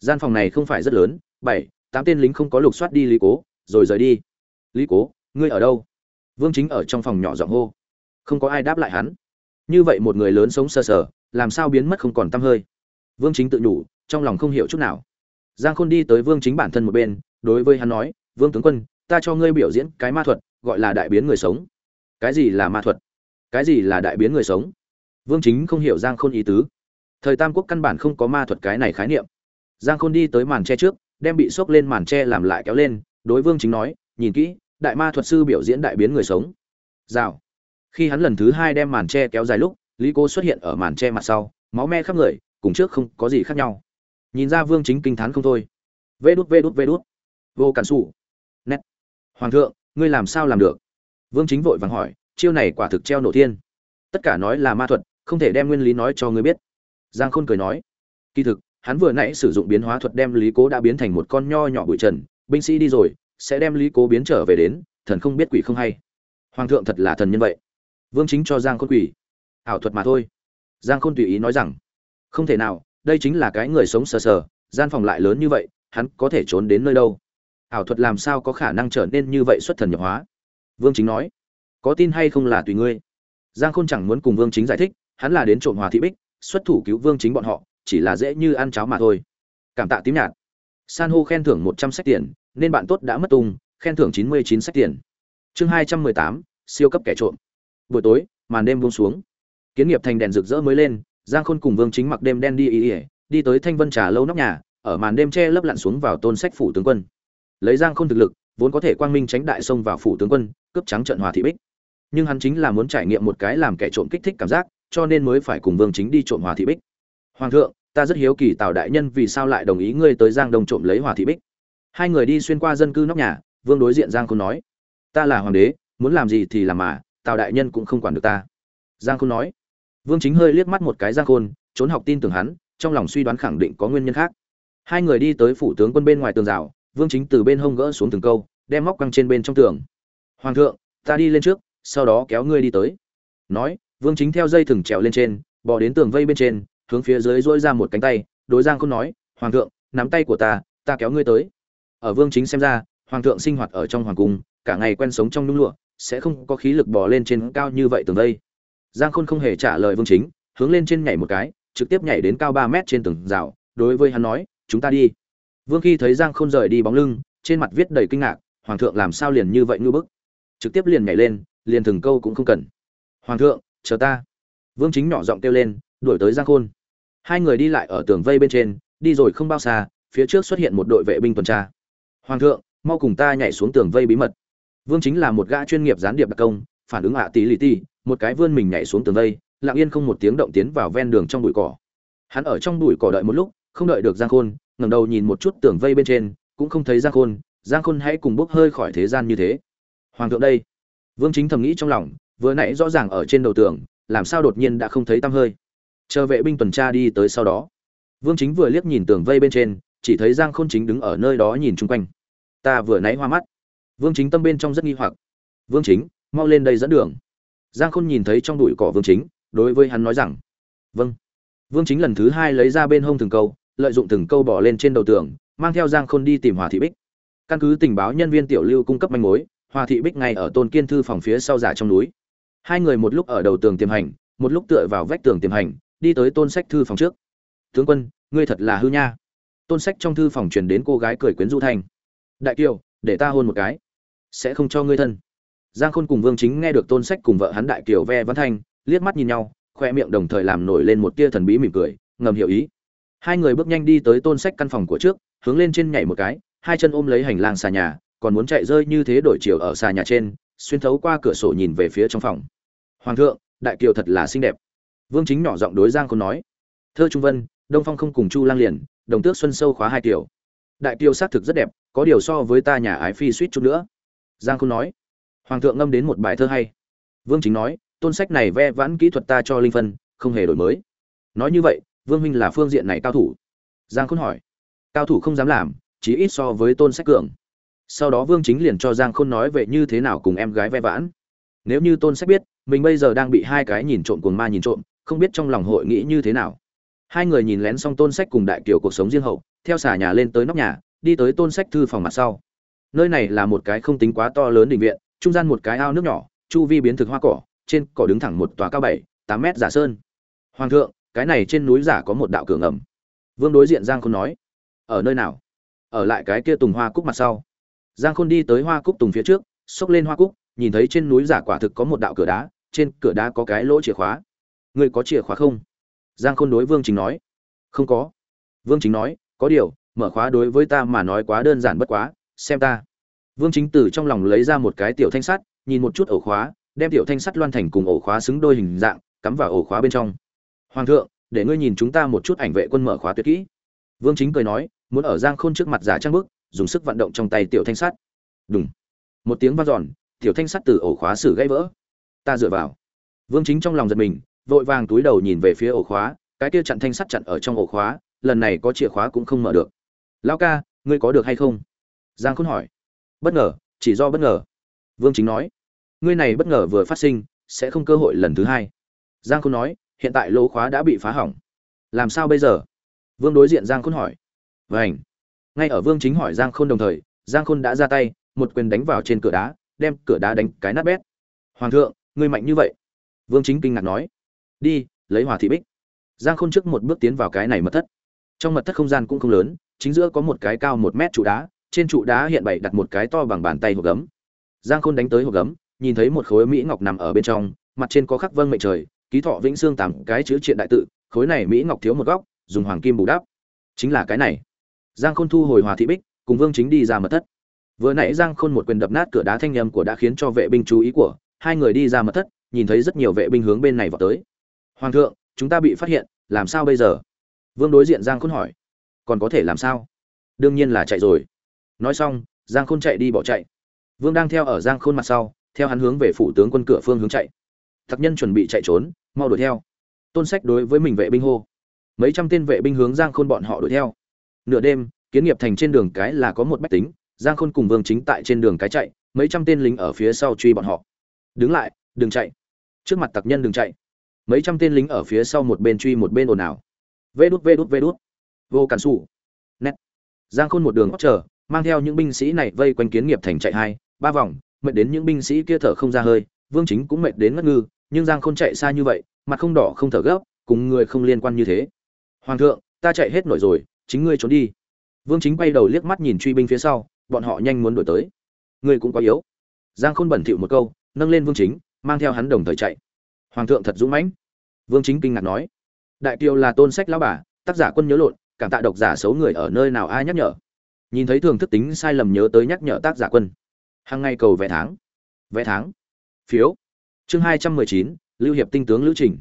S1: Gian phòng này không phải rất lớn, bảy, tám tên lính không có lục soát đi lý cố, rồi rời đi. Lý cố, ngươi ở đâu? Vương chính ở trong phòng nhỏ giọng hô. Không có ai đáp lại hắn. Như vậy một người lớn sống sờ sờ, làm sao biến mất không còn t hơi? Vương chính tự nhủ, trong lòng không hiểu chút nào. Giang khôn đi tới vương chính bản thân một bên, đối với hắn nói, vương tướng quân ta cho ngươi biểu diễn cái ma thuật, gọi là đại biến người sống. Cái gì là ma thuật? Cái gì là đại biến người sống? Vương chính không hiểu giang khôn ý tứ. Thời tam quốc căn bản không có ma thuật cái này khái niệm. Giang khôn đi tới màn tre trước, đem bị xốc lên màn tre làm lại kéo lên, đối vương chính nói, nhìn kỹ, đại ma thuật sư biểu diễn đại biến người sống. Rào. Khi hắn lần thứ hai đem màn tre kéo dài lúc, lý cô xuất hiện ở màn tre mặt sau, máu me khắp người, cùng trước không có gì khác nhau. Nhìn ra vương chính kinh t h á n không thôi. Vê đút vê đút vê đút. Vô cản xù hoàng thượng, ngươi làm sao làm được? Vương chính vội vàng hỏi, chiêu này quả thực treo nổ thiên. Tất cả nói là ma thuật, không thể đem nguyên lý nói cho ngươi biết. Giang khôn cười nói, kỳ thực, hắn vừa nãy sử dụng biến hóa thuật đem lý cố đã biến thành một con nho nhỏ bụi trần, binh sĩ đi rồi, sẽ đem lý cố biến trở về đến, thần không biết quỷ không hay. Hoàng thượng thật là thần nhân vậy. Vương chính cho giang khôn quỷ. Ảo thuật mà thôi. Giang khôn tùy ý nói rằng, không thể nào, đây chính là cái người sống sờ sờ, gian phòng lại lớn như vậy, hắn có thể trốn đến nơi đâu? Ảo thuật làm sao có khả năng trở nên như vậy xuất thần nhập hóa? Vương chính nói, có tin hay không là tùy ngươi. Giang khôn chẳng muốn cùng vương chính giải thích, hắn là đến trộm hòa thị bích, xuất thủ cứu vương chính bọn họ, chỉ là dễ như ăn cháo mà thôi. Cảm tạ tím nhạt. San hô khen thưởng một trăm sách tiền, nên bạn tốt đã mất tung, khen thưởng chín mươi chín sách tiền. Chương hai trăm mười tám, siêu cấp kẻ trộm. Buổi tối, màn đêm buông xuống. Kiến nghiệp thành đèn rực rỡ mới lên, giang khôn cùng vương chính mặc đêm đen đi ý ỉa đi tới thanh vân trà lâu nóc nhà, ở màn đêm che lấp lặn xuống vào tôn sách phủ tướng quân lấy giang khôn thực lực, vốn có thể quang minh tránh đại xông vào phủ tướng quân, cướp trắng trận hòa thị bích. Nhưng hắn chính là muốn trải nghiệm một cái làm kẻ trộm kích thích cảm giác, cho nên mới phải cùng vương chính đi trộm hòa thị bích. Hoàng thượng, ta rất hiếu kỳ tào đại nhân vì sao lại đồng ý ngươi tới giang đông trộm lấy hòa thị bích. Hai người đi xuyên qua dân cư nóc nhà, vương đối diện giang khôn nói, ta là hoàng đế, muốn làm gì thì làm mà, tào đại nhân cũng không quản được ta. Giang khôn nói. Vương chính hơi liếc mắt một cái giang khôn, trốn học tin tưởng hắn, trong lòng suy đoán khẳng định có nguyên nhân khác. Hai người đi tới phủ tướng quân bên ngoài tường rào vương chính từ bên hông gỡ xuống từng câu, đem móc quăng trên bên trong tường. Hoàng thượng, ta đi lên trước, sau đó kéo ngươi đi tới. Nói, vương chính theo dây thừng trèo lên trên bỏ đến tường vây bên trên, hướng phía dưới dỗi ra một cánh tay, đối giang khôn nói, hoàng thượng, nắm tay của ta ta kéo ngươi tới. Ở vương chính xem ra, hoàng thượng sinh hoạt ở trong hoàng cung, cả ngày quen sống trong nhung lụa, sẽ không có khí lực bò lên trên cao như vậy tường vây. Giang khôn không hề trả lời vương chính, hướng lên trên nhảy một cái, trực tiếp nhảy đến cao ba mét trên tường rào, đối với hắn nói, chúng ta đi vương khi thấy giang khôn rời đi bóng lưng, trên mặt viết đầy kinh ngạc, hoàng thượng làm sao liền như vậy ngu bức? Trực tiếp liền nhảy lên, liền từng câu cũng không cần. Hoàng thượng, chờ ta. Vương chính nhỏ giọng kêu lên, đuổi tới giang khôn. Hai người đi lại ở tường vây bên trên, đi rồi không bao xa, phía trước xuất hiện một đội vệ binh tuần tra. Hoàng thượng, mau cùng ta nhảy xuống tường vây bí mật. Vương chính là một gã chuyên nghiệp gián điệp đặc công, phản ứng ạ tí lì ti một cái vươn mình nhảy xuống tường vây, lặng yên không một tiếng động tiến vào ven đường trong bụi cỏ. Hắn ở trong bụi cỏ đợi một lúc, không đợi được giang khôn ngẩng đầu nhìn một chút tường vây bên trên, cũng không thấy giang khôn. Giang khôn hãy cùng bốc hơi khỏi thế gian như thế. Hoàng thượng đây. Vương chính thầm nghĩ trong lòng, vừa nãy rõ ràng ở trên đầu tường, làm sao đột nhiên đã không thấy tăm hơi. Chờ vệ binh tuần tra đi tới sau đó. Vương chính vừa liếc nhìn tường vây bên trên, chỉ thấy giang khôn chính đứng ở nơi đó nhìn chung quanh. Ta vừa nãy hoa mắt. Vương chính tâm bên trong rất nghi hoặc. Vương chính, mau lên đây dẫn đường. Giang khôn nhìn thấy trong đùi cỏ vương chính, đối với hắn nói rằng vâng. Vương chính lần thứ hai lấy ra bên hông thường câu lợi dụng từng câu bỏ lên trên đầu tường, mang theo giang khôn đi tìm hòa thị bích. Căn cứ tình báo, nhân viên tiểu lưu cung cấp manh mối, hòa thị bích ngay ở tôn kiên thư phòng phía sau giả trong núi. Hai người một lúc ở đầu tường tiềm hành, một lúc tựa vào vách tường tiềm hành, đi tới tôn sách thư phòng trước. Tướng quân, ngươi thật là hư nha. Tôn sách trong thư phòng truyền đến cô gái cười quyến du thành. đại kiều, để ta hôn một cái, sẽ không cho ngươi thân. Giang khôn cùng vương chính nghe được tôn sách cùng vợ hắn đại kiều ve văn thanh, liếc mắt nhìn nhau, khoe miệng đồng thời làm nổi lên một tia thần bí mỉm cười, ngầm hiểu ý hai người bước nhanh đi tới tôn sách căn phòng của trước, hướng lên trên nhảy một cái, hai chân ôm lấy hành lang xà nhà, còn muốn chạy rơi như thế đổi chiều ở xà nhà trên, xuyên thấu qua cửa sổ nhìn về phía trong phòng. Hoàng thượng, đại kiều thật là xinh đẹp. Vương chính nhỏ giọng đối giang khôn nói. Thơ trung vân, đông phong không cùng chu lang liền, đồng tước xuân sâu khóa hai kiều. Đại kiều xác thực rất đẹp, có điều so với ta nhà ái phi suýt chút nữa. Giang khôn nói. Hoàng thượng ngâm đến một bài thơ hay. Vương chính nói, tôn sách này ve vãn kỹ thuật ta cho linh phân, không hề đổi mới. Nói như vậy vương minh là phương diện này cao thủ? Giang khôn hỏi. Cao thủ không dám làm chỉ ít so với tôn sách cường. Sau đó vương chính liền cho giang khôn nói về như thế nào cùng em gái ve vãn. Nếu như tôn sách biết, mình bây giờ đang bị hai cái nhìn trộm cuồng ma nhìn trộm, không biết trong lòng hội nghĩ như thế nào. Hai người nhìn lén xong tôn sách cùng đại kiều cuộc sống riêng hậu, theo xà nhà lên tới nóc nhà, đi tới tôn sách thư phòng mặt sau. Nơi này là một cái không tính quá to lớn định viện, trung gian một cái ao nước nhỏ, chu vi biến thực hoa cỏ, trên cỏ đứng thẳng một tòa cao bảy, tám mét giả sơn. Hoàng thượng cái này trên núi giả có một đạo cửa ngầm. Vương đối diện giang khôn nói, ở nơi nào? Ở lại cái kia tùng hoa cúc mặt sau. Giang khôn đi tới hoa cúc tùng phía trước, xốc lên hoa cúc, nhìn thấy trên núi giả quả thực có một đạo cửa đá, trên cửa đá có cái lỗ chìa khóa. Người có chìa khóa không? Giang khôn đối vương chính nói. Không có. Vương chính nói, có điều, mở khóa đối với ta mà nói quá đơn giản bất quá, xem ta. Vương chính từ trong lòng lấy ra một cái tiểu thanh sắt, nhìn một chút ổ khóa, đem tiểu thanh sắt loan thành cùng ổ khóa xứng đôi hình dạng, cắm vào ổ khóa bên trong hoàng thượng để ngươi nhìn chúng ta một chút ảnh vệ quân mở khóa tuyệt kỹ. Vương chính cười nói muốn ở giang khôn trước mặt giả trang bức dùng sức vận động trong tay tiểu thanh sắt. Đúng một tiếng vang giòn, tiểu thanh sắt từ ổ khóa sử gãy vỡ. Ta dựa vào. Vương chính trong lòng giật mình vội vàng túi đầu nhìn về phía ổ khóa cái kia chặn thanh sắt chặn ở trong ổ khóa lần này có chìa khóa cũng không mở được. Lão ca ngươi có được hay không? Giang khôn hỏi. Bất ngờ chỉ do bất ngờ. Vương chính nói. Ngươi này bất ngờ vừa phát sinh sẽ không cơ hội lần thứ hai. Giang khôn nói hiện tại lỗ khóa đã bị phá hỏng. Làm sao bây giờ? Vương đối diện giang khôn hỏi. Vảnh ngay ở vương chính hỏi giang khôn đồng thời, giang khôn đã ra tay, một quyền đánh vào trên cửa đá, đem cửa đá đánh cái nát bét. Hoàng thượng, ngươi mạnh như vậy. Vương chính kinh ngạc nói. Đi, lấy hòa thị bích. Giang khôn trước một bước tiến vào cái này mật thất. Trong mật thất không gian cũng không lớn, chính giữa có một cái cao một mét trụ đá, trên trụ đá hiện bày đặt một cái to bằng bàn tay hộp gấm. Giang khôn đánh tới hộp gấm, nhìn thấy một khối mỹ ngọc nằm ở bên trong, mặt trên có khắc vâng mệnh trời ký thọ vĩnh xương tám cái chữ triện đại tự, khối này mỹ ngọc thiếu một góc, dùng hoàng kim bù đắp. Chính là cái này. Giang khôn thu hồi hòa thị bích, cùng vương chính đi ra mật thất. Vừa nãy giang khôn một quyền đập nát cửa đá thanh nhầm của đã khiến cho vệ binh chú ý của hai người đi ra mật thất, nhìn thấy rất nhiều vệ binh hướng bên này vào tới. Hoàng thượng, chúng ta bị phát hiện, làm sao bây giờ? Vương đối diện giang khôn hỏi. Còn có thể làm sao? Đương nhiên là chạy rồi. Nói xong, giang khôn chạy đi bỏ chạy. Vương đang theo ở giang khôn mặt sau, theo hắn hướng về phủ tướng quân cửa phương hướng chạy thập nhân chuẩn bị chạy trốn, mau đuổi theo. Tôn sách đối với mình vệ binh hô. Mấy trăm tên vệ binh hướng giang khôn bọn họ đuổi theo. Nửa đêm, kiến nghiệp thành trên đường cái là có một bách tính, giang khôn cùng vương chính tại trên đường cái chạy, mấy trăm tên lính ở phía sau truy bọn họ. Đứng lại, đừng chạy. Trước mặt tặc nhân đừng chạy. Mấy trăm tên lính ở phía sau một bên truy một bên ồn ào. Vê đút vê đút vê đút. Vô cản sủ. nét. Giang khôn một đường hót chờ mang theo những binh sĩ này vây quanh kiến nghiệp thành chạy hai, ba vòng, mệt đến những binh sĩ kia thở không ra hơi vương chính cũng mệt đến ngất ngư, nhưng giang khôn chạy xa như vậy, mặt không đỏ không thở gấp, cùng người không liên quan như thế. Hoàng thượng, ta chạy hết nổi rồi, chính ngươi trốn đi. Vương chính quay đầu liếc mắt nhìn truy binh phía sau, bọn họ nhanh muốn đuổi tới. Ngươi cũng quá yếu. Giang khôn bẩn thỉu một câu, nâng lên vương chính, mang theo hắn đồng thời chạy. Hoàng thượng thật dũng mãnh. Vương chính kinh ngạc nói. Đại kiều là tôn sách lão bà, tác giả quân nhớ lộn, cảm tạ độc giả xấu người ở nơi nào ai nhắc nhở. Nhìn thấy thường thức tính sai lầm nhớ tới nhắc nhở tác giả quân. Hàng ngày cầu vẽ tháng. Vẽ tháng phiếu. Chương hai trăm mười chín, lưu hiệp tinh tướng lữ trình.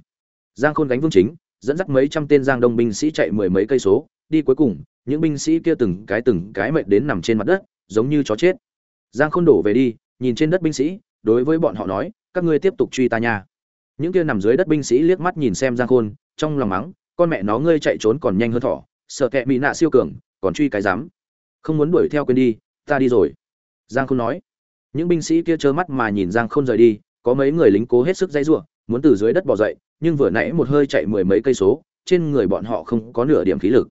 S1: Giang khôn gánh vương chính, dẫn dắt mấy trăm tên giang đông binh sĩ chạy mười mấy cây số, đi cuối cùng, những binh sĩ kia từng cái từng cái mệt đến nằm trên mặt đất, giống như chó chết. Giang khôn đổ về đi, nhìn trên đất binh sĩ, đối với bọn họ nói, các ngươi tiếp tục truy ta nha. Những kia nằm dưới đất binh sĩ liếc mắt nhìn xem giang khôn, trong lòng mắng, con mẹ nó ngươi chạy trốn còn nhanh hơn thỏ, sợ kẹ bị nạ siêu cường, còn truy cái dám không muốn đuổi theo quên đi, ta đi rồi. Giang khôn nói những binh sĩ kia trơ mắt mà nhìn giang khôn rời đi, có mấy người lính cố hết sức dãy giụa muốn từ dưới đất bò dậy, nhưng vừa nãy một hơi chạy mười mấy cây số, trên người bọn họ không có nửa điểm khí lực.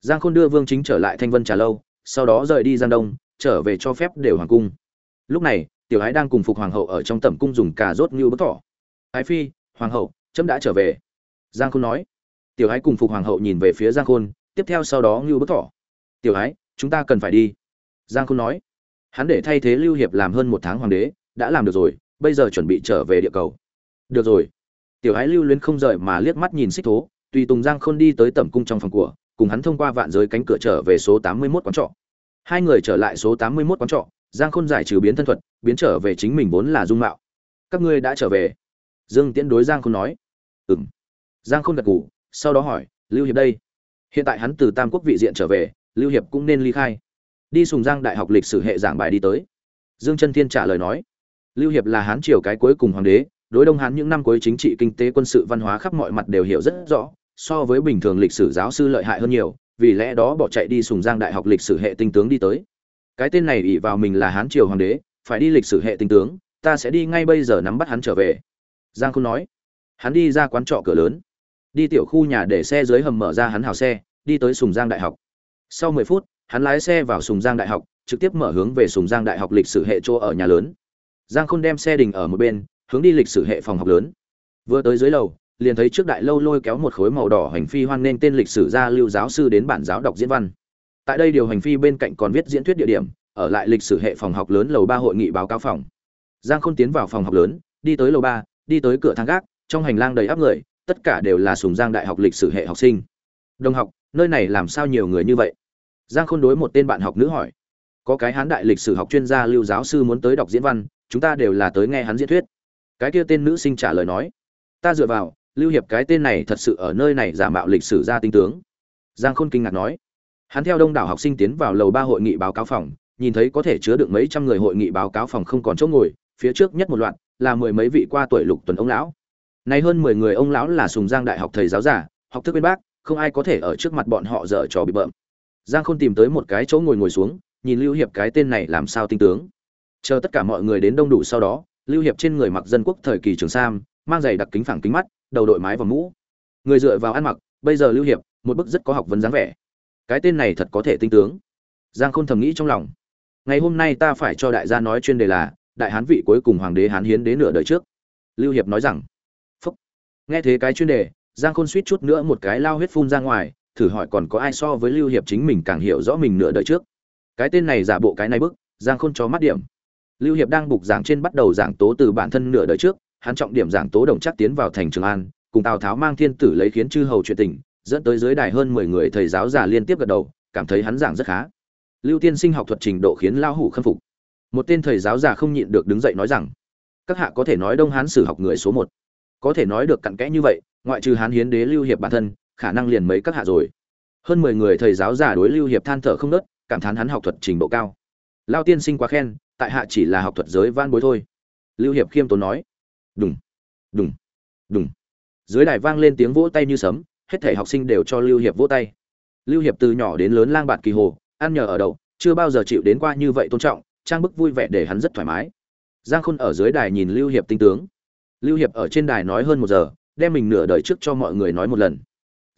S1: Giang khôn đưa vương chính trở lại thanh vân trà lâu, sau đó rời đi giang đông, trở về cho phép đều hoàng cung. Lúc này, tiểu ái đang cùng phục hoàng hậu ở trong tẩm cung dùng cà rốt như bức thỏ. Ái phi, hoàng hậu trẫm đã trở về. Giang khôn nói. Tiểu ái cùng phục hoàng hậu nhìn về phía giang khôn, tiếp theo sau đó như bức thỏ. Tiểu ái chúng ta cần phải đi. Giang khôn nói hắn để thay thế lưu hiệp làm hơn một tháng hoàng đế, đã làm được rồi, bây giờ chuẩn bị trở về địa cầu. Được rồi. Tiểu ái lưu luyến không rời mà liếc mắt nhìn xích thố, tùy tùng giang khôn đi tới tẩm cung trong phòng của, cùng hắn thông qua vạn giới cánh cửa trở về số tám mươi 81 quán trọ. Hai người trở lại số tám mươi 81 quán trọ, giang khôn giải trừ biến thân thuật, biến trở về chính mình vốn là dung mạo. Các ngươi đã trở về? Dương tiễn đối giang khôn nói. Ừm. Giang khôn gật gù, sau đó hỏi, lưu hiệp đây? Hiện tại hắn từ tam quốc vị diện trở về, lưu hiệp cũng nên ly khai đi sùng giang đại học lịch sử hệ giảng bài đi tới. Dương chân thiên trả lời nói, lưu hiệp là hán triều cái cuối cùng hoàng đế, đối đông hán những năm cuối chính trị, kinh tế, quân sự, văn hóa khắp mọi mặt đều hiểu rất rõ, so với bình thường lịch sử giáo sư lợi hại hơn nhiều, vì lẽ đó bỏ chạy đi sùng giang đại học lịch sử hệ tinh tướng đi tới. Cái tên này ỷ vào mình là hán triều hoàng đế, phải đi lịch sử hệ tinh tướng, ta sẽ đi ngay bây giờ nắm bắt hắn trở về. Giang không nói, hắn đi ra quán trọ cửa lớn, đi tiểu khu nhà để xe dưới hầm mở ra hắn hào xe, đi tới sùng giang đại học. Sau mười phút hắn lái xe vào sùng giang đại học, trực tiếp mở hướng về sùng giang đại học lịch sử hệ chỗ ở nhà lớn. Giang khôn đem xe đình ở một bên, hướng đi lịch sử hệ phòng học lớn. Vừa tới dưới lầu, liền thấy trước đại lâu lôi kéo một khối màu đỏ hành phi hoan nên tên lịch sử gia lưu giáo sư đến bản giáo đọc diễn văn. Tại đây điều hành phi bên cạnh còn viết diễn thuyết địa điểm, ở lại lịch sử hệ phòng học lớn lầu ba hội nghị báo cáo phòng. Giang khôn tiến vào phòng học lớn, đi tới lầu ba, đi tới cửa thang gác, trong hành lang đầy áp người, tất cả đều là sùng giang đại học lịch sử hệ học sinh. Đồng học, nơi này làm sao nhiều người như vậy? Giang khôn đối một tên bạn học nữ hỏi, có cái hán đại lịch sử học chuyên gia lưu giáo sư muốn tới đọc diễn văn, chúng ta đều là tới nghe hắn diễn thuyết. Cái kia tên nữ sinh trả lời nói, ta dựa vào, lưu hiệp cái tên này thật sự ở nơi này giả mạo lịch sử gia tinh tướng. Giang khôn kinh ngạc nói, hắn theo đông đảo học sinh tiến vào lầu ba hội nghị báo cáo phòng, nhìn thấy có thể chứa được mấy trăm người hội nghị báo cáo phòng không còn chỗ ngồi, phía trước nhất một loạt là mười mấy vị qua tuổi lục tuần ông lão. Nay hơn mười người ông lão là sùng giang đại học thầy giáo giả, học thức bên bác, không ai có thể ở trước mặt bọn họ dở trò bị bợm giang khôn tìm tới một cái chỗ ngồi ngồi xuống, nhìn lưu hiệp cái tên này làm sao tinh tướng. Chờ tất cả mọi người đến đông đủ sau đó, lưu hiệp trên người mặc dân quốc thời kỳ trường sam, mang giày đặc kính phẳng kính mắt, đầu đội mái và mũ. Người dựa vào ăn mặc, bây giờ lưu hiệp, một bức rất có học vấn dáng vẻ. Cái tên này thật có thể tinh tướng. Giang khôn thầm nghĩ trong lòng. Ngày hôm nay ta phải cho đại gia nói chuyên đề là, đại hán vị cuối cùng hoàng đế hán hiến đến nửa đời trước. Lưu hiệp nói rằng. Phúc. Nghe thế cái chuyên đề, giang khôn suýt chút nữa một cái lao huyết phun ra ngoài thử hỏi còn có ai so với lưu hiệp chính mình càng hiểu rõ mình nửa đời trước. Cái tên này giả bộ cái này bức, giang khôn cho mắt điểm. Lưu hiệp đang bục giảng trên bắt đầu giảng tố từ bản thân nửa đời trước, hắn trọng điểm giảng tố đồng chắc tiến vào thành trường an, cùng tào tháo mang thiên tử lấy khiến chư hầu chuyện tình, dẫn tới dưới đài hơn mười người thầy giáo già liên tiếp gật đầu, cảm thấy hắn giảng rất khá. Lưu tiên sinh học thuật trình độ khiến lao hủ khâm phục. Một tên thầy giáo già không nhịn được đứng dậy nói rằng, các hạ có thể nói đông hán sử học người số một. Có thể nói được cặn kẽ như vậy, ngoại trừ hán hiến đế lưu hiệp bản thân khả năng liền mấy các hạ rồi. Hơn mười người thầy giáo giả đối lưu hiệp than thở không nớt, cảm thán hắn học thuật trình độ cao. Lao tiên sinh quá khen, tại hạ chỉ là học thuật giới van bối thôi. Lưu hiệp khiêm tốn nói. Đúng đúng đúng dưới đài vang lên tiếng vỗ tay như sấm, hết thể học sinh đều cho lưu hiệp vỗ tay. Lưu hiệp từ nhỏ đến lớn lang bạt kỳ hồ, ăn nhờ ở đậu, chưa bao giờ chịu đến qua như vậy tôn trọng, trang bức vui vẻ để hắn rất thoải mái. Giang khôn ở dưới đài nhìn lưu hiệp tinh tướng. Lưu hiệp ở trên đài nói hơn một giờ, đem mình nửa đời trước cho mọi người nói một lần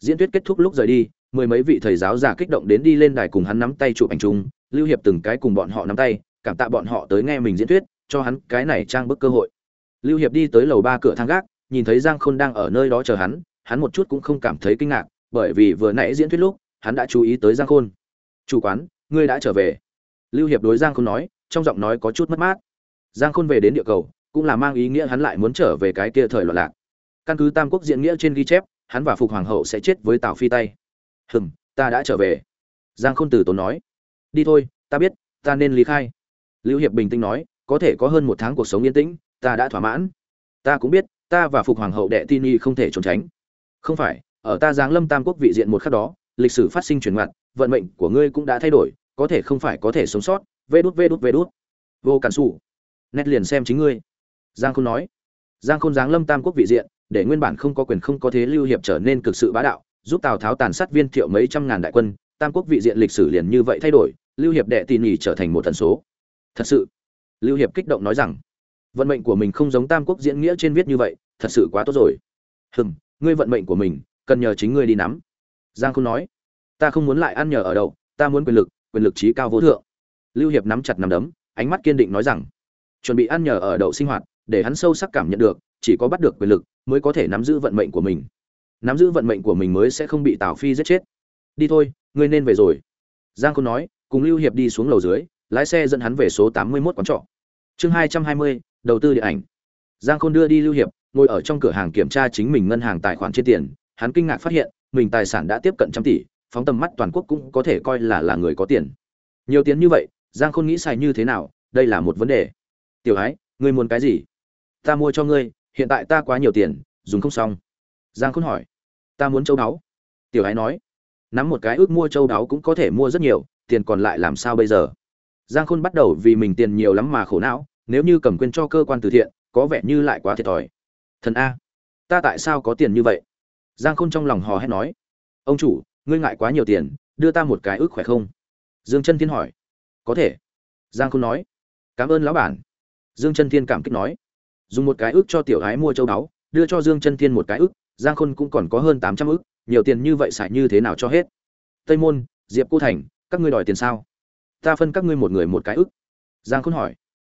S1: diễn thuyết kết thúc lúc rời đi, mười mấy vị thầy giáo già kích động đến đi lên đài cùng hắn nắm tay chụp ảnh chung, lưu hiệp từng cái cùng bọn họ nắm tay, cảm tạ bọn họ tới nghe mình diễn thuyết, cho hắn cái này trang bức cơ hội. Lưu hiệp đi tới lầu ba cửa thang gác, nhìn thấy giang khôn đang ở nơi đó chờ hắn hắn một chút cũng không cảm thấy kinh ngạc, bởi vì vừa nãy diễn thuyết lúc, hắn đã chú ý tới giang khôn. Chủ quán, ngươi đã trở về? Lưu hiệp đối giang khôn nói, trong giọng nói có chút mất mát. Giang khôn về đến địa cầu, cũng là mang ý nghĩa hắn lại muốn trở về cái kia thời loạn lạc. Căn cứ tam quốc diễn nghĩa trên ghi chép hắn và phục hoàng hậu sẽ chết với tào phi tay. Hừm, ta đã trở về. Giang khôn từ tốn nói. Đi thôi, ta biết, ta nên lý khai. Lưu hiệp bình tĩnh nói, có thể có hơn một tháng cuộc sống yên tĩnh, ta đã thỏa mãn. Ta cũng biết, ta và phục hoàng hậu đệ tin y không thể trốn tránh. Không phải, ở ta giáng lâm tam quốc vị diện một khắc đó, lịch sử phát sinh chuyển ngoặt, vận mệnh của ngươi cũng đã thay đổi, có thể không phải có thể sống sót. Vê đút vê đút vê đút. Vô cản xù nét liền xem chính ngươi. Giang khôn nói. Giang khôn giáng lâm tam quốc vị diện để nguyên bản không có quyền không có thế lưu hiệp trở nên cực sự bá đạo, giúp tào tháo tàn sát viên thiệu mấy trăm ngàn đại quân, tam quốc vị diện lịch sử liền như vậy thay đổi, lưu hiệp đệ tỉ nhì trở thành một thần số. Thật sự, lưu hiệp kích động nói rằng, vận mệnh của mình không giống tam quốc diễn nghĩa trên viết như vậy, thật sự quá tốt rồi. Hừm, ngươi vận mệnh của mình, cần nhờ chính ngươi đi nắm. Giang không nói, ta không muốn lại ăn nhờ ở đậu ta muốn quyền lực quyền lực trí cao vô thượng. Lưu hiệp nắm chặt nắm đấm, ánh mắt kiên định nói rằng, chuẩn bị ăn nhờ ở đậu sinh hoạt, để hắn sâu sắc cảm nhận được chỉ có bắt được quyền lực mới có thể nắm giữ vận mệnh của mình. Nắm giữ vận mệnh của mình mới sẽ không bị tào phi giết chết. Đi thôi, ngươi nên về rồi. Giang khôn nói, cùng lưu hiệp đi xuống lầu dưới, lái xe dẫn hắn về số tám mươi 81 quán trọ. Chương hai trăm hai mươi, đầu tư điện ảnh. Giang khôn đưa đi lưu hiệp, ngồi ở trong cửa hàng kiểm tra chính mình ngân hàng tài khoản trên tiền. Hắn kinh ngạc phát hiện, mình tài sản đã tiếp cận trăm tỷ, phóng tầm mắt toàn quốc cũng có thể coi là là người có tiền. Nhiều tiền như vậy, giang khôn nghĩ xài như thế nào, đây là một vấn đề. Tiểu ái, ngươi muốn cái gì? Ta mua cho ngươi hiện tại ta quá nhiều tiền, dùng không xong. Giang khôn hỏi. Ta muốn châu đáo. Tiểu ái nói. Nắm một cái ước mua châu đáo cũng có thể mua rất nhiều, tiền còn lại làm sao bây giờ? Giang khôn bắt đầu vì mình tiền nhiều lắm mà khổ não, nếu như cầm quyền cho cơ quan từ thiện, có vẻ như lại quá thiệt thòi. Thần a, ta tại sao có tiền như vậy? Giang khôn trong lòng hò hét nói. Ông chủ, ngươi ngại quá nhiều tiền, đưa ta một cái ước khỏe không? Dương chân thiên hỏi. Có thể. Giang khôn nói. Cảm ơn lão bản. Dương chân thiên cảm kích nói dùng một cái ước cho tiểu gái mua châu báu, đưa cho dương chân thiên một cái ước, giang khôn cũng còn có hơn tám trăm ước, nhiều tiền như vậy xài như thế nào cho hết? Tây môn, diệp cô thành, các ngươi đòi tiền sao? Ta phân các ngươi một người một cái ước. Giang khôn hỏi.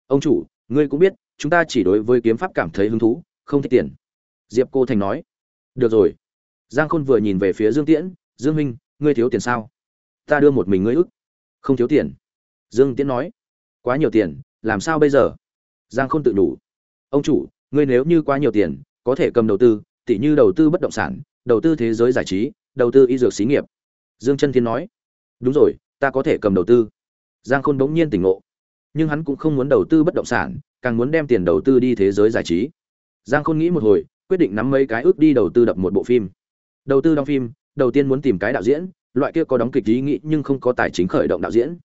S1: Ông chủ, ngươi cũng biết, chúng ta chỉ đối với kiếm pháp cảm thấy hứng thú, không thích tiền. Diệp cô thành nói. Được rồi. Giang khôn vừa nhìn về phía dương tiễn, dương minh ngươi thiếu tiền sao? Ta đưa một mình ngươi ức không thiếu tiền. Dương tiễn nói. Quá nhiều tiền, làm sao bây giờ? Giang khôn tự đủ ông chủ, ngươi nếu như quá nhiều tiền, có thể cầm đầu tư, tỉ như đầu tư bất động sản, đầu tư thế giới giải trí, đầu tư y dược xí nghiệp. Dương chân thiên nói. Đúng rồi, ta có thể cầm đầu tư. Giang khôn bỗng nhiên tỉnh ngộ. Nhưng hắn cũng không muốn đầu tư bất động sản, càng muốn đem tiền đầu tư đi thế giới giải trí. Giang khôn nghĩ một hồi, quyết định nắm mấy cái ước đi đầu tư đập một bộ phim. Đầu tư đóng phim, đầu tiên muốn tìm cái đạo diễn, loại kia có đóng kịch ý nghĩ nhưng không có tài chính khởi động đạo diễn.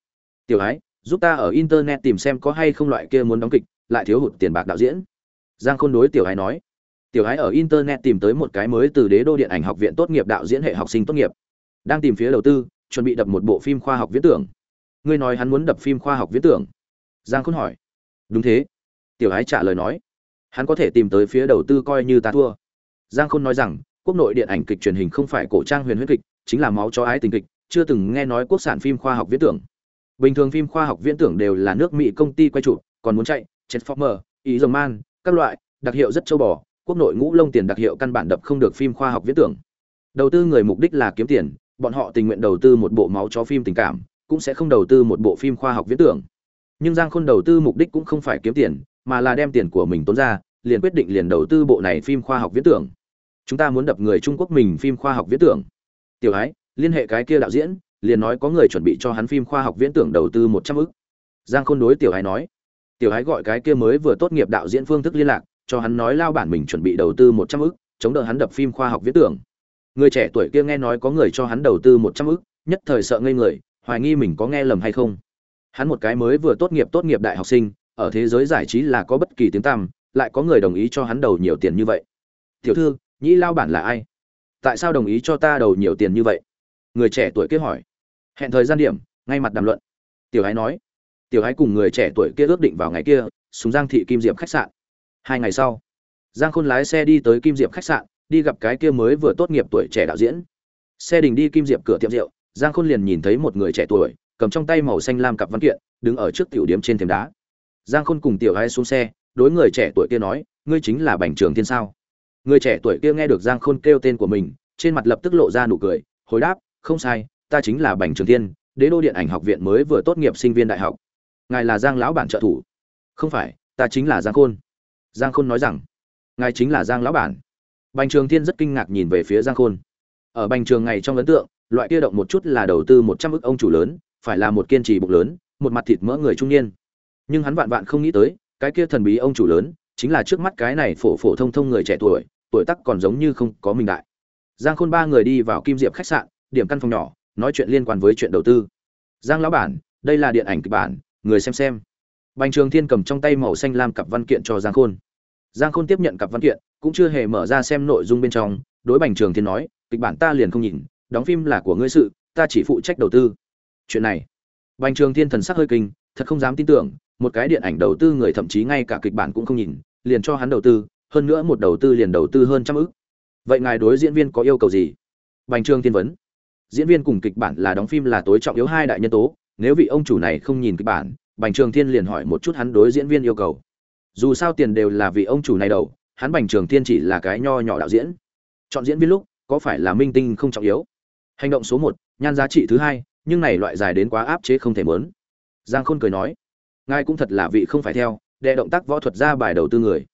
S1: Tiểu ái, giúp ta ở internet tìm xem có hay không loại kia muốn đóng kịch, lại thiếu hụt tiền bạc đạo diễn giang khôn đối tiểu ái nói, tiểu ái ở internet tìm tới một cái mới từ đế đô điện ảnh học viện tốt nghiệp đạo diễn hệ học sinh tốt nghiệp, đang tìm phía đầu tư, chuẩn bị đập một bộ phim khoa học viễn tưởng. Ngươi nói hắn muốn đập phim khoa học viễn tưởng? Giang khôn hỏi. Đúng thế. Tiểu ái trả lời nói, hắn có thể tìm tới phía đầu tư coi như ta thua. Giang khôn nói rằng, quốc nội điện ảnh kịch truyền hình không phải cổ trang huyền huyết kịch, chính là máu cho ái tình kịch, chưa từng nghe nói quốc sản phim khoa học viễn tưởng. Bình thường phim khoa học viễn tưởng đều là nước mỹ công ty quay chụp, còn muốn chạy transformer ý dòng man các loại, đặc hiệu rất châu bò, quốc nội ngũ lông tiền đặc hiệu căn bản đập không được phim khoa học viễn tưởng. Đầu tư người mục đích là kiếm tiền, bọn họ tình nguyện đầu tư một bộ máu cho phim tình cảm, cũng sẽ không đầu tư một bộ phim khoa học viễn tưởng. Nhưng giang khôn đầu tư mục đích cũng không phải kiếm tiền, mà là đem tiền của mình tốn ra, liền quyết định liền đầu tư bộ này phim khoa học viễn tưởng. Chúng ta muốn đập người trung quốc mình phim khoa học viễn tưởng. Tiểu ái, liên hệ cái kia đạo diễn, liền nói có người chuẩn bị cho hắn phim khoa học viễn tưởng đầu tư một trăm ức. Giang khôn đối tiểu ái nói tiểu ái gọi cái kia mới vừa tốt nghiệp đạo diễn phương thức liên lạc, cho hắn nói lao bản mình chuẩn bị đầu tư một trăm ức, chống đỡ hắn đập phim khoa học viễn tưởng. Người trẻ tuổi kia nghe nói có người cho hắn đầu tư một trăm ức, nhất thời sợ ngây người, hoài nghi mình có nghe lầm hay không. Hắn một cái mới vừa tốt nghiệp tốt nghiệp đại học sinh, ở thế giới giải trí là có bất kỳ tiếng tăm, lại có người đồng ý cho hắn đầu nhiều tiền như vậy. Tiểu thư, nhĩ lao bản là ai? Tại sao đồng ý cho ta đầu nhiều tiền như vậy? Người trẻ tuổi kia hỏi. Hẹn thời gian điểm, ngay mặt đàm luận. Tiểu ái nói tiểu hãy cùng người trẻ tuổi kia ước định vào ngày kia xuống giang thị kim diệp khách sạn. Hai ngày sau, giang khôn lái xe đi tới kim diệp khách sạn, đi gặp cái kia mới vừa tốt nghiệp tuổi trẻ đạo diễn. Xe đình đi kim diệp cửa tiệm rượu, giang khôn liền nhìn thấy một người trẻ tuổi, cầm trong tay màu xanh lam cặp văn kiện, đứng ở trước tiểu điếm trên thềm đá. Giang khôn cùng tiểu hãy xuống xe, đối người trẻ tuổi kia nói, ngươi chính là bành trường thiên sao? Người trẻ tuổi kia nghe được giang khôn kêu tên của mình, trên mặt lập tức lộ ra nụ cười, hồi đáp, không sai, ta chính là bành trường thiên, đế đô điện ảnh học viện mới vừa tốt nghiệp sinh viên đại học ngài là giang lão bản trợ thủ. Không phải, ta chính là giang khôn. Giang khôn nói rằng, ngài chính là giang lão bản. Bành trường thiên rất kinh ngạc nhìn về phía giang khôn. Ở bành trường ngày trong ấn tượng, loại kia động một chút là đầu tư một trăm ức ông chủ lớn, phải là một kiên trì bụng lớn, một mặt thịt mỡ người trung niên. Nhưng hắn vạn vạn không nghĩ tới, cái kia thần bí ông chủ lớn, chính là trước mắt cái này phổ phổ thông thông người trẻ tuổi tuổi tác còn giống như không có mình đại. Giang khôn ba người đi vào kim diệp khách sạn, điểm căn phòng nhỏ, nói chuyện liên quan với chuyện đầu tư. Giang lão bản, đây là điện ảnh kịch bản người xem xem. Bành trường thiên cầm trong tay màu xanh lam cặp văn kiện cho giang khôn. Giang khôn tiếp nhận cặp văn kiện, cũng chưa hề mở ra xem nội dung bên trong, đối bành trường thiên nói, kịch bản ta liền không nhìn, đóng phim là của ngươi sự, ta chỉ phụ trách đầu tư. Chuyện này, bành trường thiên thần sắc hơi kinh, thật không dám tin tưởng, một cái điện ảnh đầu tư người thậm chí ngay cả kịch bản cũng không nhìn, liền cho hắn đầu tư, hơn nữa một đầu tư liền đầu tư hơn trăm ức. Vậy ngài đối diễn viên có yêu cầu gì? Bành trường thiên vấn. Diễn viên cùng kịch bản là đóng phim là tối trọng yếu hai đại nhân tố nếu vị ông chủ này không nhìn kịch bản, bành trường thiên liền hỏi một chút hắn đối diễn viên yêu cầu. Dù sao tiền đều là vị ông chủ này đầu, hắn bành trường thiên chỉ là cái nho nhỏ đạo diễn. Chọn diễn viên lúc, có phải là minh tinh không trọng yếu? Hành động số một, nhan giá trị thứ hai, nhưng này loại dài đến quá áp chế không thể mớn giang khôn cười nói, ngài cũng thật là vị không phải theo, đệ động tác võ thuật ra bài đầu tư người.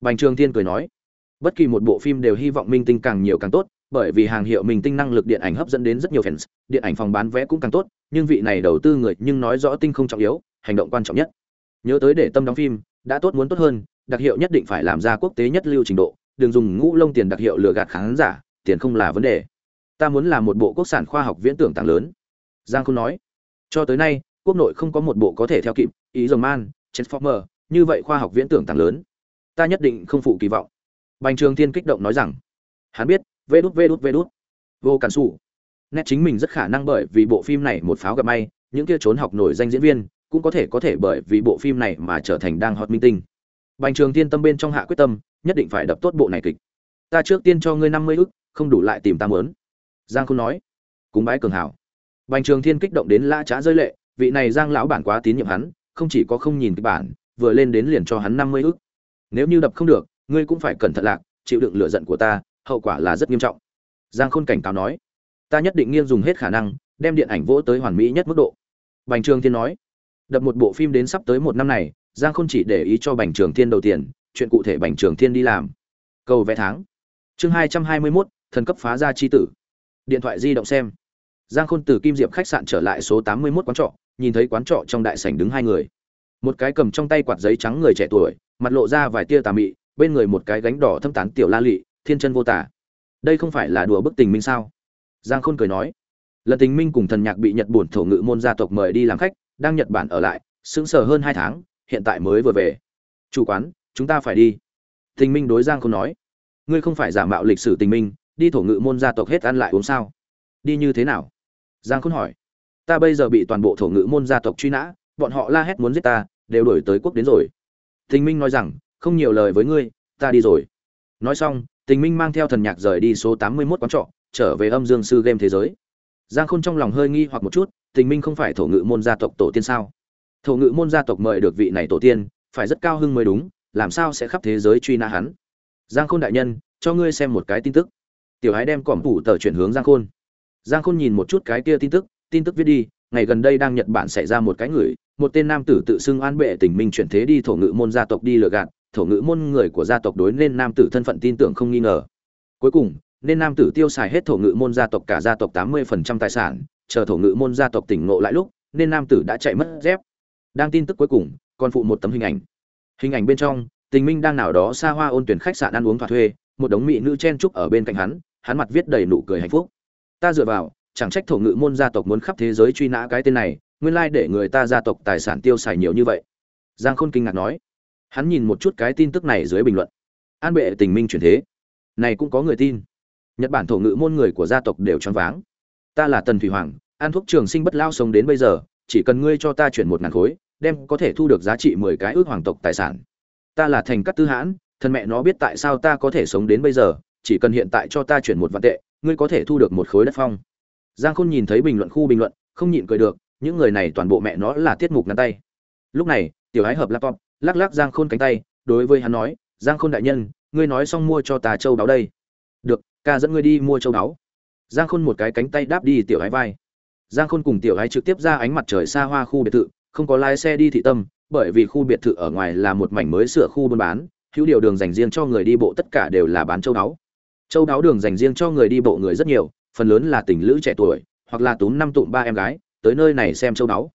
S1: Bành trường thiên cười nói, bất kỳ một bộ phim đều hy vọng minh tinh càng nhiều càng tốt bởi vì hàng hiệu mình tinh năng lực điện ảnh hấp dẫn đến rất nhiều fans, điện ảnh phòng bán vé cũng càng tốt, nhưng vị này đầu tư người nhưng nói rõ tinh không trọng yếu, hành động quan trọng nhất. Nhớ tới để tâm đóng phim, đã tốt muốn tốt hơn, đặc hiệu nhất định phải làm ra quốc tế nhất lưu trình độ, đừng dùng ngũ lông tiền đặc hiệu lừa gạt khán giả, tiền không là vấn đề. Ta muốn làm một bộ quốc sản khoa học viễn tưởng tàng lớn. Giang Khôn nói. Cho tới nay, quốc nội không có một bộ có thể theo kịp, ý rồng man, transformer, như vậy khoa học viễn tưởng tàng lớn. Ta nhất định không phụ kỳ vọng. Bành trường thiên kích động nói rằng. Hắn biết vê đút vê đút vê đút. Vô cản xù nét chính mình rất khả năng bởi vì bộ phim này một pháo gặp may, những kia trốn học nổi danh diễn viên cũng có thể có thể bởi vì bộ phim này mà trở thành đang hot minh tinh. Bành trường thiên tâm bên trong hạ quyết tâm, nhất định phải đập tốt bộ này kịch. Ta trước tiên cho ngươi năm mươi ức, không đủ lại tìm ta mớn giang không nói. Cúng bái cường hảo. Bành trường thiên kích động đến la trá rơi lệ, vị này giang lão bản quá tín nhiệm hắn, không chỉ có không nhìn kịch bản, vừa lên đến liền cho hắn năm mươi ức. Nếu như đập không được, ngươi cũng phải cẩn thận lạc, chịu đựng lựa giận của ta hậu quả là rất nghiêm trọng. Giang khôn cảnh cáo nói, ta nhất định nghiêng dùng hết khả năng, đem điện ảnh vỗ tới hoàn mỹ nhất mức độ. Bành trường thiên nói, đập một bộ phim đến sắp tới một năm này, giang khôn chỉ để ý cho bành trường thiên đầu tiền, chuyện cụ thể bành trường thiên đi làm. Cầu vẽ tháng. Chương hai trăm hai mươi mốt, thần cấp phá ra chi tử. Điện thoại di động xem. Giang khôn từ kim diệp khách sạn trở lại số tám mươi mốt quán trọ, nhìn thấy quán trọ trong đại sảnh đứng hai người. Một cái cầm trong tay quạt giấy trắng người trẻ tuổi, mặt lộ ra vài tia tà mị, bên người một cái gánh đỏ thâm tán tiểu la lị thiên chân vô tả. Đây không phải là đùa bức tình minh sao? Giang khôn cười nói. Lần tình minh cùng thần nhạc bị nhật bổn thổ ngự môn gia tộc mời đi làm khách, đang nhật bản ở lại, sững sờ hơn hai tháng, hiện tại mới vừa về. Chủ quán, chúng ta phải đi. Tình minh đối giang khôn nói. Ngươi không phải giả mạo lịch sử tình minh, đi thổ ngự môn gia tộc hết ăn lại uống sao? Đi như thế nào? Giang khôn hỏi. Ta bây giờ bị toàn bộ thổ ngự môn gia tộc truy nã, bọn họ la hét muốn giết ta, đều đổi tới quốc đến rồi. Tình minh nói rằng, không nhiều lời với ngươi, ta đi rồi. Nói xong tình minh mang theo thần nhạc rời đi số 81 quán trọ, trở về âm dương sư game thế giới. Giang khôn trong lòng hơi nghi hoặc một chút, tình minh không phải thổ ngự môn gia tộc tổ tiên sao? Thổ ngự môn gia tộc mời được vị này tổ tiên, phải rất cao hưng mới đúng, làm sao sẽ khắp thế giới truy nã hắn? Giang khôn đại nhân, cho ngươi xem một cái tin tức. Tiểu Hải đem cỏm phủ tờ chuyển hướng giang khôn. Giang khôn nhìn một chút cái kia tin tức tin tức viết đi, ngày gần đây đang nhật bản xảy ra một cái người, một tên nam tử tự xưng an bệ tình minh chuyển thế đi thổ ngự môn gia tộc đi lừa gạt thổ ngữ môn người của gia tộc đối nên nam tử thân phận tin tưởng không nghi ngờ. Cuối cùng, nên nam tử tiêu xài hết thổ ngữ môn gia tộc cả gia tộc tám mươi phần trăm tài sản, chờ thổ ngữ môn gia tộc tỉnh ngộ lại lúc, nên nam tử đã chạy mất dép. Đang tin tức cuối cùng, còn phụ một tấm hình ảnh. Hình ảnh bên trong, tình minh đang nào đó xa hoa ôn tuyển khách sạn ăn uống thỏa thuê, một đống mỹ nữ chen chúc ở bên cạnh hắn hắn mặt viết đầy nụ cười hạnh phúc. Ta dựa vào, chẳng trách thổ ngữ môn gia tộc muốn khắp thế giới truy nã cái tên này, nguyên lai để người ta gia tộc tài sản tiêu xài nhiều như vậy. Giang khôn kinh ngạc nói hắn nhìn một chút cái tin tức này dưới bình luận. An bệ tình minh chuyển thế. Này cũng có người tin. Nhật bản thổ ngữ môn người của gia tộc đều choáng váng. Ta là tần thủy hoàng an thuốc trường sinh bất lao sống đến bây giờ, chỉ cần ngươi cho ta chuyển một ngàn khối, đem có thể thu được giá trị mười cái ước hoàng tộc tài sản. Ta là thành cát tư hãn, thân mẹ nó biết tại sao ta có thể sống đến bây giờ, chỉ cần hiện tại cho ta chuyển một vạn tệ, ngươi có thể thu được một khối đất phong. Giang khôn nhìn thấy bình luận khu bình luận, không nhịn cười được, những người này toàn bộ mẹ nó là tiết mục ngăn tay. Lúc này, tiểu ái hợp laptop lắc lắc giang khôn cánh tay, đối với hắn nói, giang khôn đại nhân, ngươi nói xong mua cho tà châu đáo đây. Được, ca dẫn ngươi đi mua châu đáo. Giang khôn một cái cánh tay đáp đi tiểu ái vai. Giang khôn cùng tiểu ái trực tiếp ra ánh mặt trời xa hoa khu biệt thự, không có lái xe đi thị tâm, bởi vì khu biệt thự ở ngoài là một mảnh mới sửa khu buôn bán, hữu điều đường dành riêng cho người đi bộ tất cả đều là bán châu đáo. Châu đáo đường dành riêng cho người đi bộ người rất nhiều, phần lớn là tình lữ trẻ tuổi, hoặc là túm năm tụm ba em gái, tới nơi này xem châu đáo.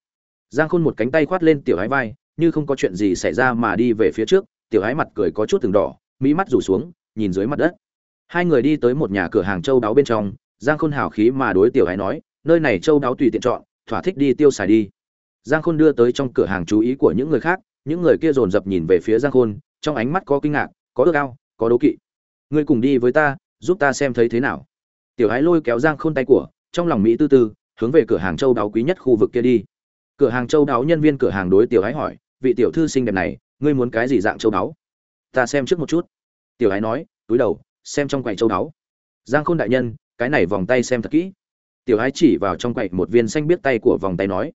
S1: Giang khôn một cánh tay khoát lên tiểu ái vai như không có chuyện gì xảy ra mà đi về phía trước, tiểu ái mặt cười có chút từng đỏ, mỹ mắt rủ xuống, nhìn dưới mặt đất. Hai người đi tới một nhà cửa hàng châu đáo bên trong, giang khôn hào khí mà đối tiểu ái nói, nơi này châu đáo tùy tiện chọn, thỏa thích đi tiêu xài đi. Giang khôn đưa tới trong cửa hàng chú ý của những người khác, những người kia dồn dập nhìn về phía giang khôn, trong ánh mắt có kinh ngạc, có ước ao, có đố kỵ. Ngươi cùng đi với ta, giúp ta xem thấy thế nào. Tiểu ái lôi kéo giang khôn tay của, trong lòng mỹ tư tư, hướng về cửa hàng châu đáo quý nhất khu vực kia đi. Cửa hàng châu đáo nhân viên cửa hàng đối tiểu ái hỏi vị tiểu thư xinh đẹp này, ngươi muốn cái gì dạng châu đáo ta xem trước một chút. Tiểu ái nói, túi đầu, xem trong quầy châu đáo giang khôn đại nhân, cái này vòng tay xem thật kỹ. Tiểu ái chỉ vào trong quầy một viên xanh biết tay của vòng tay nói,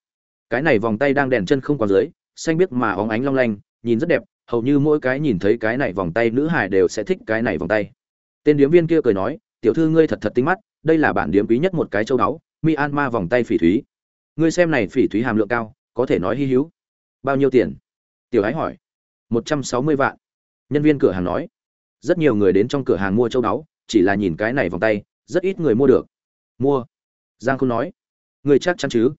S1: cái này vòng tay đang đèn chân không còn dưới, xanh biết mà óng ánh long lanh, nhìn rất đẹp, hầu như mỗi cái nhìn thấy cái này vòng tay nữ hải đều sẽ thích cái này vòng tay. Tên điếm viên kia cười nói, tiểu thư ngươi thật thật tinh mắt, đây là bản điếm quý nhất một cái châu đáo myanmar vòng tay phỉ thúy. Ngươi xem này phỉ thúy hàm lượng cao, có thể nói hy hữu bao nhiêu tiền? Tiểu ái hỏi. Một trăm sáu mươi vạn. Nhân viên cửa hàng nói. Rất nhiều người đến trong cửa hàng mua châu báu, chỉ là nhìn cái này vòng tay, rất ít người mua được. Mua. Giang không nói. Người chắc chắn chứ?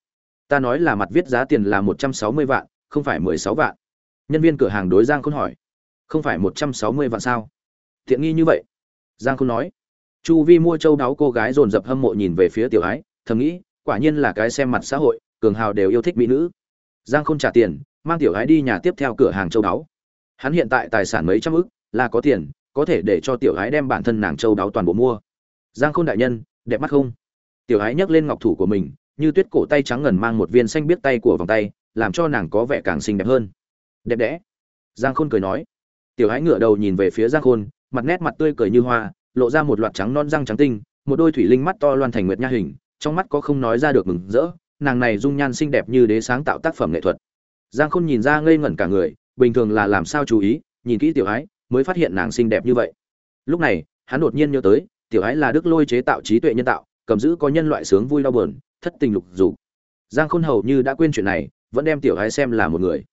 S1: Ta nói là mặt viết giá tiền là một trăm sáu mươi vạn, không phải mười sáu vạn. Nhân viên cửa hàng đối giang khôn hỏi. Không phải một trăm sáu mươi vạn sao? Tiện nghi như vậy. Giang khôn nói. Chu vi mua châu đáo cô gái dồn dập hâm mộ nhìn về phía tiểu ái, thầm nghĩ, quả nhiên là cái xem mặt xã hội, cường hào đều yêu thích mỹ nữ. Giang khôn trả tiền mang tiểu gái đi nhà tiếp theo cửa hàng châu đáo. Hắn hiện tại tài sản mấy trăm ức, là có tiền, có thể để cho tiểu gái đem bản thân nàng châu đáo toàn bộ mua. Giang khôn đại nhân, đẹp mắt không? Tiểu gái nhấc lên ngọc thủ của mình, như tuyết cổ tay trắng ngần mang một viên xanh biết tay của vòng tay, làm cho nàng có vẻ càng xinh đẹp hơn. Đẹp đẽ. Giang khôn cười nói. Tiểu gái ngửa đầu nhìn về phía giang khôn, mặt nét mặt tươi cười như hoa, lộ ra một loạt trắng non răng trắng tinh, một đôi thủy linh mắt to loan thành nguyệt nha hình, trong mắt có không nói ra được mừng rỡ, nàng này dung nhan xinh đẹp như đế sáng tạo tác phẩm nghệ thuật giang khôn nhìn ra ngây ngẩn cả người, bình thường là làm sao chú ý, nhìn kỹ tiểu ái, mới phát hiện nàng xinh đẹp như vậy. Lúc này, hắn đột nhiên nhớ tới, tiểu ái là đức lôi chế tạo trí tuệ nhân tạo, cầm giữ có nhân loại sướng vui đau buồn, thất tình lục dục. Giang khôn hầu như đã quên chuyện này, vẫn đem tiểu ái xem là một người.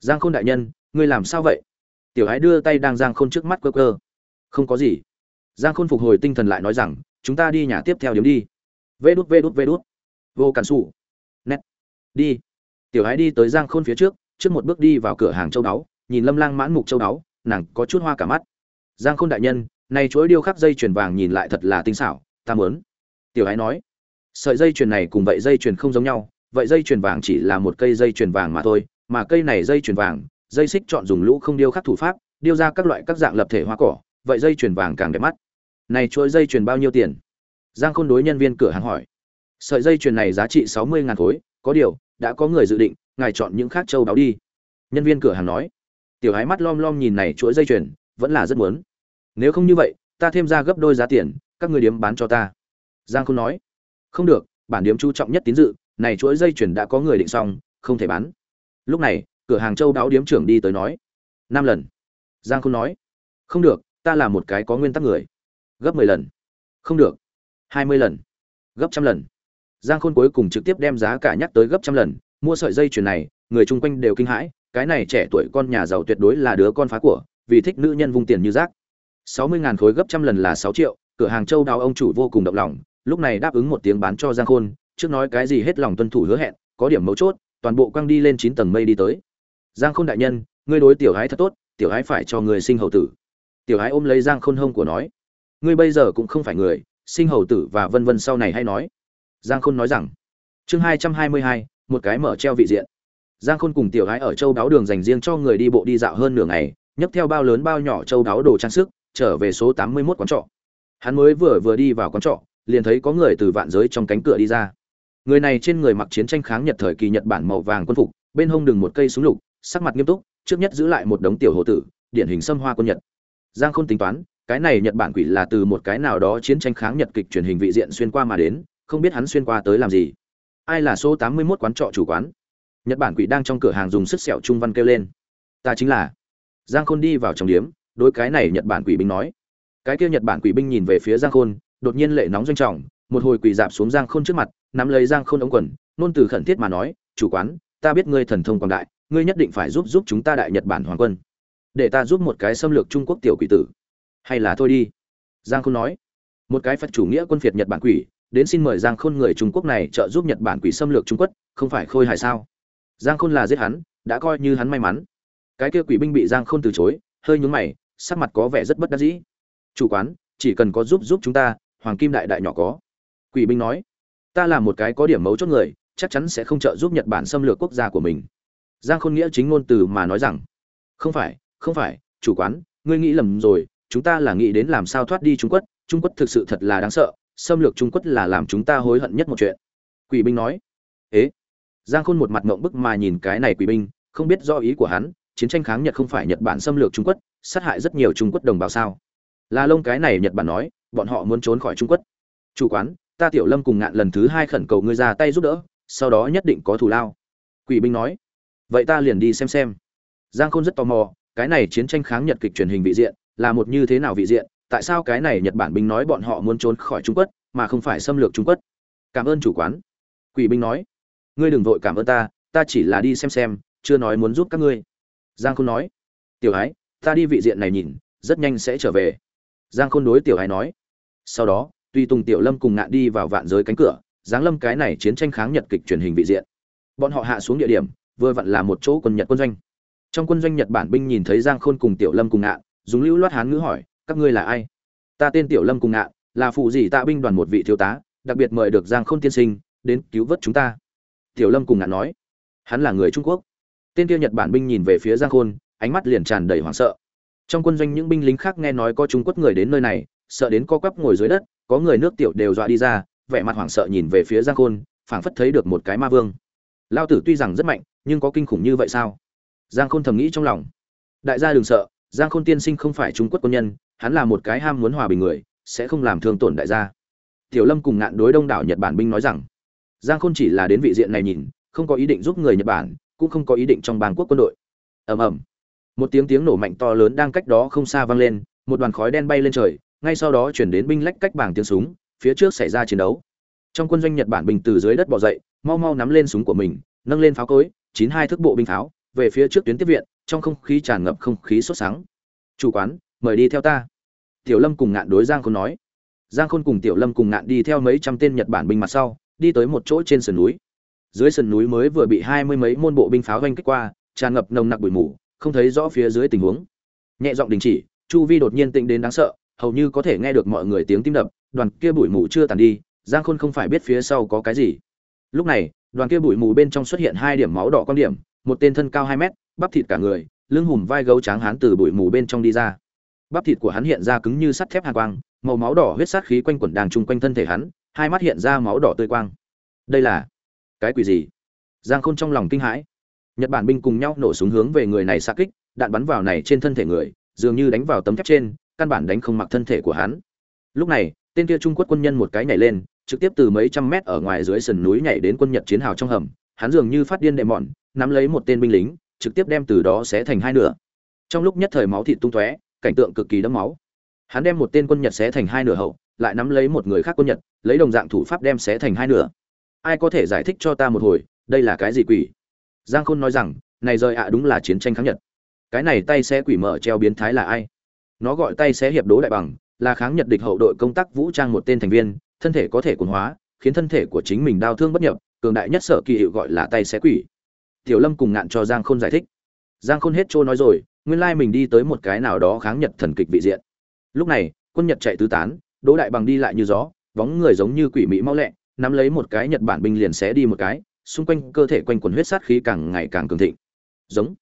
S1: Giang khôn đại nhân, ngươi làm sao vậy? Tiểu ái đưa tay đang giang khôn trước mắt cơ cơ không có gì. Giang khôn phục hồi tinh thần lại nói rằng, chúng ta đi nhà tiếp theo điểm đi. Vê đút vê đút vê đút. Vô cản xù nét. Đi tiểu ái đi tới giang khôn phía trước trước một bước đi vào cửa hàng châu đáo, nhìn lâm lang mãn mục châu đáo, nàng có chút hoa cả mắt. Giang khôn đại nhân, này chuỗi điêu khắc dây chuyền vàng nhìn lại thật là tinh xảo, ta muốn. Tiểu ái nói, sợi dây chuyền này cùng vậy dây chuyền không giống nhau, vậy dây chuyền vàng chỉ là một cây dây chuyền vàng mà thôi, mà cây này dây chuyền vàng, dây xích chọn dùng lũ không điêu khắc thủ pháp, điêu ra các loại các dạng lập thể hoa cỏ, vậy dây chuyền vàng càng đẹp mắt. Này chuỗi dây chuyền bao nhiêu tiền? Giang khôn đối nhân viên cửa hàng hỏi. Sợi dây chuyền này giá trị sáu mươi ngàn khối, có điều đã có người dự định, ngài chọn những khác châu đáo đi. Nhân viên cửa hàng nói. Tiểu hái mắt lom lom nhìn này chuỗi dây chuyền, vẫn là rất muốn. Nếu không như vậy, ta thêm ra gấp đôi giá tiền, các người điếm bán cho ta. Giang khôn nói. Không được, bản điếm chú trọng nhất tín dự, này chuỗi dây chuyền đã có người định xong, không thể bán. Lúc này, cửa hàng châu đáo điếm trưởng đi tới nói. Năm lần. Giang khôn nói. Không được, ta là một cái có nguyên tắc người. Gấp mười lần. Không được. Hai mươi lần. Gấp trăm lần giang khôn cuối cùng trực tiếp đem giá cả nhắc tới gấp trăm lần, mua sợi dây chuyền này, người chung quanh đều kinh hãi, cái này trẻ tuổi con nhà giàu tuyệt đối là đứa con phá của, vì thích nữ nhân vung tiền như rác. Sáu mươi ngàn khối gấp trăm lần là sáu triệu, cửa hàng châu đào ông chủ vô cùng động lòng, lúc này đáp ứng một tiếng bán cho giang khôn, trước nói cái gì hết lòng tuân thủ hứa hẹn, có điểm mấu chốt, toàn bộ quăng đi lên chín tầng mây đi tới. Giang khôn đại nhân, ngươi đối tiểu hái thật tốt, tiểu hái phải cho người sinh hậu tử. Tiểu hái ôm lấy giang khôn hông của nói, ngươi bây giờ cũng không phải người, sinh hầu tử và vân vân sau này hay nói giang khôn nói rằng, chương hai trăm hai mươi hai, một cái mở treo vị diện. Giang khôn cùng tiểu gái ở châu đáo đường dành riêng cho người đi bộ đi dạo hơn nửa ngày, nhấc theo bao lớn bao nhỏ châu đáo đồ trang sức, trở về số tám mươi 81 quán trọ. Hắn mới vừa vừa đi vào quán trọ, liền thấy có người từ vạn giới trong cánh cửa đi ra. Người này trên người mặc chiến tranh kháng nhật thời kỳ nhật bản màu vàng quân phục, bên hông đừng một cây súng lục, sắc mặt nghiêm túc, trước nhất giữ lại một đống tiểu hồ tử, điển hình xâm hoa quân nhật. Giang khôn tính toán, cái này nhật bản quỷ là từ một cái nào đó chiến tranh kháng nhật kịch truyền hình vị diện xuyên qua mà đến không biết hắn xuyên qua tới làm gì. Ai là số tám mươi 81 quán trọ chủ quán? Nhật bản quỷ đang trong cửa hàng dùng sức sẹo trung văn kêu lên. Ta chính là. Giang khôn đi vào trong điếm, đối cái này nhật bản quỷ binh nói. Cái kia nhật bản quỷ binh nhìn về phía giang khôn, đột nhiên lệ nóng doanh trọng, một hồi quỷ dạp xuống giang khôn trước mặt, nắm lấy giang khôn ống quần, nôn từ khẩn thiết mà nói, chủ quán, ta biết ngươi thần thông quảng đại, ngươi nhất định phải giúp giúp chúng ta đại nhật bản hoàng quân. Để ta giúp một cái xâm lược trung quốc tiểu quỷ tử. Hay là thôi đi. Giang khôn nói. Một cái phật chủ nghĩa quân phiệt nhật bản quỷ đến xin mời giang khôn người trung quốc này trợ giúp nhật bản quỷ xâm lược trung quốc, không phải khôi hài sao? Giang khôn là giết hắn, đã coi như hắn may mắn. Cái kia quỷ binh bị giang khôn từ chối, hơi nhún mày, sắc mặt có vẻ rất bất đắc dĩ. Chủ quán, chỉ cần có giúp giúp chúng ta, hoàng kim đại đại nhỏ có. Quỷ binh nói, ta là một cái có điểm mấu chốt người, chắc chắn sẽ không trợ giúp nhật bản xâm lược quốc gia của mình. Giang khôn nghĩa chính ngôn từ mà nói rằng, không phải không phải, chủ quán, ngươi nghĩ lầm rồi, chúng ta là nghĩ đến làm sao thoát đi trung quốc trung quốc thực sự thật là đáng sợ xâm lược trung quốc là làm chúng ta hối hận nhất một chuyện. Quỷ binh nói, ế? Giang khôn một mặt mộng bức mà nhìn cái này quỷ binh, không biết do ý của hắn, chiến tranh kháng nhật không phải nhật bản xâm lược trung quốc, sát hại rất nhiều trung quốc đồng bào sao? Là lông cái này nhật bản nói, bọn họ muốn trốn khỏi trung quốc. Chủ quán, ta tiểu lâm cùng ngạn lần thứ hai khẩn cầu ngươi ra tay giúp đỡ, sau đó nhất định có thù lao. Quỷ binh nói, vậy ta liền đi xem xem. Giang khôn rất tò mò, cái này chiến tranh kháng nhật kịch truyền hình vị diện là một như thế nào vị diện tại sao cái này nhật bản binh nói bọn họ muốn trốn khỏi trung quốc, mà không phải xâm lược trung quốc? Cảm ơn chủ quán. Quỷ binh nói, ngươi đừng vội cảm ơn ta ta chỉ là đi xem xem, chưa nói muốn giúp các ngươi. Giang khôn nói, tiểu ái ta đi vị diện này nhìn, rất nhanh sẽ trở về. Giang khôn đối tiểu ái nói, sau đó, tuy tùng tiểu lâm cùng ngạn đi vào vạn giới cánh cửa, giáng lâm cái này chiến tranh kháng nhật kịch truyền hình vị diện. Bọn họ hạ xuống địa điểm, vừa vặn là một chỗ quân nhật quân doanh. Trong quân doanh nhật bản binh nhìn thấy giang khôn cùng tiểu lâm cùng ngạn, dùng lưu loát hán ngữ hỏi các ngươi là ai? Ta tên tiểu lâm cùng ngạ, là phụ gì tạ binh đoàn một vị thiếu tá, đặc biệt mời được giang khôn tiên sinh đến cứu vớt chúng ta. Tiểu lâm cùng ngạn nói, hắn là người trung quốc. Tên kia nhật bản binh nhìn về phía giang khôn, ánh mắt liền tràn đầy hoảng sợ. Trong quân doanh những binh lính khác nghe nói có trung quốc người đến nơi này, sợ đến co quắp ngồi dưới đất, có người nước tiểu đều dọa đi ra, vẻ mặt hoảng sợ nhìn về phía giang khôn, phảng phất thấy được một cái ma vương. Lao tử tuy rằng rất mạnh, nhưng có kinh khủng như vậy sao? Giang khôn thầm nghĩ trong lòng. Đại gia đừng sợ giang khôn tiên sinh không phải trung quốc quân nhân, hắn là một cái ham muốn hòa bình người, sẽ không làm thương tổn đại gia. Tiểu lâm cùng ngạn đối đông đảo nhật bản binh nói rằng, giang khôn chỉ là đến vị diện này nhìn, không có ý định giúp người nhật bản, cũng không có ý định trong bang quốc quân đội. Ầm ầm. Một tiếng tiếng nổ mạnh to lớn đang cách đó không xa vang lên, một đoàn khói đen bay lên trời, ngay sau đó chuyển đến binh lách cách bảng tiếng súng, phía trước xảy ra chiến đấu. Trong quân doanh nhật bản binh từ dưới đất bỏ dậy, mau mau nắm lên súng của mình, nâng lên pháo cối, chín hai thước bộ binh pháo, về phía trước tuyến tiếp viện trong không khí tràn ngập không khí sốt sáng. Chủ quán, mời đi theo ta. Tiểu lâm cùng ngạn đối giang khôn nói. Giang khôn cùng tiểu lâm cùng ngạn đi theo mấy trăm tên nhật bản binh mặt sau, đi tới một chỗ trên sườn núi. Dưới sườn núi mới vừa bị hai mươi mấy môn bộ binh pháo doanh kích qua, tràn ngập nồng nặc bụi mù, không thấy rõ phía dưới tình huống. Nhẹ giọng đình chỉ, chu vi đột nhiên tĩnh đến đáng sợ, hầu như có thể nghe được mọi người tiếng tim đập, đoàn kia bụi mù chưa tàn đi, giang khôn không phải biết phía sau có cái gì. Lúc này, đoàn kia bụi mù bên trong xuất hiện hai điểm máu đỏ quan điểm, một tên thân cao hai mét bắp thịt cả người, lưng hùm vai gấu trắng hán từ bụi mù bên trong đi ra. Bắp thịt của hắn hiện ra cứng như sắt thép hàn quang, màu máu đỏ huyết sát khí quanh quẩn đàng chung quanh thân thể hắn, hai mắt hiện ra máu đỏ tươi quang. Đây là cái quỷ gì? Giang khôn trong lòng kinh hãi. Nhật bản binh cùng nhau nổ súng hướng về người này xa kích, đạn bắn vào này trên thân thể người, dường như đánh vào tấm thép trên, căn bản đánh không mặc thân thể của hắn. Lúc này, tên kia trung quốc quân nhân một cái nhảy lên, trực tiếp từ mấy trăm mét ở ngoài dưới sườn núi nhảy đến quân nhật chiến hào trong hầm, hắn dường như phát điên đệ mọn, nắm lấy một tên binh lính trực tiếp đem từ đó xé thành hai nửa. Trong lúc nhất thời máu thịt tung tóe, cảnh tượng cực kỳ đẫm máu. Hắn đem một tên quân nhật xé thành hai nửa hậu, lại nắm lấy một người khác quân nhật, lấy đồng dạng thủ pháp đem xé thành hai nửa. Ai có thể giải thích cho ta một hồi, đây là cái gì quỷ? Giang khôn nói rằng, này rời ạ à đúng là chiến tranh kháng nhật. Cái này tay xé quỷ mở treo biến thái là ai? Nó gọi tay xé hiệp đố đại bằng, là kháng nhật địch hậu đội công tác vũ trang một tên thành viên, thân thể có thể cuốn hóa, khiến thân thể của chính mình đau thương bất nhập, cường đại nhất sở kỳ hiệu gọi là tay xé quỷ tiểu lâm cùng ngạn cho giang khôn giải thích. Giang khôn hết trôi nói rồi, nguyên lai mình đi tới một cái nào đó kháng nhật thần kịch vị diện. Lúc này, quân nhật chạy tứ tán, đỗ đại bằng đi lại như gió, bóng người giống như quỷ mỹ mau lẹ, nắm lấy một cái nhật bản binh liền xé đi một cái, xung quanh cơ thể quanh quần huyết sát khí càng ngày càng cường thịnh. Giống.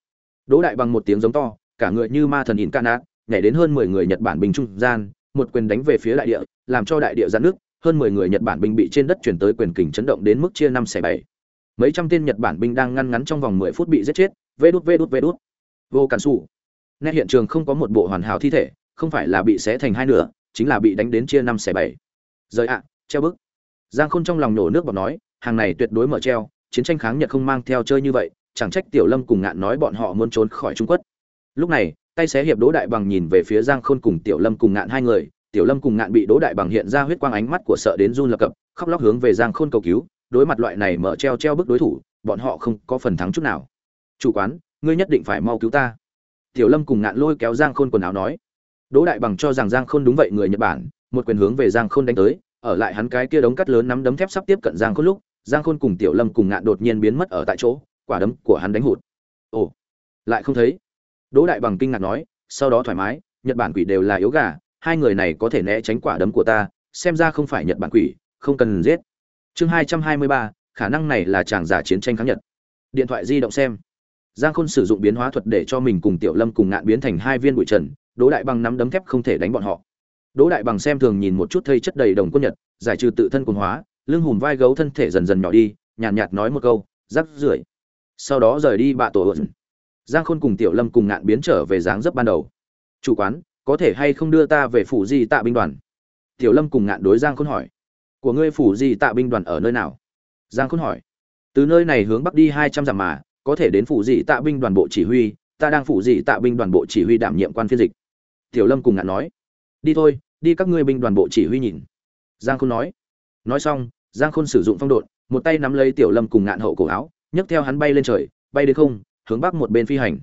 S1: Đỗ đại bằng một tiếng giống to, cả người như ma thần ỉn ca nát nhảy đến hơn mười người nhật bản binh trung gian, một quyền đánh về phía đại địa, làm cho đại địa giãn nước hơn mười người nhật bản binh bị trên đất chuyển tới quyền kình chấn động đến mức chia năm xẻ bảy mấy trăm tên nhật bản binh đang ngăn ngắn trong vòng mười phút bị giết chết. Vê đút vê đút vê đút. Vô cản xù nét hiện trường không có một bộ hoàn hảo thi thể, không phải là bị xé thành hai nửa, chính là bị đánh đến chia năm xẻ bảy. Rời ạ, treo bức. Giang khôn trong lòng nổ nước bọt nói, hàng này tuyệt đối mở treo, chiến tranh kháng nhật không mang theo chơi như vậy, chẳng trách tiểu lâm cùng ngạn nói bọn họ muốn trốn khỏi trung quốc. Lúc này, tay xé hiệp đỗ đại bằng nhìn về phía giang khôn cùng tiểu lâm cùng ngạn hai người. Tiểu lâm cùng ngạn bị đỗ đại bằng hiện ra huyết quang ánh mắt của sợ đến run lập cập, khóc lóc hướng về giang khôn cầu cứu đối mặt loại này mở treo treo bức đối thủ, bọn họ không có phần thắng chút nào. Chủ quán, ngươi nhất định phải mau cứu ta. Tiểu lâm cùng ngạn lôi kéo giang khôn quần áo nói. Đỗ đại bằng cho rằng giang khôn đúng vậy người nhật bản, một quyền hướng về giang khôn đánh tới, ở lại hắn cái kia đống cắt lớn nắm đấm thép sắp tiếp cận giang khôn lúc, giang khôn cùng tiểu lâm cùng ngạn đột nhiên biến mất ở tại chỗ, quả đấm của hắn đánh hụt. Ồ, lại không thấy. Đỗ đại bằng kinh ngạc nói, sau đó thoải mái, nhật bản quỷ đều là yếu gà, hai người này có thể né tránh quả đấm của ta, xem ra không phải nhật bản quỷ, không cần giết chương hai trăm hai mươi ba khả năng này là chàng giả chiến tranh kháng nhật. Điện thoại di động xem. Giang khôn sử dụng biến hóa thuật để cho mình cùng tiểu lâm cùng ngạn biến thành hai viên bụi trần đỗ đại bằng nắm đấm thép không thể đánh bọn họ. Đỗ đại bằng xem thường nhìn một chút thây chất đầy đồng quân nhật giải trừ tự thân quần hóa lưng hùm vai gấu thân thể dần dần nhỏ đi nhàn nhạt, nhạt nói một câu rắc rưởi. Sau đó rời đi bạ tổ ẩn giang khôn cùng tiểu lâm cùng ngạn biến trở về dáng dấp ban đầu. Chủ quán có thể hay không đưa ta về phủ di tạ binh đoàn? Tiểu lâm cùng ngạn đối giang khôn hỏi của ngươi phủ gì tạ binh đoàn ở nơi nào? Giang khôn hỏi. Từ nơi này hướng bắc đi hai trăm dặm mà, có thể đến phủ dị tạ binh đoàn bộ chỉ huy, ta đang phủ dị tạ binh đoàn bộ chỉ huy đảm nhiệm quan phiên dịch. Tiểu lâm cùng ngạn nói. Đi thôi, đi các ngươi binh đoàn bộ chỉ huy nhìn. Giang khôn nói. Nói xong, giang khôn sử dụng phong độn, một tay nắm lấy tiểu lâm cùng ngạn hậu cổ áo, nhấc theo hắn bay lên trời, bay đến không, hướng bắc một bên phi hành.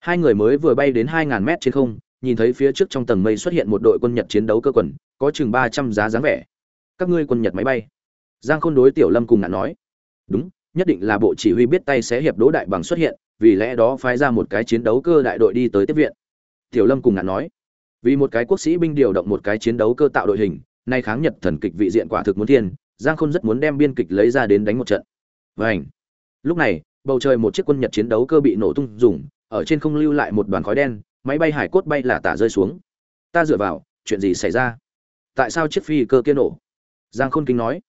S1: Hai người mới vừa bay đến hai ngàn mét trên không, nhìn thấy phía trước trong tầng mây xuất hiện một đội quân nhật chiến đấu cơ quần, có chừng ba trăm giá dáng vẻ các ngươi quân nhật máy bay. Giang khôn đối tiểu lâm cùng ngạn nói, đúng, nhất định là bộ chỉ huy biết tay sẽ hiệp đỗ đại bằng xuất hiện, vì lẽ đó phái ra một cái chiến đấu cơ đại đội đi tới tiếp viện. Tiểu lâm cùng ngạn nói, vì một cái quốc sĩ binh điều động một cái chiến đấu cơ tạo đội hình, nay kháng nhật thần kịch vị diện quả thực muốn thiên, giang khôn rất muốn đem biên kịch lấy ra đến đánh một trận. Vảnh lúc này, bầu trời một chiếc quân nhật chiến đấu cơ bị nổ tung dùng ở trên không lưu lại một đoàn khói đen, máy bay hải cốt bay là tả rơi xuống. Ta dựa vào, chuyện gì xảy ra? Tại sao chiếc phi cơ kia nổ? Giang khôn kinh nói.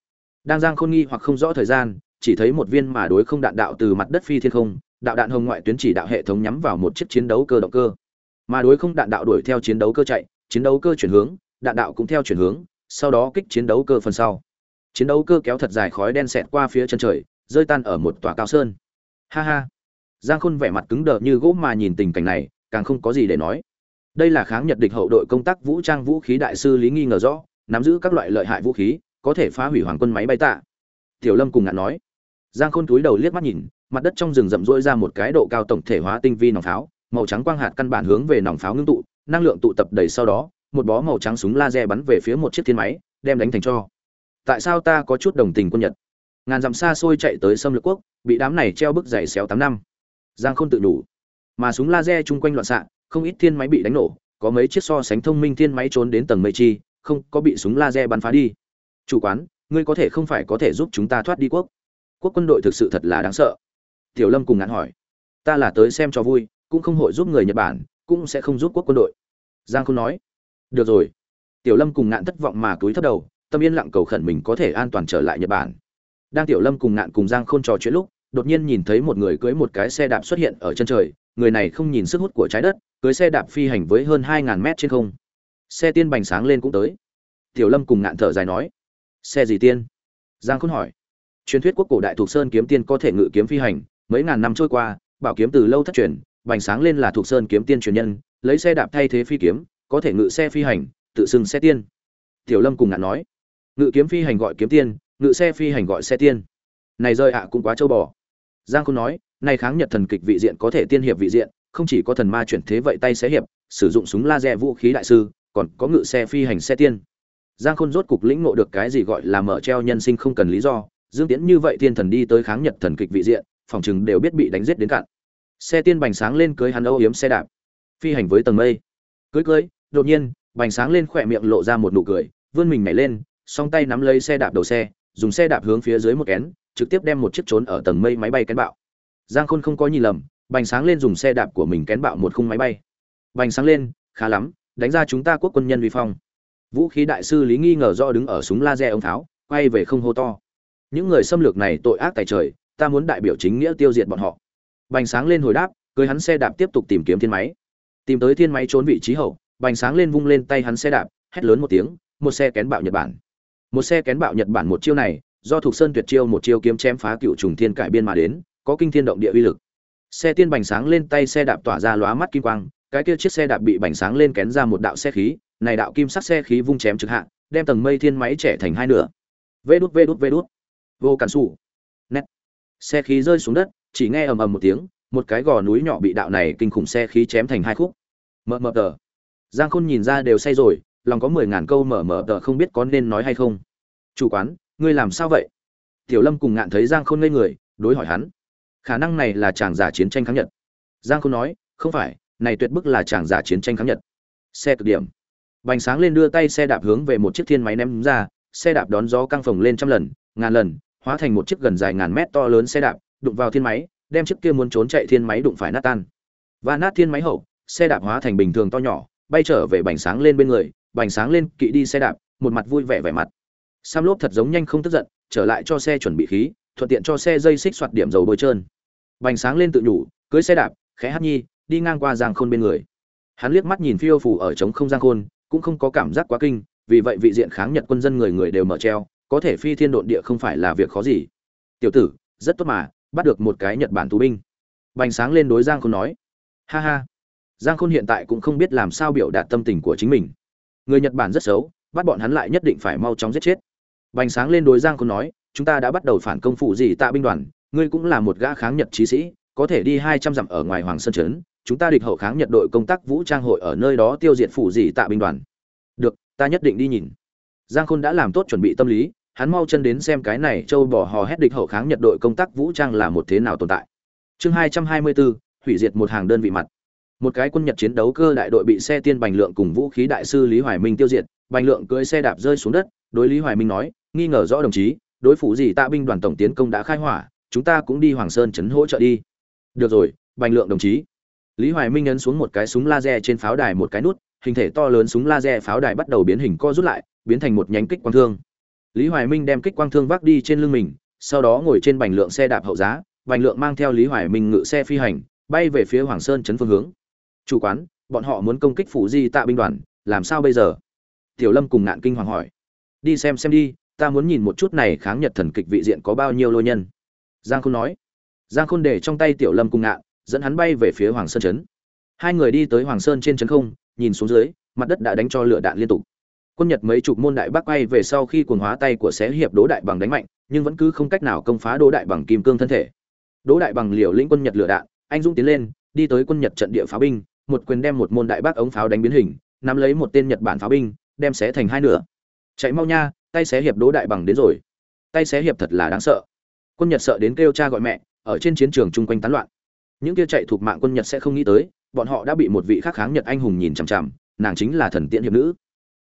S1: Đang giang khôn nghi hoặc không rõ thời gian, chỉ thấy một viên mà đối không đạn đạo từ mặt đất phi thiên không, đạo đạn hồng ngoại tuyến chỉ đạo hệ thống nhắm vào một chiếc chiến đấu cơ động cơ. Mà đối không đạn đạo đuổi theo chiến đấu cơ chạy, chiến đấu cơ chuyển hướng, đạn đạo cũng theo chuyển hướng, sau đó kích chiến đấu cơ phần sau. Chiến đấu cơ kéo thật dài khói đen xẹt qua phía chân trời, rơi tan ở một tòa cao sơn. Ha ha. Giang khôn vẻ mặt cứng đờ như gỗ mà nhìn tình cảnh này, càng không có gì để nói. Đây là kháng nhật địch hậu đội công tác vũ trang vũ khí đại sư lý nghi ngờ rõ, nắm giữ các loại lợi hại vũ khí có thể phá hủy hoàng quân máy bay tạ. Tiểu lâm cùng ngạn nói. Giang khôn túi đầu liếc mắt nhìn, mặt đất trong rừng rậm rỗi ra một cái độ cao tổng thể hóa tinh vi nòng pháo, màu trắng quang hạt căn bản hướng về nòng pháo ngưng tụ, năng lượng tụ tập đầy sau đó, một bó màu trắng súng laser bắn về phía một chiếc thiên máy, đem đánh thành cho. Tại sao ta có chút đồng tình quân nhật? Ngàn dặm xa xôi chạy tới xâm lược quốc, bị đám này treo bức dày xéo tám năm. Giang khôn tự đủ. Mà súng laser chung quanh loạn xạ, không ít thiên máy bị đánh nổ, có mấy chiếc so sánh thông minh thiên máy trốn đến tầng mây chi, không có bị súng laser bắn phá đi chủ quán, ngươi có thể không phải có thể giúp chúng ta thoát đi quốc. Quốc quân đội thực sự thật là đáng sợ. Tiểu lâm cùng ngắn hỏi. Ta là tới xem cho vui, cũng không hội giúp người nhật bản, cũng sẽ không giúp quốc quân đội. Giang khôn nói. Được rồi. Tiểu lâm cùng ngạn thất vọng mà cúi thấp đầu, tâm yên lặng cầu khẩn mình có thể an toàn trở lại nhật bản. Đang tiểu lâm cùng ngạn cùng giang khôn trò chuyện lúc, đột nhiên nhìn thấy một người cưới một cái xe đạp xuất hiện ở chân trời, người này không nhìn sức hút của trái đất, cưới xe đạp phi hành với hơn hai ngàn mét trên không. Xe tiên bành sáng lên cũng tới. Tiểu lâm cùng ngạn thở dài nói xe gì tiên? Giang khôn hỏi. Truyền thuyết quốc cổ đại thuộc sơn kiếm tiên có thể ngự kiếm phi hành, mấy ngàn năm trôi qua, bảo kiếm từ lâu thất truyền, bành sáng lên là thuộc sơn kiếm tiên truyền nhân, lấy xe đạp thay thế phi kiếm, có thể ngự xe phi hành, tự xưng xe tiên. Tiểu lâm cùng ngạn nói. Ngự kiếm phi hành gọi kiếm tiên, ngự xe phi hành gọi xe tiên. Này rơi ạ, cũng quá trâu bò. Giang khôn nói nay kháng nhật thần kịch vị diện có thể tiên hiệp vị diện, không chỉ có thần ma chuyển thế vậy tay sẽ hiệp, sử dụng súng laser vũ khí đại sư, còn có ngự xe phi hành xe tiên giang khôn rốt cục lĩnh ngộ được cái gì gọi là mở treo nhân sinh không cần lý do, dương tiễn như vậy thiên thần đi tới kháng nhật thần kịch vị diện, phòng chừng đều biết bị đánh giết đến cạn. Xe tiên bành sáng lên cưới hắn âu yếm xe đạp, phi hành với tầng mây. Cưới cưới, đột nhiên, bành sáng lên khỏe miệng lộ ra một nụ cười, vươn mình nhảy lên, song tay nắm lấy xe đạp đầu xe, dùng xe đạp hướng phía dưới một kén, trực tiếp đem một chiếc trốn ở tầng mây máy bay kén bạo. Giang khôn không có nhìn lầm, bành sáng lên dùng xe đạp của mình kén bạo một khung máy bay. Bành sáng lên, khá lắm, đánh ra chúng ta quốc quân nhân vi phong vũ khí đại sư lý nghi ngờ do đứng ở súng laser ông tháo, quay về không hô to. Những người xâm lược này tội ác tài trời, ta muốn đại biểu chính nghĩa tiêu diệt bọn họ. Bành sáng lên hồi đáp cưới hắn xe đạp tiếp tục tìm kiếm thiên máy. Tìm tới thiên máy trốn vị trí hậu, bành sáng lên vung lên tay hắn xe đạp, hét lớn một tiếng, một xe kén bạo nhật bản. Một xe kén bạo nhật bản một chiêu này, do thuộc sơn tuyệt chiêu một chiêu kiếm chém phá cựu trùng thiên cải biên mà đến, có kinh thiên động địa uy lực. Xe tiên bành sáng lên tay xe đạp tỏa ra lóa mắt kim quang, cái kia chiếc xe đạp bị bành sáng lên kén ra một đạo xe khí này đạo kim sắc xe khí vung chém trực hạ, đem tầng mây thiên máy trẻ thành hai nửa. Vê đút vê đút vê đút. Vô cản sủ. Nét. Xe khí rơi xuống đất, chỉ nghe ầm ầm một tiếng, một cái gò núi nhỏ bị đạo này kinh khủng xe khí chém thành hai khúc. Mờ mờ tờ. Giang khôn nhìn ra đều say rồi, lòng có mười ngàn câu mở mở tờ không biết có nên nói hay không. Chủ quán, ngươi làm sao vậy? Tiểu lâm cùng ngạn thấy giang khôn ngây người, đối hỏi hắn. Khả năng này là chàng giả chiến tranh kháng nhật. Giang khôn nói, không phải, này tuyệt bức là chàng giả chiến tranh kháng nhật. Xe cực điểm bành sáng lên đưa tay xe đạp hướng về một chiếc thiên máy ném ra, xe đạp đón gió căng phồng lên trăm lần, ngàn lần, hóa thành một chiếc gần dài ngàn mét to lớn xe đạp, đụng vào thiên máy, đem chiếc kia muốn trốn chạy thiên máy đụng phải nát tan. Và nát thiên máy hậu, xe đạp hóa thành bình thường to nhỏ, bay trở về bành sáng lên bên người, bành sáng lên kỵ đi xe đạp, một mặt vui vẻ vẻ mặt. Sam lốp thật giống nhanh không tức giận, trở lại cho xe chuẩn bị khí, thuận tiện cho xe dây xích soạt điểm dầu bôi trơn. Bành sáng lên tự nhủ, cưới xe đạp, khẽ hát nhi, đi ngang qua giang khôn bên người. Hắn liếc mắt nhìn phiêu phù ở trống không giang khôn cũng không có cảm giác quá kinh, vì vậy vị diện kháng nhật quân dân người người đều mở treo, có thể phi thiên độn địa không phải là việc khó gì. Tiểu tử, rất tốt mà, bắt được một cái nhật bản tù binh. Bành sáng lên đối giang khôn nói. Ha ha. Giang khôn hiện tại cũng không biết làm sao biểu đạt tâm tình của chính mình. Người nhật bản rất xấu, bắt bọn hắn lại nhất định phải mau chóng giết chết. Bành sáng lên đối giang khôn nói, chúng ta đã bắt đầu phản công phụ gì tạ binh đoàn, ngươi cũng là một gã kháng nhật trí sĩ, có thể đi hai trăm dặm ở ngoài hoàng sơn trấn chúng ta địch hậu kháng nhật đội công tác vũ trang hội ở nơi đó tiêu diệt phủ gì tạ binh đoàn. Được, ta nhất định đi nhìn. Giang khôn đã làm tốt chuẩn bị tâm lý, hắn mau chân đến xem cái này châu bỏ hò hét địch hậu kháng nhật đội công tác vũ trang là một thế nào tồn tại. Chương hai trăm hai mươi bốn hủy diệt một hàng đơn vị mặt. Một cái quân nhật chiến đấu cơ đại đội bị xe tiên bành lượng cùng vũ khí đại sư lý hoài minh tiêu diệt, bành lượng cưỡi xe đạp rơi xuống đất, đối lý hoài minh nói, nghi ngờ rõ đồng chí, đối phủ gì tạ binh đoàn tổng tiến công đã khai hỏa, chúng ta cũng đi hoàng sơn trấn hỗ trợ đi. Được rồi, bành lượng đồng chí lý hoài minh ấn xuống một cái súng laser trên pháo đài một cái nút, hình thể to lớn súng laser pháo đài bắt đầu biến hình co rút lại, biến thành một nhánh kích quang thương. Lý hoài minh đem kích quang thương vác đi trên lưng mình, sau đó ngồi trên bành lượng xe đạp hậu giá, bành lượng mang theo lý hoài minh ngự xe phi hành, bay về phía hoàng sơn Trấn phương hướng. Chủ quán, bọn họ muốn công kích phủ di tạ binh đoàn, làm sao bây giờ? Tiểu lâm cùng nạn kinh hoàng hỏi. Đi xem xem đi, ta muốn nhìn một chút này kháng nhật thần kịch vị diện có bao nhiêu lôi nhân. Giang khôn nói. Giang khôn để trong tay tiểu lâm cùng ngạn dẫn hắn bay về phía hoàng sơn trấn hai người đi tới hoàng sơn trên trấn không, nhìn xuống dưới, mặt đất đã đánh cho lửa đạn liên tục. Quân nhật mấy chục môn đại bác bay về sau khi cuồng hóa tay của xé hiệp đỗ đại bằng đánh mạnh, nhưng vẫn cứ không cách nào công phá đỗ đại bằng kim cương thân thể. Đỗ đại bằng liều lĩnh quân nhật lửa đạn, anh dũng tiến lên, đi tới quân nhật trận địa pháo binh, một quyền đem một môn đại bác ống pháo đánh biến hình, nắm lấy một tên nhật bản pháo binh, đem xé thành hai nửa. Chạy mau nha, tay xé hiệp đỗ đại bằng đến rồi. Tay xé hiệp thật là đáng sợ. Quân nhật sợ đến kêu cha gọi mẹ, ở trên chiến trường chung quanh tán loạn những kia chạy thuộc mạng quân nhật sẽ không nghĩ tới, bọn họ đã bị một vị khắc kháng nhật anh hùng nhìn chằm chằm, nàng chính là thần tiễn hiệp nữ.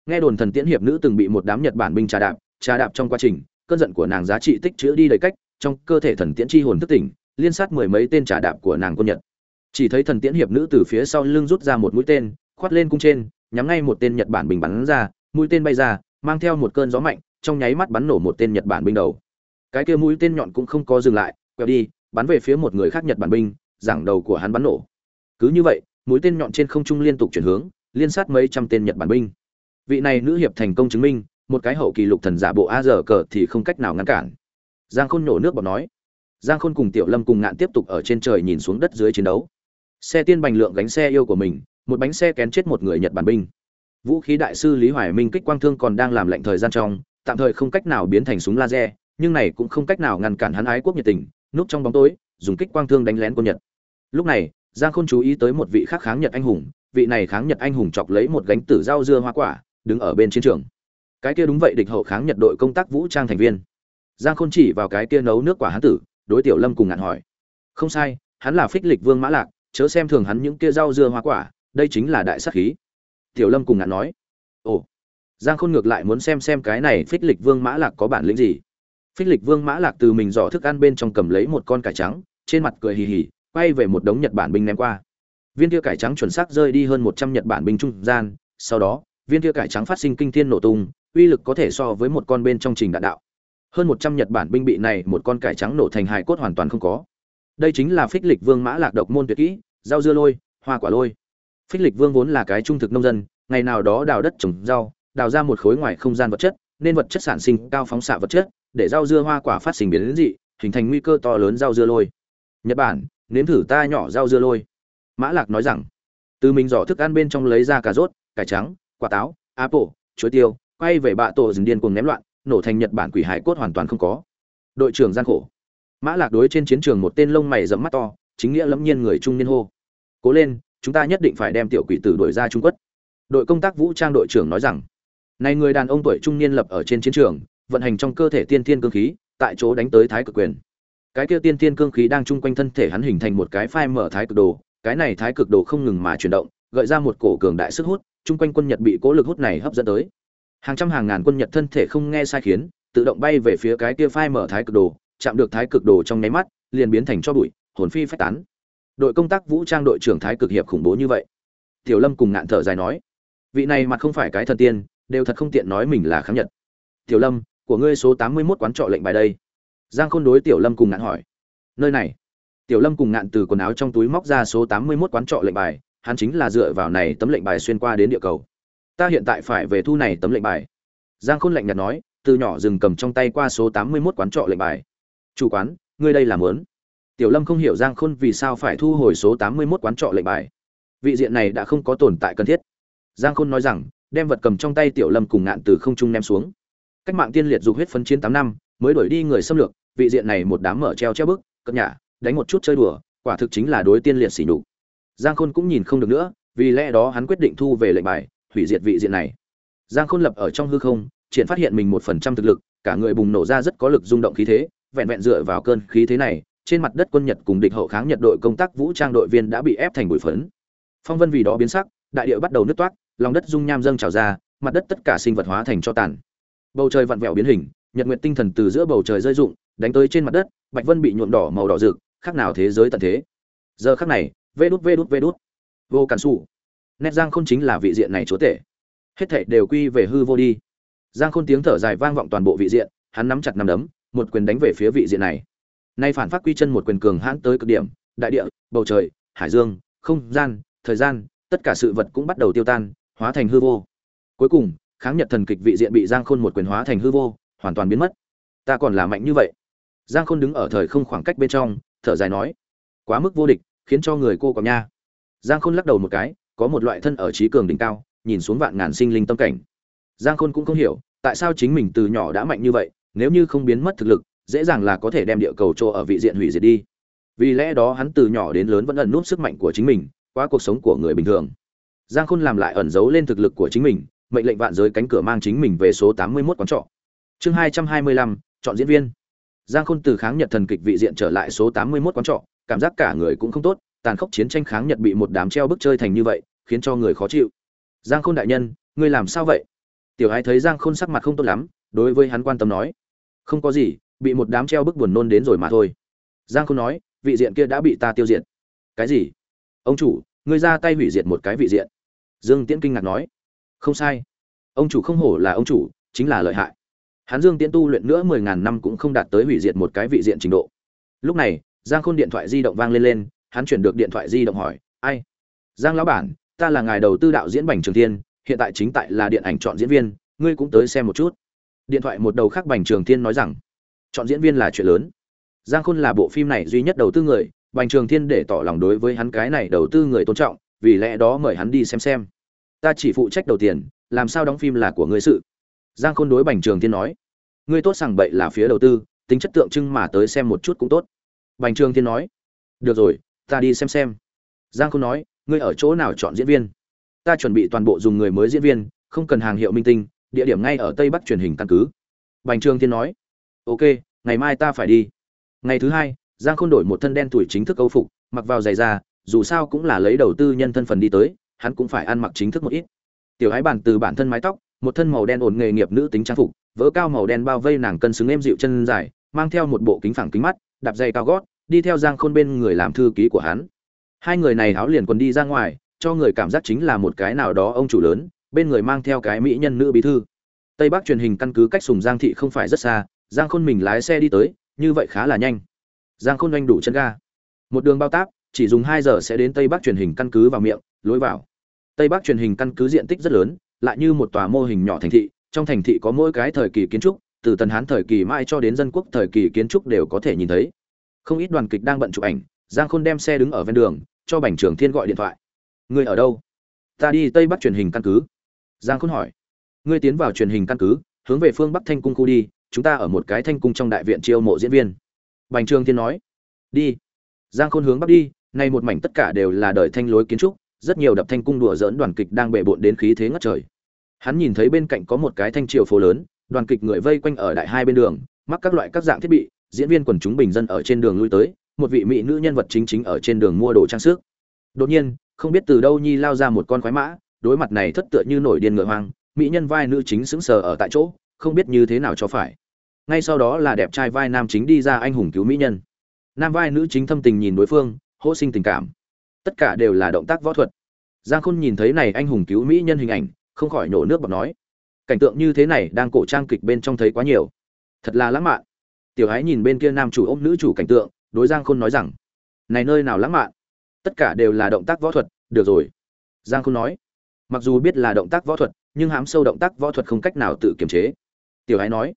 S1: Nghe đồn thần tiễn hiệp nữ từng bị một đám nhật bản binh trà đạp trà đạp trong quá trình, cơn giận của nàng giá trị tích chữ đi đầy cách, trong cơ thể thần tiễn chi hồn thức tỉnh, liên sát mười mấy tên trà đạp của nàng quân nhật. Chỉ thấy thần tiễn hiệp nữ từ phía sau lưng rút ra một mũi tên, khoát lên cung trên, nhắm ngay một tên nhật bản binh bắn ra, mũi tên bay ra, mang theo một cơn gió mạnh, trong nháy mắt bắn nổ một tên nhật bản binh đầu. Cái kia mũi tên nhọn cũng không có dừng lại, quẹo đi, bắn về phía một người khác nhật bản binh giảng đầu của hắn bắn nổ. Cứ như vậy, mũi tên nhọn trên không trung liên tục chuyển hướng, liên sát mấy trăm tên nhật bản binh. Vị này nữ hiệp thành công chứng minh, một cái hậu kỳ lục thần giả bộ a giờ cờ thì không cách nào ngăn cản. Giang khôn nổ nước bọt nói. Giang khôn cùng tiểu lâm cùng ngạn tiếp tục ở trên trời nhìn xuống đất dưới chiến đấu. Xe tiên bành lượng gánh xe yêu của mình, một bánh xe kén chết một người nhật bản binh. Vũ khí đại sư lý hoài minh kích quang thương còn đang làm lệnh thời gian trong, tạm thời không cách nào biến thành súng laser, nhưng này cũng không cách nào ngăn cản hắn ái quốc nhiệt tình, núp trong bóng tối dùng kích quang thương đánh lén quân nhật. Lúc này, giang khôn chú ý tới một vị khác kháng nhật anh hùng, vị này kháng nhật anh hùng chọc lấy một gánh tử rau dưa hoa quả, đứng ở bên chiến trường. Cái kia đúng vậy địch hậu kháng nhật đội công tác vũ trang thành viên. Giang khôn chỉ vào cái kia nấu nước quả hán tử, đối tiểu lâm cùng ngạn hỏi. Không sai, hắn là phích lịch vương mã lạc, chớ xem thường hắn những kia rau dưa hoa quả, đây chính là đại sát khí. Tiểu lâm cùng ngạn nói. Ồ. Giang khôn ngược lại muốn xem xem cái này phích lịch vương mã lạc có bản lĩnh gì phích lịch vương mã lạc từ mình dò thức ăn bên trong cầm lấy một con cải trắng, trên mặt cười hì hì, quay về một đống nhật bản binh ném qua. Viên kia cải trắng chuẩn xác rơi đi hơn một trăm nhật bản binh trung gian, sau đó, viên kia cải trắng phát sinh kinh thiên nổ tung, uy lực có thể so với một con bên trong trình đạn đạo. Hơn một trăm nhật bản binh bị này một con cải trắng nổ thành hài cốt hoàn toàn không có. Đây chính là phích lịch vương mã lạc độc môn tuyệt kỹ, rau dưa lôi, hoa quả lôi. Phích lịch vương vốn là cái trung thực nông dân, ngày nào đó đào đất trồng rau, đào ra một khối ngoài không gian vật chất, nên vật chất sản sinh cao phóng xạ vật chất để rau dưa hoa quả phát sinh biến đến dị, hình thành nguy cơ to lớn rau dưa lôi. Nhật bản, nếm thử ta nhỏ rau dưa lôi. Mã lạc nói rằng, từ mình giỏ thức ăn bên trong lấy ra cà rốt, cải trắng, quả táo, apple, chuối tiêu, quay về bạ tổ rừng điên cuồng ném loạn, nổ thành nhật bản quỷ hải cốt hoàn toàn không có. Đội trưởng gian khổ. Mã lạc đối trên chiến trường một tên lông mày dẫm mắt to, chính nghĩa lẫm nhiên người trung niên hô. Cố lên, chúng ta nhất định phải đem tiểu quỷ tử đuổi ra trung quất đội công tác vũ trang đội trưởng nói rằng, này người đàn ông tuổi trung niên lập ở trên chiến trường vận hành trong cơ thể tiên thiên cương khí, tại chỗ đánh tới thái cực quyền. Cái kia tiên thiên cương khí đang chung quanh thân thể hắn hình thành một cái phai mở thái cực đồ, cái này thái cực đồ không ngừng mà chuyển động, gợi ra một cổ cường đại sức hút, chung quanh quân nhật bị cố lực hút này hấp dẫn tới. Hàng trăm hàng ngàn quân nhật thân thể không nghe sai khiến, tự động bay về phía cái kia phai mở thái cực đồ, chạm được thái cực đồ trong nháy mắt, liền biến thành cho bụi, hồn phi phách tán. Đội công tác vũ trang đội trưởng thái cực hiệp khủng bố như vậy. Tiểu lâm cùng ngạn thở dài nói, vị này mặt không phải cái thần tiên, đều thật không tiện nói mình là kháng nhật. Tiểu lâm của ngươi số tám mươi 81 quán trọ lệnh bài đây. Giang khôn đối tiểu lâm cùng ngạn hỏi. Nơi này. Tiểu lâm cùng ngạn từ quần áo trong túi móc ra số tám mươi 81 quán trọ lệnh bài, hắn chính là dựa vào này tấm lệnh bài xuyên qua đến địa cầu. Ta hiện tại phải về thu này tấm lệnh bài. Giang khôn lạnh nhạt nói, từ nhỏ dừng cầm trong tay qua số tám mươi 81 quán trọ lệnh bài. Chủ quán, ngươi đây là muốn tiểu lâm không hiểu giang khôn vì sao phải thu hồi số tám mươi 81 quán trọ lệnh bài. Vị diện này đã không có tồn tại cần thiết. Giang khôn nói rằng, đem vật cầm trong tay tiểu lâm cùng ngạn từ không trung ném xuống cách mạng tiên liệt dục huyết phấn chiến tám năm, mới đuổi đi người xâm lược, vị diện này một đám mở treo treo bức cất nhả, đánh một chút chơi đùa, quả thực chính là đối tiên liệt xỉ nhục. Giang khôn cũng nhìn không được nữa, vì lẽ đó hắn quyết định thu về lệnh bài, hủy diệt vị diện này. Giang khôn lập ở trong hư không, triển phát hiện mình một phần trăm thực lực, cả người bùng nổ ra rất có lực rung động khí thế, vẹn vẹn dựa vào cơn khí thế này, trên mặt đất quân nhật cùng địch hậu kháng nhật đội công tác vũ trang đội viên đã bị ép thành bụi phấn. Phong vân vì đó biến sắc, đại địa bắt đầu nứt toát lòng đất dung nham dâng trào ra, mặt đất tất cả sinh vật hóa thành cho tàn bầu trời vặn vẹo biến hình, nhật nguyện tinh thần từ giữa bầu trời rơi rụng, đánh tới trên mặt đất, bạch vân bị nhuộm đỏ màu đỏ rực, khác nào thế giới tận thế. Giờ khác này, vê đút vê đút vê đút. Vô cản xù. Nét giang khôn chính là vị diện này chúa tể. Hết thệ đều quy về hư vô đi. Giang khôn tiếng thở dài vang vọng toàn bộ vị diện, hắn nắm chặt nắm đấm, một quyền đánh về phía vị diện này. Nay phản phát quy chân một quyền cường hãn tới cực điểm, đại địa, bầu trời, hải dương, không gian, thời gian, tất cả sự vật cũng bắt đầu tiêu tan, hóa thành hư vô. Cuối cùng kháng nhật thần kịch vị diện bị giang khôn một quyền hóa thành hư vô, hoàn toàn biến mất. Ta còn là mạnh như vậy. Giang khôn đứng ở thời không khoảng cách bên trong, thở dài nói, quá mức vô địch, khiến cho người cô còn nha. Giang khôn lắc đầu một cái, có một loại thân ở trí cường đỉnh cao, nhìn xuống vạn ngàn sinh linh tâm cảnh. Giang khôn cũng không hiểu, tại sao chính mình từ nhỏ đã mạnh như vậy, nếu như không biến mất thực lực, dễ dàng là có thể đem địa cầu chỗ ở vị diện hủy diệt đi. Vì lẽ đó hắn từ nhỏ đến lớn vẫn ẩn nút sức mạnh của chính mình qua cuộc sống của người bình thường. Giang khôn làm lại ẩn giấu lên thực lực của chính mình mệnh lệnh vạn giới cánh cửa mang chính mình về số tám mươi 81 quán trọ. Chương hai trăm hai mươi lăm, chọn diễn viên. Giang khôn từ kháng nhật thần kịch vị diện trở lại số tám mươi 81 quán trọ, cảm giác cả người cũng không tốt, tàn khốc chiến tranh kháng nhật bị một đám treo bức chơi thành như vậy, khiến cho người khó chịu. Giang khôn đại nhân, ngươi làm sao vậy? Tiểu ái thấy giang khôn sắc mặt không tốt lắm, đối với hắn quan tâm nói. Không có gì, bị một đám treo bức buồn nôn đến rồi mà thôi. Giang khôn nói, vị diện kia đã bị ta tiêu diệt. Cái gì? Ông chủ, ngươi ra tay hủy diệt một cái vị diện. Dương tiễn kinh ngạc nói không sai. Ông chủ không hổ là ông chủ, chính là lợi hại. Hán dương tiễn tu luyện nữa mười ngàn năm cũng không đạt tới hủy diệt một cái vị diện trình độ. Lúc này, giang khôn điện thoại di động vang lên lên, hắn chuyển được điện thoại di động hỏi, ai? Giang lão bản, ta là ngài đầu tư đạo diễn bành trường thiên, hiện tại chính tại là điện ảnh chọn diễn viên, ngươi cũng tới xem một chút. Điện thoại một đầu khác bành trường thiên nói rằng, chọn diễn viên là chuyện lớn. Giang khôn là bộ phim này duy nhất đầu tư người, bành trường thiên để tỏ lòng đối với hắn cái này đầu tư người tôn trọng, vì lẽ đó mời hắn đi xem xem ta chỉ phụ trách đầu tiền, làm sao đóng phim là của ngươi sự? Giang khôn đối bành trường thiên nói, ngươi tốt sằng bậy là phía đầu tư, tính chất tượng trưng mà tới xem một chút cũng tốt. Bành trường thiên nói, được rồi, ta đi xem xem. Giang khôn nói, ngươi ở chỗ nào chọn diễn viên? Ta chuẩn bị toàn bộ dùng người mới diễn viên, không cần hàng hiệu minh tinh, địa điểm ngay ở tây bắc truyền hình căn cứ. Bành trường thiên nói, ok, ngày mai ta phải đi. Ngày thứ hai, giang khôn đổi một thân đen tuổi chính thức câu phục, mặc vào giày da, dù sao cũng là lấy đầu tư nhân thân phần đi tới hắn cũng phải ăn mặc chính thức một ít. Tiểu ái bàn từ bản thân mái tóc, một thân màu đen ổn nghề nghiệp nữ tính trang phục, vỡ cao màu đen bao vây nàng cân xứng êm dịu chân dài, mang theo một bộ kính phẳng kính mắt, đạp dây cao gót, đi theo giang khôn bên người làm thư ký của hắn. Hai người này háo liền quần đi ra ngoài, cho người cảm giác chính là một cái nào đó ông chủ lớn, bên người mang theo cái mỹ nhân nữ bí thư. Tây bắc truyền hình căn cứ cách sùng giang thị không phải rất xa, giang khôn mình lái xe đi tới, như vậy khá là nhanh. Giang khôn doanh đủ chân ga. Một đường bao táp, chỉ dùng hai giờ sẽ đến tây bắc truyền hình căn cứ vào miệng lối vào. Tây bắc truyền hình căn cứ diện tích rất lớn, lại như một tòa mô hình nhỏ thành thị, trong thành thị có mỗi cái thời kỳ kiến trúc, từ tần hán thời kỳ mãi cho đến dân quốc thời kỳ kiến trúc đều có thể nhìn thấy. Không ít đoàn kịch đang bận chụp ảnh, giang khôn đem xe đứng ở ven đường, cho bành Trường thiên gọi điện thoại. Ngươi ở đâu? Ta đi tây bắc truyền hình căn cứ. Giang khôn hỏi. Ngươi tiến vào truyền hình căn cứ, hướng về phương bắc thanh cung khu đi, chúng ta ở một cái thanh cung trong đại viện chiêu mộ diễn viên. Bành trường thiên nói. Đi. Giang khôn hướng bắc đi, nay một mảnh tất cả đều là đời thanh lối kiến trúc rất nhiều đập thanh cung đùa dỡn đoàn kịch đang bệ bộn đến khí thế ngất trời. Hắn nhìn thấy bên cạnh có một cái thanh triều phố lớn, đoàn kịch người vây quanh ở đại hai bên đường mắc các loại các dạng thiết bị, diễn viên quần chúng bình dân ở trên đường lui tới, một vị mỹ nữ nhân vật chính chính ở trên đường mua đồ trang sức. Đột nhiên, không biết từ đâu nhi lao ra một con khoái mã, đối mặt này thất tựa như nổi điên ngựa hoang, mỹ nhân vai nữ chính sững sờ ở tại chỗ, không biết như thế nào cho phải. Ngay sau đó là đẹp trai vai nam chính đi ra anh hùng cứu mỹ nhân. Nam vai nữ chính thâm tình nhìn đối phương, hỗ sinh tình cảm tất cả đều là động tác võ thuật. Giang khôn nhìn thấy này anh hùng cứu mỹ nhân hình ảnh, không khỏi nổ nước bọt nói, cảnh tượng như thế này đang cổ trang kịch bên trong thấy quá nhiều. Thật là lãng mạn. Tiểu ái nhìn bên kia nam chủ ôm nữ chủ cảnh tượng, đối giang khôn nói rằng, này nơi nào lãng mạn? Tất cả đều là động tác võ thuật, được rồi. Giang khôn nói, mặc dù biết là động tác võ thuật, nhưng hám sâu động tác võ thuật không cách nào tự kiềm chế. Tiểu ái nói,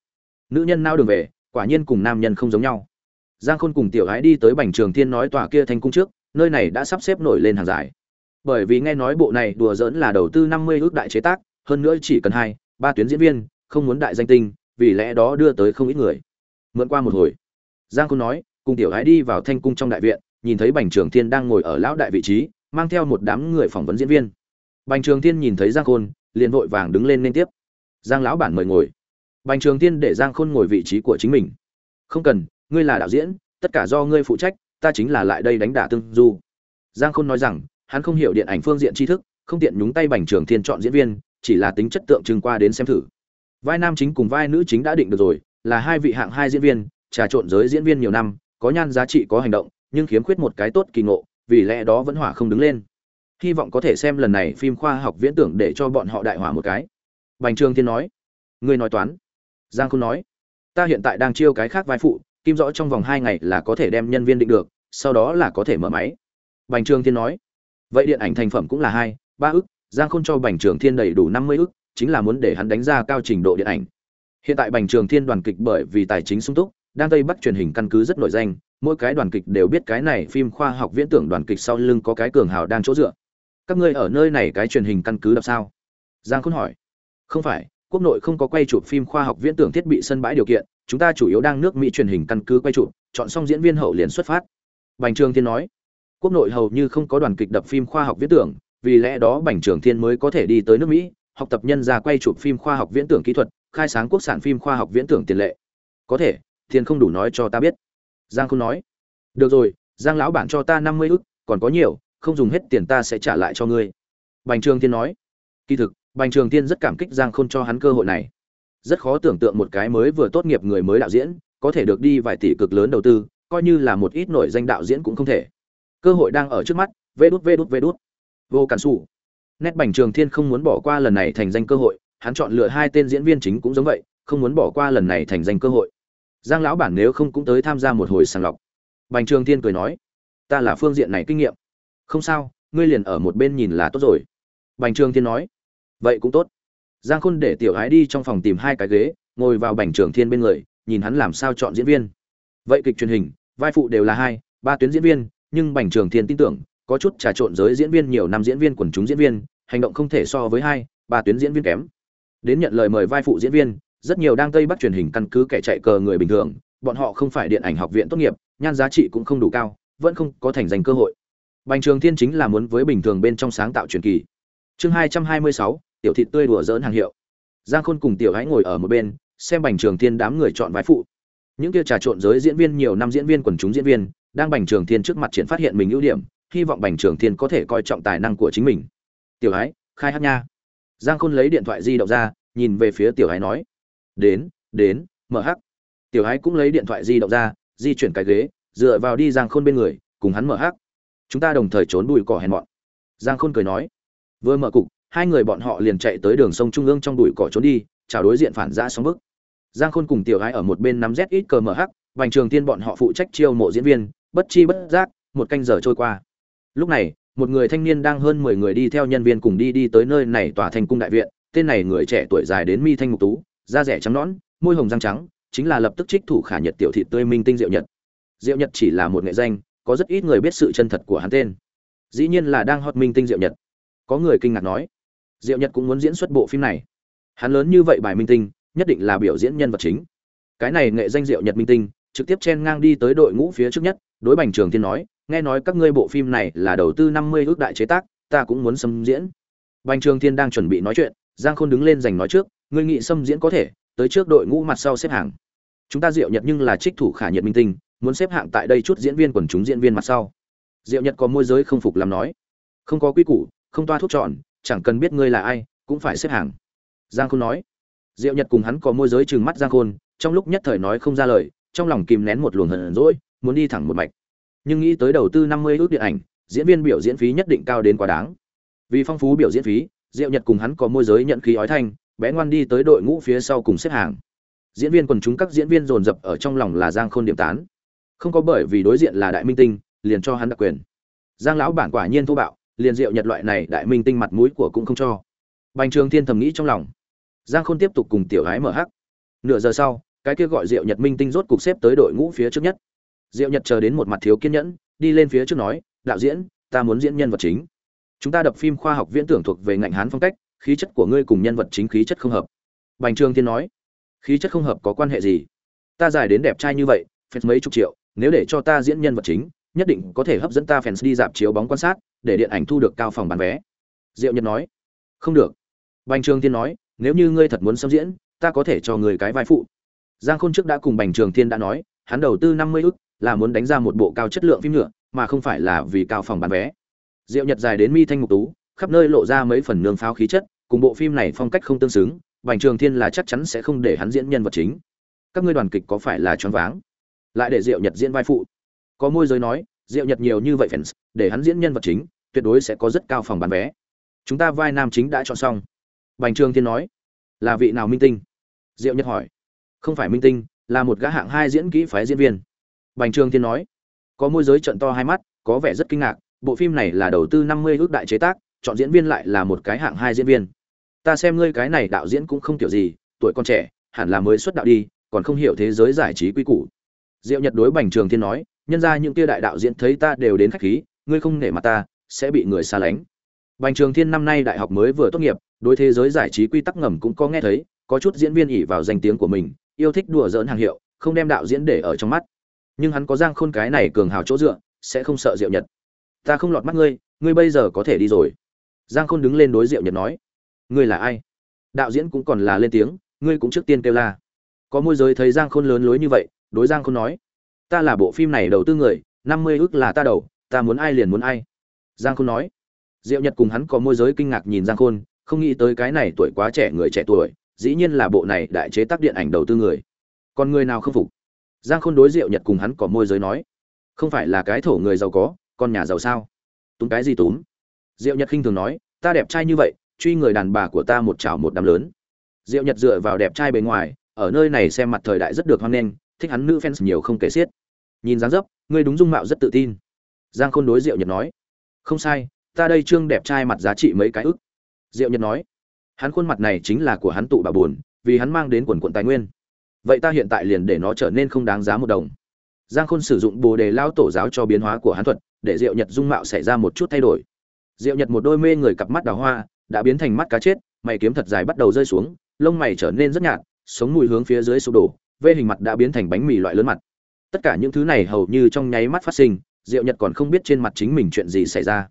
S1: nữ nhân nao đường về, quả nhiên cùng nam nhân không giống nhau. Giang khôn cùng tiểu ái đi tới bành trường thiên nói tòa kia thành cung trước nơi này đã sắp xếp nổi lên hàng dài. Bởi vì nghe nói bộ này đùa dỡn là đầu tư năm mươi ước đại chế tác, hơn nữa chỉ cần hai, ba tuyến diễn viên, không muốn đại danh tinh, vì lẽ đó đưa tới không ít người. Mượn qua một hồi, giang khôn nói, cùng tiểu gái đi vào thanh cung trong đại viện, nhìn thấy bành trường thiên đang ngồi ở lão đại vị trí, mang theo một đám người phỏng vấn diễn viên. Bành trường thiên nhìn thấy giang khôn, liền vội vàng đứng lên liên tiếp. Giang lão bản mời ngồi. Bành trường thiên để giang khôn ngồi vị trí của chính mình. Không cần, ngươi là đạo diễn, tất cả do ngươi phụ trách ta chính là lại đây đánh đả tương du. Giang khôn nói rằng, hắn không hiểu điện ảnh phương diện tri thức, không tiện nhúng tay bành trường thiên chọn diễn viên, chỉ là tính chất tượng trưng qua đến xem thử. Vai nam chính cùng vai nữ chính đã định được rồi, là hai vị hạng hai diễn viên, trà trộn giới diễn viên nhiều năm, có nhan giá trị có hành động, nhưng khiếm khuyết một cái tốt kỳ ngộ, vì lẽ đó vẫn hỏa không đứng lên. Hy vọng có thể xem lần này phim khoa học viễn tưởng để cho bọn họ đại hỏa một cái. Bành trường thiên nói. Ngươi nói toán. Giang Khôn nói. Ta hiện tại đang chiêu cái khác vai phụ kim rõ trong vòng hai ngày là có thể đem nhân viên định được, sau đó là có thể mở máy. Bành trường thiên nói, vậy điện ảnh thành phẩm cũng là hai, ba ức, giang khôn cho bành trường thiên đầy đủ năm mươi ức, chính là muốn để hắn đánh ra cao trình độ điện ảnh. Hiện tại bành trường thiên đoàn kịch bởi vì tài chính sung túc, đang tây bắc truyền hình căn cứ rất nổi danh, mỗi cái đoàn kịch đều biết cái này phim khoa học viễn tưởng đoàn kịch sau lưng có cái cường hào đang chỗ dựa. Các ngươi ở nơi này cái truyền hình căn cứ đập sao? Giang khôn hỏi. Không phải, quốc nội không có quay chụp phim khoa học viễn tưởng thiết bị sân bãi điều kiện chúng ta chủ yếu đang nước mỹ truyền hình căn cứ quay chụp chọn xong diễn viên hậu liền xuất phát. Bành trường thiên nói, quốc nội hầu như không có đoàn kịch đập phim khoa học viễn tưởng, vì lẽ đó bành trường thiên mới có thể đi tới nước mỹ, học tập nhân ra quay chụp phim khoa học viễn tưởng kỹ thuật, khai sáng quốc sản phim khoa học viễn tưởng tiền lệ. Có thể, thiên không đủ nói cho ta biết. Giang không nói, được rồi, giang lão bản cho ta năm mươi ức, còn có nhiều, không dùng hết tiền ta sẽ trả lại cho ngươi. Bành trường thiên nói, kỳ thực, bành trường thiên rất cảm kích giang khôn cho hắn cơ hội này rất khó tưởng tượng một cái mới vừa tốt nghiệp người mới đạo diễn có thể được đi vài tỷ cực lớn đầu tư, coi như là một ít nổi danh đạo diễn cũng không thể. Cơ hội đang ở trước mắt, vê đút vê đút vê đút. Vô cản xù nét bành trường thiên không muốn bỏ qua lần này thành danh cơ hội, hắn chọn lựa hai tên diễn viên chính cũng giống vậy, không muốn bỏ qua lần này thành danh cơ hội. Giang lão bản nếu không cũng tới tham gia một hồi sàng lọc. Bành trường thiên cười nói, ta là phương diện này kinh nghiệm. Không sao, ngươi liền ở một bên nhìn là tốt rồi. Bành trường thiên nói, vậy cũng tốt giang khôn để tiểu ái đi trong phòng tìm hai cái ghế, ngồi vào bành trường thiên bên người, nhìn hắn làm sao chọn diễn viên. Vậy kịch truyền hình, vai phụ đều là hai, ba tuyến diễn viên, nhưng bành trường thiên tin tưởng, có chút trà trộn giới diễn viên nhiều năm diễn viên quần chúng diễn viên, hành động không thể so với hai, ba tuyến diễn viên kém. Đến nhận lời mời vai phụ diễn viên, rất nhiều đang tây bắc truyền hình căn cứ kẻ chạy cờ người bình thường, bọn họ không phải điện ảnh học viện tốt nghiệp, nhan giá trị cũng không đủ cao, vẫn không có thành danh cơ hội. Bành trường thiên chính là muốn với bình thường bên trong sáng tạo truyền kỳ. Chương hai trăm hai mươi sáu tiểu Thịt tươi đùa dỡn hàng hiệu. Giang khôn cùng tiểu hãy ngồi ở một bên, xem bành trường thiên đám người chọn vai phụ. Những kia trà trộn giới diễn viên nhiều năm diễn viên quần chúng diễn viên, đang bành trường thiên trước mặt triển phát hiện mình ưu điểm, hy vọng bành trường thiên có thể coi trọng tài năng của chính mình. Tiểu hái khai hát nha. Giang khôn lấy điện thoại di động ra, nhìn về phía tiểu hái nói, đến đến, mở hắc tiểu ái cũng lấy điện thoại di động ra, di chuyển cái ghế, dựa vào đi giang khôn bên người, cùng hắn mở hắc chúng ta đồng thời trốn bụi cỏ hèn mọn. Giang khôn cười nói, vừa mở cục hai người bọn họ liền chạy tới đường sông trung ương trong bụi cỏ trốn đi, chào đối diện phản giã sóng bức. Giang khôn cùng tiểu gái ở một bên nắm z ít cờ mở hắc vành trường tiên bọn họ phụ trách chiêu mộ diễn viên, bất chi bất giác, một canh giờ trôi qua. Lúc này, một người thanh niên đang hơn mười người đi theo nhân viên cùng đi đi tới nơi này tòa thành cung đại viện, tên này người trẻ tuổi dài đến mi thanh mục tú, da rẻ trắng nõn, môi hồng răng trắng, chính là lập tức trích thủ khả nhật tiểu thị tươi minh tinh diệu nhật. Diệu nhật chỉ là một nghệ danh, có rất ít người biết sự chân thật của hắn tên. Dĩ nhiên là đang hot minh tinh diệu nhật. Có người kinh ngạc nói diệu nhật cũng muốn diễn xuất bộ phim này. Hắn lớn như vậy bài minh tinh, nhất định là biểu diễn nhân vật chính. Cái này nghệ danh diệu nhật minh tinh, trực tiếp chen ngang đi tới đội ngũ phía trước nhất, đối bành trường thiên nói, nghe nói các ngươi bộ phim này là đầu tư năm mươi ước đại chế tác, ta cũng muốn xâm diễn. Bành trường thiên đang chuẩn bị nói chuyện, giang khôn đứng lên giành nói trước, ngươi nghị xâm diễn có thể, tới trước đội ngũ mặt sau xếp hàng chúng ta diệu nhật nhưng là trích thủ khả nhiệt minh tinh, muốn xếp hạng tại đây chút diễn viên quần chúng diễn viên mặt sau. Diệu nhật có môi giới không phục làm nói, không có quy củ, không toa thuốc chọn chẳng cần biết ngươi là ai, cũng phải xếp hàng. Giang khôn nói. Diệu nhật cùng hắn có môi giới trừng mắt giang khôn, trong lúc nhất thời nói không ra lời, trong lòng kìm nén một luồng hờn rỗi muốn đi thẳng một mạch. Nhưng nghĩ tới đầu tư năm mươi ước điện ảnh, diễn viên biểu diễn phí nhất định cao đến quá đáng. Vì phong phú biểu diễn phí, diệu nhật cùng hắn có môi giới nhận khí ói thanh, bé ngoan đi tới đội ngũ phía sau cùng xếp hàng. Diễn viên quần chúng các diễn viên dồn dập ở trong lòng là giang khôn điểm tán. Không có bởi vì đối diện là đại minh tinh, liền cho hắn đặc quyền. Giang lão bản quả nhiên thô bạo liền diệu nhật loại này đại minh tinh mặt mũi của cũng không cho. Bành trường thiên thầm nghĩ trong lòng. Giang khôn tiếp tục cùng tiểu gái mở hắc. Nửa giờ sau, cái kia gọi diệu nhật minh tinh rốt cục xếp tới đội ngũ phía trước nhất. Diệu nhật chờ đến một mặt thiếu kiên nhẫn, đi lên phía trước nói, đạo diễn, ta muốn diễn nhân vật chính. Chúng ta đập phim khoa học viễn tưởng thuộc về ngạnh hán phong cách, khí chất của ngươi cùng nhân vật chính khí chất không hợp. Bành trường thiên nói, khí chất không hợp có quan hệ gì? Ta dài đến đẹp trai như vậy phép mấy chục triệu, nếu để cho ta diễn nhân vật chính nhất định có thể hấp dẫn ta fans đi dạp chiếu bóng quan sát, để điện ảnh thu được cao phòng bán vé. Diệu nhật nói. Không được. Bành trường thiên nói, nếu như ngươi thật muốn xâm diễn, ta có thể cho người cái vai phụ. Giang khôn trước đã cùng bành trường thiên đã nói, hắn đầu tư năm mươi ức, là muốn đánh ra một bộ cao chất lượng phim nữa, mà không phải là vì cao phòng bán vé. Diệu nhật dài đến mi thanh ngục tú, khắp nơi lộ ra mấy phần nương pháo khí chất, cùng bộ phim này phong cách không tương xứng, bành trường thiên là chắc chắn sẽ không để hắn diễn nhân vật chính. Các ngươi đoàn kịch có phải là choáng váng? Lại để diệu nhật diễn vai phụ có môi giới nói diệu nhật nhiều như vậy fans, để hắn diễn nhân vật chính, tuyệt đối sẽ có rất cao phòng bán vé. Chúng ta vai nam chính đã chọn xong. Bành trường thiên nói, là vị nào minh tinh? Diệu nhật hỏi, không phải minh tinh, là một gã hạng hai diễn kỹ phái diễn viên. Bành trường thiên nói, có môi giới trận to hai mắt, có vẻ rất kinh ngạc, bộ phim này là đầu tư năm mươi ước đại chế tác, chọn diễn viên lại là một cái hạng hai diễn viên. Ta xem ngươi cái này đạo diễn cũng không kiểu gì, tuổi còn trẻ, hẳn là mới xuất đạo đi, còn không hiểu thế giới giải trí quy củ. Diệu nhật đối bành trường thiên nói nhân ra những kia đại đạo diễn thấy ta đều đến khách khí, ngươi không nể mặt ta, sẽ bị người xa lánh. Bành trường thiên năm nay đại học mới vừa tốt nghiệp, đối thế giới giải trí quy tắc ngầm cũng có nghe thấy, có chút diễn viên ỉ vào danh tiếng của mình, yêu thích đùa dỡn hàng hiệu, không đem đạo diễn để ở trong mắt. Nhưng hắn có giang khôn cái này cường hào chỗ dựa, sẽ không sợ diệu nhật. Ta không lọt mắt ngươi ngươi bây giờ có thể đi rồi. Giang khôn đứng lên đối diệu nhật nói. Ngươi là ai? Đạo diễn cũng còn là lên tiếng, ngươi cũng trước tiên kêu la. Có môi giới thấy giang khôn lớn lối như vậy, đối giang khôn nói ta là bộ phim này đầu tư người, năm mươi ước là ta đầu, ta muốn ai liền muốn ai. Giang khôn nói. Diệu nhật cùng hắn có môi giới kinh ngạc nhìn giang khôn, không nghĩ tới cái này tuổi quá trẻ người trẻ tuổi, dĩ nhiên là bộ này đại chế tác điện ảnh đầu tư người. Còn người nào không phục? Giang khôn đối diệu nhật cùng hắn có môi giới nói. Không phải là cái thổ người giàu có, con nhà giàu sao? Túm cái gì túm? Diệu nhật khinh thường nói, ta đẹp trai như vậy, truy người đàn bà của ta một chảo một đám lớn. Diệu nhật dựa vào đẹp trai bề ngoài, ở nơi này xem mặt thời đại rất được hoan nghênh thích hắn nữ fans nhiều không kể xiết. Nhìn dáng dấp, ngươi đúng dung mạo rất tự tin. Giang khôn đối diệu nhật nói. Không sai, ta đây trương đẹp trai mặt giá trị mấy cái ức. Diệu nhật nói. Hắn khuôn mặt này chính là của hắn tụ bà buồn, vì hắn mang đến quần quần tài nguyên. Vậy ta hiện tại liền để nó trở nên không đáng giá một đồng. Giang khôn sử dụng bồ đề lao tổ giáo cho biến hóa của hắn thuật, để diệu nhật dung mạo xảy ra một chút thay đổi. Diệu nhật một đôi mê người cặp mắt đào hoa, đã biến thành mắt cá chết, mày kiếm thật dài bắt đầu rơi xuống, lông mày trở nên rất nhạt, sống mùi hướng phía dưới sụp đổ vê hình mặt đã biến thành bánh mì loại lớn mặt. Tất cả những thứ này hầu như trong nháy mắt phát sinh, diệu nhật còn không biết trên mặt chính mình chuyện gì xảy ra.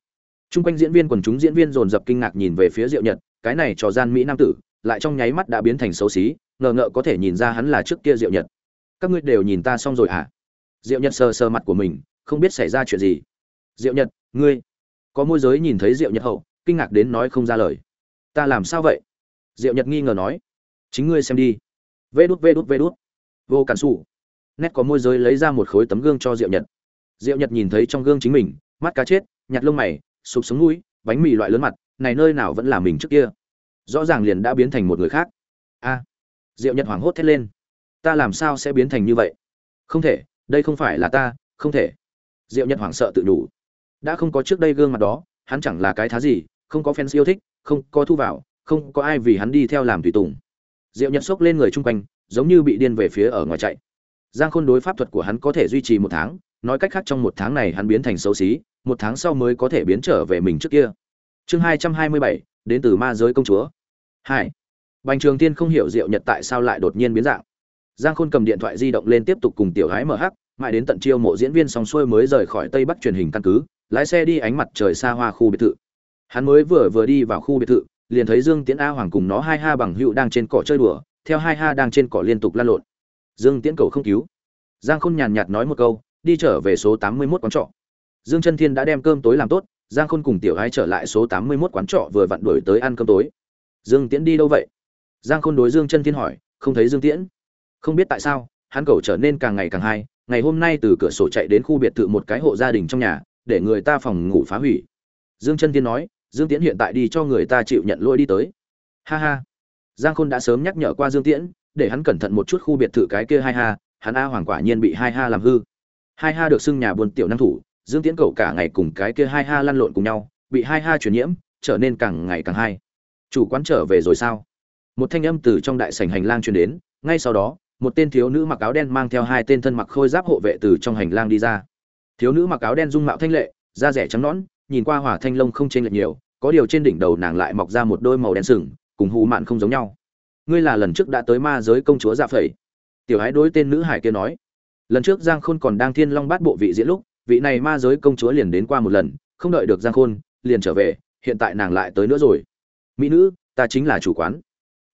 S1: T r u n g quanh diễn viên quần chúng diễn viên dồn dập kinh ngạc nhìn về phía diệu nhật, cái này trò gian mỹ nam tử, lại trong nháy mắt đã biến thành xấu xí, ngờ ngợ có thể nhìn ra hắn là trước kia diệu nhật. Các ngươi đều nhìn ta xong rồi hả? Diệu nhật sờ sờ mặt của mình, không biết xảy ra chuyện gì. Diệu nhật, ngươi, có môi giới nhìn thấy diệu nhật hậu, kinh ngạc đến nói không ra lời. Ta làm sao vậy? Diệu nhật nghi ngờ nói. Chính ngươi xem đi. Vê đút vê đút vê đút vô cản xù nét có môi giới lấy ra một khối tấm gương cho diệu nhật. Diệu nhật nhìn thấy trong gương chính mình, mắt cá chết nhặt lông mày, sụp xuống mũi, bánh mì loại lớn mặt, này nơi nào vẫn là mình trước kia. Rõ ràng liền đã biến thành một người khác. A. Diệu nhật hoảng hốt thét lên. Ta làm sao sẽ biến thành như vậy? Không thể, đây không phải là ta, không thể. Diệu nhật hoảng sợ tự đủ đã không có trước đây gương mặt đó, hắn chẳng là cái thá gì, không có fans yêu thích, không có thu vào, không có ai vì hắn đi theo làm tùy tùng. Diệu nhật xốc lên người chung quanh giống như bị điên về phía ở ngoài chạy. Giang khôn đối pháp thuật của hắn có thể duy trì một tháng, nói cách khác trong một tháng này hắn biến thành xấu xí, một tháng sau mới có thể biến trở về mình trước kia. Chương hai trăm hai mươi bảy, đến từ ma giới công chúa. Hai. Bành trường tiên không hiểu diệu nhật tại sao lại đột nhiên biến dạng. Giang khôn cầm điện thoại di động lên tiếp tục cùng tiểu gái mở hắc, mãi đến tận chiêu mộ diễn viên xong xuôi mới rời khỏi tây bắc truyền hình căn cứ, lái xe đi ánh mặt trời xa hoa khu biệt thự. Hắn mới vừa vừa đi vào khu biệt thự, liền thấy dương tiễn a hoàng cùng nó hai ha bằng hữu đang trên cỏ chơi đùa theo hai ha đang trên cỏ liên tục lan lộn. Dương tiễn cầu không cứu. Giang khôn nhàn nhạt nói một câu, đi trở về số tám mươi mốt quán trọ. Dương chân thiên đã đem cơm tối làm tốt, giang khôn cùng tiểu gái trở lại số tám mươi mốt quán trọ vừa vặn đuổi tới ăn cơm tối. Dương tiễn đi đâu vậy? Giang khôn đối dương chân thiên hỏi, không thấy dương tiễn. Không biết tại sao, hắn cầu trở nên càng ngày càng hay, ngày hôm nay từ cửa sổ chạy đến khu biệt thự một cái hộ gia đình trong nhà, để người ta phòng ngủ phá hủy. Dương chân thiên nói, dương tiễn hiện tại đi cho người ta chịu nhận lỗi đi tới. Ha ha giang khôn đã sớm nhắc nhở qua dương tiễn, để hắn cẩn thận một chút khu biệt thự cái kia hai ha, hắn a hoàng quả nhiên bị hai ha làm hư. Hai ha được xưng nhà buôn tiểu năng thủ, dương tiễn cầu cả ngày cùng cái kia hai ha lăn lộn cùng nhau, bị hai ha truyền nhiễm, trở nên càng ngày càng hay. Chủ quán trở về rồi sao? Một thanh âm từ trong đại sảnh hành lang truyền đến, ngay sau đó, một tên thiếu nữ mặc áo đen mang theo hai tên thân mặc khôi giáp hộ vệ từ trong hành lang đi ra. Thiếu nữ mặc áo đen dung mạo thanh lệ, da rẻ trắng nõn, nhìn qua hỏa thanh lông không chênh lệch nhiều, có điều trên đỉnh đầu nàng lại mọc ra một đôi màu đen sừng cùng hù mạn không giống nhau. Ngươi là lần trước đã tới ma giới công chúa dạ phẩy. Tiểu hái đối tên nữ hải kia nói, lần trước giang khôn còn đang thiên long bát bộ vị diễn lúc, vị này ma giới công chúa liền đến qua một lần, không đợi được giang khôn, liền trở về, hiện tại nàng lại tới nữa rồi. Mỹ nữ, ta chính là chủ quán.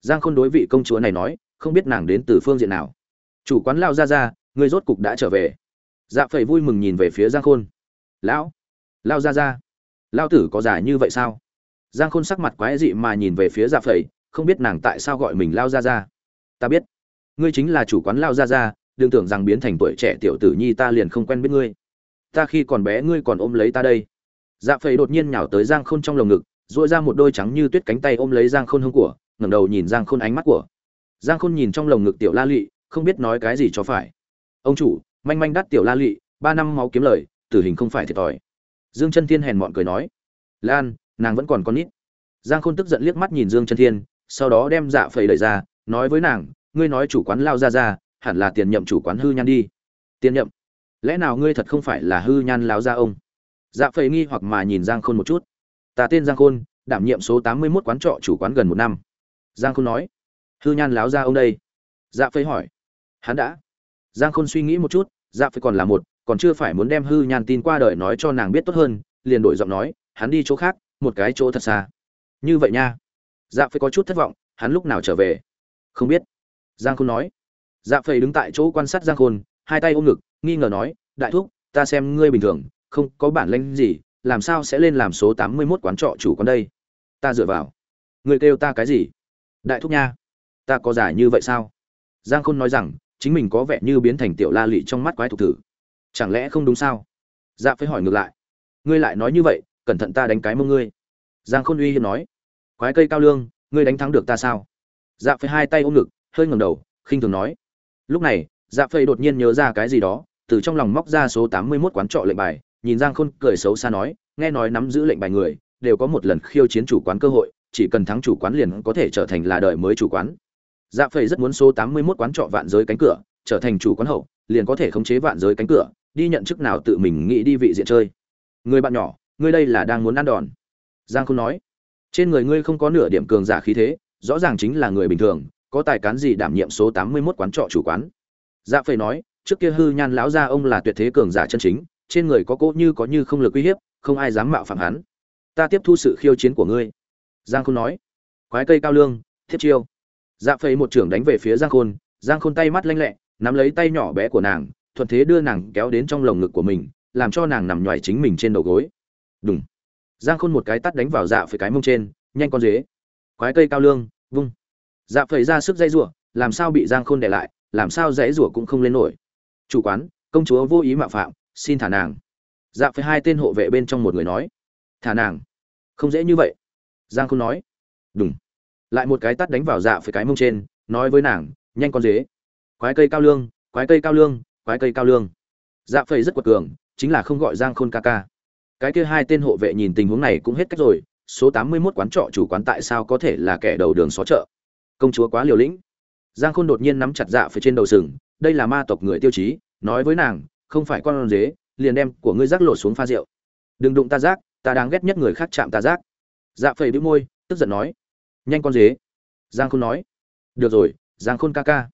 S1: Giang khôn đối vị công chúa này nói, không biết nàng đến từ phương diện nào. Chủ quán lao ra ra người rốt cục đã trở về. Dạ phẩy vui mừng nhìn về phía giang khôn. Lão, lao ra ra lao tử có giả như vậy sao? Giang khôn sắc mặt quái dị mà nhìn về phía dạ phẩy, không biết nàng tại sao gọi mình lao ra ra ta biết. Ngươi chính là chủ quán lao ra ra đừng tưởng rằng biến thành tuổi trẻ tiểu tử nhi ta liền không quen biết ngươi. Ta khi còn bé ngươi còn ôm lấy ta đây. Dạ phẩy đột nhiên nhào tới giang khôn trong lồng ngực dội ra một đôi trắng như tuyết cánh tay ôm lấy giang khôn hông của, ngẩng đầu nhìn giang khôn ánh mắt của. Giang khôn nhìn trong lồng ngực tiểu la lị, không biết nói cái gì cho phải. Ông chủ, manh manh đắt tiểu la lị, ba năm máu kiếm lời, tử hình không phải thiệt thòi. Dương chân thiên hèn mọn cười nói, lan nàng vẫn còn con nít. Giang khôn tức giận liếc mắt nhìn dương chân thiên, sau đó đem dạ phẩy đẩy ra, nói với nàng, ngươi nói chủ quán lao ra ra hẳn là tiền nhậm chủ quán hư nhan đi. Tiền nhậm? Lẽ nào ngươi thật không phải là hư nhan lao ra ông? Dạ phẩy nghi hoặc mà nhìn giang khôn một chút. Ta tên giang khôn, đảm nhiệm số tám mươi 81 quán trọ chủ quán gần một năm. Giang khôn nói. Hư nhan láo ra ông đây? Dạ phẩy hỏi. Hắn đã. Giang khôn suy nghĩ một chút dạ phẩy còn là một, còn chưa phải muốn đem hư nhan tin qua đời nói cho nàng biết tốt hơn, liền đổi giọng nói, hắn đi chỗ khác một cái chỗ thật xa. Như vậy nha. Dạ phải có chút thất vọng, hắn lúc nào trở về? Không biết. Giang khôn nói. Dạ phẩy đứng tại chỗ quan sát giang khôn, hai tay ôm ngực, nghi ngờ nói, đại thúc, ta xem ngươi bình thường, không có bản lĩnh gì, làm sao sẽ lên làm số tám mươi mốt quán trọ chủ quán đây? Ta dựa vào. Ngươi kêu ta cái gì? Đại thúc nha, ta có giải như vậy sao? Giang khôn nói rằng, chính mình có vẻ như biến thành tiểu la lị trong mắt quái thục thử. Chẳng lẽ không đúng sao? Dạ phải hỏi ngược lại. Ngươi lại nói như vậy cẩn thận ta đánh cái mông ngươi. Giang khôn uy hiếp nói khoái cây cao lương, ngươi đánh thắng được ta sao? Dạ phơi hai tay ôm ngực, hơi ngẩng đầu, khinh thường nói. Lúc này dạ phơi đột nhiên nhớ ra cái gì đó, từ trong lòng móc ra số tám mươi mốt quán trọ lệnh bài, nhìn giang khôn cười xấu xa nói, nghe nói nắm giữ lệnh bài người, đều có một lần khiêu chiến chủ quán cơ hội, chỉ cần thắng chủ quán liền có thể trở thành là đời mới chủ quán. Dạ phơi rất muốn số tám mươi mốt quán trọ vạn giới cánh cửa, trở thành chủ quán hậu, liền có thể khống chế vạn giới cánh cửa, đi nhận chức nào tự mình nghĩ đi vị diện chơi. Người bạn nhỏ ngươi đây là đang muốn ăn đòn. Giang khôn nói, trên người ngươi không có nửa điểm cường giả khí thế, rõ ràng chính là người bình thường, có tài cán gì đảm nhiệm số tám mươi mốt quán trọ chủ quán. Dạ phẩy nói, trước kia hư nhan lão gia ông là tuyệt thế cường giả chân chính, trên người có cỗ như có như không lực uy hiếp, không ai dám mạo phạm hắn. Ta tiếp thu sự khiêu chiến của ngươi. Giang khôn nói, quái cây cao lương, thiết chiêu. Dạ phẩy một trưởng đánh về phía giang khôn giang khôn tay mắt lanh lẹ, nắm lấy tay nhỏ bé của nàng, thuận thế đưa nàng kéo đến trong lồng ngực của mình, làm cho nàng nằm nhoài chính mình trên đầu gối đùng. giang khôn một cái tắt đánh vào dạ phải cái mông trên nhanh con dế. Quái cây cao lương vung. Dạ phải ra sức dây rủa, làm sao bị giang khôn đè lại làm sao dãy rủa cũng không lên nổi. Chủ quán công chúa vô ý mạo phạm xin thả nàng. Dạ phải hai tên hộ vệ bên trong một người nói. Thả nàng. Không dễ như vậy. Giang khôn nói. Đùng. lại một cái tắt đánh vào dạ phải cái mông trên nói với nàng nhanh con dế. Quái cây cao lương quái cây cao lương quái cây cao lương. Dạ phải rất quật cường chính là không gọi giang khôn ca ca cái kia hai tên hộ vệ nhìn tình huống này cũng hết cách rồi, số tám mươi 81 quán trọ chủ quán tại sao có thể là kẻ đầu đường xó chợ? Công chúa quá liều lĩnh. Giang khôn đột nhiên nắm chặt dạ phía trên đầu sừng, đây là ma tộc người tiêu chí, nói với nàng, không phải con dế, liền đem của ngươi rác lột xuống pha rượu. Đừng đụng ta rác, ta đáng ghét nhất người khác chạm ta rác. Dạ phẩy bĩu môi, tức giận nói. Nhanh con dế. Giang khôn nói. Được rồi, giang khôn ca ca.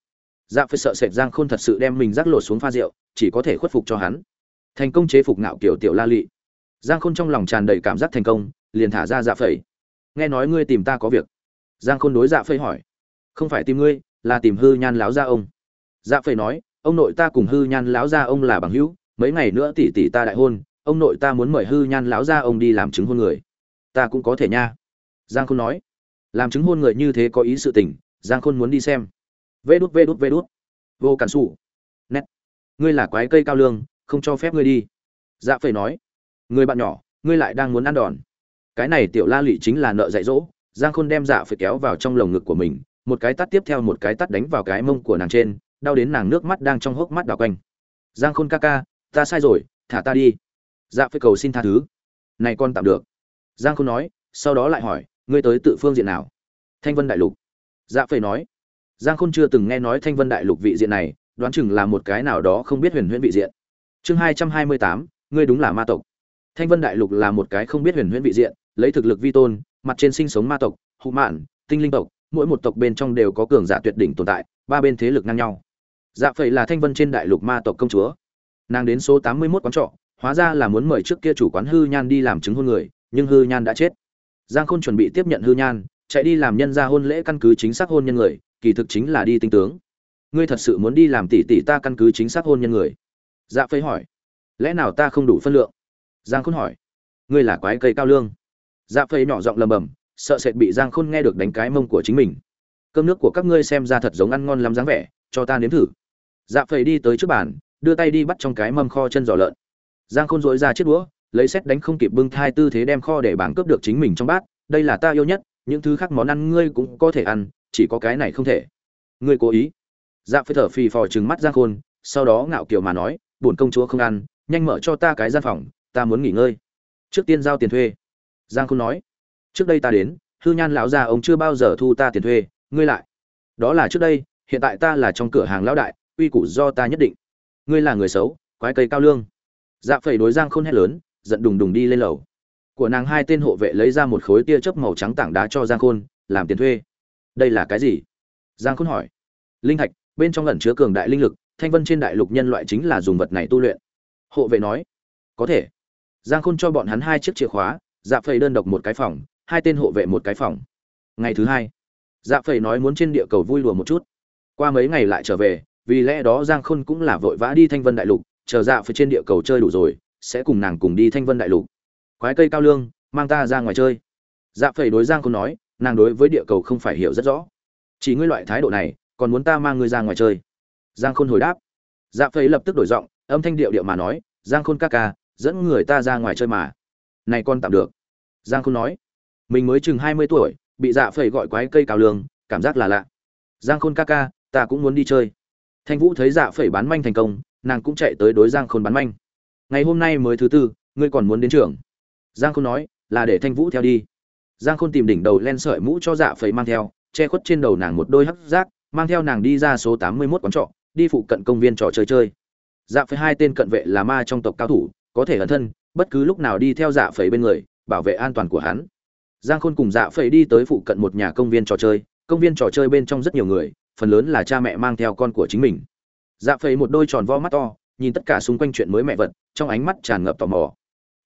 S1: Dạ phải sợ sệt giang khôn thật sự đem mình rác lột xuống pha rượu, chỉ có thể khuất phục cho hắn. Thành công chế phục ngạo kiểu tiểu la lị giang khôn trong lòng tràn đầy cảm giác thành công, liền thả ra dạ phẩy. Nghe nói ngươi tìm ta có việc. Giang khôn đối dạ phẩy hỏi. Không phải tìm ngươi, là tìm hư nhan láo gia ông. Dạ phẩy nói, ông nội ta cùng hư nhan láo gia ông là bằng hữu, mấy ngày nữa tỷ tỷ ta đại hôn, ông nội ta muốn mời hư nhan láo gia ông đi làm chứng hôn người. Ta cũng có thể nha. Giang khôn nói. Làm chứng hôn người như thế có ý sự tình, giang khôn muốn đi xem. Vê đút vê đút vê đút. Vô cản sủ. Nét. Ngươi là quái cây cao lương, không cho phép ngươi đi. Dạ phẩy nói người bạn nhỏ, ngươi lại đang muốn ăn đòn. Cái này tiểu la lụy chính là nợ dạy dỗ, giang khôn đem dạ phải kéo vào trong lồng ngực của mình, một cái tắt tiếp theo một cái tắt đánh vào cái mông của nàng trên, đau đến nàng nước mắt đang trong hốc mắt đào quanh. Giang khôn ca ca, ta sai rồi, thả ta đi. Dạ phải cầu xin tha thứ. Này con tạm được. Giang khôn nói, sau đó lại hỏi, ngươi tới tự phương diện nào? Thanh vân đại lục. Dạ phải nói. Giang khôn chưa từng nghe nói thanh vân đại lục vị diện này, đoán chừng là một cái nào đó không biết huyền huyễn vị diện. Chương hai trăm hai mươi tám, ngươi đúng là ma tộc thanh vân đại lục là một cái không biết huyền huyễn vị diện, lấy thực lực vi tôn, mặt trên sinh sống ma tộc hủ mạn, tinh linh tộc, mỗi một tộc bên trong đều có cường giả tuyệt đỉnh tồn tại, ba bên thế lực ngang nhau. Dạ phẩy là thanh vân trên đại lục ma tộc công chúa. Nàng đến số tám mươi mốt quán trọ, hóa ra là muốn mời trước kia chủ quán hư nhan đi làm chứng hôn người, nhưng hư nhan đã chết. Giang khôn chuẩn bị tiếp nhận hư nhan, chạy đi làm nhân gia hôn lễ căn cứ chính xác hôn nhân người, kỳ thực chính là đi tinh tướng. Ngươi thật sự muốn đi làm tỷ tỷ ta căn cứ chính xác hôn nhân người? Dạ Phẩy hỏi. Lẽ nào ta không đủ phân lượng? Giang khôn hỏi. Ngươi là quái cây cao lương. Dạ phây nhỏ giọng lầm bầm, sợ sệt bị giang khôn nghe được đánh cái mông của chính mình. Cơm nước của các ngươi xem ra thật giống ăn ngon lắm dáng vẻ, cho ta nếm thử. Dạ phây đi tới trước bàn, đưa tay đi bắt trong cái mâm kho chân giò lợn. Giang khôn dội ra chiếc đũa, lấy xét đánh không kịp bưng thai tư thế đem kho để bảng cướp được chính mình trong bát. Đây là ta yêu nhất, những thứ khác món ăn ngươi cũng có thể ăn, chỉ có cái này không thể. Ngươi cố ý. Dạ phải thở phì phò trừng mắt giang khôn, sau đó ngạo kiều mà nói, bổn công chúa không ăn, nhanh mở cho ta cái gian phòng ta muốn nghỉ ngơi. Trước tiên giao tiền thuê. Giang khôn nói. Trước đây ta đến, hư nhan lão già ông chưa bao giờ thu ta tiền thuê, ngươi lại. Đó là trước đây, hiện tại ta là trong cửa hàng lão đại uy củ do ta nhất định. Ngươi là người xấu, quái cây cao lương. Dạ phẩy đối giang khôn hét lớn, giận đùng đùng đi lên lầu. Của nàng hai tên hộ vệ lấy ra một khối tia chớp màu trắng tảng đá cho giang khôn, làm tiền thuê. Đây là cái gì? Giang khôn hỏi. Linh thạch, bên trong lần chứa cường đại linh lực, thanh vân trên đại lục nhân loại chính là dùng vật này tu luyện. Hộ vệ nói. Có thể giang khôn cho bọn hắn hai chiếc chìa khóa dạ phầy đơn độc một cái phòng, hai tên hộ vệ một cái phòng. Ngày thứ hai dạ phầy nói muốn trên địa cầu vui lùa một chút. Qua mấy ngày lại trở về, vì lẽ đó giang khôn cũng là vội vã đi thanh vân đại lục, chờ dạ phầy trên địa cầu chơi đủ rồi, sẽ cùng nàng cùng đi thanh vân đại lục. Quái cây cao lương, mang ta ra ngoài chơi. Dạ phầy đối giang khôn nói, nàng đối với địa cầu không phải hiểu rất rõ. Chỉ ngươi loại thái độ này, còn muốn ta mang ngươi ra ngoài chơi? Giang khôn hồi đáp. Dạ phầy lập tức đổi giọng, âm thanh điệu điệu mà nói, giang khôn ca ca dẫn người ta ra ngoài chơi mà. Này con tạm được. Giang khôn nói. Mình mới chừng hai mươi tuổi, bị dạ phầy gọi quái cây cao lương cảm giác là lạ. Giang khôn ca ca, ta cũng muốn đi chơi. Thanh vũ thấy dạ phẩy bán manh thành công, nàng cũng chạy tới đối giang khôn bán manh. Ngày hôm nay mới thứ tư, ngươi còn muốn đến trường. Giang khôn nói, là để thanh vũ theo đi. Giang khôn tìm đỉnh đầu len sợi mũ cho dạ phẩy mang theo, che khuất trên đầu nàng một đôi hấp giác mang theo nàng đi ra số tám mươi mốt quán trọ, đi phụ cận công viên trò chơi chơi. Dạ phẩy hai tên cận vệ là ma trong tộc cao thủ có thể ẩn thân, bất cứ lúc nào đi theo dạ phẩy bên người, bảo vệ an toàn của hắn. Giang khôn cùng dạ phẩy đi tới phụ cận một nhà công viên trò chơi. Công viên trò chơi bên trong rất nhiều người, phần lớn là cha mẹ mang theo con của chính mình. Dạ phẩy một đôi tròn vo mắt to, nhìn tất cả xung quanh chuyện mới mẹ vật, trong ánh mắt tràn ngập tò mò.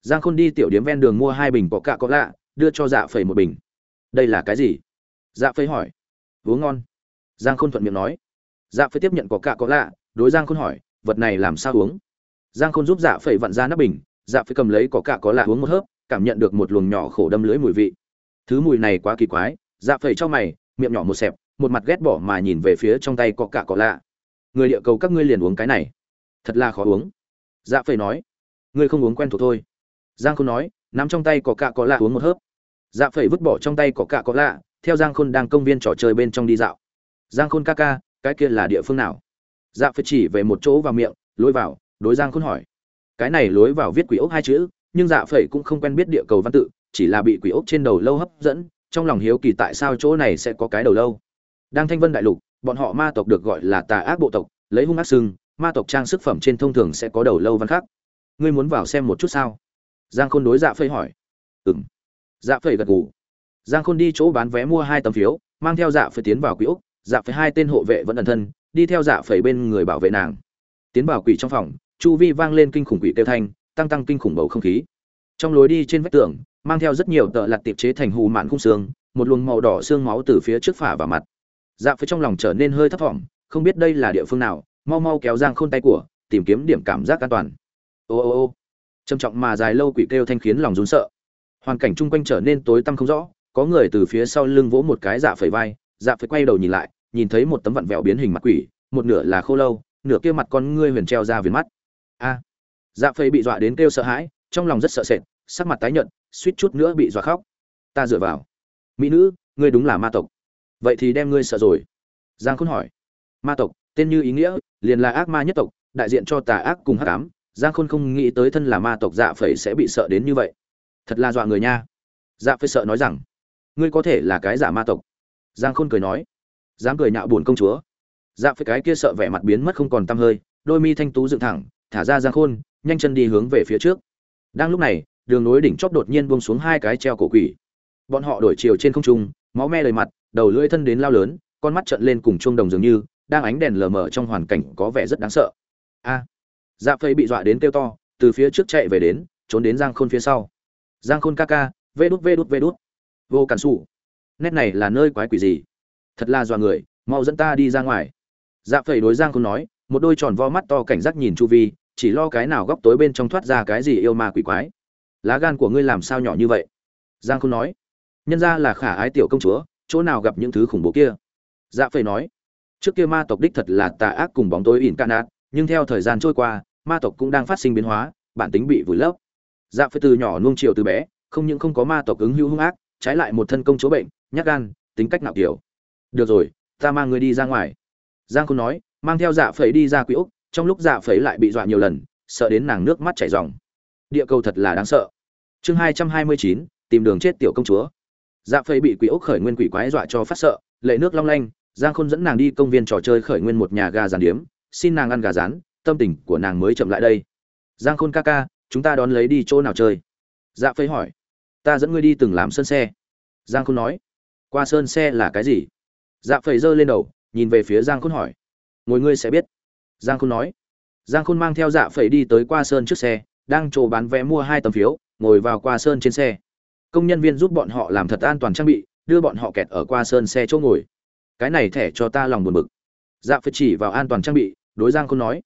S1: Giang khôn đi tiểu điếm ven đường mua hai bình có cạ có lạ đưa cho dạ phẩy một bình. Đây là cái gì? Dạ phẩy hỏi. Uống ngon. Giang khôn thuận miệng nói. Dạ phẩy tiếp nhận có cạ có lạ đối giang khôn hỏi, vật này làm sao uống? Giang khôn giúp dạ phẩy vặn ra nắp bình dạ phẩy cầm lấy có cạ có lạ uống một hớp, cảm nhận được một luồng nhỏ khổ đâm lưới mùi vị. Thứ mùi này quá kỳ quái dạ phẩy cho mày, miệng nhỏ một xẹp, một mặt ghét bỏ mà nhìn về phía trong tay có cả có lạ. Người địa cầu các ngươi liền uống cái này. Thật là khó uống. Dạ phẩy nói, ngươi không uống quen thuộc thôi. Giang khôn nói, nắm trong tay có cả có lạ uống một hớp. Dạ phẩy vứt bỏ trong tay có cả có lạ, theo giang khôn đang công viên trò chơi bên trong đi dạo. Giang khôn ca ca, cái kia là địa phương nào? Dạ phẩy chỉ về một chỗ vào miệng, lối vào đối giang khôn hỏi. Cái này lối vào viết quỷ ốc hai chữ, nhưng dạ phẩy cũng không quen biết địa cầu văn tự, chỉ là bị quỷ ốc trên đầu lâu hấp dẫn, trong lòng hiếu kỳ tại sao chỗ này sẽ có cái đầu lâu. Đang thanh vân đại lục, bọn họ ma tộc được gọi là tà ác bộ tộc, lấy hung ác sưng ma tộc trang sức phẩm trên thông thường sẽ có đầu lâu văn khắc. ngươi muốn vào xem một chút sao? Giang khôn đối dạ phẩy hỏi. Ừng dạ phẩy gật gù. Giang khôn đi chỗ bán vé mua hai tấm phiếu, mang theo dạ phẩy tiến vào quỷ ốc dạ phẩy hai tên hộ vệ vẫn ẩn thân, đi theo dạ phẩy bên người bảo vệ nàng. Tiến vào quỷ trong phòng chu vi vang lên kinh khủng quỷ kêu thanh, tăng tăng kinh khủng bầu không khí. Trong lối đi trên vách tường, mang theo rất nhiều tợ lặt tiệp chế thành hù mạn khung xương, một luồng màu đỏ xương máu từ phía trước phả vào mặt. Dạ phía trong lòng trở nên hơi thấp thỏm, không biết đây là địa phương nào, mau mau kéo giang khôn tay của, tìm kiếm điểm cảm giác an toàn. Ô ô ô. Trầm trọng mà dài lâu quỷ kêu thanh khiến lòng rún sợ. Hoàn cảnh chung quanh trở nên tối tăm không rõ, có người từ phía sau lưng vỗ một cái dạ phẩy vai dạ phẩy quay đầu nhìn lại, nhìn thấy một tấm vặn vẹo biến hình mặt quỷ, một nửa là khô lâu, nửa kia mặt con ngươi huyền treo ra viền mắt a. Dạ phẩy bị dọa đến kêu sợ hãi, trong lòng rất sợ sệt, sắc mặt tái nhợt, suýt chút nữa bị dọa khóc. Ta dựa vào. Mỹ nữ, ngươi đúng là ma tộc. Vậy thì đem ngươi sợ rồi. Giang khôn hỏi. Ma tộc, tên như ý nghĩa, liền là ác ma nhất tộc, đại diện cho tà ác cùng hắc ám. Giang khôn không nghĩ tới thân là ma tộc dạ phẩy sẽ bị sợ đến như vậy. Thật là dọa người nha. Dạ phẩy sợ nói rằng, ngươi có thể là cái giả ma tộc. Giang khôn cười nói, dám cười nhạo buồn công chúa. Dạ phẩy cái kia sợ vẻ mặt biến mất không còn tăm hơi, đôi mi thanh tú dựng thẳng thả ra giang khôn, nhanh chân đi hướng về phía trước. Đang lúc này, đường nối đỉnh chóp đột nhiên buông xuống hai cái treo cổ quỷ. Bọn họ đổi chiều trên không trung, máu me đầy mặt, đầu lưỡi thân đến lao lớn, con mắt trợn lên cùng chuông đồng dường như, đang ánh đèn lờ mờ trong hoàn cảnh có vẻ rất đáng sợ. A! Dạ phây bị dọa đến kêu to, từ phía trước chạy về đến, trốn đến giang khôn phía sau. Giang khôn ca ca, vê đút vê đút vê đút. Vô cản xù nét này là nơi quái quỷ gì? Thật là dọa người, mau dẫn ta đi ra ngoài. Dạ phẩy đối giang khôn nói, một đôi tròn vo mắt to cảnh giác nhìn chu vi chỉ lo cái nào góc tối bên trong thoát ra cái gì yêu ma quỷ quái. Lá gan của ngươi làm sao nhỏ như vậy? Giang khôn nói. Nhân ra là khả ái tiểu công chúa, chỗ nào gặp những thứ khủng bố kia? Dạ phệ nói. Trước kia ma tộc đích thật là tà ác cùng bóng tối ỉn cạn ác nhưng theo thời gian trôi qua, ma tộc cũng đang phát sinh biến hóa, bản tính bị vùi lấp. Dạ phệ từ nhỏ nuông chiều từ bé, không những không có ma tộc ứng hữu hung ác, trái lại một thân công chúa bệnh, nhát gan, tính cách nạo kiểu. Được rồi, ta mang người đi ra ngoài. Giang khôn nói, mang theo dạ phệ đi ra quỹ úc trong lúc dạ phẩy lại bị dọa nhiều lần, sợ đến nàng nước mắt chảy ròng. Địa cầu thật là đáng sợ. Chương hai trăm hai mươi chín, tìm đường chết tiểu công chúa. Dạ phẩy bị quỷ ốc khởi nguyên quỷ quái dọa cho phát sợ, lệ nước long lanh, giang khôn dẫn nàng đi công viên trò chơi khởi nguyên một nhà gà rán điếm, xin nàng ăn gà rán, tâm tình của nàng mới chậm lại đây. Giang khôn ca ca, chúng ta đón lấy đi chỗ nào chơi? Dạ phẩy hỏi. Ta dẫn ngươi đi từng làm sơn xe. Giang khôn nói. Qua sơn xe là cái gì? Dạ phẩy giơ lên đầu, nhìn về phía giang khôn hỏi. Ngồi ngươi sẽ biết giang khôn nói. Giang khôn mang theo dạ phẩy đi tới qua sơn trước xe, đang trồ bán vé mua hai tấm phiếu, ngồi vào qua sơn trên xe. Công nhân viên giúp bọn họ làm thật an toàn trang bị, đưa bọn họ kẹt ở qua sơn xe chỗ ngồi. Cái này thẻ cho ta lòng buồn bực. Dạ phẩy chỉ vào an toàn trang bị, đối giang khôn nói.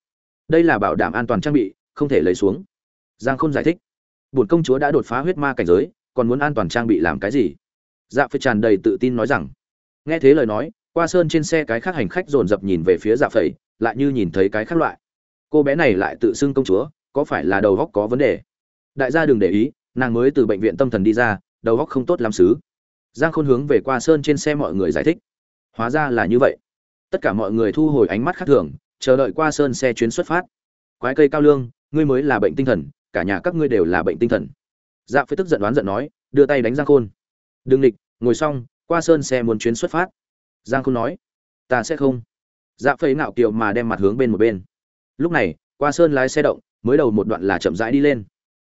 S1: Đây là bảo đảm an toàn trang bị, không thể lấy xuống. Giang khôn giải thích. Bổn công chúa đã đột phá huyết ma cảnh giới, còn muốn an toàn trang bị làm cái gì? Dạ phẩy tràn đầy tự tin nói rằng. Nghe thế lời nói, qua sơn trên xe cái khác hành khách dồn dập nhìn về phía dạ phẩy lại như nhìn thấy cái khác loại. Cô bé này lại tự xưng công chúa, có phải là đầu góc có vấn đề? Đại gia đừng để ý, nàng mới từ bệnh viện tâm thần đi ra, đầu góc không tốt lắm xứ. Giang khôn hướng về qua sơn trên xe mọi người giải thích. Hóa ra là như vậy. Tất cả mọi người thu hồi ánh mắt khác thường, chờ đợi qua sơn xe chuyến xuất phát. Quái cây cao lương, ngươi mới là bệnh tinh thần, cả nhà các ngươi đều là bệnh tinh thần. Dạ phế tức giận đoán giận nói, đưa tay đánh giang khôn. Đừng địch, ngồi xong, qua sơn xe muốn chuyến xuất phát. Giang khôn nói, ta sẽ không dạ phế ngạo kiều mà đem mặt hướng bên một bên. Lúc này, qua sơn lái xe động, mới đầu một đoạn là chậm rãi đi lên.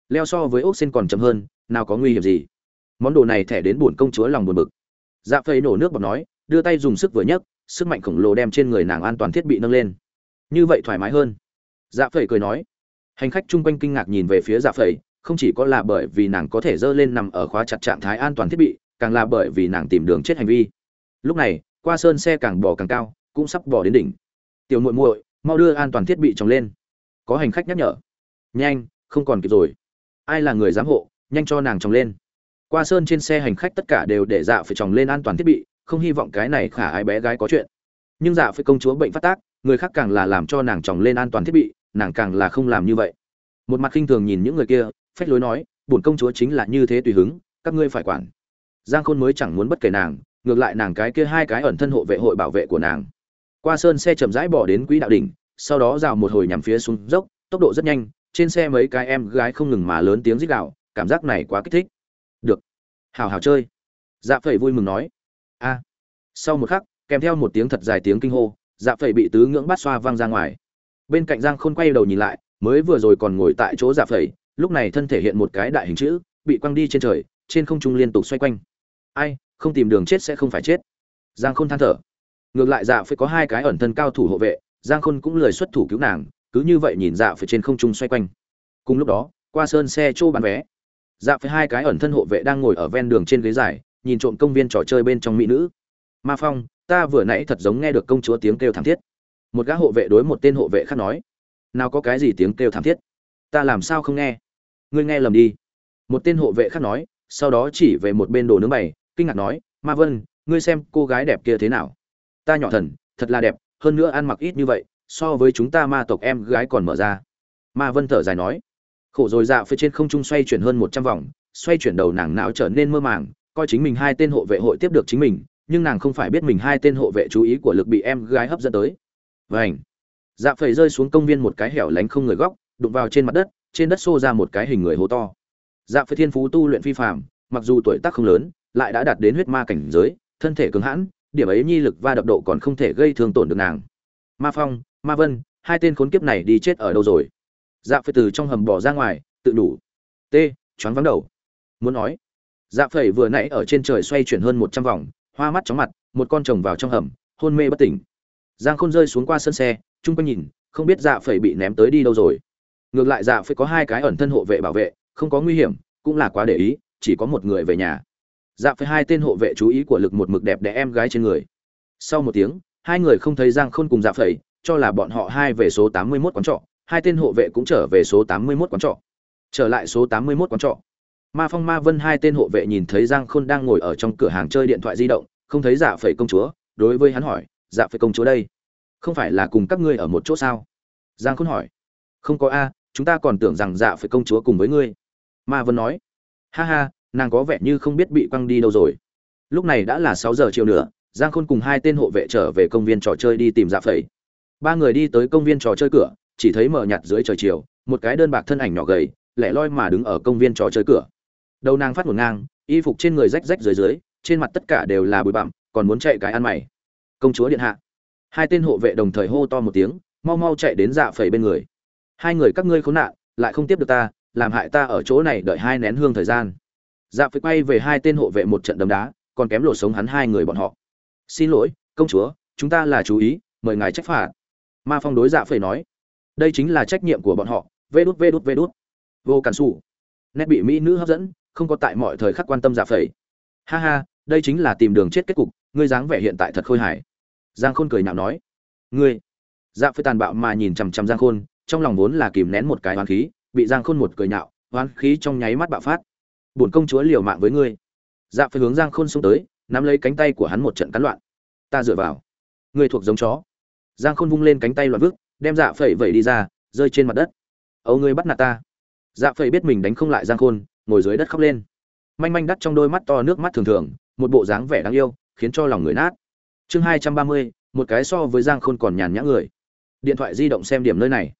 S1: Leo so với ốc xin còn chậm hơn, nào có nguy hiểm gì. Món đồ này thẻ đến buồn công chúa lòng buồn bực. Dạ phây nổ nước bọt nói, đưa tay dùng sức vừa nhấc, sức mạnh khổng lồ đem trên người nàng an toàn thiết bị nâng lên. Như vậy thoải mái hơn. Dạ phẩy cười nói. Hành khách chung quanh kinh ngạc nhìn về phía dạ phẩy không chỉ có là bởi vì nàng có thể dơ lên nằm ở khóa chặt trạng thái an toàn thiết bị, càng là bởi vì nàng tìm đường chết hành vi. Lúc này, qua sơn xe càng bỏ càng cao cũng sắp bỏ đến đỉnh. Tiểu muội muội, mau đưa an toàn thiết bị trồng lên. Có hành khách nhắc nhở. Nhanh, không còn kịp rồi. Ai là người giám hộ, nhanh cho nàng trồng lên. Qua sơn trên xe hành khách tất cả đều để dạ phải trồng lên an toàn thiết bị, không hy vọng cái này khả ai bé gái có chuyện. Nhưng dạ phải công chúa bệnh phát tác, người khác càng là làm cho nàng chồng lên an toàn thiết bị, nàng càng là không làm như vậy. Một mặt khinh thường nhìn những người kia, phách lối nói, bổn công chúa chính là như thế tùy hứng, các ngươi phải quản. Giang khôn mới chẳng muốn bất kể nàng, ngược lại nàng cái kia hai cái ẩn thân hộ vệ hội bảo vệ của nàng qua sơn xe chậm rãi bỏ đến quỹ đạo đỉnh, sau đó rào một hồi nhằm phía xuống dốc, tốc độ rất nhanh, trên xe mấy cái em gái không ngừng mà lớn tiếng rít gạo cảm giác này quá kích thích. Được. Hào hào chơi. Dạ phẩy vui mừng nói. A. Sau một khắc, kèm theo một tiếng thật dài tiếng kinh hô dạ phẩy bị tứ ngưỡng bát xoa văng ra ngoài. Bên cạnh giang khôn quay đầu nhìn lại, mới vừa rồi còn ngồi tại chỗ dạ phẩy, lúc này thân thể hiện một cái đại hình chữ, bị quăng đi trên trời, trên không trung liên tục xoay quanh. Ai, không tìm đường chết sẽ không phải chết. Giang khôn than thở ngược lại dạ phải có hai cái ẩn thân cao thủ hộ vệ, giang khôn cũng lời xuất thủ cứu nàng, cứ như vậy nhìn dạ phải trên không trung xoay quanh. Cùng lúc đó, qua sơn xe chỗ bán vé dạ phải hai cái ẩn thân hộ vệ đang ngồi ở ven đường trên ghế dài, nhìn trộm công viên trò chơi bên trong mỹ nữ. Ma phong, ta vừa nãy thật giống nghe được công chúa tiếng kêu thảm thiết. Một gã hộ vệ đối một tên hộ vệ khác nói, nào có cái gì tiếng kêu thảm thiết? Ta làm sao không nghe? Ngươi nghe lầm đi. Một tên hộ vệ khác nói, sau đó chỉ về một bên đồ nướng bày, kinh ngạc nói, ma vân, ngươi xem cô gái đẹp kia thế nào? Ta nhỏ thần, thật là đẹp, hơn nữa ăn mặc ít như vậy, so với chúng ta ma tộc em gái còn mở ra. Ma vân thở dài nói. Khổ rồi dạ phía trên không trung xoay chuyển hơn một trăm vòng, xoay chuyển đầu nàng não trở nên mơ màng, coi chính mình hai tên hộ vệ hội tiếp được chính mình, nhưng nàng không phải biết mình hai tên hộ vệ chú ý của lực bị em gái hấp dẫn tới. Vảnh dạ phẩy rơi xuống công viên một cái hẻo lánh không người góc, đụng vào trên mặt đất, trên đất xô ra một cái hình người hố to. Dạ phẩy thiên phú tu luyện phi phàm, mặc dù tuổi tác không lớn, lại đã đạt đến huyết ma cảnh giới, thân thể cứng hãn điểm ấy nhi lực va đập độ còn không thể gây thương tổn được nàng. Ma phong, ma vân, hai tên khốn kiếp này đi chết ở đâu rồi? Dạ phệ từ trong hầm bỏ ra ngoài, tự đủ. T, choáng vắng đầu. Muốn nói dạ phẩy vừa nãy ở trên trời xoay chuyển hơn một trăm vòng, hoa mắt chóng mặt, một con chồng vào trong hầm, hôn mê bất tỉnh. Giang khôn rơi xuống qua sân xe, chung quanh nhìn, không biết dạ phẩy bị ném tới đi đâu rồi. Ngược lại dạ phẩy có hai cái ẩn thân hộ vệ bảo vệ, không có nguy hiểm, cũng là quá để ý, chỉ có một người về nhà dạ phẩy hai tên hộ vệ chú ý của lực một mực đẹp đẽ em gái trên người. Sau một tiếng, hai người không thấy giang khôn cùng dạ phẩy, cho là bọn họ hai về số tám mươi 81 quán trọ. Hai tên hộ vệ cũng trở về số tám mươi 81 quán trọ. Trở lại số tám mươi 81 quán trọ. Ma phong, ma vân hai tên hộ vệ nhìn thấy giang khôn đang ngồi ở trong cửa hàng chơi điện thoại di động, không thấy dạ phẩy công chúa. Đối với hắn hỏi dạ phẩy công chúa đây, không phải là cùng các ngươi ở một chỗ sao? Giang khôn hỏi, không có a, chúng ta còn tưởng rằng dạ phẩy công chúa cùng với ngươi. Ma vân nói, ha ha nàng có vẻ như không biết bị quăng đi đâu rồi. Lúc này đã là sáu giờ chiều nữa, giang khôn cùng hai tên hộ vệ trở về công viên trò chơi đi tìm dạ phẩy. Ba người đi tới công viên trò chơi cửa, chỉ thấy mở nhạt dưới trời chiều, một cái đơn bạc thân ảnh nhỏ gầy, lẻ loi mà đứng ở công viên trò chơi cửa. Đầu nàng phát một ngang, y phục trên người rách rách dưới dưới, trên mặt tất cả đều là bụi bặm, còn muốn chạy cái ăn mày. Công chúa điện hạ. Hai tên hộ vệ đồng thời hô to một tiếng, mau mau chạy đến dạ phẩy bên người. Hai người các ngươi khốn nạn, lại không tiếp được ta, làm hại ta ở chỗ này đợi hai nén hương thời gian dạ phải quay về hai tên hộ vệ một trận đấm đá, còn kém lộ sống hắn hai người bọn họ. Xin lỗi, công chúa, chúng ta là chú ý, mời ngài trách phạt. Ma phong đối dạ phải nói. Đây chính là trách nhiệm của bọn họ, vê đút vê đút vê đút. Vô cản xù. Nét bị mỹ nữ hấp dẫn, không có tại mọi thời khắc quan tâm dạ phẩy ha ha, đây chính là tìm đường chết kết cục, ngươi dáng vẻ hiện tại thật khôi hài. Giang khôn cười nhạo nói. Ngươi. Dạ phẩy tàn bạo mà nhìn chằm chằm giang khôn, trong lòng vốn là kìm nén một cái hoán khí, bị giang khôn một cười nhạo hoán khí trong nháy mắt bạo phát bổn công chúa liều mạng với ngươi. Dạ phải hướng giang khôn xuống tới, nắm lấy cánh tay của hắn một trận cắn loạn. Ta dựa vào. Ngươi thuộc giống chó. Giang khôn vung lên cánh tay loạn vứt đem dạ phẩy vẩy đi ra, rơi trên mặt đất. Âu ngươi bắt nạt ta. Dạ phẩy biết mình đánh không lại giang khôn, ngồi dưới đất khóc lên. Manh manh đắt trong đôi mắt to nước mắt thường thường, một bộ dáng vẻ đáng yêu, khiến cho lòng người nát. Chương hai trăm ba mươi, một cái so với giang khôn còn nhàn nhã người. Điện thoại di động xem điểm nơi này.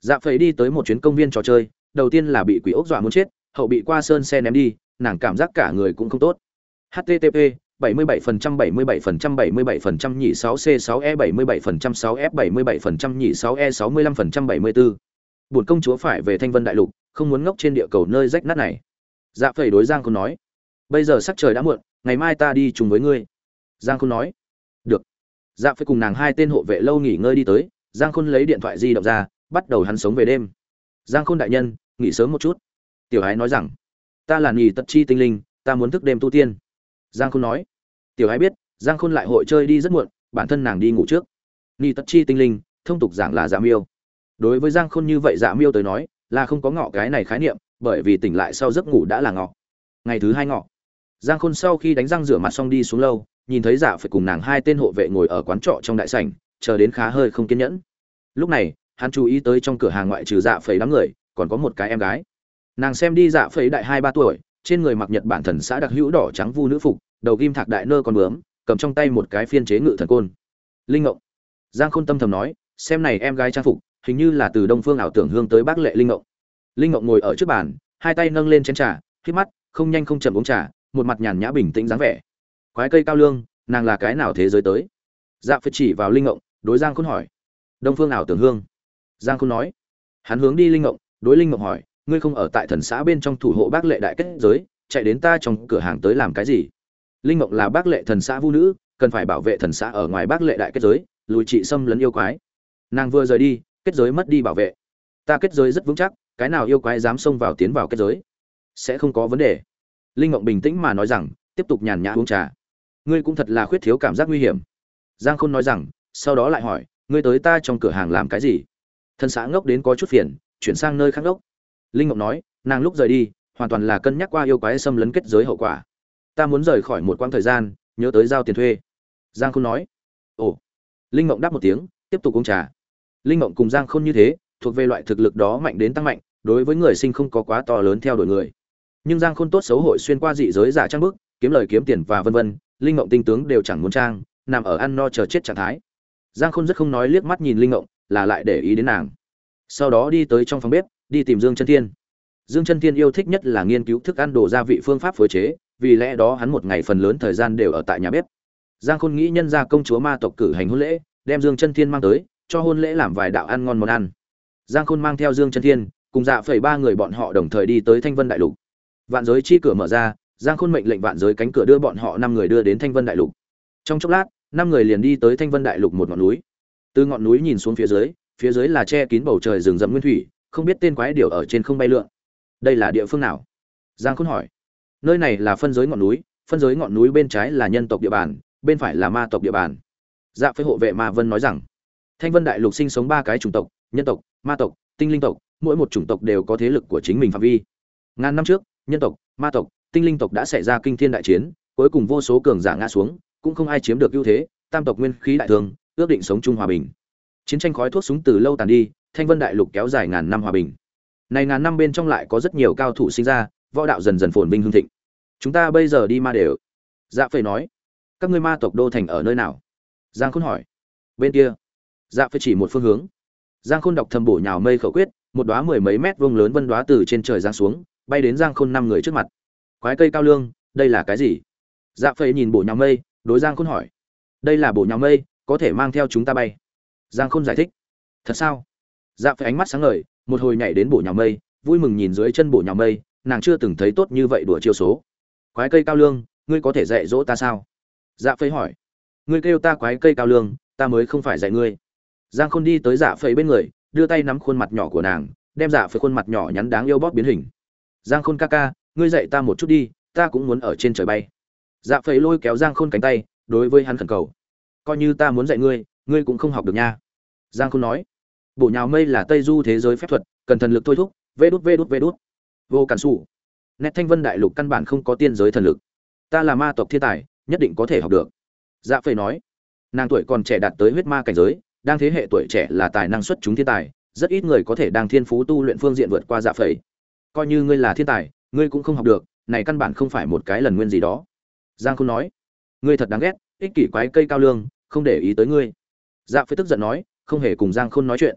S1: Dạ phẩy đi tới một chuyến công viên trò chơi, đầu tiên là bị quỷ ốc dọa muốn chết hậu bị qua sơn xe ném đi nàng cảm giác cả người cũng không tốt http 77% 77% 77% nhị 6C6E 77% 6F 77% nhị 6E 65% 74. Buồn công chúa phải về Thanh Vân Đại Lục, không muốn ngốc trên địa cầu nơi rách nát này. Dạ Phẩy đối Giang Khôn nói, bây giờ sắc trời đã muộn, ngày mai ta đi chung với ngươi. Giang Khôn nói, được. Dạ Phẩy cùng nàng hai tên hộ vệ lâu nghỉ ngơi đi tới, Giang Khôn lấy điện thoại di động ra, bắt đầu hắn sống về đêm. Giang Khôn đại nhân, nghỉ sớm một chút. Tiểu Ái nói rằng, ta là nghỉ tật chi tinh linh, ta muốn thức đêm tu tiên. Giang Khôn nói, tiểu ái biết giang khôn lại hội chơi đi rất muộn bản thân nàng đi ngủ trước. Nghỉ tật chi tinh linh thông tục giảng là dạ miêu. Đối với giang khôn như vậy dạ miêu tới nói là không có ngọ cái này khái niệm bởi vì tỉnh lại sau giấc ngủ đã là ngọ. Ngày thứ hai ngọ. Giang khôn sau khi đánh răng rửa mặt xong đi xuống lâu nhìn thấy giả phải cùng nàng hai tên hộ vệ ngồi ở quán trọ trong đại sảnh chờ đến khá hơi không kiên nhẫn. Lúc này hắn chú ý tới trong cửa hàng ngoại trừ dạ phẩy đám người còn có một cái em gái nàng xem đi dạ phẩy đại hai ba tuổi, trên người mặc nhật bản thần xã đặc hữu đỏ trắng vu nữ phục, đầu kim thạc đại nơ con bướm, cầm trong tay một cái phiên chế ngự thần côn. Linh ngộng. Giang khôn tâm thầm nói, xem này em gái trang phục, hình như là từ đông phương ảo tưởng hương tới bác lệ linh ngộng. Linh ngộng ngồi ở trước bàn, hai tay nâng lên chén trà khi mắt, không nhanh không chậm uống trà, một mặt nhàn nhã bình tĩnh dáng vẻ. Quái cây cao lương, nàng là cái nào thế giới tới? Dạ phải chỉ vào linh ngộng, đối giang khôn hỏi. Đông phương ảo tưởng hương. Giang khôn nói. Hắn hướng đi linh ngộng, đối linh ngộng hỏi ngươi không ở tại thần xã bên trong thủ hộ bác lệ đại kết giới, chạy đến ta trong cửa hàng tới làm cái gì? Linh mộng là bác lệ thần xã vũ nữ, cần phải bảo vệ thần xã ở ngoài bác lệ đại kết giới, lùi trị xâm lấn yêu quái. Nàng vừa rời đi, kết giới mất đi bảo vệ. Ta kết giới rất vững chắc, cái nào yêu quái dám xông vào tiến vào kết giới? Sẽ không có vấn đề. Linh mộng bình tĩnh mà nói rằng, tiếp tục nhàn nhã uống trà. Ngươi cũng thật là khuyết thiếu cảm giác nguy hiểm. Giang khôn nói rằng, sau đó lại hỏi, ngươi tới ta trong cửa hàng làm cái gì? Thân xã ngốc đến có chút phiền, chuyển sang nơi khác ngốc linh ngọc nói, nàng lúc rời đi, hoàn toàn là cân nhắc qua yêu quái xâm lấn kết giới hậu quả. Ta muốn rời khỏi một quãng thời gian, nhớ tới giao tiền thuê. Giang khôn nói, ồ. Linh mộng đáp một tiếng, tiếp tục uống trà. Linh mộng cùng giang khôn như thế, thuộc về loại thực lực đó mạnh đến tăng mạnh, đối với người sinh không có quá to lớn theo đuổi người. Nhưng giang khôn tốt xấu hội xuyên qua dị giới giả trang bức, kiếm lời kiếm tiền và vân vân, linh ngộng tinh tướng đều chẳng muốn trang, nằm ở ăn no chờ chết trạng thái. Giang khôn rất không nói liếc mắt nhìn linh ngộng là lại để ý đến nàng. Sau đó đi tới trong phòng bếp đi tìm dương chân thiên. Dương chân thiên yêu thích nhất là nghiên cứu thức ăn đồ gia vị phương pháp phối chế, vì lẽ đó hắn một ngày phần lớn thời gian đều ở tại nhà bếp. Giang khôn nghĩ nhân ra công chúa ma tộc cử hành hôn lễ, đem dương chân thiên mang tới, cho hôn lễ làm vài đạo ăn ngon món ăn. Giang khôn mang theo dương chân thiên, cùng dạ phẩy ba người bọn họ đồng thời đi tới thanh vân đại lục. Vạn giới chi cửa mở ra, giang khôn mệnh lệnh vạn giới cánh cửa đưa bọn họ năm người đưa đến thanh vân đại lục. Trong chốc lát, năm người liền đi tới thanh vân đại lục một ngọn núi. Từ ngọn núi nhìn xuống phía dưới phía dưới là che kín bầu trời rừng rậm nguyên thủy không biết tên quái điểu ở trên không bay lượn. Đây là địa phương nào? Giang khôn hỏi. Nơi này là phân giới ngọn núi, phân giới ngọn núi bên trái là nhân tộc địa bàn, bên phải là ma tộc địa bàn. Dạ phế hộ vệ ma vân nói rằng, thanh vân đại lục sinh sống ba cái chủng tộc, nhân tộc, ma tộc, tinh linh tộc, mỗi một chủng tộc đều có thế lực của chính mình phạm vi. Ngàn năm trước, nhân tộc, ma tộc, tinh linh tộc đã xảy ra kinh thiên đại chiến, cuối cùng vô số cường giả ngã xuống, cũng không ai chiếm được ưu thế, tam tộc nguyên khí đại thương, ước định sống chung hòa bình. Chiến tranh khói thuốc súng từ lâu tàn đi thanh vân đại lục kéo dài ngàn năm hòa bình. Này ngàn năm bên trong lại có rất nhiều cao thủ sinh ra, võ đạo dần dần phồn vinh hương thịnh. Chúng ta bây giờ đi ma đều. Dạ phơi nói. Các ngươi ma tộc đô thành ở nơi nào? Giang khôn hỏi. Bên kia. Dạ phơi chỉ một phương hướng. Giang khôn đọc thầm bổ nhào mây khẩu quyết, một đóa mười mấy mét vuông lớn vân đóa từ trên trời giáng xuống, bay đến giang khôn năm người trước mặt. Quái cây cao lương, đây là cái gì? Dạ phơi nhìn bổ nhào mây, đối giang khôn hỏi. Đây là bổ nhào mây, có thể mang theo chúng ta bay. Giang khôn giải thích. Thật sao? Dạ phải ánh mắt sáng ngời, một hồi nhảy đến bổ nhào mây, vui mừng nhìn dưới chân bổ nhào mây, nàng chưa từng thấy tốt như vậy đùa chiêu số. Quái cây cao lương, ngươi có thể dạy dỗ ta sao? Dạ phây hỏi. Ngươi kêu ta quái cây cao lương, ta mới không phải dạy ngươi. Giang khôn đi tới dạ phây bên người, đưa tay nắm khuôn mặt nhỏ của nàng, đem dạ phây khuôn mặt nhỏ nhắn đáng yêu bóp biến hình. Giang khôn ca ca, ngươi dạy ta một chút đi, ta cũng muốn ở trên trời bay. Dạ phây lôi kéo giang khôn cánh tay, đối với hắn khẩn cầu. Coi như ta muốn dạy ngươi ngươi cũng không học được nha. Giang khôn nói bổ nhào mây là tây du thế giới phép thuật, cần thần lực thôi thúc, vê đút vê đút vê đút. Vô cản xù nét thanh vân đại lục căn bản không có tiên giới thần lực. Ta là ma tộc thiên tài, nhất định có thể học được. Dạ phẩy nói. Nàng tuổi còn trẻ đạt tới huyết ma cảnh giới, đang thế hệ tuổi trẻ là tài năng xuất chúng thiên tài, rất ít người có thể đang thiên phú tu luyện phương diện vượt qua dạ phẩy coi như ngươi là thiên tài, ngươi cũng không học được, này căn bản không phải một cái lần nguyên gì đó. Giang Khôn nói. Ngươi thật đáng ghét, ích kỷ quái cây cao lương, không để ý tới ngươi. Dạ phẩy tức giận nói không hề cùng giang khôn nói chuyện.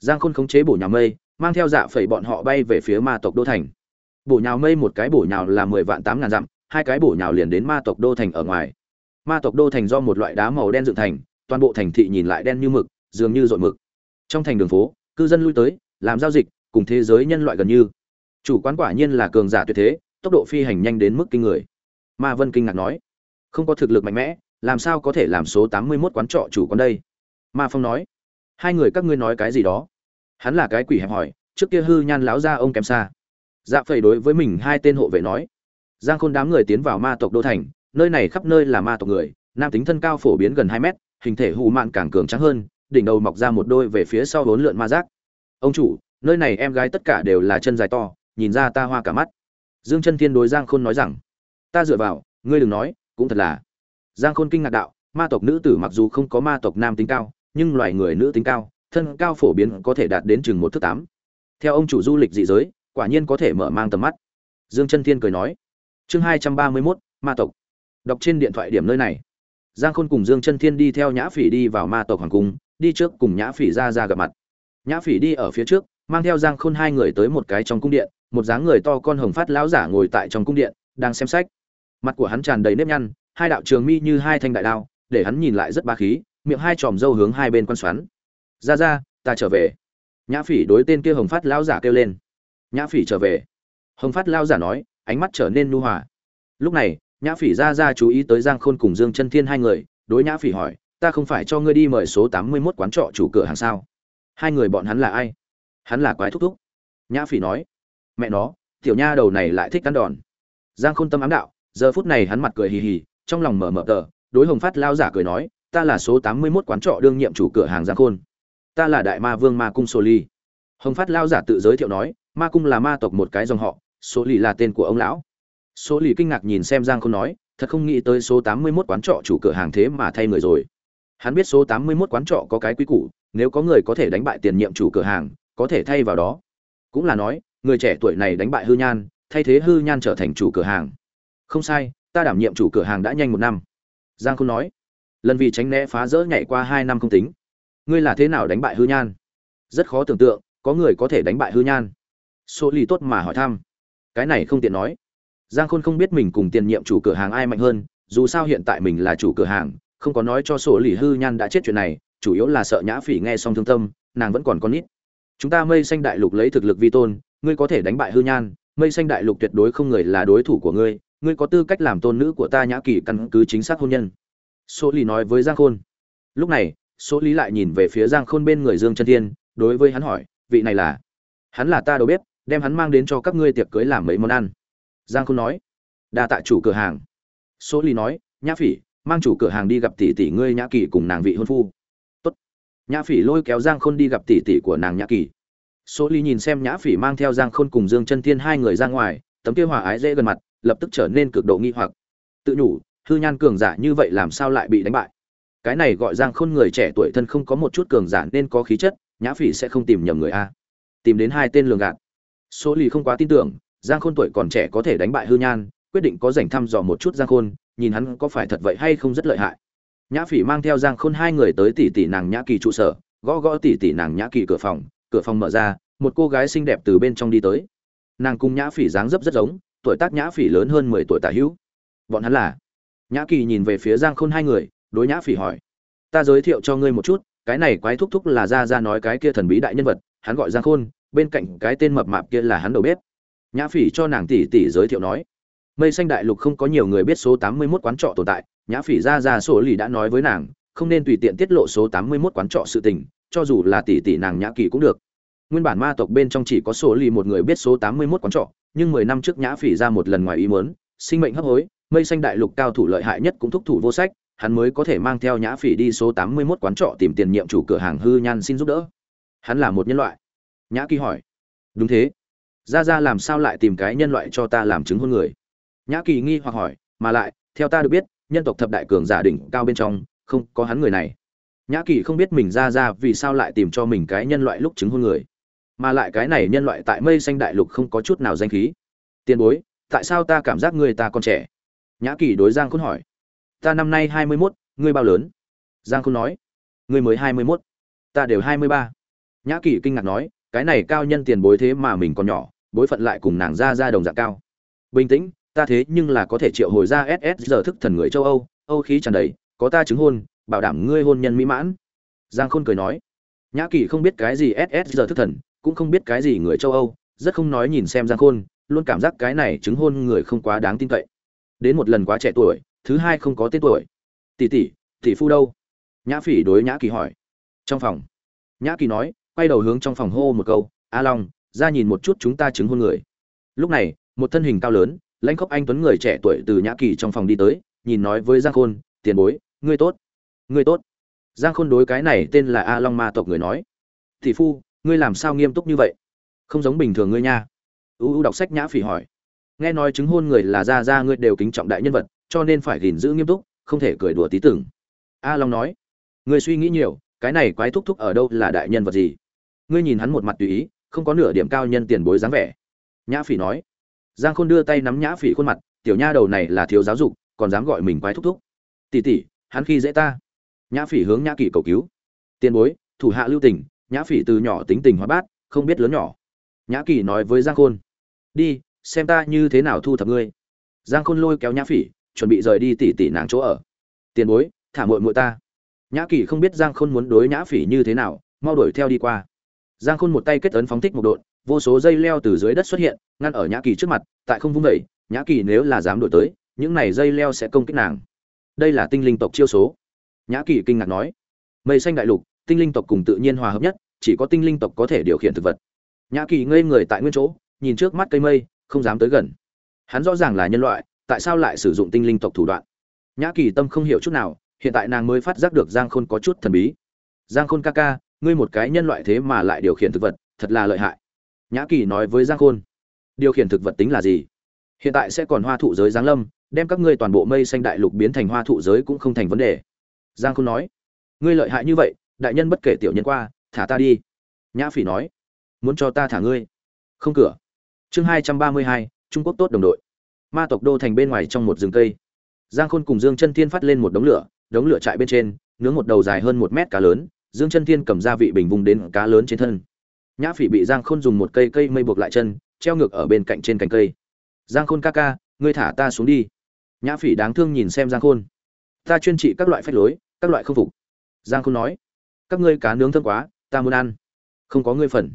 S1: Giang khôn khống chế bổ nhào mây, mang theo dạ phẩy bọn họ bay về phía ma tộc đô thành. Bổ nhào mây một cái bổ nhào là mười vạn tám ngàn dặm, hai cái bổ nhào liền đến ma tộc đô thành ở ngoài. Ma tộc đô thành do một loại đá màu đen dựng thành, toàn bộ thành thị nhìn lại đen như mực, dường như dội mực. Trong thành đường phố, cư dân lui tới, làm giao dịch, cùng thế giới nhân loại gần như. Chủ quán quả nhiên là cường giả tuyệt thế, tốc độ phi hành nhanh đến mức kinh người. Ma vân kinh ngạc nói, không có thực lực mạnh mẽ, làm sao có thể làm số tám mươi mốt quán trọ chủ quán đây? Ma phong nói hai người các ngươi nói cái gì đó? Hắn là cái quỷ hẹp hỏi, trước kia hư nhan láo ra ông kém xa. Dạ phẩy đối với mình hai tên hộ vệ nói, giang khôn đám người tiến vào ma tộc đô thành, nơi này khắp nơi là ma tộc người, nam tính thân cao phổ biến gần hai mét, hình thể hù mạn càng cường trắng hơn, đỉnh đầu mọc ra một đôi về phía sau bốn lượn ma giác ông chủ, nơi này em gái tất cả đều là chân dài to, nhìn ra ta hoa cả mắt. Dương chân thiên đối giang khôn nói rằng, ta dựa vào, ngươi đừng nói, cũng thật là. Giang khôn kinh ngạc đạo, ma tộc nữ tử mặc dù không có ma tộc nam tính cao nhưng loài người nữ tính cao, thân cao phổ biến có thể đạt đến chừng một thước tám. Theo ông chủ du lịch dị giới, quả nhiên có thể mở mang tầm mắt. Dương chân thiên cười nói. Chương hai trăm ba mươi mốt, ma tộc. Đọc trên điện thoại điểm nơi này. Giang khôn cùng dương chân thiên đi theo nhã phỉ đi vào ma tộc hoàng cung, đi trước cùng nhã phỉ ra ra gặp mặt. Nhã phỉ đi ở phía trước, mang theo giang khôn hai người tới một cái trong cung điện, một dáng người to con hồng phát lão giả ngồi tại trong cung điện, đang xem sách. Mặt của hắn tràn đầy nếp nhăn, hai đạo trường mi như hai thanh đại đao, để hắn nhìn lại rất ba khí miệng hai tròm râu hướng hai bên quan xoắn. Ra ra, ta trở về. Nhã phỉ đối tên kia hồng phát lão giả kêu lên. Nhã phỉ trở về. Hồng phát lão giả nói, ánh mắt trở nên nhu hòa. Lúc này, nhã phỉ ra ra chú ý tới giang khôn cùng dương chân thiên hai người, đối nhã phỉ hỏi, ta không phải cho ngươi đi mời số tám mươi mốt quán trọ chủ cửa hàng sao? Hai người bọn hắn là ai? Hắn là quái thúc thúc. Nhã phỉ nói. Mẹ nó, tiểu nha đầu này lại thích cắn đòn. Giang khôn tâm ám đạo, giờ phút này hắn mặt cười hì hì, trong lòng mở mở tờ, đối hồng phát lao giả cười nói ta là số tám mươi mốt quán trọ đương nhiệm chủ cửa hàng giang khôn. Ta là đại ma vương ma cung sô ly hồng phát lao giả tự giới thiệu nói, ma cung là ma tộc một cái dòng họ Sô ly là tên của ông lão. Sô ly kinh ngạc nhìn xem giang khôn nói, thật không nghĩ tới số tám mươi mốt quán trọ chủ cửa hàng thế mà thay người rồi. Hắn biết số tám mươi mốt quán trọ có cái quý củ, nếu có người có thể đánh bại tiền nhiệm chủ cửa hàng, có thể thay vào đó. Cũng là nói, người trẻ tuổi này đánh bại hư nhan, thay thế hư nhan trở thành chủ cửa hàng. Không sai, ta đảm nhiệm chủ cửa hàng đã nhanh một năm. Giang khôn nói lần vì tránh né phá rỡ nhảy qua hai năm không tính. Ngươi là thế nào đánh bại hư nhan? Rất khó tưởng tượng, có người có thể đánh bại hư nhan. Số lì tốt mà hỏi thăm. Cái này không tiện nói. Giang khôn không biết mình cùng tiền nhiệm chủ cửa hàng ai mạnh hơn, dù sao hiện tại mình là chủ cửa hàng, không có nói cho sổ lì hư nhan đã chết chuyện này, chủ yếu là sợ nhã phỉ nghe xong thương tâm, nàng vẫn còn con ít chúng ta mây xanh đại lục lấy thực lực vi tôn, ngươi có thể đánh bại hư nhan, mây xanh đại lục tuyệt đối không người là đối thủ của ngươi ngươi có tư cách làm tôn nữ của ta nhã kỳ căn cứ chính xác hôn nhân số lý nói với giang khôn. Lúc này số lý lại nhìn về phía giang khôn bên người dương chân thiên, đối với hắn hỏi, vị này là? Hắn là ta đầu bếp đem hắn mang đến cho các ngươi tiệc cưới làm mấy món ăn. Giang khôn nói, đa tạ chủ cửa hàng. Số lý nói, nhã phỉ, mang chủ cửa hàng đi gặp tỷ tỷ ngươi nhã kỳ cùng nàng vị hôn phu. Tốt. nhã phỉ lôi kéo giang khôn đi gặp tỷ tỷ của nàng nhã kỳ. Số lý nhìn xem nhã phỉ mang theo giang khôn cùng dương chân thiên hai người ra ngoài, tấm kia hòa ái dễ gần mặt, lập tức trở nên cực độ nghi hoặc. Tự nhủ hư nhan cường giả như vậy làm sao lại bị đánh bại? Cái này gọi giang khôn người trẻ tuổi thân không có một chút cường giả nên có khí chất, nhã phỉ sẽ không tìm nhầm người a. Tìm đến hai tên lường gạt. Số lì không quá tin tưởng, giang khôn tuổi còn trẻ có thể đánh bại hư nhan, quyết định có dành thăm dò một chút giang khôn, nhìn hắn có phải thật vậy hay không rất lợi hại. Nhã phỉ mang theo giang khôn hai người tới tỷ tỷ nàng nhã kỳ trụ sở, gõ gõ tỷ tỷ nàng nhã kỳ cửa phòng cửa phòng mở ra, một cô gái xinh đẹp từ bên trong đi tới. Nàng cùng nhã phỉ dáng dấp rất giống, tuổi tác nhã phỉ lớn hơn mười tuổi tả hữu. Bọn hắn là nhã kỳ nhìn về phía giang khôn hai người, đối nhã phỉ hỏi, ta giới thiệu cho ngươi một chút, cái này quái thúc thúc là ra ra nói cái kia thần bí đại nhân vật, hắn gọi giang khôn, bên cạnh cái tên mập mạp kia là hắn đầu bếp. Nhã phỉ cho nàng tỷ tỷ giới thiệu nói, mây xanh đại lục không có nhiều người biết số tám mươi 81 quán trọ tồn tại, nhã phỉ ra ra sổ lì đã nói với nàng, không nên tùy tiện tiết lộ số tám mươi 81 quán trọ sự tình, cho dù là tỷ tỷ nàng nhã kỳ cũng được. Nguyên bản ma tộc bên trong chỉ có sổ lì một người biết số tám mươi 81 quán trọ, nhưng mười năm trước nhã phỉ ra một lần ngoài ý muốn, sinh mệnh hấp hối mây xanh đại lục cao thủ lợi hại nhất cũng thúc thủ vô sách, hắn mới có thể mang theo nhã phỉ đi số tám mươi 81 quán trọ tìm tiền nhiệm chủ cửa hàng hư nhan xin giúp đỡ. Hắn là một nhân loại. Nhã kỳ hỏi. Đúng thế. Ra ra làm sao lại tìm cái nhân loại cho ta làm chứng hôn người? Nhã kỳ nghi hoặc hỏi, mà lại, theo ta được biết, nhân tộc thập đại cường giả đỉnh cao bên trong, không có hắn người này. Nhã kỳ không biết mình ra ra vì sao lại tìm cho mình cái nhân loại lúc chứng hôn người. Mà lại cái này nhân loại tại mây xanh đại lục không có chút nào danh khí. Tiền bối, tại sao ta cảm giác người ta còn trẻ? Nhã kỳ đối giang khôn hỏi. Ta năm nay hai mươi mốt, ngươi bao lớn? Giang khôn nói. Ngươi mới hai mươi mốt. Ta đều hai mươi ba. Nhã kỳ kinh ngạc nói, cái này cao nhân tiền bối thế mà mình còn nhỏ, bối phận lại cùng nàng ra ra đồng dạng cao. Bình tĩnh, ta thế nhưng là có thể triệu hồi ra ss giờ thức thần người châu âu âu khí tràn đầy, có ta chứng hôn, bảo đảm ngươi hôn nhân mỹ mãn. Giang khôn cười nói. Nhã kỳ không biết cái gì ss giờ thức thần, cũng không biết cái gì người châu âu, rất không nói nhìn xem giang khôn, luôn cảm giác cái này chứng hôn người không quá đáng tin cậy đến một lần quá trẻ tuổi, thứ hai không có tên tuổi. Tỷ tỷ tỷ phu đâu? Nhã phỉ đối nhã kỳ hỏi. Trong phòng. Nhã kỳ nói, quay đầu hướng trong phòng hô một câu, a long, ra nhìn một chút chúng ta chứng hôn người. Lúc này, một thân hình cao lớn, lãnh khốc anh tuấn người trẻ tuổi từ nhã kỳ trong phòng đi tới, nhìn nói với giang khôn, tiền bối, ngươi tốt ngươi tốt. Giang khôn đối cái này tên là a long ma tộc người nói, tỷ phu, ngươi làm sao nghiêm túc như vậy? Không giống bình thường ngươi nha. U u đọc sách nhã phỉ hỏi nghe nói chứng hôn người là ra ra ngươi đều kính trọng đại nhân vật, cho nên phải gìn giữ nghiêm túc, không thể cười đùa tí tưởng a long nói, ngươi suy nghĩ nhiều, cái này quái thúc thúc ở đâu là đại nhân vật gì? Ngươi nhìn hắn một mặt tùy ý, không có nửa điểm cao nhân tiền bối dáng vẻ. Nhã phỉ nói, giang khôn đưa tay nắm nhã phỉ khuôn mặt, tiểu nha đầu này là thiếu giáo dục, còn dám gọi mình quái thúc thúc. Tỉ tỉ hắn khi dễ ta. Nhã phỉ hướng nhã kỳ cầu cứu, tiền bối, thủ hạ lưu tình, nhã phỉ từ nhỏ tính tình hóa bát, không biết lớn nhỏ. Nhã kỳ nói với giang khôn, đi xem ta như thế nào thu thập ngươi. Giang khôn lôi kéo nhã phỉ, chuẩn bị rời đi tỉ tỉ nàng chỗ ở. Tiền bối, thả muội muội ta. Nhã kỳ không biết giang khôn muốn đối nhã phỉ như thế nào, mau đuổi theo đi qua. Giang khôn một tay kết ấn phóng thích một độn, vô số dây leo từ dưới đất xuất hiện, ngăn ở nhã kỳ trước mặt, tại không vung vẩy nhã kỳ nếu là dám đổi tới, những này dây leo sẽ công kích nàng. Đây là tinh linh tộc chiêu số. Nhã kỳ kinh ngạc nói, mây xanh đại lục, tinh linh tộc cùng tự nhiên hòa hợp nhất, chỉ có tinh linh tộc có thể điều khiển thực vật. Nhã kỳ ngây người tại nguyên chỗ, nhìn trước mắt cây mây không dám tới gần. Hắn rõ ràng là nhân loại, tại sao lại sử dụng tinh linh tộc thủ đoạn? Nhã kỳ tâm không hiểu chút nào, hiện tại nàng mới phát giác được giang khôn có chút thần bí. Giang khôn ca ca, ngươi một cái nhân loại thế mà lại điều khiển thực vật, thật là lợi hại. Nhã kỳ nói với giang khôn, điều khiển thực vật tính là gì? Hiện tại sẽ còn hoa thụ giới giáng lâm, đem các ngươi toàn bộ mây xanh đại lục biến thành hoa thụ giới cũng không thành vấn đề. Giang khôn nói, ngươi lợi hại như vậy, đại nhân bất kể tiểu nhân qua, thả ta đi. Nhã phỉ nói, muốn cho ta thả ngươi. Không cửa chương hai trăm ba mươi hai, trung quốc tốt đồng đội. Ma tộc đô thành bên ngoài trong một rừng cây. Giang khôn cùng dương chân thiên phát lên một đống lửa đống lửa chạy bên trên, nướng một đầu dài hơn một mét cá lớn, dương chân thiên cầm gia vị bình vùng đến cá lớn trên thân. Nhã phỉ bị giang khôn dùng một cây cây mây buộc lại chân, treo ngược ở bên cạnh trên cành cây. Giang khôn ca ca, ngươi thả ta xuống đi. Nhã phỉ đáng thương nhìn xem giang khôn. Ta chuyên trị các loại phách lối, các loại không phục. Giang khôn nói, các ngươi cá nướng thơm quá, ta muốn ăn. Không có ngươi phần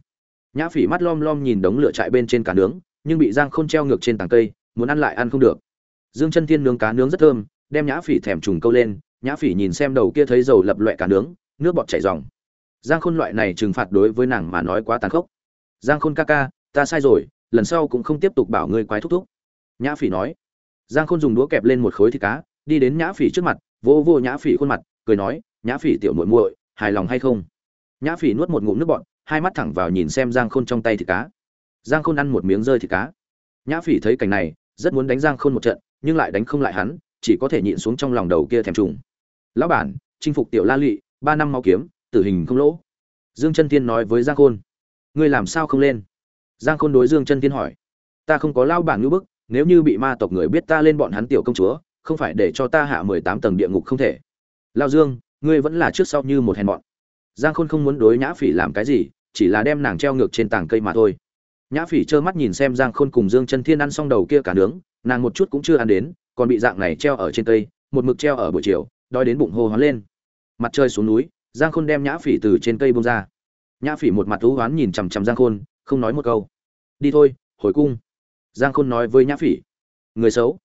S1: nhã phỉ mắt lom lom nhìn đống lửa trại bên trên cá nướng, nhưng bị giang khôn treo ngược trên tảng cây, muốn ăn lại ăn không được. Dương chân thiên nướng cá nướng rất thơm, đem nhã phỉ thèm trùng câu lên, nhã phỉ nhìn xem đầu kia thấy dầu lập loẹ cá nướng, nước bọt chảy ròng. Giang khôn loại này trừng phạt đối với nàng mà nói quá tàn khốc. Giang khôn ca ca, ta sai rồi, lần sau cũng không tiếp tục bảo ngươi quái thúc thúc. Nhã phỉ nói. Giang khôn dùng đũa kẹp lên một khối thịt cá, đi đến nhã phỉ trước mặt vô vô nhã phỉ khuôn mặt, cười nói, nhã phỉ tiểu muội muội, hài lòng hay không? Nhã phỉ nuốt một ngụm nước bọt hai mắt thẳng vào nhìn xem giang khôn trong tay thịt cá. Giang khôn ăn một miếng rơi thịt cá. Nhã phỉ thấy cảnh này, rất muốn đánh giang khôn một trận, nhưng lại đánh không lại hắn, chỉ có thể nhịn xuống trong lòng đầu kia thèm trùng. Lão bản, chinh phục tiểu la lụy ba năm mau kiếm, tử hình không lỗ. Dương chân tiên nói với giang khôn. Ngươi làm sao không lên? Giang khôn đối dương chân tiên hỏi. Ta không có lao bản ngữ bức, nếu như bị ma tộc người biết ta lên bọn hắn tiểu công chúa, không phải để cho ta hạ mười tám tầng địa ngục không thể? Lao dương, ngươi vẫn là trước sau như một hèn mọn. Giang khôn không muốn đối nhã phỉ làm cái gì chỉ là đem nàng treo ngược trên tảng cây mà thôi. Nhã phỉ trơ mắt nhìn xem giang khôn cùng dương chân thiên ăn xong đầu kia cả nướng, nàng một chút cũng chưa ăn đến, còn bị dạng này treo ở trên cây, một mực treo ở buổi chiều, đói đến bụng hô hoán lên. Mặt trời xuống núi, giang khôn đem nhã phỉ từ trên cây bông ra. Nhã phỉ một mặt thú hoán nhìn chằm chằm giang khôn, không nói một câu. Đi thôi, hồi cung. Giang khôn nói với nhã phỉ. Người xấu.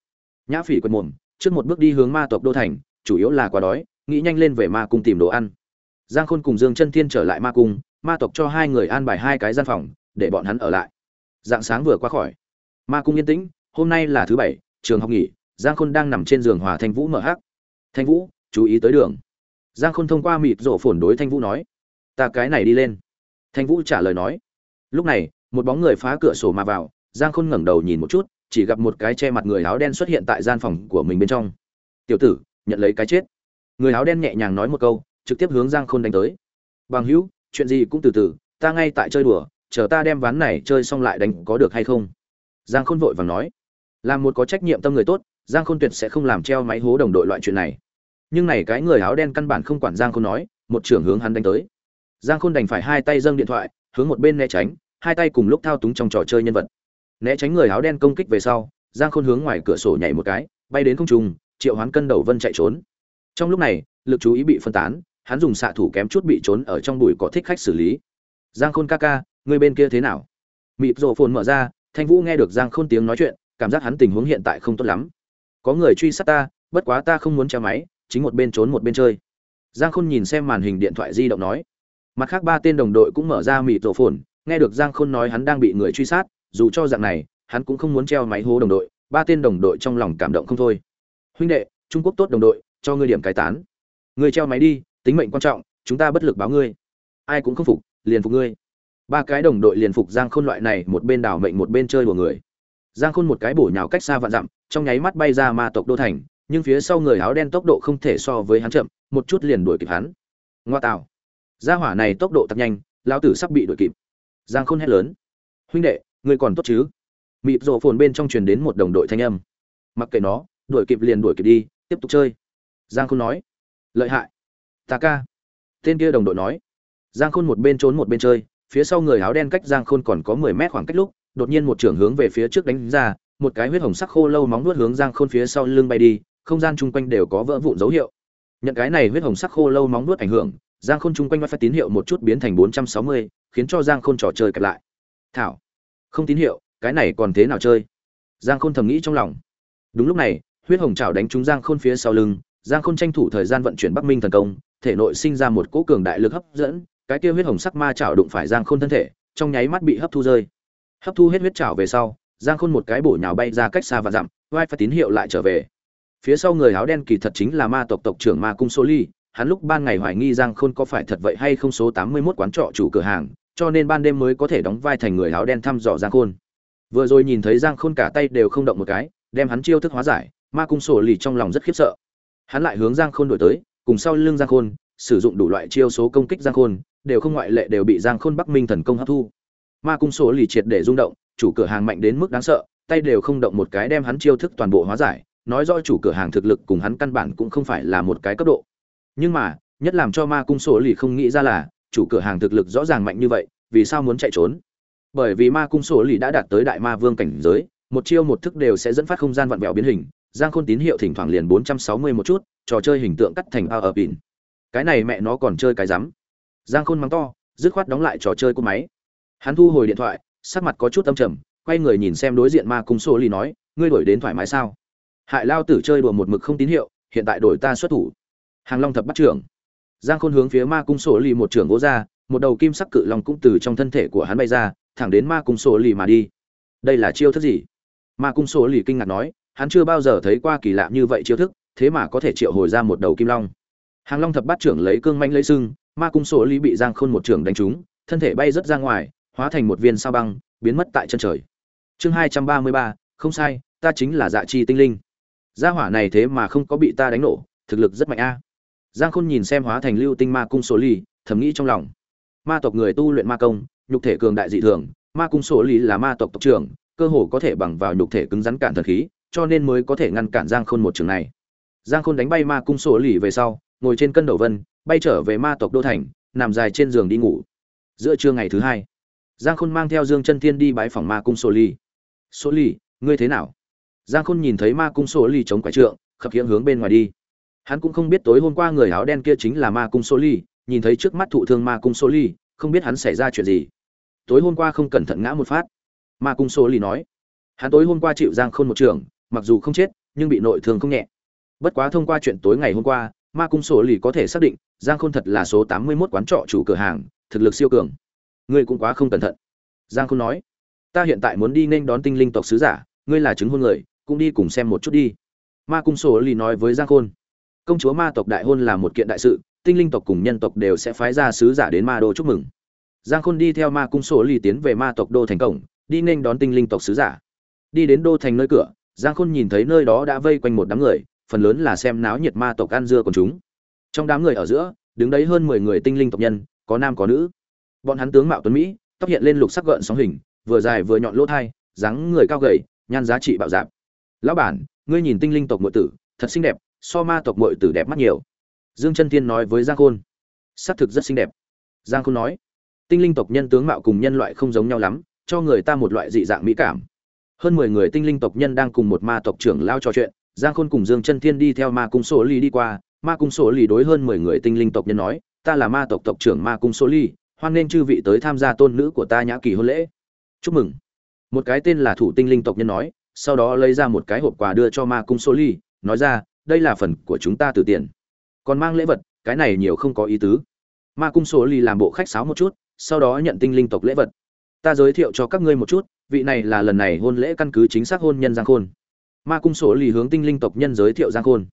S1: Nhã phỉ quệt mồm, trước một bước đi hướng ma tộc đô thành, chủ yếu là quá đói, nghĩ nhanh lên về ma cung tìm đồ ăn giang khôn cùng dương chân thiên trở lại ma cung, ma tộc cho hai người an bài hai cái gian phòng, để bọn hắn ở lại. Dạng sáng vừa qua khỏi, ma cung yên tĩnh, hôm nay là thứ bảy, trường học nghỉ, giang khôn đang nằm trên giường hòa thanh vũ mở hắc. Thanh vũ, chú ý tới đường. Giang khôn thông qua mịt rổ phồn đối thanh vũ nói, ta cái này đi lên. Thanh vũ trả lời nói, lúc này, một bóng người phá cửa sổ mà vào. Giang khôn ngẩng đầu nhìn một chút, chỉ gặp một cái che mặt người áo đen xuất hiện tại gian phòng của mình bên trong. Tiểu tử, nhận lấy cái chết. Người áo đen nhẹ nhàng nói một câu trực tiếp hướng giang khôn đánh tới. Bằng hữu, chuyện gì cũng từ từ, ta ngay tại chơi đùa, chờ ta đem ván này chơi xong lại đánh có được hay không? Giang khôn vội vàng nói. Làm một có trách nhiệm tâm người tốt, giang khôn tuyệt sẽ không làm treo máy hố đồng đội loại chuyện này. Nhưng này cái người áo đen căn bản không quản giang khôn nói, một trưởng hướng hắn đánh tới. Giang khôn đành phải hai tay dâng điện thoại, hướng một bên né tránh, hai tay cùng lúc thao túng trong trò chơi nhân vật. Né tránh người áo đen công kích về sau, giang khôn hướng ngoài cửa sổ nhảy một cái, bay đến không trung, triệu hoán cân đầu vân chạy trốn. Trong lúc này, lực chú ý bị phân tán hắn dùng xạ thủ kém chút bị trốn ở trong bụi cỏ thích khách xử lý. Giang khôn ca ca, người bên kia thế nào? Mịp rộ phồn mở ra, thanh vũ nghe được giang khôn tiếng nói chuyện, cảm giác hắn tình huống hiện tại không tốt lắm. Có người truy sát ta, bất quá ta không muốn che máy, chính một bên trốn một bên chơi. Giang khôn nhìn xem màn hình điện thoại di động nói. Mặt khác ba tên đồng đội cũng mở ra mịt rộ phồn, nghe được giang khôn nói hắn đang bị người truy sát, dù cho dạng này, hắn cũng không muốn treo máy hố đồng đội, ba tên đồng đội trong lòng cảm động không thôi. Huynh đệ, trung quốc tốt đồng đội, cho ngươi điểm cái tán. Ngươi treo máy đi tính mệnh quan trọng, chúng ta bất lực báo ngươi. Ai cũng không phục, liền phục ngươi. Ba cái đồng đội liền phục giang khôn loại này, một bên đảo mệnh một bên chơi của người. Giang khôn một cái bổ nhào cách xa vạn dặm, trong nháy mắt bay ra ma tộc đô thành, nhưng phía sau người áo đen tốc độ không thể so với hắn chậm, một chút liền đuổi kịp hắn. Ngoa tạo. Gia hỏa này tốc độ thật nhanh, lão tử sắp bị đuổi kịp. Giang khôn hét lớn. Huynh đệ, ngươi còn tốt chứ? Mịp rộ phồn bên trong truyền đến một đồng đội thanh âm. Mặc kệ nó, đuổi kịp liền đuổi kịp đi, tiếp tục chơi. Giang khôn nói. Lợi hại ta ca. Tên kia đồng đội nói. Giang khôn một bên trốn một bên chơi, phía sau người áo đen cách giang khôn còn có mười mét khoảng cách lúc, đột nhiên một trưởng hướng về phía trước đánh ra, một cái huyết hồng sắc khô lâu móng nuốt hướng giang khôn phía sau lưng bay đi, không gian chung quanh đều có vỡ vụn dấu hiệu. Nhận cái này huyết hồng sắc khô lâu móng nuốt ảnh hưởng, giang khôn chung quanh phát tín hiệu một chút biến thành bốn trăm sáu mươi, khiến cho giang khôn trò chơi kẹp lại. Thảo, không tín hiệu, cái này còn thế nào chơi? Giang khôn thầm nghĩ trong lòng. Đúng lúc này, huyết hồng chảo đánh trúng giang khôn phía sau lưng, giang khôn tranh thủ thời gian vận chuyển bắc minh thần công thể nội sinh ra một cỗ cường đại lực hấp dẫn cái kia huyết hồng sắc ma chảo đụng phải giang khôn thân thể trong nháy mắt bị hấp thu rơi. Hấp thu hết huyết chảo về sau giang khôn một cái bổ nhào bay ra cách xa và dặm vai phải tín hiệu lại trở về. Phía sau người áo đen kỳ thật chính là ma tộc tộc trưởng ma cung soli, hắn lúc ban ngày hoài nghi giang khôn có phải thật vậy hay không số tám mươi 81 quán trọ chủ cửa hàng cho nên ban đêm mới có thể đóng vai thành người áo đen thăm dò giang khôn. Vừa rồi nhìn thấy giang khôn cả tay đều không động một cái đem hắn chiêu thức hóa giải ma cung soli trong lòng rất khiếp sợ. Hắn lại hướng giang khôn đổi tới cùng sau lưng giang khôn, sử dụng đủ loại chiêu số công kích giang khôn, đều không ngoại lệ đều bị giang khôn bắc minh thần công hấp thu. Ma cung sổ lì triệt để rung động, chủ cửa hàng mạnh đến mức đáng sợ, tay đều không động một cái đem hắn chiêu thức toàn bộ hóa giải, nói rõ chủ cửa hàng thực lực cùng hắn căn bản cũng không phải là một cái cấp độ. Nhưng mà, nhất làm cho ma cung sổ lì không nghĩ ra là, chủ cửa hàng thực lực rõ ràng mạnh như vậy, vì sao muốn chạy trốn? Bởi vì ma cung sổ lì đã đạt tới đại ma vương cảnh giới, một chiêu một thức đều sẽ dẫn phát không gian vặn vẹo biến hình giang khôn tín hiệu thỉnh thoảng liền bốn trăm sáu mươi một chút, trò chơi hình tượng cắt thành a ở pin. Cái này mẹ nó còn chơi cái rắm. Giang khôn mắng to, dứt khoát đóng lại trò chơi của máy. Hắn thu hồi điện thoại, sắc mặt có chút âm trầm, quay người nhìn xem đối diện ma cung sổ lì nói, ngươi đổi đến thoải mái sao? Hại lao tử chơi đùa một mực không tín hiệu, hiện tại đổi ta xuất thủ. Hàng long thập bắt trưởng. Giang khôn hướng phía ma cung sổ lì một trưởng gỗ ra, một đầu kim sắc cự long cũng từ trong thân thể của hắn bay ra, thẳng đến ma cung sổ lì mà đi. Đây là chiêu thức gì? Ma cung sổ lì kinh ngạc nói hắn chưa bao giờ thấy qua kỳ lạ như vậy chiêu thức, thế mà có thể triệu hồi ra một đầu kim long. Hàng long thập bát trưởng lấy cương manh lấy sưng, ma cung sổ lý bị giang khôn một trưởng đánh trúng, thân thể bay rất ra ngoài, hóa thành một viên sao băng, biến mất tại chân trời. Chương hai trăm ba mươi ba, không sai, ta chính là dạ chi tinh linh. Gia hỏa này thế mà không có bị ta đánh nổ, thực lực rất mạnh a. Giang khôn nhìn xem hóa thành lưu tinh ma cung sổ lý, thầm nghĩ trong lòng. Ma tộc người tu luyện ma công, nhục thể cường đại dị thường, ma cung sổ lý là ma tộc tộc trưởng, cơ hồ có thể bằng vào nhục thể cứng rắn cản thần khí cho nên mới có thể ngăn cản giang khôn một trường này. Giang khôn đánh bay ma cung sổ lì về sau, ngồi trên cân đầu vân, bay trở về ma tộc đô thành, nằm dài trên giường đi ngủ. Giữa trưa ngày thứ hai, giang khôn mang theo dương chân thiên đi bái phòng ma cung sổ lì. Sổ lì, ngươi thế nào? Giang khôn nhìn thấy ma cung sổ lì chống quải trượng, khập khiễng hướng bên ngoài đi. Hắn cũng không biết tối hôm qua người áo đen kia chính là ma cung sổ lì, nhìn thấy trước mắt thụ thương ma cung sổ lì, không biết hắn xảy ra chuyện gì. Tối hôm qua không cẩn thận ngã một phát. Ma cung sổ lì nói. Hắn tối hôm qua chịu giang khôn một trường mặc dù không chết, nhưng bị nội thương không nhẹ. Bất quá thông qua chuyện tối ngày hôm qua, ma cung sổ lì có thể xác định, giang khôn thật là số tám mươi mốt quán trọ chủ cửa hàng, thực lực siêu cường. Ngươi cũng quá không cẩn thận. Giang khôn nói, ta hiện tại muốn đi nên đón tinh linh tộc sứ giả, ngươi là chứng hôn người, cũng đi cùng xem một chút đi. Ma cung sổ lì nói với giang khôn, công chúa ma tộc đại hôn là một kiện đại sự, tinh linh tộc cùng nhân tộc đều sẽ phái ra sứ giả đến ma đô chúc mừng. Giang khôn đi theo ma cung sổ lì tiến về ma tộc đô thành cổng, đi nên đón tinh linh tộc sứ giả. Đi đến đô thành nơi cửa giang khôn nhìn thấy nơi đó đã vây quanh một đám người, phần lớn là xem náo nhiệt ma tộc ăn dưa của chúng. Trong đám người ở giữa, đứng đấy hơn mười người tinh linh tộc nhân, có nam có nữ. Bọn hắn tướng mạo tuấn mỹ, tóc hiện lên lục sắc gợn sóng hình, vừa dài vừa nhọn lỗ thai, dáng người cao gầy, nhan giá trị bạo dạp lão bản, ngươi nhìn tinh linh tộc muội tử, thật xinh đẹp, so ma tộc muội tử đẹp mắt nhiều. Dương chân tiên nói với giang khôn. Sắc thực rất xinh đẹp. Giang khôn nói. Tinh linh tộc nhân tướng mạo cùng nhân loại không giống nhau lắm, cho người ta một loại dị dạng mỹ cảm hơn mười người tinh linh tộc nhân đang cùng một ma tộc trưởng lao trò chuyện, giang khôn cùng dương chân thiên đi theo ma cung sổ ly đi qua. Ma cung sổ ly đối hơn mười người tinh linh tộc nhân nói, ta là ma tộc tộc trưởng ma cung sổ ly, hoan nghênh chư vị tới tham gia tôn nữ của ta nhã kỳ hôn lễ. Chúc mừng. Một cái tên là thủ tinh linh tộc nhân nói, sau đó lấy ra một cái hộp quà đưa cho ma cung sổ ly, nói ra, đây là phần của chúng ta từ tiền. Còn mang lễ vật, cái này nhiều không có ý tứ. Ma cung sổ ly làm bộ khách sáo một chút, sau đó nhận tinh linh tộc lễ vật. Ta giới thiệu cho các ngươi một chút vị này là lần này hôn lễ căn cứ chính xác hôn nhân giang khôn. Ma cung sổ lì hướng tinh linh tộc nhân giới thiệu giang khôn.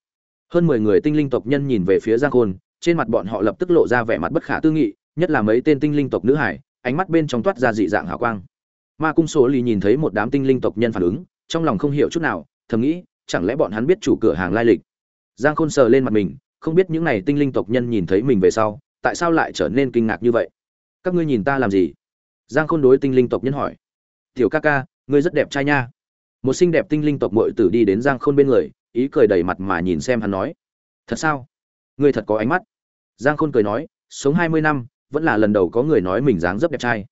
S1: Hơn mười người tinh linh tộc nhân nhìn về phía giang khôn, trên mặt bọn họ lập tức lộ ra vẻ mặt bất khả tư nghị, nhất là mấy tên tinh linh tộc nữ hải, ánh mắt bên trong toát ra dị dạng hào quang. Ma cung sổ lì nhìn thấy một đám tinh linh tộc nhân phản ứng, trong lòng không hiểu chút nào, thầm nghĩ, chẳng lẽ bọn hắn biết chủ cửa hàng lai lịch? Giang khôn sờ lên mặt mình, không biết những này tinh linh tộc nhân nhìn thấy mình về sau, tại sao lại trở nên kinh ngạc như vậy? Các ngươi nhìn ta làm gì? Giang khôn đối tinh linh tộc nhân hỏi tiểu ca ca, ngươi rất đẹp trai nha. Một xinh đẹp tinh linh tộc mội tử đi đến giang khôn bên người, ý cười đầy mặt mà nhìn xem hắn nói, thật sao? Ngươi thật có ánh mắt. Giang khôn cười nói, sống hai mươi năm, vẫn là lần đầu có người nói mình dáng dấp đẹp trai.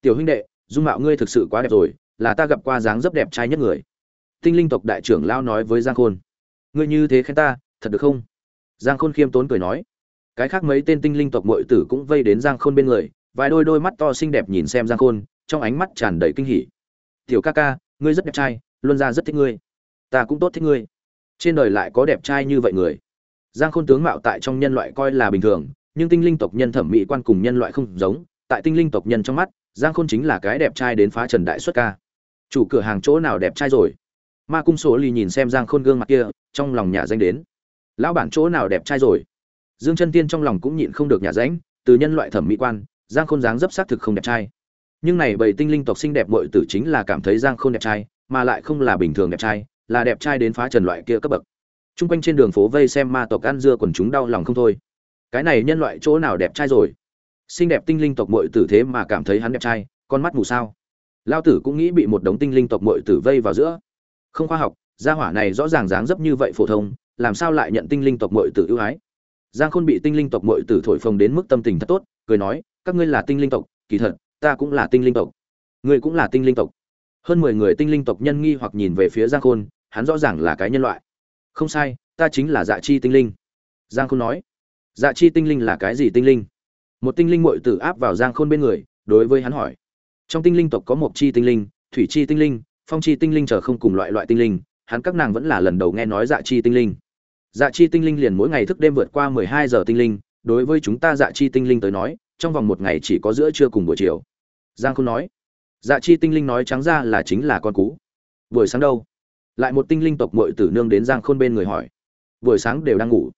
S1: Tiểu huynh đệ, dung mạo ngươi thực sự quá đẹp rồi, là ta gặp qua dáng dấp đẹp trai nhất người. Tinh linh tộc đại trưởng lao nói với giang khôn, ngươi như thế khen ta, thật được không? Giang khôn khiêm tốn cười nói, cái khác mấy tên tinh linh tộc mội tử cũng vây đến giang khôn bên người, vài đôi đôi mắt to xinh đẹp nhìn xem giang khôn trong ánh mắt tràn đầy kinh hỉ. Tiểu ca ca, ngươi rất đẹp trai, luân ra rất thích ngươi. Ta cũng tốt thích ngươi. Trên đời lại có đẹp trai như vậy người. Giang khôn tướng mạo tại trong nhân loại coi là bình thường, nhưng tinh linh tộc nhân thẩm mỹ quan cùng nhân loại không giống. Tại tinh linh tộc nhân trong mắt, giang khôn chính là cái đẹp trai đến phá trần đại xuất ca. Chủ cửa hàng chỗ nào đẹp trai rồi? Ma cung số ly nhìn xem giang khôn gương mặt kia, trong lòng nhà danh đến. Lão bản chỗ nào đẹp trai rồi? Dương chân tiên trong lòng cũng nhịn không được nhà ránh từ nhân loại thẩm mỹ quan, giang khôn dáng dấp xác thực không đẹp trai nhưng này bảy tinh linh tộc xinh đẹp bội tử chính là cảm thấy giang khôn đẹp trai mà lại không là bình thường đẹp trai là đẹp trai đến phá trần loại kia cấp bậc Trung quanh trên đường phố vây xem ma tộc ăn dưa quần chúng đau lòng không thôi. Cái này nhân loại chỗ nào đẹp trai rồi? Xinh đẹp tinh linh tộc muội tử thế mà cảm thấy hắn đẹp trai, con mắt mù sao? Lao tử cũng nghĩ bị một đống tinh linh tộc muội tử vây vào giữa. Không khoa học, gia hỏa này rõ ràng dáng dấp như vậy phổ thông, làm sao lại nhận tinh linh tộc muội tử ưu ái? Giang Khôn bị tinh linh tộc muội tử thổi phồng đến mức tâm tình thật tốt, cười nói, các ngươi là tinh linh tộc, kỳ thật, ta cũng là tinh linh tộc. Ngươi cũng là tinh linh tộc. Hơn mười người tinh linh tộc nhân nghi hoặc nhìn về phía Giang Khôn, hắn rõ ràng là cái nhân loại. Không sai ta chính là dạ chi tinh linh. Giang khôn nói dạ chi tinh linh là cái gì tinh linh? Một tinh linh mội tử áp vào giang khôn bên người đối với hắn hỏi. Trong tinh linh tộc có một chi tinh linh thủy chi tinh linh phong chi tinh linh chờ không cùng loại loại tinh linh hắn các nàng vẫn là lần đầu nghe nói dạ chi tinh linh. Dạ chi tinh linh liền mỗi ngày thức đêm vượt qua mười hai giờ tinh linh đối với chúng ta dạ chi tinh linh tới nói trong vòng một ngày chỉ có giữa trưa cùng buổi chiều giang khôn nói dạ chi tinh linh nói trắng ra là chính là con cú. Buổi sáng đâu? Lại một tinh linh tộc muội tử nương đến giang khôn bên người hỏi, buổi sáng đều đang ngủ.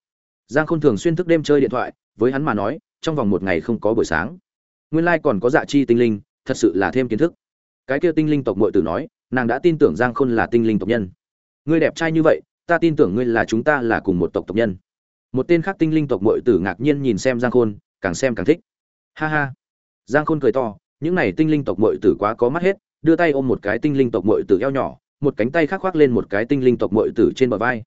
S1: Giang khôn thường xuyên thức đêm chơi điện thoại, với hắn mà nói, trong vòng một ngày không có buổi sáng. Nguyên lai còn có dạ chi tinh linh, thật sự là thêm kiến thức. Cái kia tinh linh tộc muội tử nói, nàng đã tin tưởng giang khôn là tinh linh tộc nhân. Ngươi đẹp trai như vậy, ta tin tưởng ngươi là chúng ta là cùng một tộc tộc nhân. Một tên khác tinh linh tộc muội tử ngạc nhiên nhìn xem giang khôn, càng xem càng thích. Ha ha. Giang khôn cười to những này tinh linh tộc muội tử quá có mắt hết, đưa tay ôm một cái tinh linh tộc muội tử eo nhỏ, một cánh tay khác khoác lên một cái tinh linh tộc muội tử trên bờ vai.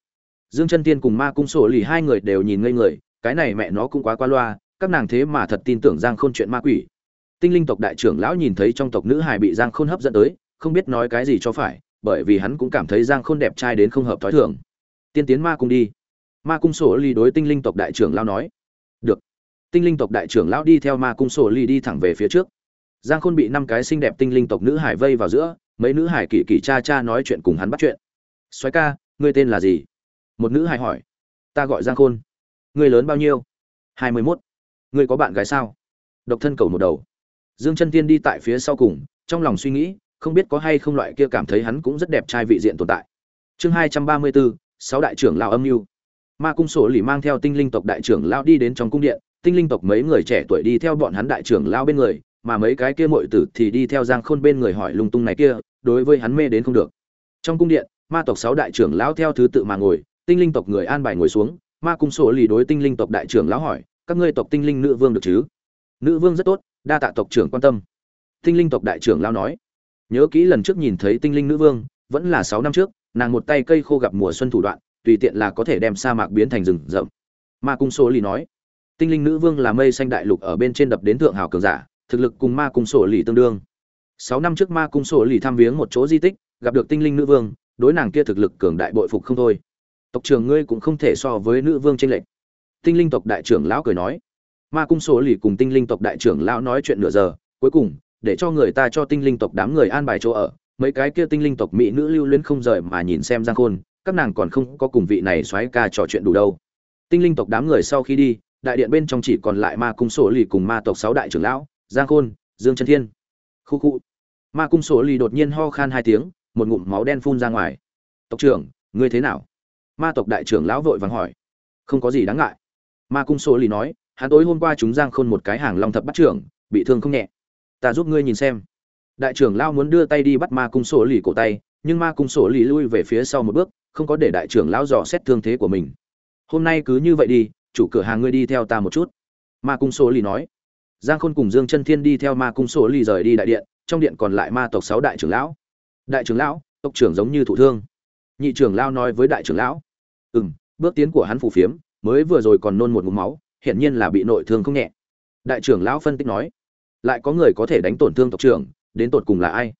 S1: Dương chân tiên cùng ma cung sổ lì hai người đều nhìn ngây người, cái này mẹ nó cũng quá qua loa, các nàng thế mà thật tin tưởng giang khôn chuyện ma quỷ. Tinh linh tộc đại trưởng lão nhìn thấy trong tộc nữ hài bị giang khôn hấp dẫn tới, không biết nói cái gì cho phải, bởi vì hắn cũng cảm thấy giang khôn đẹp trai đến không hợp thói thường. Tiên tiến ma cung đi. Ma cung sổ ly đối tinh linh tộc đại trưởng lão nói. Được. Tinh linh tộc đại trưởng lão đi theo ma cung sổ ly đi thẳng về phía trước giang khôn bị năm cái xinh đẹp tinh linh tộc nữ hải vây vào giữa, mấy nữ hải kỳ kỳ cha cha nói chuyện cùng hắn bắt chuyện. Soái ca, ngươi tên là gì? Một nữ hải hỏi. Ta gọi giang khôn. Ngươi lớn bao nhiêu? Hai mươi mốt. Ngươi có bạn gái sao? Độc thân cầu một đầu. Dương chân tiên đi tại phía sau cùng, trong lòng suy nghĩ, không biết có hay không loại kia cảm thấy hắn cũng rất đẹp trai vị diện tồn tại. Chương hai trăm ba mươi bốn sáu đại trưởng lao âm mưu. Ma cung sổ lì mang theo tinh linh tộc đại trưởng lao đi đến trong cung điện, tinh linh tộc mấy người trẻ tuổi đi theo bọn hắn đại trưởng lao bên người mà mấy cái kia muội tử thì đi theo Giang Khôn bên người hỏi lung tung này kia, đối với hắn mê đến không được. Trong cung điện, ma tộc sáu đại trưởng lão theo thứ tự mà ngồi, tinh linh tộc người an bài ngồi xuống, ma cung sổ lì đối tinh linh tộc đại trưởng lão hỏi, các ngươi tộc tinh linh nữ vương được chứ? Nữ vương rất tốt, đa tạ tộc trưởng quan tâm. Tinh linh tộc đại trưởng lão nói, nhớ kỹ lần trước nhìn thấy tinh linh nữ vương, vẫn là sáu năm trước, nàng một tay cây khô gặp mùa xuân thủ đoạn, tùy tiện là có thể đem sa mạc biến thành rừng rậm. Ma cung sổ lì nói, tinh linh nữ vương là mây xanh đại lục ở bên trên đập đến thượng hào cường giả, thực lực cùng ma cung sổ lì tương đương. Sáu năm trước ma cung sổ lì thăm viếng một chỗ di tích, gặp được tinh linh nữ vương, đối nàng kia thực lực cường đại bội phục không thôi. Tộc trưởng ngươi cũng không thể so với nữ vương tranh lệch. Tinh linh tộc đại trưởng lão cười nói. Ma cung sổ lì cùng tinh linh tộc đại trưởng lão nói chuyện nửa giờ, cuối cùng, để cho người ta cho tinh linh tộc đám người an bài chỗ ở. Mấy cái kia tinh linh tộc mỹ nữ lưu luyến không rời mà nhìn xem giang khôn, các nàng còn không có cùng vị này xoáy ca trò chuyện đủ đâu. Tinh linh tộc đám người sau khi đi, đại điện bên trong chỉ còn lại ma cung sổ lì cùng ma tộc sáu đại trưởng lão giang khôn, dương trần thiên. Khu khu. Ma cung sổ lì đột nhiên ho khan hai tiếng, một ngụm máu đen phun ra ngoài. Tộc trưởng, ngươi thế nào? Ma tộc đại trưởng lão vội vàng hỏi. Không có gì đáng ngại. Ma cung sổ lì nói, hắn tối hôm qua chúng giang khôn một cái hàng long thập bắt trưởng, bị thương không nhẹ. Ta giúp ngươi nhìn xem. Đại trưởng lão muốn đưa tay đi bắt ma cung sổ lì cổ tay, nhưng ma cung sổ lì lui về phía sau một bước, không có để đại trưởng lão dò xét thương thế của mình. Hôm nay cứ như vậy đi, chủ cửa hàng ngươi đi theo ta một chút. Ma cung sổ lì nói giang khôn cùng dương chân thiên đi theo ma cung sổ ly rời đi đại điện, trong điện còn lại ma tộc sáu đại trưởng lão. Đại trưởng lão, tộc trưởng giống như thủ thương. Nhị trưởng lão nói với đại trưởng lão. Ừ m bước tiến của hắn phù phiếm, mới vừa rồi còn nôn một mũ máu, hiển nhiên là bị nội thương không nhẹ. Đại trưởng lão phân tích nói. Lại có người có thể đánh tổn thương tộc trưởng, đến tột cùng là ai?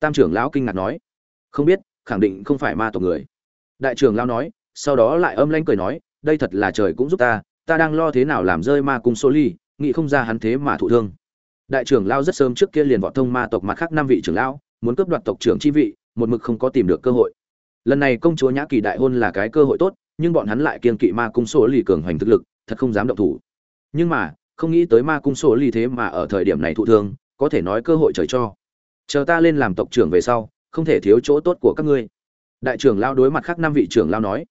S1: Tam trưởng lão kinh ngạc nói. Không biết, khẳng định không phải ma tộc người. Đại trưởng lão nói, sau đó lại âm lanh cười nói, đây thật là trời cũng giúp ta ta đang lo thế nào làm rơi ma cung số ly nghĩ không ra hắn thế mà thụ thương. Đại trưởng lão rất sớm trước kia liền vọt thông ma tộc mặt khác năm vị trưởng lão, muốn cướp đoạt tộc trưởng chi vị, một mực không có tìm được cơ hội. Lần này công chúa nhã kỳ đại hôn là cái cơ hội tốt, nhưng bọn hắn lại kiên kỵ ma cung số ly cường hoành thực lực, thật không dám động thủ. Nhưng mà, không nghĩ tới ma cung số ly thế mà ở thời điểm này thụ thương, có thể nói cơ hội trời cho. Chờ ta lên làm tộc trưởng về sau, không thể thiếu chỗ tốt của các ngươi. Đại trưởng lao đối mặt khác năm vị trưởng lao nói.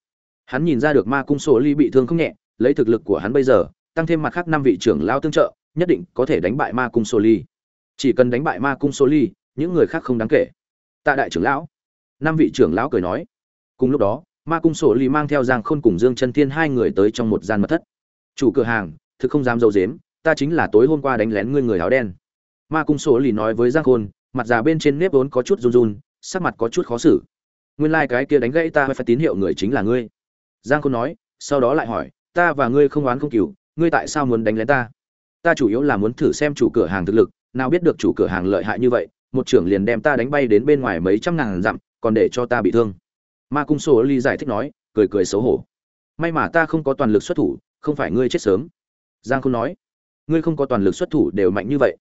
S1: Hắn nhìn ra được ma cung số ly bị thương không nhẹ, lấy thực lực của hắn bây giờ tăng thêm mặt khác năm vị trưởng lao tương trợ, nhất định có thể đánh bại ma cung số ly. Chỉ cần đánh bại ma cung số ly, những người khác không đáng kể. Tạ đại trưởng lão, năm vị trưởng lão cười nói. Cùng lúc đó, ma cung sổ ly mang theo giang khôn cùng dương chân thiên hai người tới trong một gian mật thất. Chủ cửa hàng, thực không dám dâu dếm, ta chính là tối hôm qua đánh lén ngươi người áo đen. Ma cung sổ ly nói với giang khôn, mặt già bên trên nếp vốn có chút run run, sắc mặt có chút khó xử. Nguyên lai、like、cái kia đánh gãy ta phải tín hiệu người chính là ngươi. Giang khôn nói, sau đó lại hỏi, ta và ngươi không oán không cừu ngươi tại sao muốn đánh lén ta? Ta chủ yếu là muốn thử xem chủ cửa hàng thực lực, nào biết được chủ cửa hàng lợi hại như vậy, một trưởng liền đem ta đánh bay đến bên ngoài mấy trăm ngàn dặm, còn để cho ta bị thương. Ma cung sổ ly giải thích nói, cười cười xấu hổ. May mà ta không có toàn lực xuất thủ, không phải ngươi chết sớm. Giang không nói, ngươi không có toàn lực xuất thủ đều mạnh như vậy.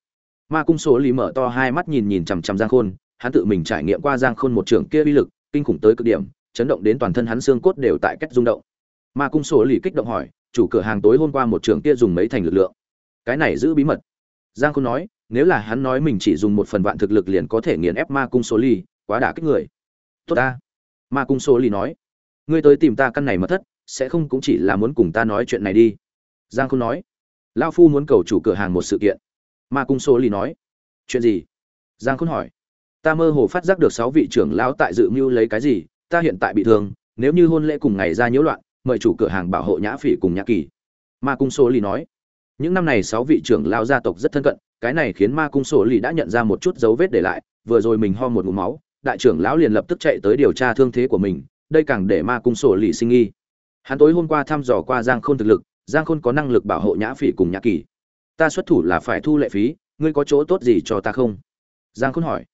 S1: Ma cung sổ ly mở to hai mắt nhìn nhìn chằm chằm giang khôn, hắn tự mình trải nghiệm qua giang khôn một trưởng kia uy lực, kinh khủng tới cực điểm, chấn động đến toàn thân hắn xương cốt đều tại cách rung động. Ma cung sổ ly kích động hỏi chủ cửa hàng tối hôm qua một trưởng kia dùng mấy thành lực lượng. Cái này giữ bí mật. Giang khôn nói, nếu là hắn nói mình chỉ dùng một phần vạn thực lực liền có thể nghiền ép ma cung số ly, quá đả kích người. Tốt ta. Ma cung số ly nói, ngươi tới tìm ta căn này mất thất, sẽ không cũng chỉ là muốn cùng ta nói chuyện này đi. Giang khôn nói lao phu muốn cầu chủ cửa hàng một sự kiện. Ma cung số ly nói, chuyện gì? Giang khôn hỏi, ta mơ hồ phát giác được sáu vị trưởng lão tại dự mưu lấy cái gì, ta hiện tại bị thương, nếu như hôn lễ cùng ngày ra nhiễu loạn mời chủ cửa hàng bảo hộ nhã phỉ cùng nhã kỳ. Ma cung số ly nói, những năm này sáu vị trưởng lão gia tộc rất thân cận, cái này khiến ma cung số ly đã nhận ra một chút dấu vết để lại, vừa rồi mình ho một ngụm máu, đại trưởng lão liền lập tức chạy tới điều tra thương thế của mình, đây càng để ma cung sổ lì sinh nghi. Hắn tối hôm qua thăm dò qua giang khôn thực lực, giang khôn có năng lực bảo hộ nhã phỉ cùng nhã kỳ. Ta xuất thủ là phải thu lệ phí, ngươi có chỗ tốt gì cho ta không? Giang khôn hỏi,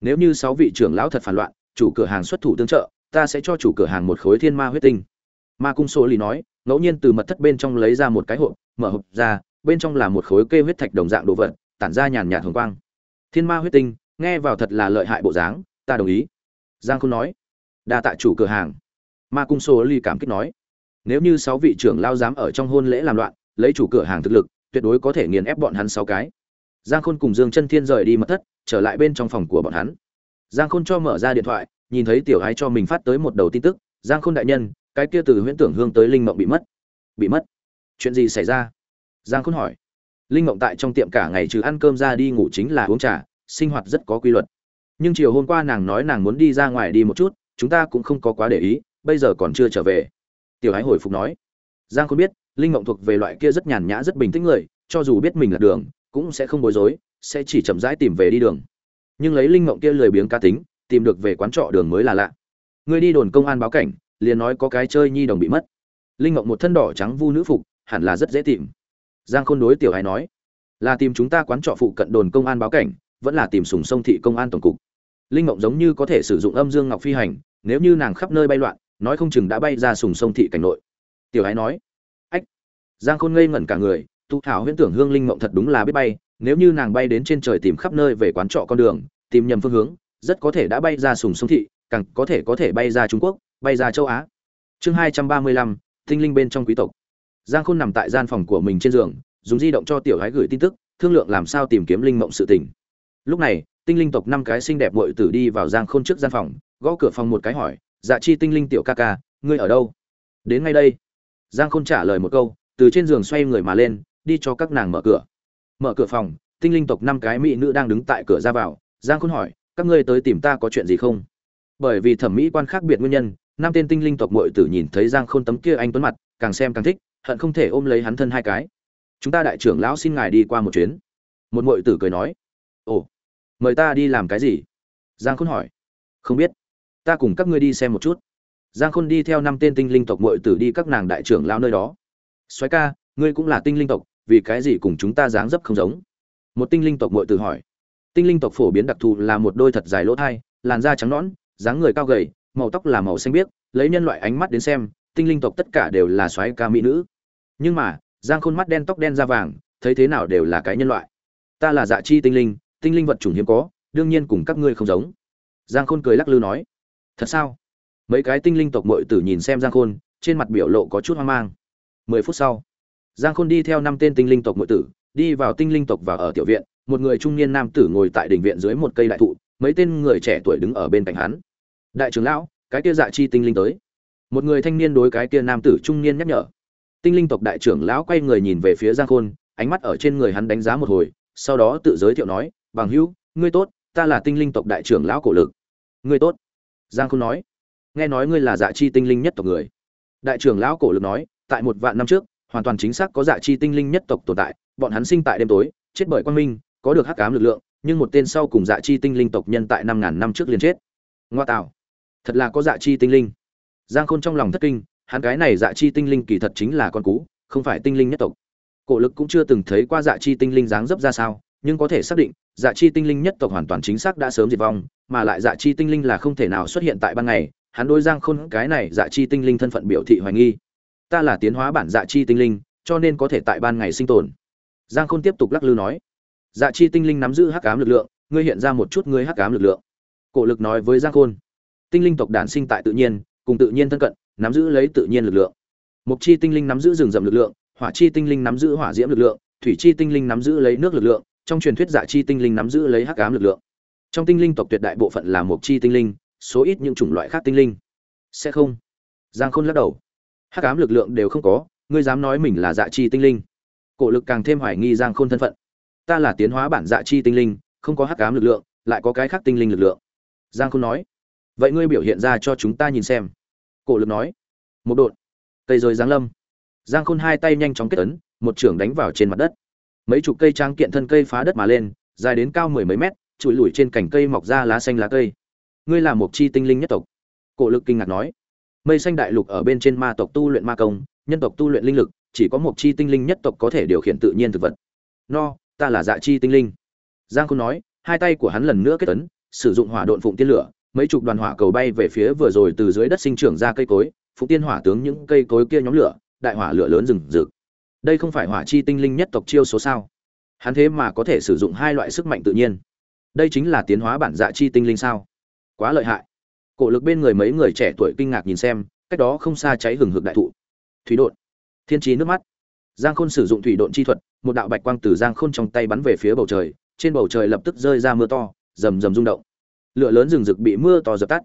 S1: nếu như sáu vị trưởng lão thật phản loạn, chủ cửa hàng xuất thủ tương trợ, ta sẽ cho chủ cửa hàng một khối thiên ma huyết tinh ma cung số lì nói, ngẫu nhiên từ mật thất bên trong lấy ra một cái hộp, mở hộp ra, bên trong là một khối kê huyết thạch đồng dạng đồ vật, tản ra nhàn nhạt hồng quang. Thiên ma huyết tinh, nghe vào thật là lợi hại bộ dáng, ta đồng ý. Giang không nói, đa tạ chủ cửa hàng. Ma cung sô ly cảm kích nói, nếu như sáu vị trưởng lao dám ở trong hôn lễ làm loạn, lấy chủ cửa hàng thực lực, tuyệt đối có thể nghiền ép bọn hắn sáu cái. Giang khôn cùng dương chân thiên rời đi mật thất, trở lại bên trong phòng của bọn hắn. Giang khôn cho mở ra điện thoại, nhìn thấy tiểu ái cho mình phát tới một đầu tin tức. Giang khôn đại nhân cái kia từ huyễn tưởng hương tới linh mộng bị mất. Bị mất. Chuyện gì xảy ra? Giang khôn hỏi. Linh mộng tại trong tiệm cả ngày trừ ăn cơm ra đi ngủ chính là uống trà, sinh hoạt rất có quy luật. Nhưng chiều hôm qua nàng nói nàng muốn đi ra ngoài đi một chút, chúng ta cũng không có quá để ý, bây giờ còn chưa trở về. Tiểu ái hồi phục nói. Giang không biết, linh mộng thuộc về loại kia rất nhàn nhã, rất bình tĩnh người, cho dù biết mình là đường, cũng sẽ không bối rối, sẽ chỉ chậm rãi tìm về đi đường. Nhưng lấy linh mộng kia lười biếng ca tính, tìm được về quán trọ đường mới là lạ. Người đi đồn công an báo cảnh liền nói có cái chơi nhi đồng bị mất. Linh mộng một thân đỏ trắng vu nữ phục, hẳn là rất dễ tìm. Giang khôn đối tiểu hài nói, là tìm chúng ta quán trọ phụ cận đồn công an báo cảnh, vẫn là tìm sùng sông thị công an tổng cục. Linh mộng giống như có thể sử dụng âm dương ngọc phi hành, nếu như nàng khắp nơi bay loạn, nói không chừng đã bay ra sùng sông thị cảnh nội. Tiểu hài nói, ách. Giang khôn ngây ngẩn cả người, tu thảo huyễn tưởng hương linh mộng thật đúng là biết bay, nếu như nàng bay đến trên trời tìm khắp nơi về quán trọ con đường, tìm nhầm phương hướng, rất có thể đã bay ra sùng sông thị, càng có thể có thể bay ra trung quốc bay ra châu á. Chương hai trăm ba mươi lăm, tinh linh bên trong quý tộc. Giang khôn nằm tại gian phòng của mình trên giường, dùng di động cho tiểu gái gửi tin tức, thương lượng làm sao tìm kiếm linh mộng sự tình. Lúc này, tinh linh tộc năm cái xinh đẹp muội tử đi vào giang khôn trước gian phòng, gõ cửa phòng một cái hỏi dạ chi tinh linh tiểu ca ca, ngươi ở đâu? Đến ngay đây. Giang khôn trả lời một câu, từ trên giường xoay người mà lên, đi cho các nàng mở cửa. Mở cửa phòng, tinh linh tộc năm cái mỹ nữ đang đứng tại cửa ra vào. Giang khôn hỏi, các ngươi tới tìm ta có chuyện gì không? Bởi vì thẩm mỹ quan khác biệt nguyên nhân năm tên tinh linh tộc muội tử nhìn thấy giang khôn tấm kia anh tuấn mặt, càng xem càng thích, hận không thể ôm lấy hắn thân hai cái. Chúng ta đại trưởng lão xin ngài đi qua một chuyến. Một muội tử cười nói. Ồ, mời ta đi làm cái gì? Giang khôn hỏi. Không biết. Ta cùng các ngươi đi xem một chút. Giang khôn đi theo năm tên tinh linh tộc muội tử đi các nàng đại trưởng lão nơi đó. Soái ca, ngươi cũng là tinh linh tộc, vì cái gì cùng chúng ta dáng dấp không giống? Một tinh linh tộc muội tử hỏi. Tinh linh tộc phổ biến đặc thù là một đôi thật dài lỗ thai, làn da trắng nõn, dáng người cao gầy màu tóc là màu xanh biếc, lấy nhân loại ánh mắt đến xem, tinh linh tộc tất cả đều là soái ca mỹ nữ. Nhưng mà, giang khôn mắt đen tóc đen da vàng, thấy thế nào đều là cái nhân loại. Ta là dạ chi tinh linh tinh linh vật chủng hiếm có, đương nhiên cùng các ngươi không giống. Giang khôn cười lắc lư nói, thật sao? Mấy cái tinh linh tộc muội tử nhìn xem giang khôn, trên mặt biểu lộ có chút hoang mang. Mười phút sau, giang khôn đi theo năm tên tinh linh tộc muội tử, đi vào tinh linh tộc và ở tiểu viện, một người trung niên nam tử ngồi tại đình viện dưới một cây đại thụ, mấy tên người trẻ tuổi đứng ở bên cạnh hắn đại trưởng lão, cái kia dạ chi tinh linh tới. Một người thanh niên đối cái kia nam tử trung niên nhắc nhở. Tinh linh tộc đại trưởng lão quay người nhìn về phía giang khôn, ánh mắt ở trên người hắn đánh giá một hồi, sau đó tự giới thiệu nói, bằng hữu, ngươi tốt, ta là tinh linh tộc đại trưởng lão cổ lực. Ngươi tốt, giang khôn nói. Nghe nói ngươi là dạ chi tinh linh nhất tộc người. Đại trưởng lão cổ lực nói, tại một vạn năm trước, hoàn toàn chính xác có dạ chi tinh linh nhất tộc tồn tại, bọn hắn sinh tại đêm tối, chết bởi quang minh, có được hắc cám lực lượng, nhưng một tên sau cùng dạ chi tinh linh tộc nhân tại năm ngàn năm trước liền chết. Ngoa tạo thật là có dạ chi tinh linh. Giang khôn trong lòng thất kinh, hắn cái này dạ chi tinh linh kỳ thật chính là con cú, không phải tinh linh nhất tộc. Cổ lực cũng chưa từng thấy qua dạ chi tinh linh dáng dấp ra sao, nhưng có thể xác định dạ chi tinh linh nhất tộc hoàn toàn chính xác đã sớm diệt vong, mà lại dạ chi tinh linh là không thể nào xuất hiện tại ban ngày. Hắn đối giang khôn cái này dạ chi tinh linh thân phận biểu thị hoài nghi. Ta là tiến hóa bản dạ chi tinh linh, cho nên có thể tại ban ngày sinh tồn. Giang khôn tiếp tục lắc lư nói. Dạ chi tinh linh nắm giữ hắc ám lực lượng, ngươi hiện ra một chút ngươi hắc ám lực lượng. Cổ lực nói với giang khôn tinh linh tộc đản sinh tại tự nhiên, cùng tự nhiên thân cận, nắm giữ lấy tự nhiên lực lượng. Mục chi tinh linh nắm giữ rừng rậm lực lượng, hỏa chi tinh linh nắm giữ hỏa diễm lực lượng, thủy chi tinh linh nắm giữ lấy nước lực lượng, trong truyền thuyết dạ chi tinh linh nắm giữ lấy hắc ám lực lượng. Trong tinh linh tộc tuyệt đại bộ phận là mục chi tinh linh, số ít những chủng loại khác tinh linh. Sẽ không? Giang khôn lắc đầu. Hắc ám lực lượng đều không có, ngươi dám nói mình là dạ chi tinh linh. Cổ lực càng thêm hoài nghi giang khôn thân phận. Ta là tiến hóa bản dạ chi tinh linh, không có hắc ám lực lượng, lại có cái khác tinh linh lực lượng. Giang khôn nói vậy ngươi biểu hiện ra cho chúng ta nhìn xem. Cổ lực nói. Một đột cây rơi giáng lâm. Giang khôn hai tay nhanh chóng kết ấn, một trưởng đánh vào trên mặt đất. Mấy chục cây trang kiện thân cây phá đất mà lên, dài đến cao mười mấy mét, trụi lủi trên cành cây mọc ra lá xanh lá cây. Ngươi là một chi tinh linh nhất tộc. Cổ lực kinh ngạc nói. Mây xanh đại lục ở bên trên ma tộc tu luyện ma công, nhân tộc tu luyện linh lực, chỉ có một chi tinh linh nhất tộc có thể điều khiển tự nhiên thực vật. No, ta là dạ chi tinh linh. Giang khôn nói, hai tay của hắn lần nữa kết ấn, sử dụng hỏa độn phụng tiên lửa mấy chục đoàn hỏa cầu bay về phía vừa rồi từ dưới đất sinh trưởng ra cây cối phụ tiên hỏa tướng những cây cối kia nhóm lửa, đại hỏa lửa lớn rừng rực. Đây không phải hỏa chi tinh linh nhất tộc chiêu số sao? Hắn thế mà có thể sử dụng hai loại sức mạnh tự nhiên. Đây chính là tiến hóa bản dạ chi tinh linh sao? Quá lợi hại. Cổ lực bên người mấy người trẻ tuổi kinh ngạc nhìn xem, cách đó không xa cháy hừng hực đại thụ. Thủy đột thiên trí nước mắt. Giang khôn sử dụng thủy độn chi thuật, một đạo bạch quang từ giang khôn trong tay bắn về phía bầu trời, trên bầu trời lập tức rơi ra mưa to, rầm rầm rung động lửa lớn rừng rực bị mưa to dập tắt.